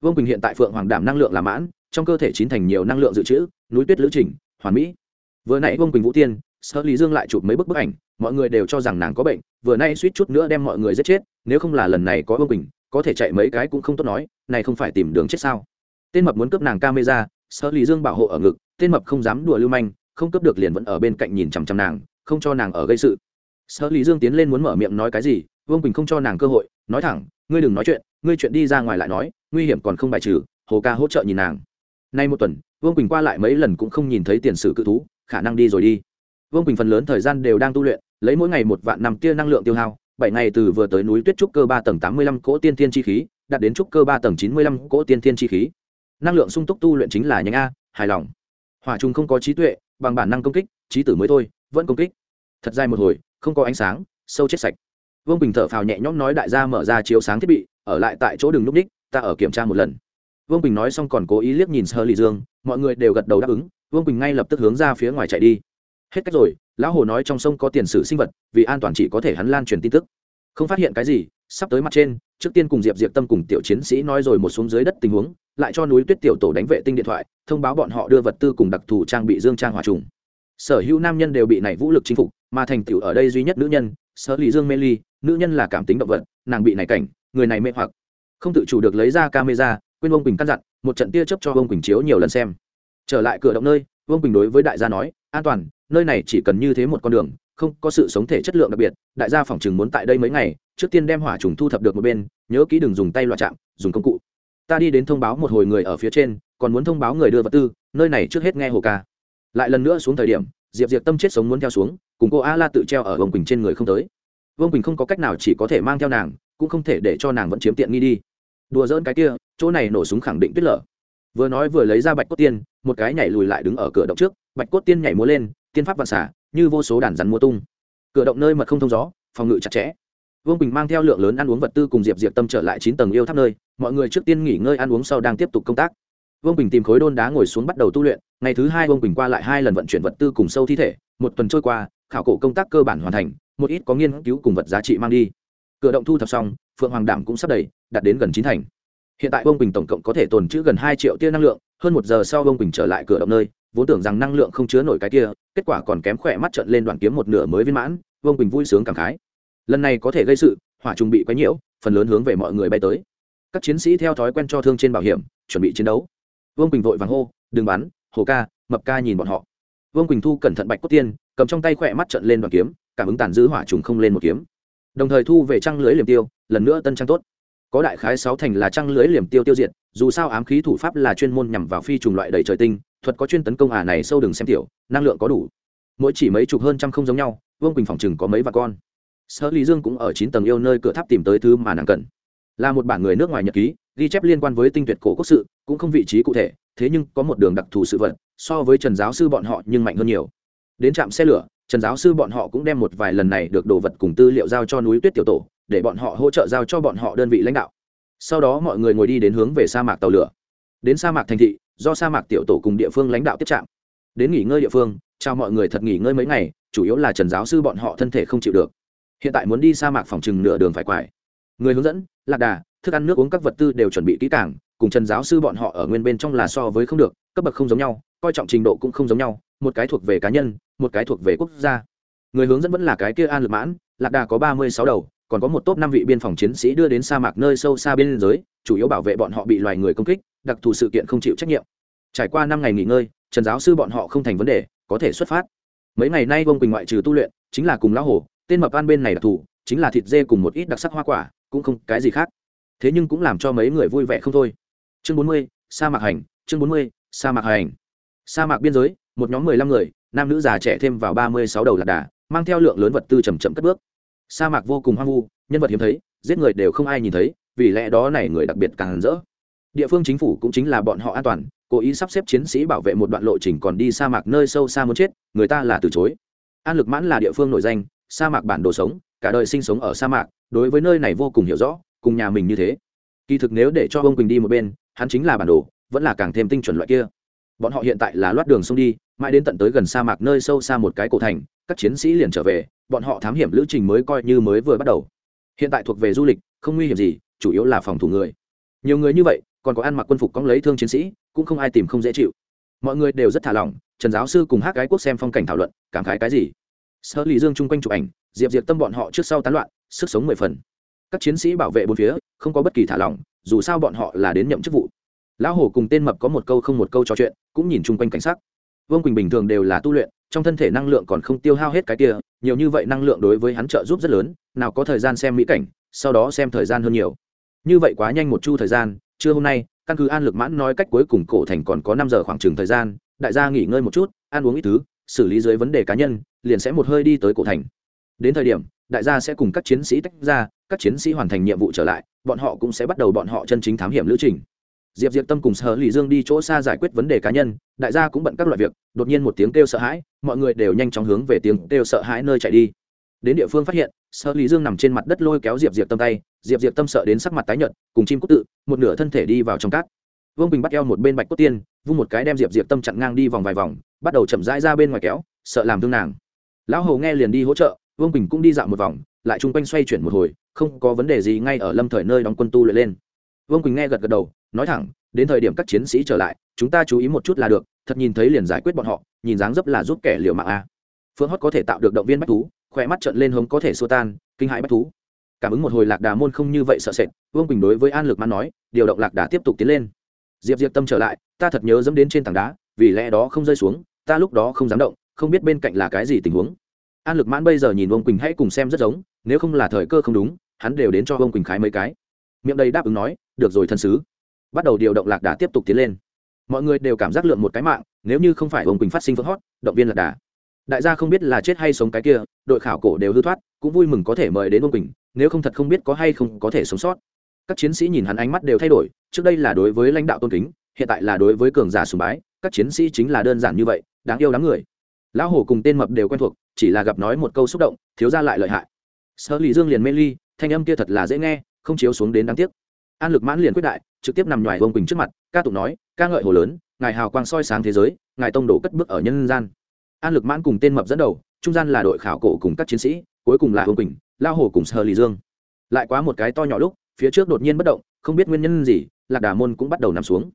Vương quỳnh hiện tại phượng hoàng đảm năng lượng là mãn, trong cơ thể chín thành nhiều năng lượng dự trữ, núi tuyết lữ trình, hoàn mỹ vừa nãy vương quỳnh vũ tiên sợ lý dương lại chụp mấy bức bức ảnh, mọi người đều cho rằng nàng có bệnh, vừa nay suýt chút nữa đem mọi người giết chết, nếu không là lần này có vương quỳnh, có thể chạy mấy cái cũng không tốt nói, này không phải tìm đường chết sao? Tên mập muốn cướp nàng camera sợ lý dương bảo hộ ở ngực, tên mập không dám đùa lưu manh, không cướp được liền vẫn ở bên cạnh nhìn chằm chằm nàng, không cho nàng ở gây sự. Sợ lý dương tiến lên muốn mở miệng nói cái gì, vương quỳnh không cho nàng cơ hội, nói thẳng, ngươi đừng nói chuyện, ngươi chuyện đi ra ngoài lại nói, nguy hiểm còn không bài trừ, hồ ca hỗ trợ nhìn nàng. Nay một tuần, vương quỳnh qua lại mấy lần cũng không nhìn thấy tiền sử cự thú khả năng đi rồi đi. Vương quỳnh phần lớn thời gian đều đang tu luyện, lấy mỗi ngày một vạn năm tia năng lượng tiêu hao, bảy ngày từ vừa tới núi tuyết trúc cơ ba tầng tám mươi lăm cỗ tiên thiên chi khí, đạt đến trúc cơ ba tầng chín mươi lăm cỗ tiên thiên chi khí. Năng lượng sung túc tu luyện chính là nhánh a, hài lòng. Hỏa trùng không có trí tuệ, bằng bản năng công kích, trí tử mới thôi, vẫn công kích. Thật dài một hồi, không có ánh sáng, sâu chết sạch. Vương bình thở phào nhẹ nhõm nói đại gia mở ra chiếu sáng thiết bị, ở lại tại chỗ đường núp ních ta ở kiểm tra một lần. Vương bình nói xong còn cố ý liếc nhìn sơ lì dương, mọi người đều gật đầu đáp ứng vương bình ngay lập tức hướng ra phía ngoài chạy đi hết cách rồi lão hồ nói trong sông có tiền sử sinh vật vì an toàn chỉ có thể hắn lan truyền tin tức không phát hiện cái gì sắp tới mặt trên trước tiên cùng diệp diệp tâm cùng tiểu chiến sĩ nói rồi một xuống dưới đất tình huống lại cho núi tuyết tiểu tổ đánh vệ tinh điện thoại thông báo bọn họ đưa vật tư cùng đặc thù trang bị dương trang hòa trùng sở hữu nam nhân đều bị này vũ lực chinh phục mà thành tựu ở đây duy nhất nữ nhân sở lý dương mê ly nữ nhân là cảm tính động vật nàng bị này cảnh người này mê hoặc không tự chủ được lấy ra camera quên ông quỳnh căn dặn một trận tia chấp cho ông quỳnh chiếu nhiều lần xem trở lại cửa động nơi, vương bình đối với đại gia nói, an toàn, nơi này chỉ cần như thế một con đường, không có sự sống thể chất lượng đặc biệt, đại gia phòng chừng muốn tại đây mấy ngày, trước tiên đem hỏa trùng thu thập được một bên, nhớ kỹ đừng dùng tay loạt chạm, dùng công cụ. Ta đi đến thông báo một hồi người ở phía trên, còn muốn thông báo người đưa vật tư, nơi này trước hết nghe hồ ca. Lại lần nữa xuống thời điểm, diệp diệp tâm chết sống muốn theo xuống, cùng cô a la tự treo ở vương quỳnh trên người không tới. Vương quỳnh không có cách nào chỉ có thể mang theo nàng, cũng không thể để cho nàng vẫn chiếm tiện nghi đi. Đùa dỡn cái kia, chỗ này nổ súng khẳng định tuyết lở vừa nói vừa lấy ra bạch cốt tiên, một cái nhảy lùi lại đứng ở cửa động trước, bạch cốt tiên nhảy múa lên, tiên pháp vạn xả, như vô số đàn rắn mua tung. Cửa động nơi mật không thông gió, phòng ngự chặt chẽ. Vương bình mang theo lượng lớn ăn uống vật tư cùng diệp diệp tâm trở lại chín tầng yêu tháp nơi, mọi người trước tiên nghỉ ngơi ăn uống sau đang tiếp tục công tác. Vương bình tìm khối đôn đá ngồi xuống bắt đầu tu luyện, ngày thứ hai vương bình qua lại hai lần vận chuyển vật tư cùng sâu thi thể, một tuần trôi qua, khảo cổ công tác cơ bản hoàn thành, một ít có nghiên cứu cùng vật giá trị mang đi. Cửa động thu thập xong, phượng hoàng đảm cũng sắp đầy, đạt đến gần chín thành hiện tại vương bình tổng cộng có thể tồn trữ gần hai triệu tia năng lượng, hơn một giờ sau vương bình trở lại cửa động nơi, vốn tưởng rằng năng lượng không chứa nổi cái kia, kết quả còn kém khỏe mắt trận lên đoàn kiếm một nửa mới viên mãn, vương bình vui sướng cảm khái. Lần này có thể gây sự, hỏa trùng bị quấy nhiễu, phần lớn hướng về mọi người bay tới. Các chiến sĩ theo thói quen cho thương trên bảo hiểm, chuẩn bị chiến đấu. Vương quỳnh vội vàng hô, đừng bắn, hồ ca, mập ca nhìn bọn họ. Vương quỳnh thu cẩn thận bạch cốt tiên, cầm trong tay khỏe mắt trận lên đoàn kiếm, cảm ứng tàn giữ hỏa trùng không lên một kiếm. Đồng thời thu về trăng lưới liềm tiêu, lần nữa tân trang tốt có đại khái sáu thành là trăng lưới liềm tiêu tiêu diệt, dù sao ám khí thủ pháp là chuyên môn nhằm vào phi trùng loại đầy trời tinh, thuật có chuyên tấn công ả này sâu đừng xem tiểu, năng lượng có đủ. Mỗi chỉ mấy chục hơn trăm không giống nhau, vương quỳnh phòng chừng có mấy và con. Sở lý dương cũng ở chín tầng yêu nơi cửa tháp tìm tới thứ mà nàng cần. Là một bản người nước ngoài nhật ký, ghi chép liên quan với tinh tuyệt cổ quốc sự, cũng không vị trí cụ thể, thế nhưng có một đường đặc thù sự vật, so với trần giáo sư bọn họ nhưng mạnh hơn nhiều. Đến trạm xe lửa, trần giáo sư bọn họ cũng đem một vài lần này được đồ vật cùng tư liệu giao cho núi tuyết tiểu tổ để bọn họ hỗ trợ giao cho bọn họ đơn vị lãnh đạo. Sau đó mọi người ngồi đi đến hướng về sa mạc tàu lửa. Đến sa mạc thành thị, do sa mạc tiểu tổ cùng địa phương lãnh đạo tiếp trạm. Đến nghỉ ngơi địa phương, chào mọi người thật nghỉ ngơi mấy ngày, chủ yếu là trần giáo sư bọn họ thân thể không chịu được. Hiện tại muốn đi sa mạc phòng chừng nửa đường phải quải. Người hướng dẫn, lạc đà, thức ăn nước uống các vật tư đều chuẩn bị kỹ càng, cùng trần giáo sư bọn họ ở nguyên bên trong là so với không được, cấp bậc không giống nhau, coi trọng trình độ cũng không giống nhau, một cái thuộc về cá nhân, một cái thuộc về quốc gia. Người hướng dẫn vẫn là cái kia an lực mãn, lạc đà có ba mươi sáu đầu còn có một top năm vị biên phòng chiến sĩ đưa đến sa mạc nơi sâu xa biên giới, chủ yếu bảo vệ bọn họ bị loài người công kích, đặc thù sự kiện không chịu trách nhiệm. Trải qua năm ngày nghỉ ngơi, trần giáo sư bọn họ không thành vấn đề, có thể xuất phát. Mấy ngày nay vương quỳnh ngoại trừ tu luyện, chính là cùng lão hồ tên mập an bên này đặc thù chính là thịt dê cùng một ít đặc sắc hoa quả, cũng không cái gì khác. Thế nhưng cũng làm cho mấy người vui vẻ không thôi. Chương bốn mươi, sa mạc hành, chương bốn mươi, sa mạc hành. Sa mạc biên giới, một nhóm mười lăm người, nam nữ già trẻ thêm vào ba mươi sáu đầu lạc đà, mang theo lượng lớn vật tư chầm chậm cất bước sa mạc vô cùng hoang vu, nhân vật hiếm thấy, giết người đều không ai nhìn thấy, vì lẽ đó này người đặc biệt càng rỡ. Địa phương chính phủ cũng chính là bọn họ an toàn, cố ý sắp xếp chiến sĩ bảo vệ một đoạn lộ trình còn đi sa mạc nơi sâu xa muốn chết, người ta là từ chối. An lực mãn là địa phương nổi danh, sa mạc bản đồ sống, cả đời sinh sống ở sa mạc, đối với nơi này vô cùng hiểu rõ, cùng nhà mình như thế. Kỳ thực nếu để cho ông quỳnh đi một bên, hắn chính là bản đồ, vẫn là càng thêm tinh chuẩn loại kia. Bọn họ hiện tại là loát đường sông đi, mãi đến tận tới gần sa mạc nơi sâu xa một cái cổ thành các chiến sĩ liền trở về, bọn họ thám hiểm lữ trình mới coi như mới vừa bắt đầu. Hiện tại thuộc về du lịch, không nguy hiểm gì, chủ yếu là phòng thủ người. Nhiều người như vậy, còn có ăn mặc quân phục cóng lấy thương chiến sĩ, cũng không ai tìm không dễ chịu. Mọi người đều rất thả lỏng, trần giáo sư cùng hát gái quốc xem phong cảnh thảo luận, cảm khái cái gì? Sơ lý dương chung quanh chụp ảnh, diệp diệp tâm bọn họ trước sau tán loạn, sức sống mười phần. Các chiến sĩ bảo vệ bốn phía, không có bất kỳ thả lỏng, dù sao bọn họ là đến nhậm chức vụ. Lão hổ cùng tên mập có một câu không một câu trò chuyện, cũng nhìn chung quanh cảnh sắc. Vương quỳnh bình thường đều là tu luyện trong thân thể năng lượng còn không tiêu hao hết cái kia, nhiều như vậy năng lượng đối với hắn trợ giúp rất lớn, nào có thời gian xem mỹ cảnh, sau đó xem thời gian hơn nhiều. Như vậy quá nhanh một chu thời gian, trưa hôm nay, căn cứ an lực mãn nói cách cuối cùng cổ thành còn có năm giờ khoảng chừng thời gian, đại gia nghỉ ngơi một chút, ăn uống ít thứ, xử lý dưới vấn đề cá nhân, liền sẽ một hơi đi tới cổ thành. Đến thời điểm, đại gia sẽ cùng các chiến sĩ tách ra, các chiến sĩ hoàn thành nhiệm vụ trở lại, bọn họ cũng sẽ bắt đầu bọn họ chân chính thám hiểm lữ trình diệp diệp tâm cùng sở lì dương đi chỗ xa giải quyết vấn đề cá nhân, đại gia cũng bận các loại việc, đột nhiên một tiếng kêu sợ hãi, mọi người đều nhanh chóng hướng về tiếng kêu sợ hãi nơi chạy đi. Đến địa phương phát hiện, sở lì dương nằm trên mặt đất lôi kéo diệp diệp tâm tay, diệp diệp tâm sợ đến sắc mặt tái nhợt, cùng chim cút tự, một nửa thân thể đi vào trong cát. Vương bình bắt eo một bên bạch cốt tiên, vung một cái đem diệp diệp tâm chặn ngang đi vòng vài vòng, bắt đầu chậm rãi ra bên ngoài kéo, sợ làm thương nàng. Lão hầu nghe liền đi hỗ trợ, vương bình cũng đi dạo một vòng, lại chung quanh xoay chuyển một hồi, không có vấn đề gì ngay ở lâm thời nơi đóng quân tu luyện lên. Vương quỳnh nghe gật gật đầu nói thẳng, đến thời điểm các chiến sĩ trở lại, chúng ta chú ý một chút là được, thật nhìn thấy liền giải quyết bọn họ, nhìn dáng dấp là giúp kẻ liều mạng a. Phương hót có thể tạo được động viên bách thú, khỏe mắt trận lên hống có thể xua tan, kinh hãi bách thú. Cảm ứng một hồi lạc đà môn không như vậy sợ sệt, vương quỳnh đối với an lực mãn nói, điều động lạc đà tiếp tục tiến lên. Diệp diệp tâm trở lại, ta thật nhớ dẫm đến trên tảng đá, vì lẽ đó không rơi xuống, ta lúc đó không dám động, không biết bên cạnh là cái gì tình huống. An lực mãn bây giờ nhìn vương quỳnh hãy cùng xem rất giống, nếu không là thời cơ không đúng, hắn đều đến cho vương quỳnh khái mấy cái. Miệng đầy đáp ứng nói, được rồi, thân sứ bắt đầu điều động lạc đà tiếp tục tiến lên. Mọi người đều cảm giác lượng một cái mạng, nếu như không phải ông quỳnh phát sinh vỡ hót động viên lạc đà. Đại gia không biết là chết hay sống cái kia, đội khảo cổ đều hư thoát, cũng vui mừng có thể mời đến ông quỳnh, nếu không thật không biết có hay không có thể sống sót. Các chiến sĩ nhìn hắn ánh mắt đều thay đổi, trước đây là đối với lãnh đạo tôn kính, hiện tại là đối với cường giả sùng bái, các chiến sĩ chính là đơn giản như vậy, đáng yêu đáng người. Lão hổ cùng tên mập đều quen thuộc, chỉ là gặp nói một câu xúc động, thiếu ra lại lợi hại. Sơ lý dương liền mê ly, thanh âm kia thật là dễ nghe, không chiếu xuống đến đáng tiếc an lực mãn liền quyết đại, trực tiếp nằm ngoài vương quỳnh trước mặt, ca tụng nói, ca ngợi hồ lớn, ngài hào quang soi sáng thế giới, ngài tông đổ cất bước ở nhân gian. An lực mãn cùng tên mập dẫn đầu, trung gian là đội khảo cổ cùng các chiến sĩ, cuối cùng là vương quỳnh lao hồ cùng sơ lì dương. Lại quá một cái to nhỏ lúc, phía trước đột nhiên bất động, không biết nguyên nhân gì, lạc đà môn cũng bắt đầu nằm xuống.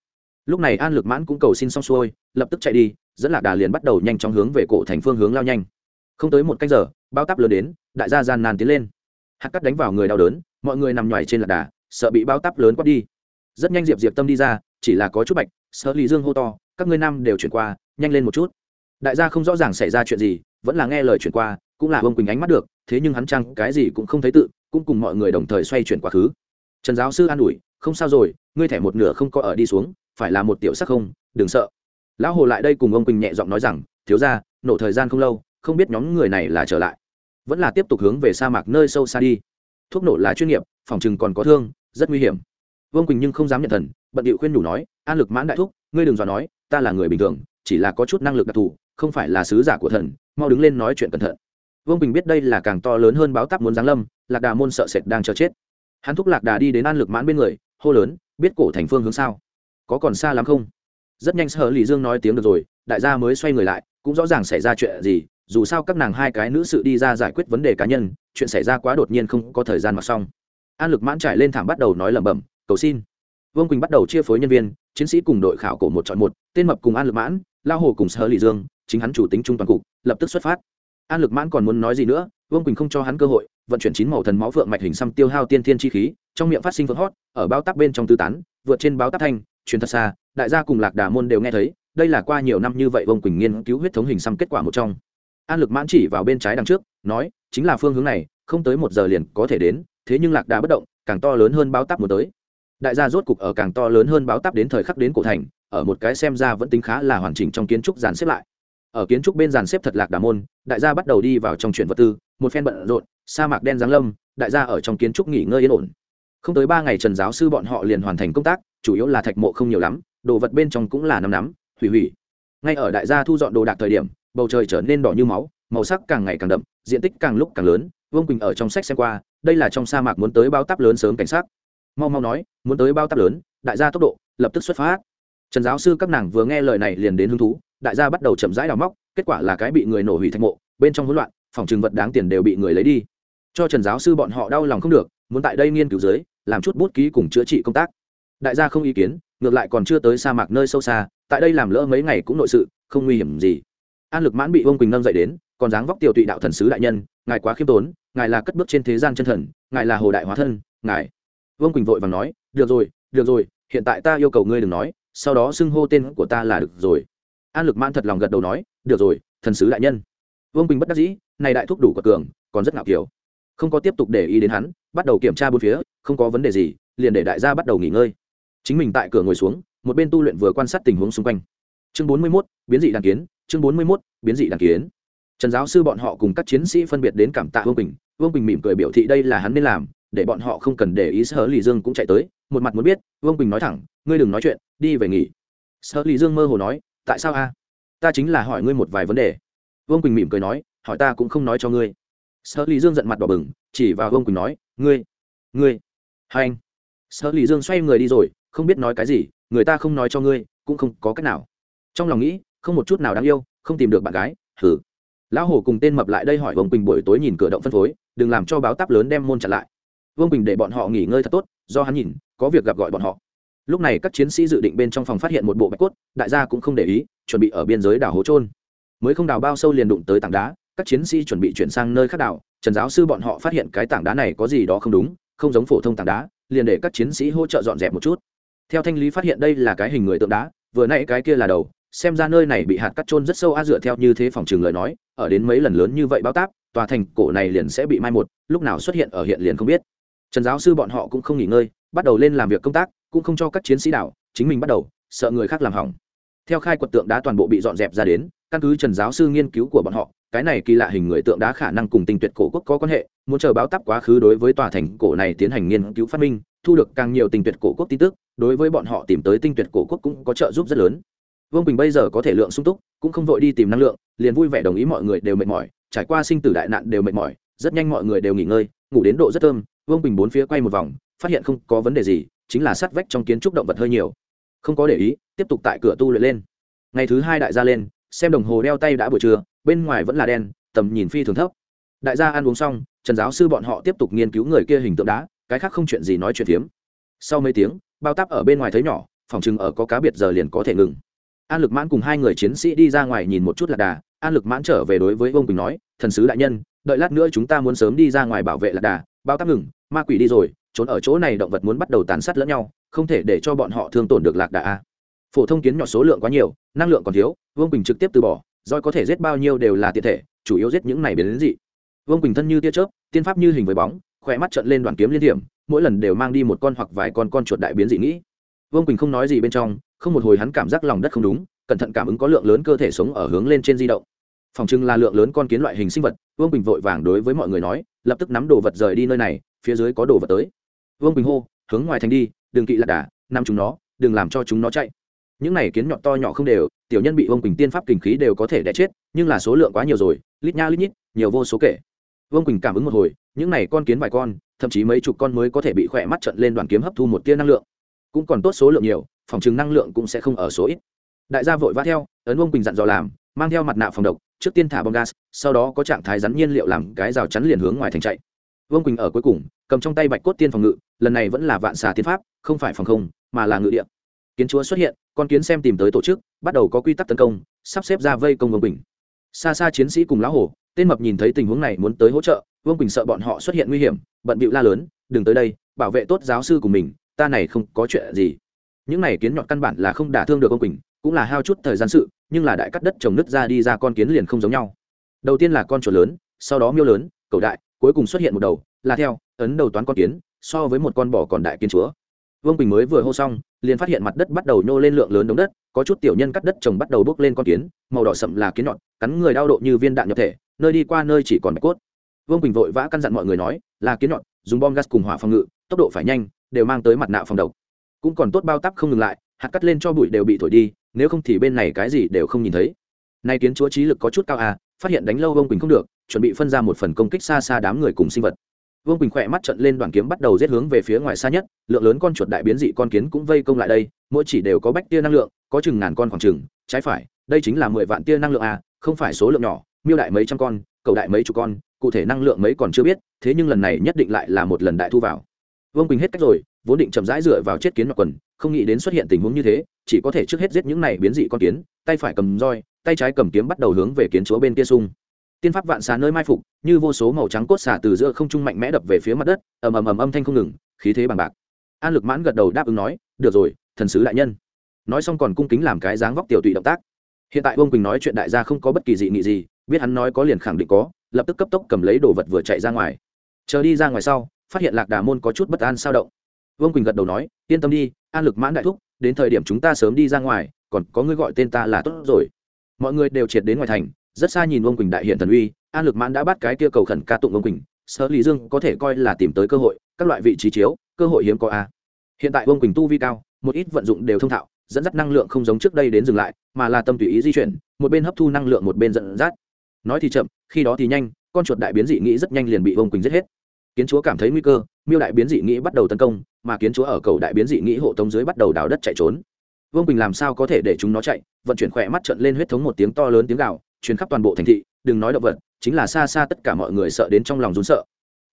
Lúc này an lực mãn cũng cầu xin xong xuôi, lập tức chạy đi, dẫn lạc đà liền bắt đầu nhanh chóng hướng về cổ thành phương hướng lao nhanh. Không tới một canh giờ, bao tắp lớn đến, đại gia gian nan tiến lên. Hạt cắt đánh vào người đau đớn, mọi người nằm nhoài trên lạc đà sợ bị bao tắp lớn quát đi. Rất nhanh diệp diệp tâm đi ra, chỉ là có chút bạch, sợ lý dương hô to, các ngươi nam đều chuyển qua, nhanh lên một chút. Đại gia không rõ ràng xảy ra chuyện gì, vẫn là nghe lời chuyển qua, cũng là ông quỳnh ánh mắt được, thế nhưng hắn chăng cái gì cũng không thấy tự, cũng cùng mọi người đồng thời xoay chuyển quá khứ. Trần giáo sư an ủi, không sao rồi, ngươi thẻ một nửa không có ở đi xuống, phải là một tiểu sắc không, đừng sợ. Lão hồ lại đây cùng ông quỳnh nhẹ giọng nói rằng, thiếu ra nổ thời gian không lâu, không biết nhóm người này là trở lại. Vẫn là tiếp tục hướng về sa mạc nơi sâu xa đi. Thuốc nổ là chuyên nghiệp, phòng chừng còn có thương rất nguy hiểm. Vương quỳnh nhưng không dám nhận thần, bận điệu khuyên nhủ nói, an lực mãn đại thúc, ngươi đừng dò nói, ta là người bình thường, chỉ là có chút năng lực đặc thù, không phải là sứ giả của thần, mau đứng lên nói chuyện cẩn thận. Vương quỳnh biết đây là càng to lớn hơn báo tắp muốn giáng lâm, lạc đà môn sợ sệt đang chờ chết. Hắn thúc lạc đà đi đến an lực mãn bên người, hô lớn, biết cổ thành phương hướng sao? Có còn xa lắm không? Rất nhanh sở lì dương nói tiếng được rồi, đại gia mới xoay người lại, cũng rõ ràng xảy ra chuyện gì, dù sao các nàng hai cái nữ sự đi ra giải quyết vấn đề cá nhân, chuyện xảy ra quá đột nhiên không có thời gian mặc xong an lực mãn trải lên thảm bắt đầu nói lẩm bẩm, cầu xin. Vương quỳnh bắt đầu chia phối nhân viên, chiến sĩ cùng đội khảo cổ một chọn một, tên mập cùng an lực mãn, lao hồ cùng sở lì dương, chính hắn chủ tính trung toàn cục, lập tức xuất phát. An lực mãn còn muốn nói gì nữa, vương quỳnh không cho hắn cơ hội, vận chuyển chín màu thần máu vượng mạch hình xăm tiêu hao tiên thiên chi khí, trong miệng phát sinh vượng hót, ở bao tắc bên trong tư tán, vượt trên báo tắc thanh, truyền thật xa, đại gia cùng lạc đà môn đều nghe thấy, đây là qua nhiều năm như vậy vương quỳnh nghiên cứu huyết thống hình xăm kết quả một trong. An lực mãn chỉ vào bên trái đằng trước, nói, chính là phương hướng này, không tới một giờ liền có thể đến thế nhưng lạc đà bất động, càng to lớn hơn báo táp muốn tới. Đại gia rốt cục ở càng to lớn hơn báo táp đến thời khắc đến cổ thành, ở một cái xem ra vẫn tính khá là hoàn chỉnh trong kiến trúc dàn xếp lại. Ở kiến trúc bên dàn xếp thật lạc đà môn, đại gia bắt đầu đi vào trong chuyển vật tư, một phen bận rộn, sa mạc đen giáng lâm, đại gia ở trong kiến trúc nghỉ ngơi yên ổn. Không tới ba ngày trần giáo sư bọn họ liền hoàn thành công tác, chủ yếu là thạch mộ không nhiều lắm, đồ vật bên trong cũng là nắm nắm, hủy hủy. Ngay ở đại gia thu dọn đồ đạc thời điểm, bầu trời trở nên đỏ như máu, màu sắc càng ngày càng đậm, diện tích càng lúc càng lớn, vương quỳnh ở trong sách xem qua đây là trong sa mạc muốn tới bao táp lớn sớm cảnh sát. Mau mau nói, muốn tới bao táp lớn, đại gia tốc độ, lập tức xuất phát. Trần giáo sư các nàng vừa nghe lời này liền đến hứng thú, đại gia bắt đầu chậm rãi đào móc, kết quả là cái bị người nổ hủy thạch mộ, bên trong hỗn loạn, phòng trừng vật đáng tiền đều bị người lấy đi. Cho trần giáo sư bọn họ đau lòng không được, muốn tại đây nghiên cứu dưới, làm chút bút ký cùng chữa trị công tác. Đại gia không ý kiến, ngược lại còn chưa tới sa mạc nơi sâu xa, tại đây làm lỡ mấy ngày cũng nội sự, không nguy hiểm gì. An lực mãn bị vương quỳnh nâng dậy đến còn dáng vóc tiểu tụy đạo thần sứ đại nhân ngài quá khiêm tốn ngài là cất bước trên thế gian chân thần ngài là hồ đại hóa thân ngài. Vương quỳnh vội vàng nói được rồi được rồi hiện tại ta yêu cầu ngươi đừng nói sau đó xưng hô tên của ta là được rồi. An lực man thật lòng gật đầu nói được rồi thần sứ đại nhân. Vương quỳnh bất đắc dĩ này đại thúc đủ của cường còn rất ngạo kiểu. Không có tiếp tục để ý đến hắn bắt đầu kiểm tra bốn phía không có vấn đề gì liền để đại gia bắt đầu nghỉ ngơi. Chính mình tại cửa ngồi xuống một bên tu luyện vừa quan sát tình huống xung quanh. Chương bốn mươi 41, biến dị đàn kiến chương bốn mươi 41, biến dị đàn kiến trần giáo sư bọn họ cùng các chiến sĩ phân biệt đến cảm tạ vương bình vương bình mỉm cười biểu thị đây là hắn nên làm, để bọn họ không cần để ý sở lì dương cũng chạy tới, một mặt muốn biết, vương bình nói thẳng, ngươi đừng nói chuyện, đi về nghỉ. Sở lì dương mơ hồ nói, tại sao a? Ta chính là hỏi ngươi một vài vấn đề. Vương bình mỉm cười nói, hỏi ta cũng không nói cho ngươi. Sở lì dương giận mặt đỏ bừng, chỉ vào vương bình nói, ngươi ngươi, hai anh. Sở lì dương xoay người đi rồi, không biết nói cái gì, người ta không nói cho ngươi, cũng không có cách nào. Trong lòng nghĩ, không một chút nào đáng yêu, không tìm được bạn gái thử lão hổ cùng tên mập lại đây hỏi vương quỳnh buổi tối nhìn cửa động phân phối, đừng làm cho báo táp lớn đem môn chặn lại. Vương quỳnh để bọn họ nghỉ ngơi thật tốt, do hắn nhìn, có việc gặp gọi bọn họ. Lúc này các chiến sĩ dự định bên trong phòng phát hiện một bộ bạch cốt, đại gia cũng không để ý, chuẩn bị ở biên giới đảo hố trôn mới không đào bao sâu liền đụng tới tảng đá, các chiến sĩ chuẩn bị chuyển sang nơi khác đảo. Trần giáo sư bọn họ phát hiện cái tảng đá này có gì đó không đúng, không giống phổ thông tảng đá, liền để các chiến sĩ hỗ trợ dọn dẹp một chút. Theo thanh lý phát hiện đây là cái hình người tượng đá, vừa nãy cái kia là đầu, xem ra nơi này bị hạt cắt trôn rất sâu, a dựa theo như thế phòng trường lời nói ở đến mấy lần lớn như vậy báo táp, tòa thành cổ này liền sẽ bị mai một, lúc nào xuất hiện ở hiện liền không biết. Trần giáo sư bọn họ cũng không nghỉ ngơi, bắt đầu lên làm việc công tác, cũng không cho các chiến sĩ đảo, chính mình bắt đầu, sợ người khác làm hỏng. Theo khai quật tượng đá toàn bộ bị dọn dẹp ra đến, căn cứ trần giáo sư nghiên cứu của bọn họ, cái này kỳ lạ hình người tượng đá khả năng cùng tinh tuyệt cổ quốc có quan hệ, muốn chờ báo tắp quá khứ đối với tòa thành cổ này tiến hành nghiên cứu phát minh, thu được càng nhiều tinh tuyệt cổ quốc tin tức, đối với bọn họ tìm tới tinh tuyệt cổ quốc cũng có trợ giúp rất lớn. Vương bình bây giờ có thể lượng sung túc, cũng không vội đi tìm năng lượng liền vui vẻ đồng ý mọi người đều mệt mỏi, trải qua sinh tử đại nạn đều mệt mỏi, rất nhanh mọi người đều nghỉ ngơi, ngủ đến độ rất thơm, vương bình bốn phía quay một vòng, phát hiện không có vấn đề gì, chính là sát vách trong kiến trúc động vật hơi nhiều. Không có để ý, tiếp tục tại cửa tu luyện lên. Ngày thứ hai đại gia lên, xem đồng hồ đeo tay đã buổi trưa, bên ngoài vẫn là đen, tầm nhìn phi thường thấp. Đại gia ăn uống xong, trần giáo sư bọn họ tiếp tục nghiên cứu người kia hình tượng đá, cái khác không chuyện gì nói chuyện phiếm. Sau mấy tiếng, bao táp ở bên ngoài thấy nhỏ, phòng chừng ở có cá biệt giờ liền có thể ngừng an lực mãn cùng hai người chiến sĩ đi ra ngoài nhìn một chút lạc đà. An lực mãn trở về đối với Vương quỳnh nói, thần sứ đại nhân, đợi lát nữa chúng ta muốn sớm đi ra ngoài bảo vệ lạc đà. Bao tắc ngừng, ma quỷ đi rồi, trốn ở chỗ này động vật muốn bắt đầu tàn sát lẫn nhau, không thể để cho bọn họ thương tổn được lạc đà a. Phổ thông kiến nhỏ số lượng quá nhiều, năng lượng còn thiếu, vương quỳnh trực tiếp từ bỏ, roi có thể giết bao nhiêu đều là tiện thể, chủ yếu giết những này biến đến dị. Vương quỳnh thân như tia chớp, tiên pháp như hình với bóng khỏe mắt trận lên đoàn kiếm liên hiểm mỗi lần đều mang đi một con hoặc vài con con chuột đại biến dị nghĩ. Vương quỳnh không nói gì bên trong không một hồi hắn cảm giác lòng đất không đúng, cẩn thận cảm ứng có lượng lớn cơ thể sống ở hướng lên trên di động. Phòng trưng là lượng lớn con kiến loại hình sinh vật, vương bình vội vàng đối với mọi người nói, lập tức nắm đồ vật rời đi nơi này, phía dưới có đồ vật tới. Vương bình hô, hướng ngoài thành đi, đừng kỵ lạc đà nằm chúng nó, đừng làm cho chúng nó chạy. Những này kiến nhọn to nhỏ không đều, tiểu nhân bị vương bình tiên pháp kình khí đều có thể đẻ chết, nhưng là số lượng quá nhiều rồi, lít nha lít nhít, nhiều vô số kể. Vương quỳnh cảm ứng một hồi, những này con kiến vài con, thậm chí mấy chục con mới có thể bị khỏe mắt trận lên đoàn kiếm hấp thu một tia năng lượng. Cũng còn tốt số lượng nhiều phòng chứng năng lượng cũng sẽ không ở số ít. Đại gia vội vã theo, ấn ông quỳnh dặn dò làm, mang theo mặt nạ phòng độc, trước tiên thả bom gas, sau đó có trạng thái rắn nhiên liệu làm cái rào chắn liền hướng ngoài thành chạy. Vương quỳnh ở cuối cùng, cầm trong tay bạch cốt tiên phòng ngự, lần này vẫn là vạn xà tiên pháp, không phải phòng không, mà là ngự địa. Kiến chúa xuất hiện, con kiến xem tìm tới tổ chức, bắt đầu có quy tắc tấn công, sắp xếp ra vây công vương quỳnh. Xa xa chiến sĩ cùng lão hổ, tên mập nhìn thấy tình huống này muốn tới hỗ trợ, vương quỳnh sợ bọn họ xuất hiện nguy hiểm, bận bịu la lớn, đừng tới đây, bảo vệ tốt giáo sư của mình, ta này không có chuyện gì những này kiến nhọn căn bản là không đả thương được ông quỳnh, cũng là hao chút thời gian sự, nhưng là đại cắt đất trồng nứt ra đi ra con kiến liền không giống nhau. Đầu tiên là con chuột lớn, sau đó miêu lớn, cầu đại, cuối cùng xuất hiện một đầu, là theo, ấn đầu toán con kiến, so với một con bò còn đại kiến chúa. Vương quỳnh mới vừa hô xong, liền phát hiện mặt đất bắt đầu nhô lên lượng lớn đống đất, có chút tiểu nhân cắt đất trồng bắt đầu bước lên con kiến, màu đỏ sậm là kiến nhọn cắn người đau độ như viên đạn nhập thể, nơi đi qua nơi chỉ còn bạch cốt. Vương quỳnh vội vã căn dặn mọi người nói, là kiến nhọn dùng bom gas cùng hỏa phòng ngự, tốc độ phải nhanh, đều mang tới mặt nạ phòng độc cũng còn tốt bao tắp không ngừng lại, hạt cắt lên cho bụi đều bị thổi đi, nếu không thì bên này cái gì đều không nhìn thấy. Nay kiến chúa trí lực có chút cao à phát hiện đánh lâu vương quỳnh không được, chuẩn bị phân ra một phần công kích xa xa đám người cùng sinh vật. Vương quỳnh khỏe mắt trận lên đoàn kiếm bắt đầu rét hướng về phía ngoài xa nhất, lượng lớn con chuột đại biến dị con kiến cũng vây công lại đây, mỗi chỉ đều có bách tia năng lượng, có chừng ngàn con khoảng chừng, trái phải, đây chính là mười vạn tia năng lượng à không phải số lượng nhỏ, miêu đại mấy trăm con, cầu đại mấy chục con, cụ thể năng lượng mấy còn chưa biết, thế nhưng lần này nhất định lại là một lần đại thu vào. Vương quỳnh hết cách rồi vốn định chậm rãi dựa vào chết kiến mặc quần, không nghĩ đến xuất hiện tình huống như thế, chỉ có thể trước hết giết những này biến dị con kiến, tay phải cầm roi, tay trái cầm kiếm bắt đầu hướng về kiến chúa bên kia sung tiên pháp vạn xà nơi mai phục, như vô số màu trắng cốt xà từ giữa không trung mạnh mẽ đập về phía mặt đất, ầm ầm ầm âm thanh không ngừng, khí thế bằng bạc. An lực mãn gật đầu đáp ứng nói, được rồi, thần sứ đại nhân. Nói xong còn cung kính làm cái dáng vóc tiểu tụy động tác. Hiện tại ông quỳnh nói chuyện đại gia không có bất kỳ dị nghị gì, biết hắn nói có liền khẳng định có, lập tức cấp tốc cầm lấy đồ vật vừa chạy ra ngoài. Chờ đi ra ngoài sau, phát hiện lạc đà môn có chút bất an sao động vương quỳnh gật đầu nói yên tâm đi an lực mãn đại thúc đến thời điểm chúng ta sớm đi ra ngoài còn có người gọi tên ta là tốt rồi mọi người đều triệt đến ngoài thành rất xa nhìn vương quỳnh đại hiện thần uy an lực mãn đã bắt cái kia cầu khẩn ca tụng vương quỳnh sở lý dương có thể coi là tìm tới cơ hội các loại vị trí chiếu cơ hội hiếm có a hiện tại vương quỳnh tu vi cao một ít vận dụng đều thông thạo dẫn dắt năng lượng không giống trước đây đến dừng lại mà là tâm tùy ý di chuyển một bên hấp thu năng lượng một bên dẫn dắt nói thì chậm khi đó thì nhanh con chuột đại biến dị nghĩ rất nhanh liền bị vương quỳnh giết hết kiến chúa cảm thấy nguy cơ, miêu đại biến dị nghĩ bắt đầu tấn công, mà kiến chúa ở cầu đại biến dị nghĩ hộ tống dưới bắt đầu đào đất chạy trốn. Vương quỳnh làm sao có thể để chúng nó chạy? Vận chuyển khỏe mắt trận lên huyết thống một tiếng to lớn tiếng gạo chuyến khắp toàn bộ thành thị, đừng nói động vật, chính là xa xa tất cả mọi người sợ đến trong lòng rún sợ.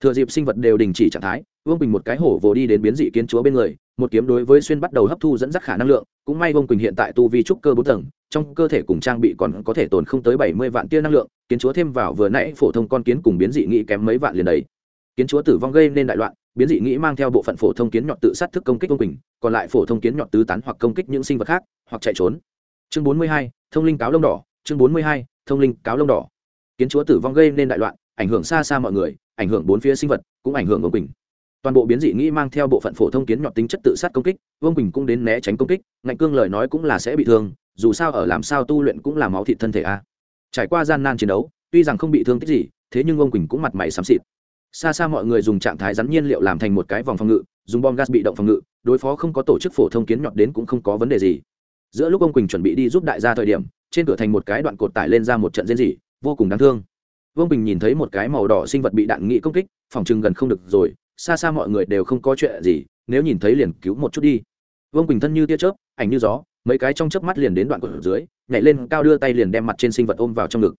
Thừa dịp sinh vật đều đình chỉ trạng thái, vương quỳnh một cái hổ vồ đi đến biến dị kiến chúa bên người, một kiếm đối với xuyên bắt đầu hấp thu dẫn dắt khả năng lượng, cũng may vương quỳnh hiện tại tu vi trúc cơ bốn tầng, trong cơ thể cùng trang bị còn có thể tồn không tới bảy mươi vạn tia năng lượng, kiến chúa thêm vào vừa nãy phổ thông con kiến cùng biến dị nghĩ kém mấy vạn liền đấy kiến chúa tử vong gây nên đại loạn biến dị nghĩ mang theo bộ phận phổ thông kiến nhọt tự sát thức công kích vương bình, còn lại phổ thông kiến nhọt tứ tán hoặc công kích những sinh vật khác hoặc chạy trốn. Chương bốn mươi hai thông linh cáo lông đỏ chương bốn mươi hai thông linh cáo lông đỏ. Kiến chúa tử vong gây nên đại loạn ảnh hưởng xa xa mọi người ảnh hưởng bốn phía sinh vật cũng ảnh hưởng vương quỳnh toàn bộ biến dị nghĩ mang theo bộ phận phổ thông kiến nhọt tính chất tự sát công kích vương quỳnh cũng đến né tránh công kích ngạnh cương lời nói cũng là sẽ bị thương dù sao ở làm sao tu luyện cũng là máu thịt thân thể a. Trải qua gian nan chiến đấu tuy rằng không bị thương tích gì thế nhưng ông quỳnh cũng mặt mày xám xịt xa xa mọi người dùng trạng thái rắn nhiên liệu làm thành một cái vòng phòng ngự, dùng bom gas bị động phòng ngự, đối phó không có tổ chức phổ thông kiến nhọt đến cũng không có vấn đề gì. Giữa lúc ông quỳnh chuẩn bị đi giúp đại gia thời điểm, trên cửa thành một cái đoạn cột tải lên ra một trận diễn dị vô cùng đáng thương. Vương bình nhìn thấy một cái màu đỏ sinh vật bị đạn nghị công kích, phòng chừng gần không được rồi, xa xa mọi người đều không có chuyện gì, nếu nhìn thấy liền cứu một chút đi. Vương bình thân như tia chớp, ảnh như gió, mấy cái trong chớp mắt liền đến đoạn cột dưới, nhảy lên, cao đưa tay liền đem mặt trên sinh vật ôm vào trong ngực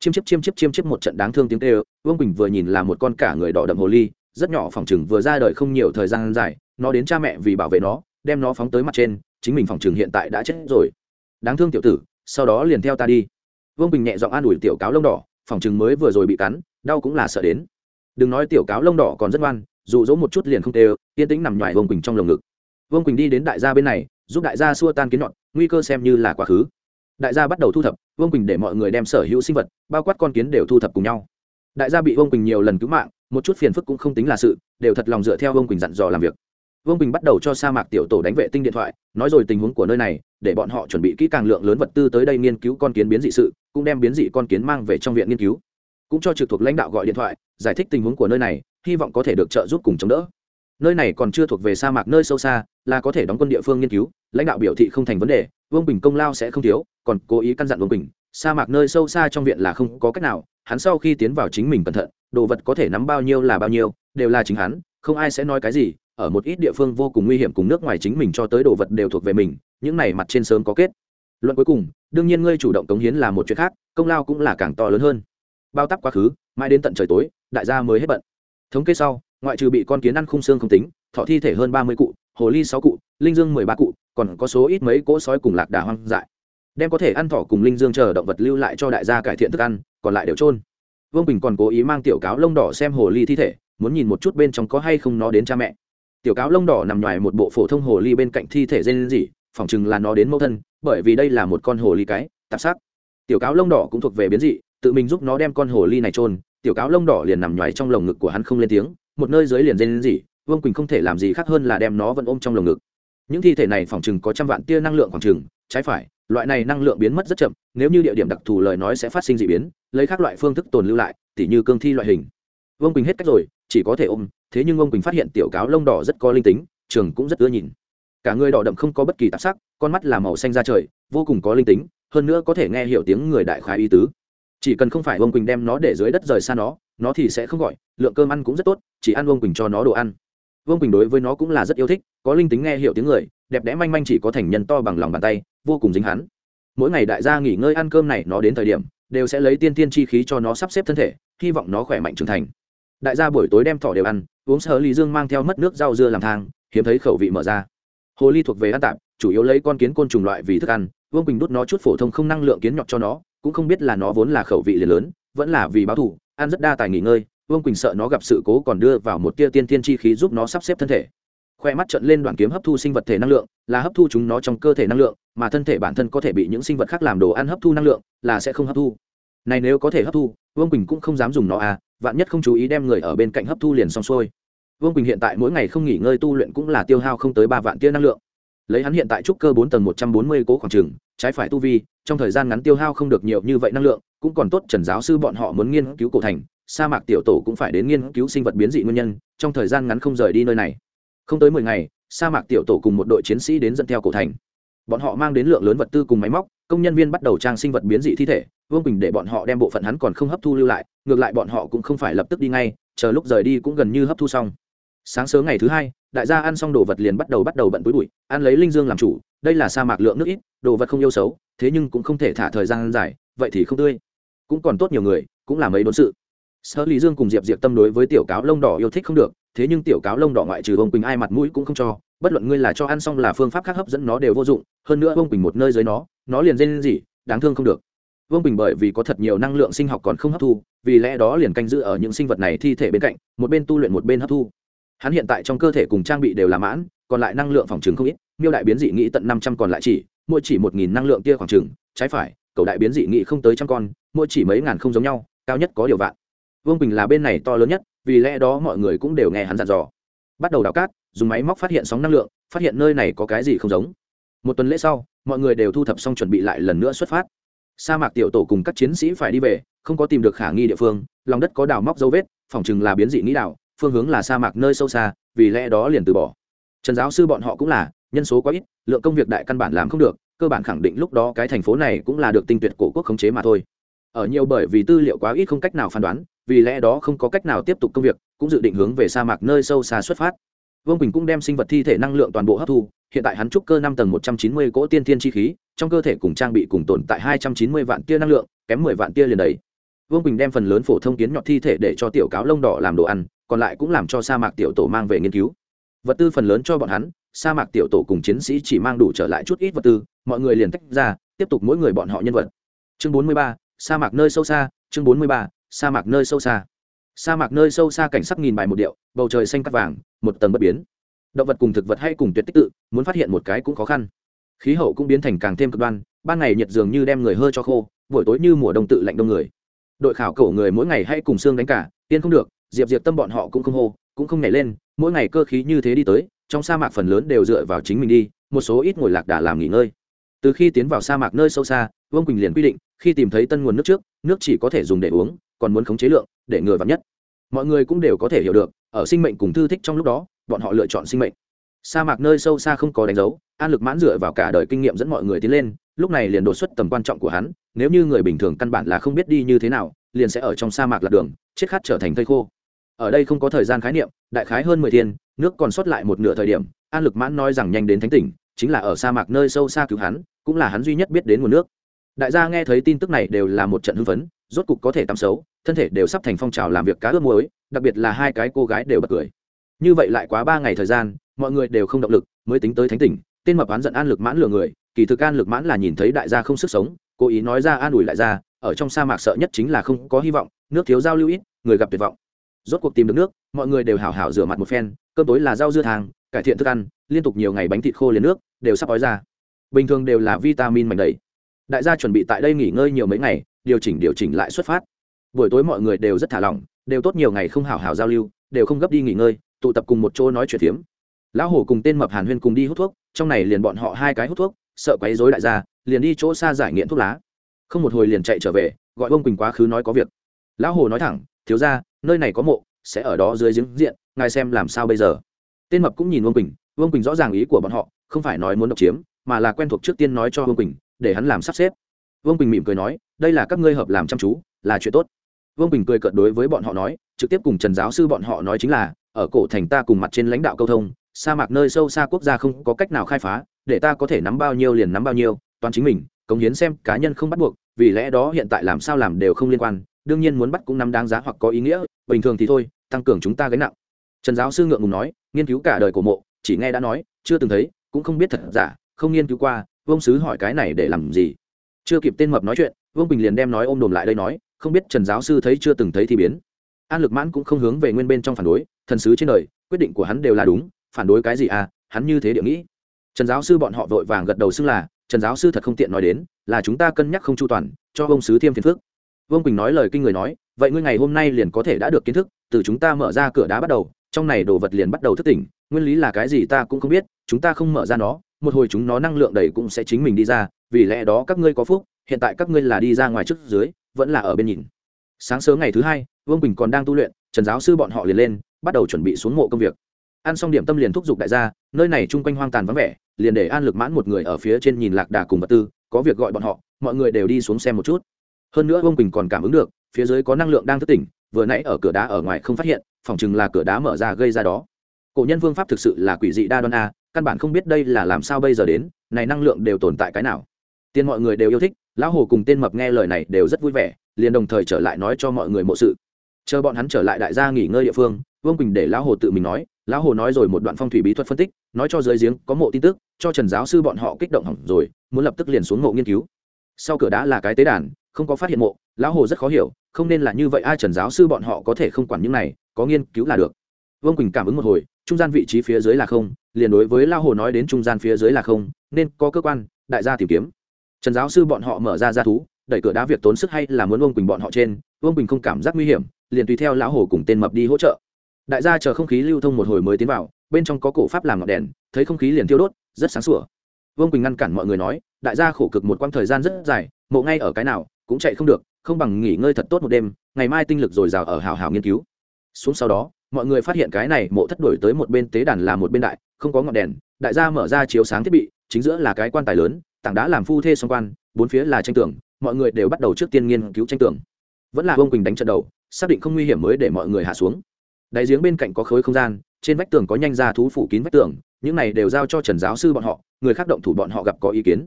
chiêm chiếp chiêm chiếp chiêm chiếp một trận đáng thương tiếng kêu, vương bình vừa nhìn là một con cả người đỏ đậm hồ ly, rất nhỏ phòng chừng vừa ra đời không nhiều thời gian dài, nó đến cha mẹ vì bảo vệ nó, đem nó phóng tới mặt trên, chính mình phòng chừng hiện tại đã chết rồi. Đáng thương tiểu tử, sau đó liền theo ta đi. Vương bình nhẹ giọng an ủi tiểu cáo lông đỏ, phòng chừng mới vừa rồi bị cắn, đau cũng là sợ đến. Đừng nói tiểu cáo lông đỏ còn rất ngoan, dụ dỗ một chút liền không tê yên tĩnh nằm ngoài vương quỳnh trong lồng ngực. Vương quỳnh đi đến đại gia bên này, giúp đại gia xua tan kiến nhọn nguy cơ xem như là quá khứ đại gia bắt đầu thu thập, vương quỳnh để mọi người đem sở hữu sinh vật, bao quát con kiến đều thu thập cùng nhau. Đại gia bị vương quỳnh nhiều lần cứu mạng, một chút phiền phức cũng không tính là sự, đều thật lòng dựa theo vương quỳnh dặn dò làm việc. Vương quỳnh bắt đầu cho sa mạc tiểu tổ đánh vệ tinh điện thoại, nói rồi tình huống của nơi này, để bọn họ chuẩn bị kỹ càng lượng lớn vật tư tới đây nghiên cứu con kiến biến dị sự, cũng đem biến dị con kiến mang về trong viện nghiên cứu. Cũng cho trực thuộc lãnh đạo gọi điện thoại, giải thích tình huống của nơi này, hy vọng có thể được trợ giúp cùng chống đỡ. Nơi này còn chưa thuộc về sa mạc nơi sâu xa, là có thể đóng quân địa phương nghiên cứu, lãnh đạo biểu thị không thành vấn đề vương bình công lao sẽ không thiếu, còn cố ý căn dặn vương bình sa mạc nơi sâu xa trong viện là không có cách nào, hắn sau khi tiến vào chính mình cẩn thận, đồ vật có thể nắm bao nhiêu là bao nhiêu, đều là chính hắn, không ai sẽ nói cái gì, ở một ít địa phương vô cùng nguy hiểm cùng nước ngoài chính mình cho tới đồ vật đều thuộc về mình, những này mặt trên sớm có kết. Luận cuối cùng, đương nhiên ngươi chủ động cống hiến là một chuyện khác, công lao cũng là càng to lớn hơn. Bao tắp quá khứ, mãi đến tận trời tối, đại gia mới hết bận. Thống kê sau, ngoại trừ bị con kiến ăn khung xương không tính, thọ thi thể hơn ba mươi cụ hồ ly sáu cụ, linh dương mười ba cụ, còn có số ít mấy cỗ sói cùng lạc đà hoang dại. Đem có thể ăn thỏ cùng linh dương chờ động vật lưu lại cho đại gia cải thiện thức ăn, còn lại đều trôn vương bình còn cố ý mang tiểu cáo lông đỏ xem hồ ly thi thể, muốn nhìn một chút bên trong có hay không nó đến cha mẹ. Tiểu cáo lông đỏ nằm ngoài một bộ phổ thông hồ ly bên cạnh thi thể dây lên gì phỏng chừng là nó đến mẫu thân, bởi vì đây là một con hồ ly cái, tạp sắc. Tiểu cáo lông đỏ cũng thuộc về biến dị, tự mình giúp nó đem con hồ ly này trôn tiểu cáo lông đỏ liền nằm ngoài trong lồng ngực của hắn không lên tiếng, một nơi dưới liền dây lên gì vương quỳnh không thể làm gì khác hơn là đem nó vẫn ôm trong lồng ngực những thi thể này phỏng chừng có trăm vạn tia năng lượng khoảng chừng trái phải loại này năng lượng biến mất rất chậm nếu như địa điểm đặc thù lời nói sẽ phát sinh d ị biến lấy các loại phương thức tồn lưu lại tỉ như cương thi loại hình vương quỳnh hết cách rồi chỉ có thể ôm thế nhưng ông quỳnh phát hiện tiểu cáo lông đỏ rất có linh tính trường cũng rất ưa nhìn cả người đỏ đậm không có bất kỳ tạp sắc con mắt là màu xanh ra trời vô cùng có linh tính hơn nữa có thể nghe hiểu tiếng người đại khái y tứ chỉ cần không phải ông quỳnh đem nó để dưới đất rời xa nó nó thì sẽ không gọi lượng cơm ăn cũng rất tốt chỉ ăn ông quỳnh cho nó đồ ăn vương quỳnh đối với nó cũng là rất yêu thích có linh tính nghe hiểu tiếng người đẹp đẽ manh manh chỉ có thành nhân to bằng lòng bàn tay vô cùng dính hắn mỗi ngày đại gia nghỉ ngơi ăn cơm này nó đến thời điểm đều sẽ lấy tiên tiên chi khí cho nó sắp xếp thân thể hy vọng nó khỏe mạnh trưởng thành đại gia buổi tối đem thỏ đều ăn uống sơ ly dương mang theo mất nước rau dưa làm thang hiếm thấy khẩu vị mở ra hồ ly thuộc về ăn tạp chủ yếu lấy con kiến côn trùng loại vì thức ăn vương bình đút nó chút phổ thông không năng lượng kiến nhọt cho nó cũng không biết là nó vốn là khẩu vị liền lớn vẫn là vì báo thù ăn rất đa tài nghỉ ngơi vương quỳnh sợ nó gặp sự cố còn đưa vào một tia tiên tiên chi khí giúp nó sắp xếp thân thể khoe mắt trận lên đoàn kiếm hấp thu sinh vật thể năng lượng là hấp thu chúng nó trong cơ thể năng lượng mà thân thể bản thân có thể bị những sinh vật khác làm đồ ăn hấp thu năng lượng là sẽ không hấp thu này nếu có thể hấp thu vương quỳnh cũng không dám dùng nó à vạn nhất không chú ý đem người ở bên cạnh hấp thu liền xong xuôi vương quỳnh hiện tại mỗi ngày không nghỉ ngơi tu luyện cũng là tiêu hao không tới ba vạn tia năng lượng lấy hắn hiện tại trúc cơ bốn tầng một trăm bốn mươi cố khoảng trừng trái phải tu vi trong thời gian ngắn tiêu hao không được nhiều như vậy năng lượng, cũng còn tốt trần giáo sư bọn họ muốn nghiên cứu cổ thành, sa mạc tiểu tổ cũng phải đến nghiên cứu sinh vật biến dị nguyên nhân, trong thời gian ngắn không rời đi nơi này. Không tới mười ngày, sa mạc tiểu tổ cùng một đội chiến sĩ đến dẫn theo cổ thành. Bọn họ mang đến lượng lớn vật tư cùng máy móc, công nhân viên bắt đầu trang sinh vật biến dị thi thể, vương bình để bọn họ đem bộ phận hắn còn không hấp thu lưu lại, ngược lại bọn họ cũng không phải lập tức đi ngay, chờ lúc rời đi cũng gần như hấp thu xong. Sáng sớm ngày thứ hai, đại gia ăn xong đồ vật liền bắt đầu bắt đầu bận túi bụi, ăn lấy linh dương làm chủ đây là sa mạc lượng nước ít, đồ vật không yêu xấu, thế nhưng cũng không thể thả thời gian dài, vậy thì không tươi. Cũng còn tốt nhiều người, cũng là mấy đốn sự. Sở lý dương cùng diệp diệp tâm đối với tiểu cáo lông đỏ yêu thích không được, thế nhưng tiểu cáo lông đỏ ngoại trừ ông quỳnh ai mặt mũi cũng không cho, bất luận ngươi là cho ăn xong là phương pháp khác hấp dẫn nó đều vô dụng, hơn nữa ông quỳnh một nơi dưới nó nó liền dên gì đáng thương không được. Vương bình bởi vì có thật nhiều năng lượng sinh học còn không hấp thu, vì lẽ đó liền canh giữ ở những sinh vật này thi thể bên cạnh, một bên tu luyện một bên hấp thu. Hắn hiện tại trong cơ thể cùng trang bị đều là mãn, còn lại năng lượng phòng chứng không ít miêu đại biến dị nghĩ tận năm trăm còn lại chỉ mỗi chỉ một nghìn năng lượng kia khoảng trừng trái phải cầu đại biến dị nghĩ không tới trăm con mỗi chỉ mấy ngàn không giống nhau cao nhất có điều vạn. Vương bình là bên này to lớn nhất vì lẽ đó mọi người cũng đều nghe hắn dặn dò. Bắt đầu đào cát dùng máy móc phát hiện sóng năng lượng phát hiện nơi này có cái gì không giống. Một tuần lễ sau mọi người đều thu thập xong chuẩn bị lại lần nữa xuất phát. Sa mạc tiểu tổ cùng các chiến sĩ phải đi về không có tìm được khả nghi địa phương lòng đất có đào móc dấu vết phòng chừng là biến dị nghĩ đào, phương hướng là sa mạc nơi sâu xa vì lẽ đó liền từ bỏ. Trần giáo sư bọn họ cũng là nhân số quá ít, lượng công việc đại căn bản làm không được, cơ bản khẳng định lúc đó cái thành phố này cũng là được tinh tuyệt cổ quốc khống chế mà thôi. Ở nhiều bởi vì tư liệu quá ít không cách nào phán đoán, vì lẽ đó không có cách nào tiếp tục công việc, cũng dự định hướng về sa mạc nơi sâu xa xuất phát. Vương quỳnh cũng đem sinh vật thi thể năng lượng toàn bộ hấp thu, hiện tại hắn trúc cơ năm tầng một trăm chín mươi cỗ tiên thiên chi khí, trong cơ thể cùng trang bị cùng tồn tại hai trăm chín mươi vạn tia năng lượng, kém mười vạn tia liền đầy. Vương quỳnh đem phần lớn phổ thông kiến nhọt thi thể để cho tiểu cáo lông đỏ làm đồ ăn, còn lại cũng làm cho sa mạc tiểu tổ mang về nghiên cứu. Vật tư phần lớn cho bọn hắn sa mạc tiểu tổ cùng chiến sĩ chỉ mang đủ trở lại chút ít vật tư, mọi người liền tách ra, tiếp tục mỗi người bọn họ nhân vật. Chương bốn mươi ba, sa mạc nơi sâu xa, chương bốn mươi ba, sa mạc nơi sâu xa. Sa mạc nơi sâu xa cảnh sắc nghìn bài một điệu, bầu trời xanh cắt vàng, một tầng bất biến. Động vật cùng thực vật hay cùng tuyệt tích tự, muốn phát hiện một cái cũng khó khăn. Khí hậu cũng biến thành càng thêm cực đoan, ban ngày nhiệt dường như đem người hơi cho khô, buổi tối như mùa đông tự lạnh đông người. Đội khảo cổ người mỗi ngày hay cùng xương đánh cả tiên không được, diệp diệp tâm bọn họ cũng không hô, cũng không nhảy lên, mỗi ngày cơ khí như thế đi tới trong sa mạc phần lớn đều dựa vào chính mình đi, một số ít ngồi lạc đà làm nghỉ ngơi. Từ khi tiến vào sa mạc nơi sâu xa, vương quỳnh liền quy định, khi tìm thấy tân nguồn nước trước, nước chỉ có thể dùng để uống, còn muốn khống chế lượng, để ngừa vặt nhất. Mọi người cũng đều có thể hiểu được, ở sinh mệnh cùng thư thích trong lúc đó, bọn họ lựa chọn sinh mệnh. Sa mạc nơi sâu xa không có đánh dấu, an lực mãn dựa vào cả đời kinh nghiệm dẫn mọi người tiến lên, lúc này liền đột xuất tầm quan trọng của hắn, nếu như người bình thường căn bản là không biết đi như thế nào, liền sẽ ở trong sa mạc lạc đường, chết khát trở thành thây khô. Ở đây không có thời gian khái niệm, đại khái hơn mười thiên nước còn sót lại một nửa thời điểm, an lực mãn nói rằng nhanh đến thánh tỉnh, chính là ở sa mạc nơi sâu xa cứu hắn, cũng là hắn duy nhất biết đến nguồn nước. Đại gia nghe thấy tin tức này đều là một trận hưng phấn, rốt cục có thể tắm xấu, thân thể đều sắp thành phong trào làm việc cá ướp muối, đặc biệt là hai cái cô gái đều bật cười. Như vậy lại quá ba ngày thời gian, mọi người đều không động lực, mới tính tới thánh tỉnh, tên mập oán giận an lực mãn lừa người, kỳ thực an lực mãn là nhìn thấy đại gia không sức sống, cố ý nói ra an ủi đại gia, ở trong sa mạc sợ nhất chính là không có hy vọng, nước thiếu giao lưu ít, người gặp tuyệt vọng. Rốt cuộc tìm được nước, mọi người đều hào hào rửa mặt một phen cơm tối là rau dưa thang, cải thiện thức ăn, liên tục nhiều ngày bánh thịt khô liền nước, đều sắp ói ra. Bình thường đều là vitamin mạnh đầy. Đại gia chuẩn bị tại đây nghỉ ngơi nhiều mấy ngày, điều chỉnh điều chỉnh lại xuất phát. Buổi tối mọi người đều rất thả lỏng, đều tốt nhiều ngày không hào hào giao lưu, đều không gấp đi nghỉ ngơi, tụ tập cùng một chỗ nói chuyện phiếm. Lão hổ cùng tên mập hàn huyên cùng đi hút thuốc, trong này liền bọn họ hai cái hút thuốc, sợ quấy rối đại gia, liền đi chỗ xa giải nghiện thuốc lá. Không một hồi liền chạy trở về, gọi ông quỳnh quá khứ nói có việc. Lão hồ nói thẳng, thiếu ra nơi này có mộ sẽ ở đó dưới giếng diện, ngài xem làm sao bây giờ. Tên mập cũng nhìn vương quỳnh vương quỳnh rõ ràng ý của bọn họ, không phải nói muốn độc chiếm, mà là quen thuộc trước tiên nói cho vương quỳnh, để hắn làm sắp xếp. Vương quỳnh mỉm cười nói, đây là các ngươi hợp làm chăm chú, là chuyện tốt. Vương quỳnh cười cợt đối với bọn họ nói, trực tiếp cùng trần giáo sư bọn họ nói chính là, ở cổ thành ta cùng mặt trên lãnh đạo câu thông, sa mạc nơi sâu xa quốc gia không có cách nào khai phá, để ta có thể nắm bao nhiêu liền nắm bao nhiêu, toàn chính mình, cống hiến xem cá nhân không bắt buộc, vì lẽ đó hiện tại làm sao làm đều không liên quan đương nhiên muốn bắt cũng nắm đáng giá hoặc có ý nghĩa, bình thường thì thôi, tăng cường chúng ta gánh nặng. Trần giáo sư ngượng ngùng nói, nghiên cứu cả đời của mộ, chỉ nghe đã nói, chưa từng thấy, cũng không biết thật giả, không nghiên cứu qua, vương sứ hỏi cái này để làm gì? Chưa kịp tên mập nói chuyện, vương bình liền đem nói ôm đồm lại đây nói, không biết trần giáo sư thấy chưa từng thấy thì biến. An lực mãn cũng không hướng về nguyên bên trong phản đối, thần sứ trên đời, quyết định của hắn đều là đúng, phản đối cái gì à hắn như thế địa nghĩ. Trần giáo sư bọn họ vội vàng gật đầu xưng là, trần giáo sư thật không tiện nói đến, là chúng ta cân nhắc không chu toàn, cho ông sứ thiêm phiền phước vương quỳnh nói lời kinh người nói vậy ngươi ngày hôm nay liền có thể đã được kiến thức từ chúng ta mở ra cửa đá bắt đầu trong này đồ vật liền bắt đầu thức tỉnh nguyên lý là cái gì ta cũng không biết chúng ta không mở ra nó một hồi chúng nó năng lượng đầy cũng sẽ chính mình đi ra vì lẽ đó các ngươi có phúc hiện tại các ngươi là đi ra ngoài trước dưới vẫn là ở bên nhìn sáng sớm ngày thứ hai vương bình còn đang tu luyện trần giáo sư bọn họ liền lên bắt đầu chuẩn bị xuống mộ công việc ăn xong điểm tâm liền thúc giục đại gia nơi này chung quanh hoang tàn vắng vẻ liền để an lực mãn một người ở phía trên nhìn lạc đà cùng vật tư có việc gọi bọn họ mọi người đều đi xuống xem một chút hơn nữa vương bình còn cảm ứng được, phía dưới có năng lượng đang thức tỉnh, vừa nãy ở cửa đá ở ngoài không phát hiện, phòng chừng là cửa đá mở ra gây ra đó. Cổ nhân vương pháp thực sự là quỷ dị đa đoan a, căn bản không biết đây là làm sao bây giờ đến, này năng lượng đều tồn tại cái nào. Tiên mọi người đều yêu thích, lão hồ cùng tên mập nghe lời này đều rất vui vẻ, liền đồng thời trở lại nói cho mọi người mộ sự. Chờ bọn hắn trở lại đại gia nghỉ ngơi địa phương, vương quỳnh để lão hồ tự mình nói, lão hồ nói rồi một đoạn phong thủy bí thuật phân tích, nói cho dưới giếng có mộ tin tức, cho trần giáo sư bọn họ kích động hỏng rồi, muốn lập tức liền xuống mộ nghiên cứu. Sau cửa đá là cái tế đàn không có phát hiện mộ, lão hồ rất khó hiểu, không nên là như vậy, ai trần giáo sư bọn họ có thể không quản những này, có nghiên cứu là được. Vương quỳnh cảm ứng một hồi, trung gian vị trí phía dưới là không, liền đối với lão hồ nói đến trung gian phía dưới là không, nên có cơ quan, đại gia tìm kiếm. Trần giáo sư bọn họ mở ra ra thú, đẩy cửa đá việc tốn sức hay là muốn vương quỳnh bọn họ trên, vương quỳnh không cảm giác nguy hiểm, liền tùy theo lão hồ cùng tên mập đi hỗ trợ. Đại gia chờ không khí lưu thông một hồi mới tiến vào, bên trong có cổ pháp làm ngọn đèn, thấy không khí liền thiêu đốt, rất sáng sủa. Vương quỳnh ngăn cản mọi người nói, đại gia khổ cực một quãng thời gian rất dài, mộ ngay ở cái nào cũng chạy không được, không bằng nghỉ ngơi thật tốt một đêm, ngày mai tinh lực dồi dào ở hào hào nghiên cứu. Xuống sau đó, mọi người phát hiện cái này mộ thất đổi tới một bên tế đàn là một bên đại, không có ngọn đèn, đại gia mở ra chiếu sáng thiết bị, chính giữa là cái quan tài lớn, tảng đá làm phu thê xung quan bốn phía là tranh tường, mọi người đều bắt đầu trước tiên nghiên cứu tranh tường. Vẫn là vương quỳnh đánh trận đầu, xác định không nguy hiểm mới để mọi người hạ xuống. Đáy giếng bên cạnh có khối không gian, trên vách tường có nhanh ra thú phủ kín vách tường, những này đều giao cho trần giáo sư bọn họ, người khác động thủ bọn họ gặp có ý kiến.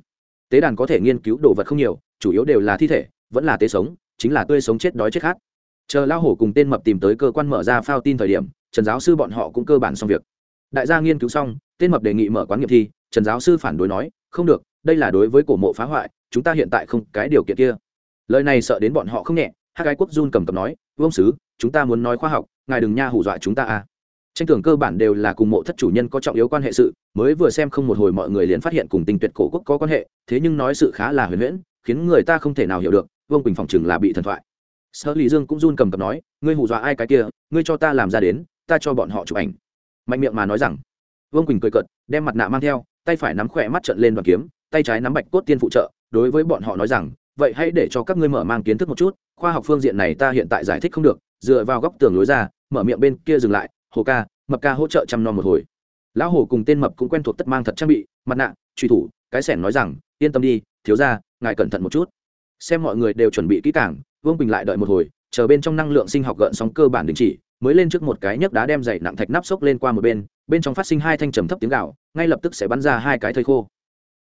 Tế đàn có thể nghiên cứu đồ vật không nhiều chủ yếu đều là thi thể, vẫn là tế sống, chính là tươi sống chết đói chết khát. Chờ lao hổ cùng tên mập tìm tới cơ quan mở ra phao tin thời điểm, trần giáo sư bọn họ cũng cơ bản xong việc. Đại gia nghiên cứu xong, tên mập đề nghị mở quán nghiệm thi, trần giáo sư phản đối nói, không được, đây là đối với cổ mộ phá hoại, chúng ta hiện tại không cái điều kiện kia. Lời này sợ đến bọn họ không nhẹ hai gái quốc run cầm cầm nói, vương sứ, chúng ta muốn nói khoa học, ngài đừng nha hủ dọa chúng ta à. Tranh tưởng cơ bản đều là cùng mộ thất chủ nhân có trọng yếu quan hệ sự, mới vừa xem không một hồi mọi người liền phát hiện cùng tình tuyệt cổ quốc có quan hệ, thế nhưng nói sự khá là huyền huyễn khiến người ta không thể nào hiểu được, vương quỳnh phòng chừng là bị thần thoại. Sở lý dương cũng run cầm cập nói, ngươi hù dọa ai cái kia, ngươi cho ta làm ra đến, ta cho bọn họ chụp ảnh. Mạnh miệng mà nói rằng, vương quỳnh cười cợt, đem mặt nạ mang theo, tay phải nắm khỏe mắt trận lên đoàn kiếm, tay trái nắm bạch cốt tiên phụ trợ, đối với bọn họ nói rằng, vậy hãy để cho các ngươi mở mang kiến thức một chút, khoa học phương diện này ta hiện tại giải thích không được, dựa vào góc tường lối ra, mở miệng bên kia dừng lại, hồ ca, mập ca hỗ trợ chăm nom một hồi. Lão hồ cùng tên mập cũng quen thuộc tất mang thật trang bị, mặt nạ, truy thủ, cái sẻn nói rằng, yên tâm đi, thiếu ra ngài cẩn thận một chút. Xem mọi người đều chuẩn bị kỹ càng, vương bình lại đợi một hồi, chờ bên trong năng lượng sinh học gợn sóng cơ bản đình chỉ, mới lên trước một cái nhấc đá đem dày nặng thạch nắp xốc lên qua một bên bên trong phát sinh hai thanh trầm thấp tiếng gạo ngay lập tức sẽ bắn ra hai cái thây khô.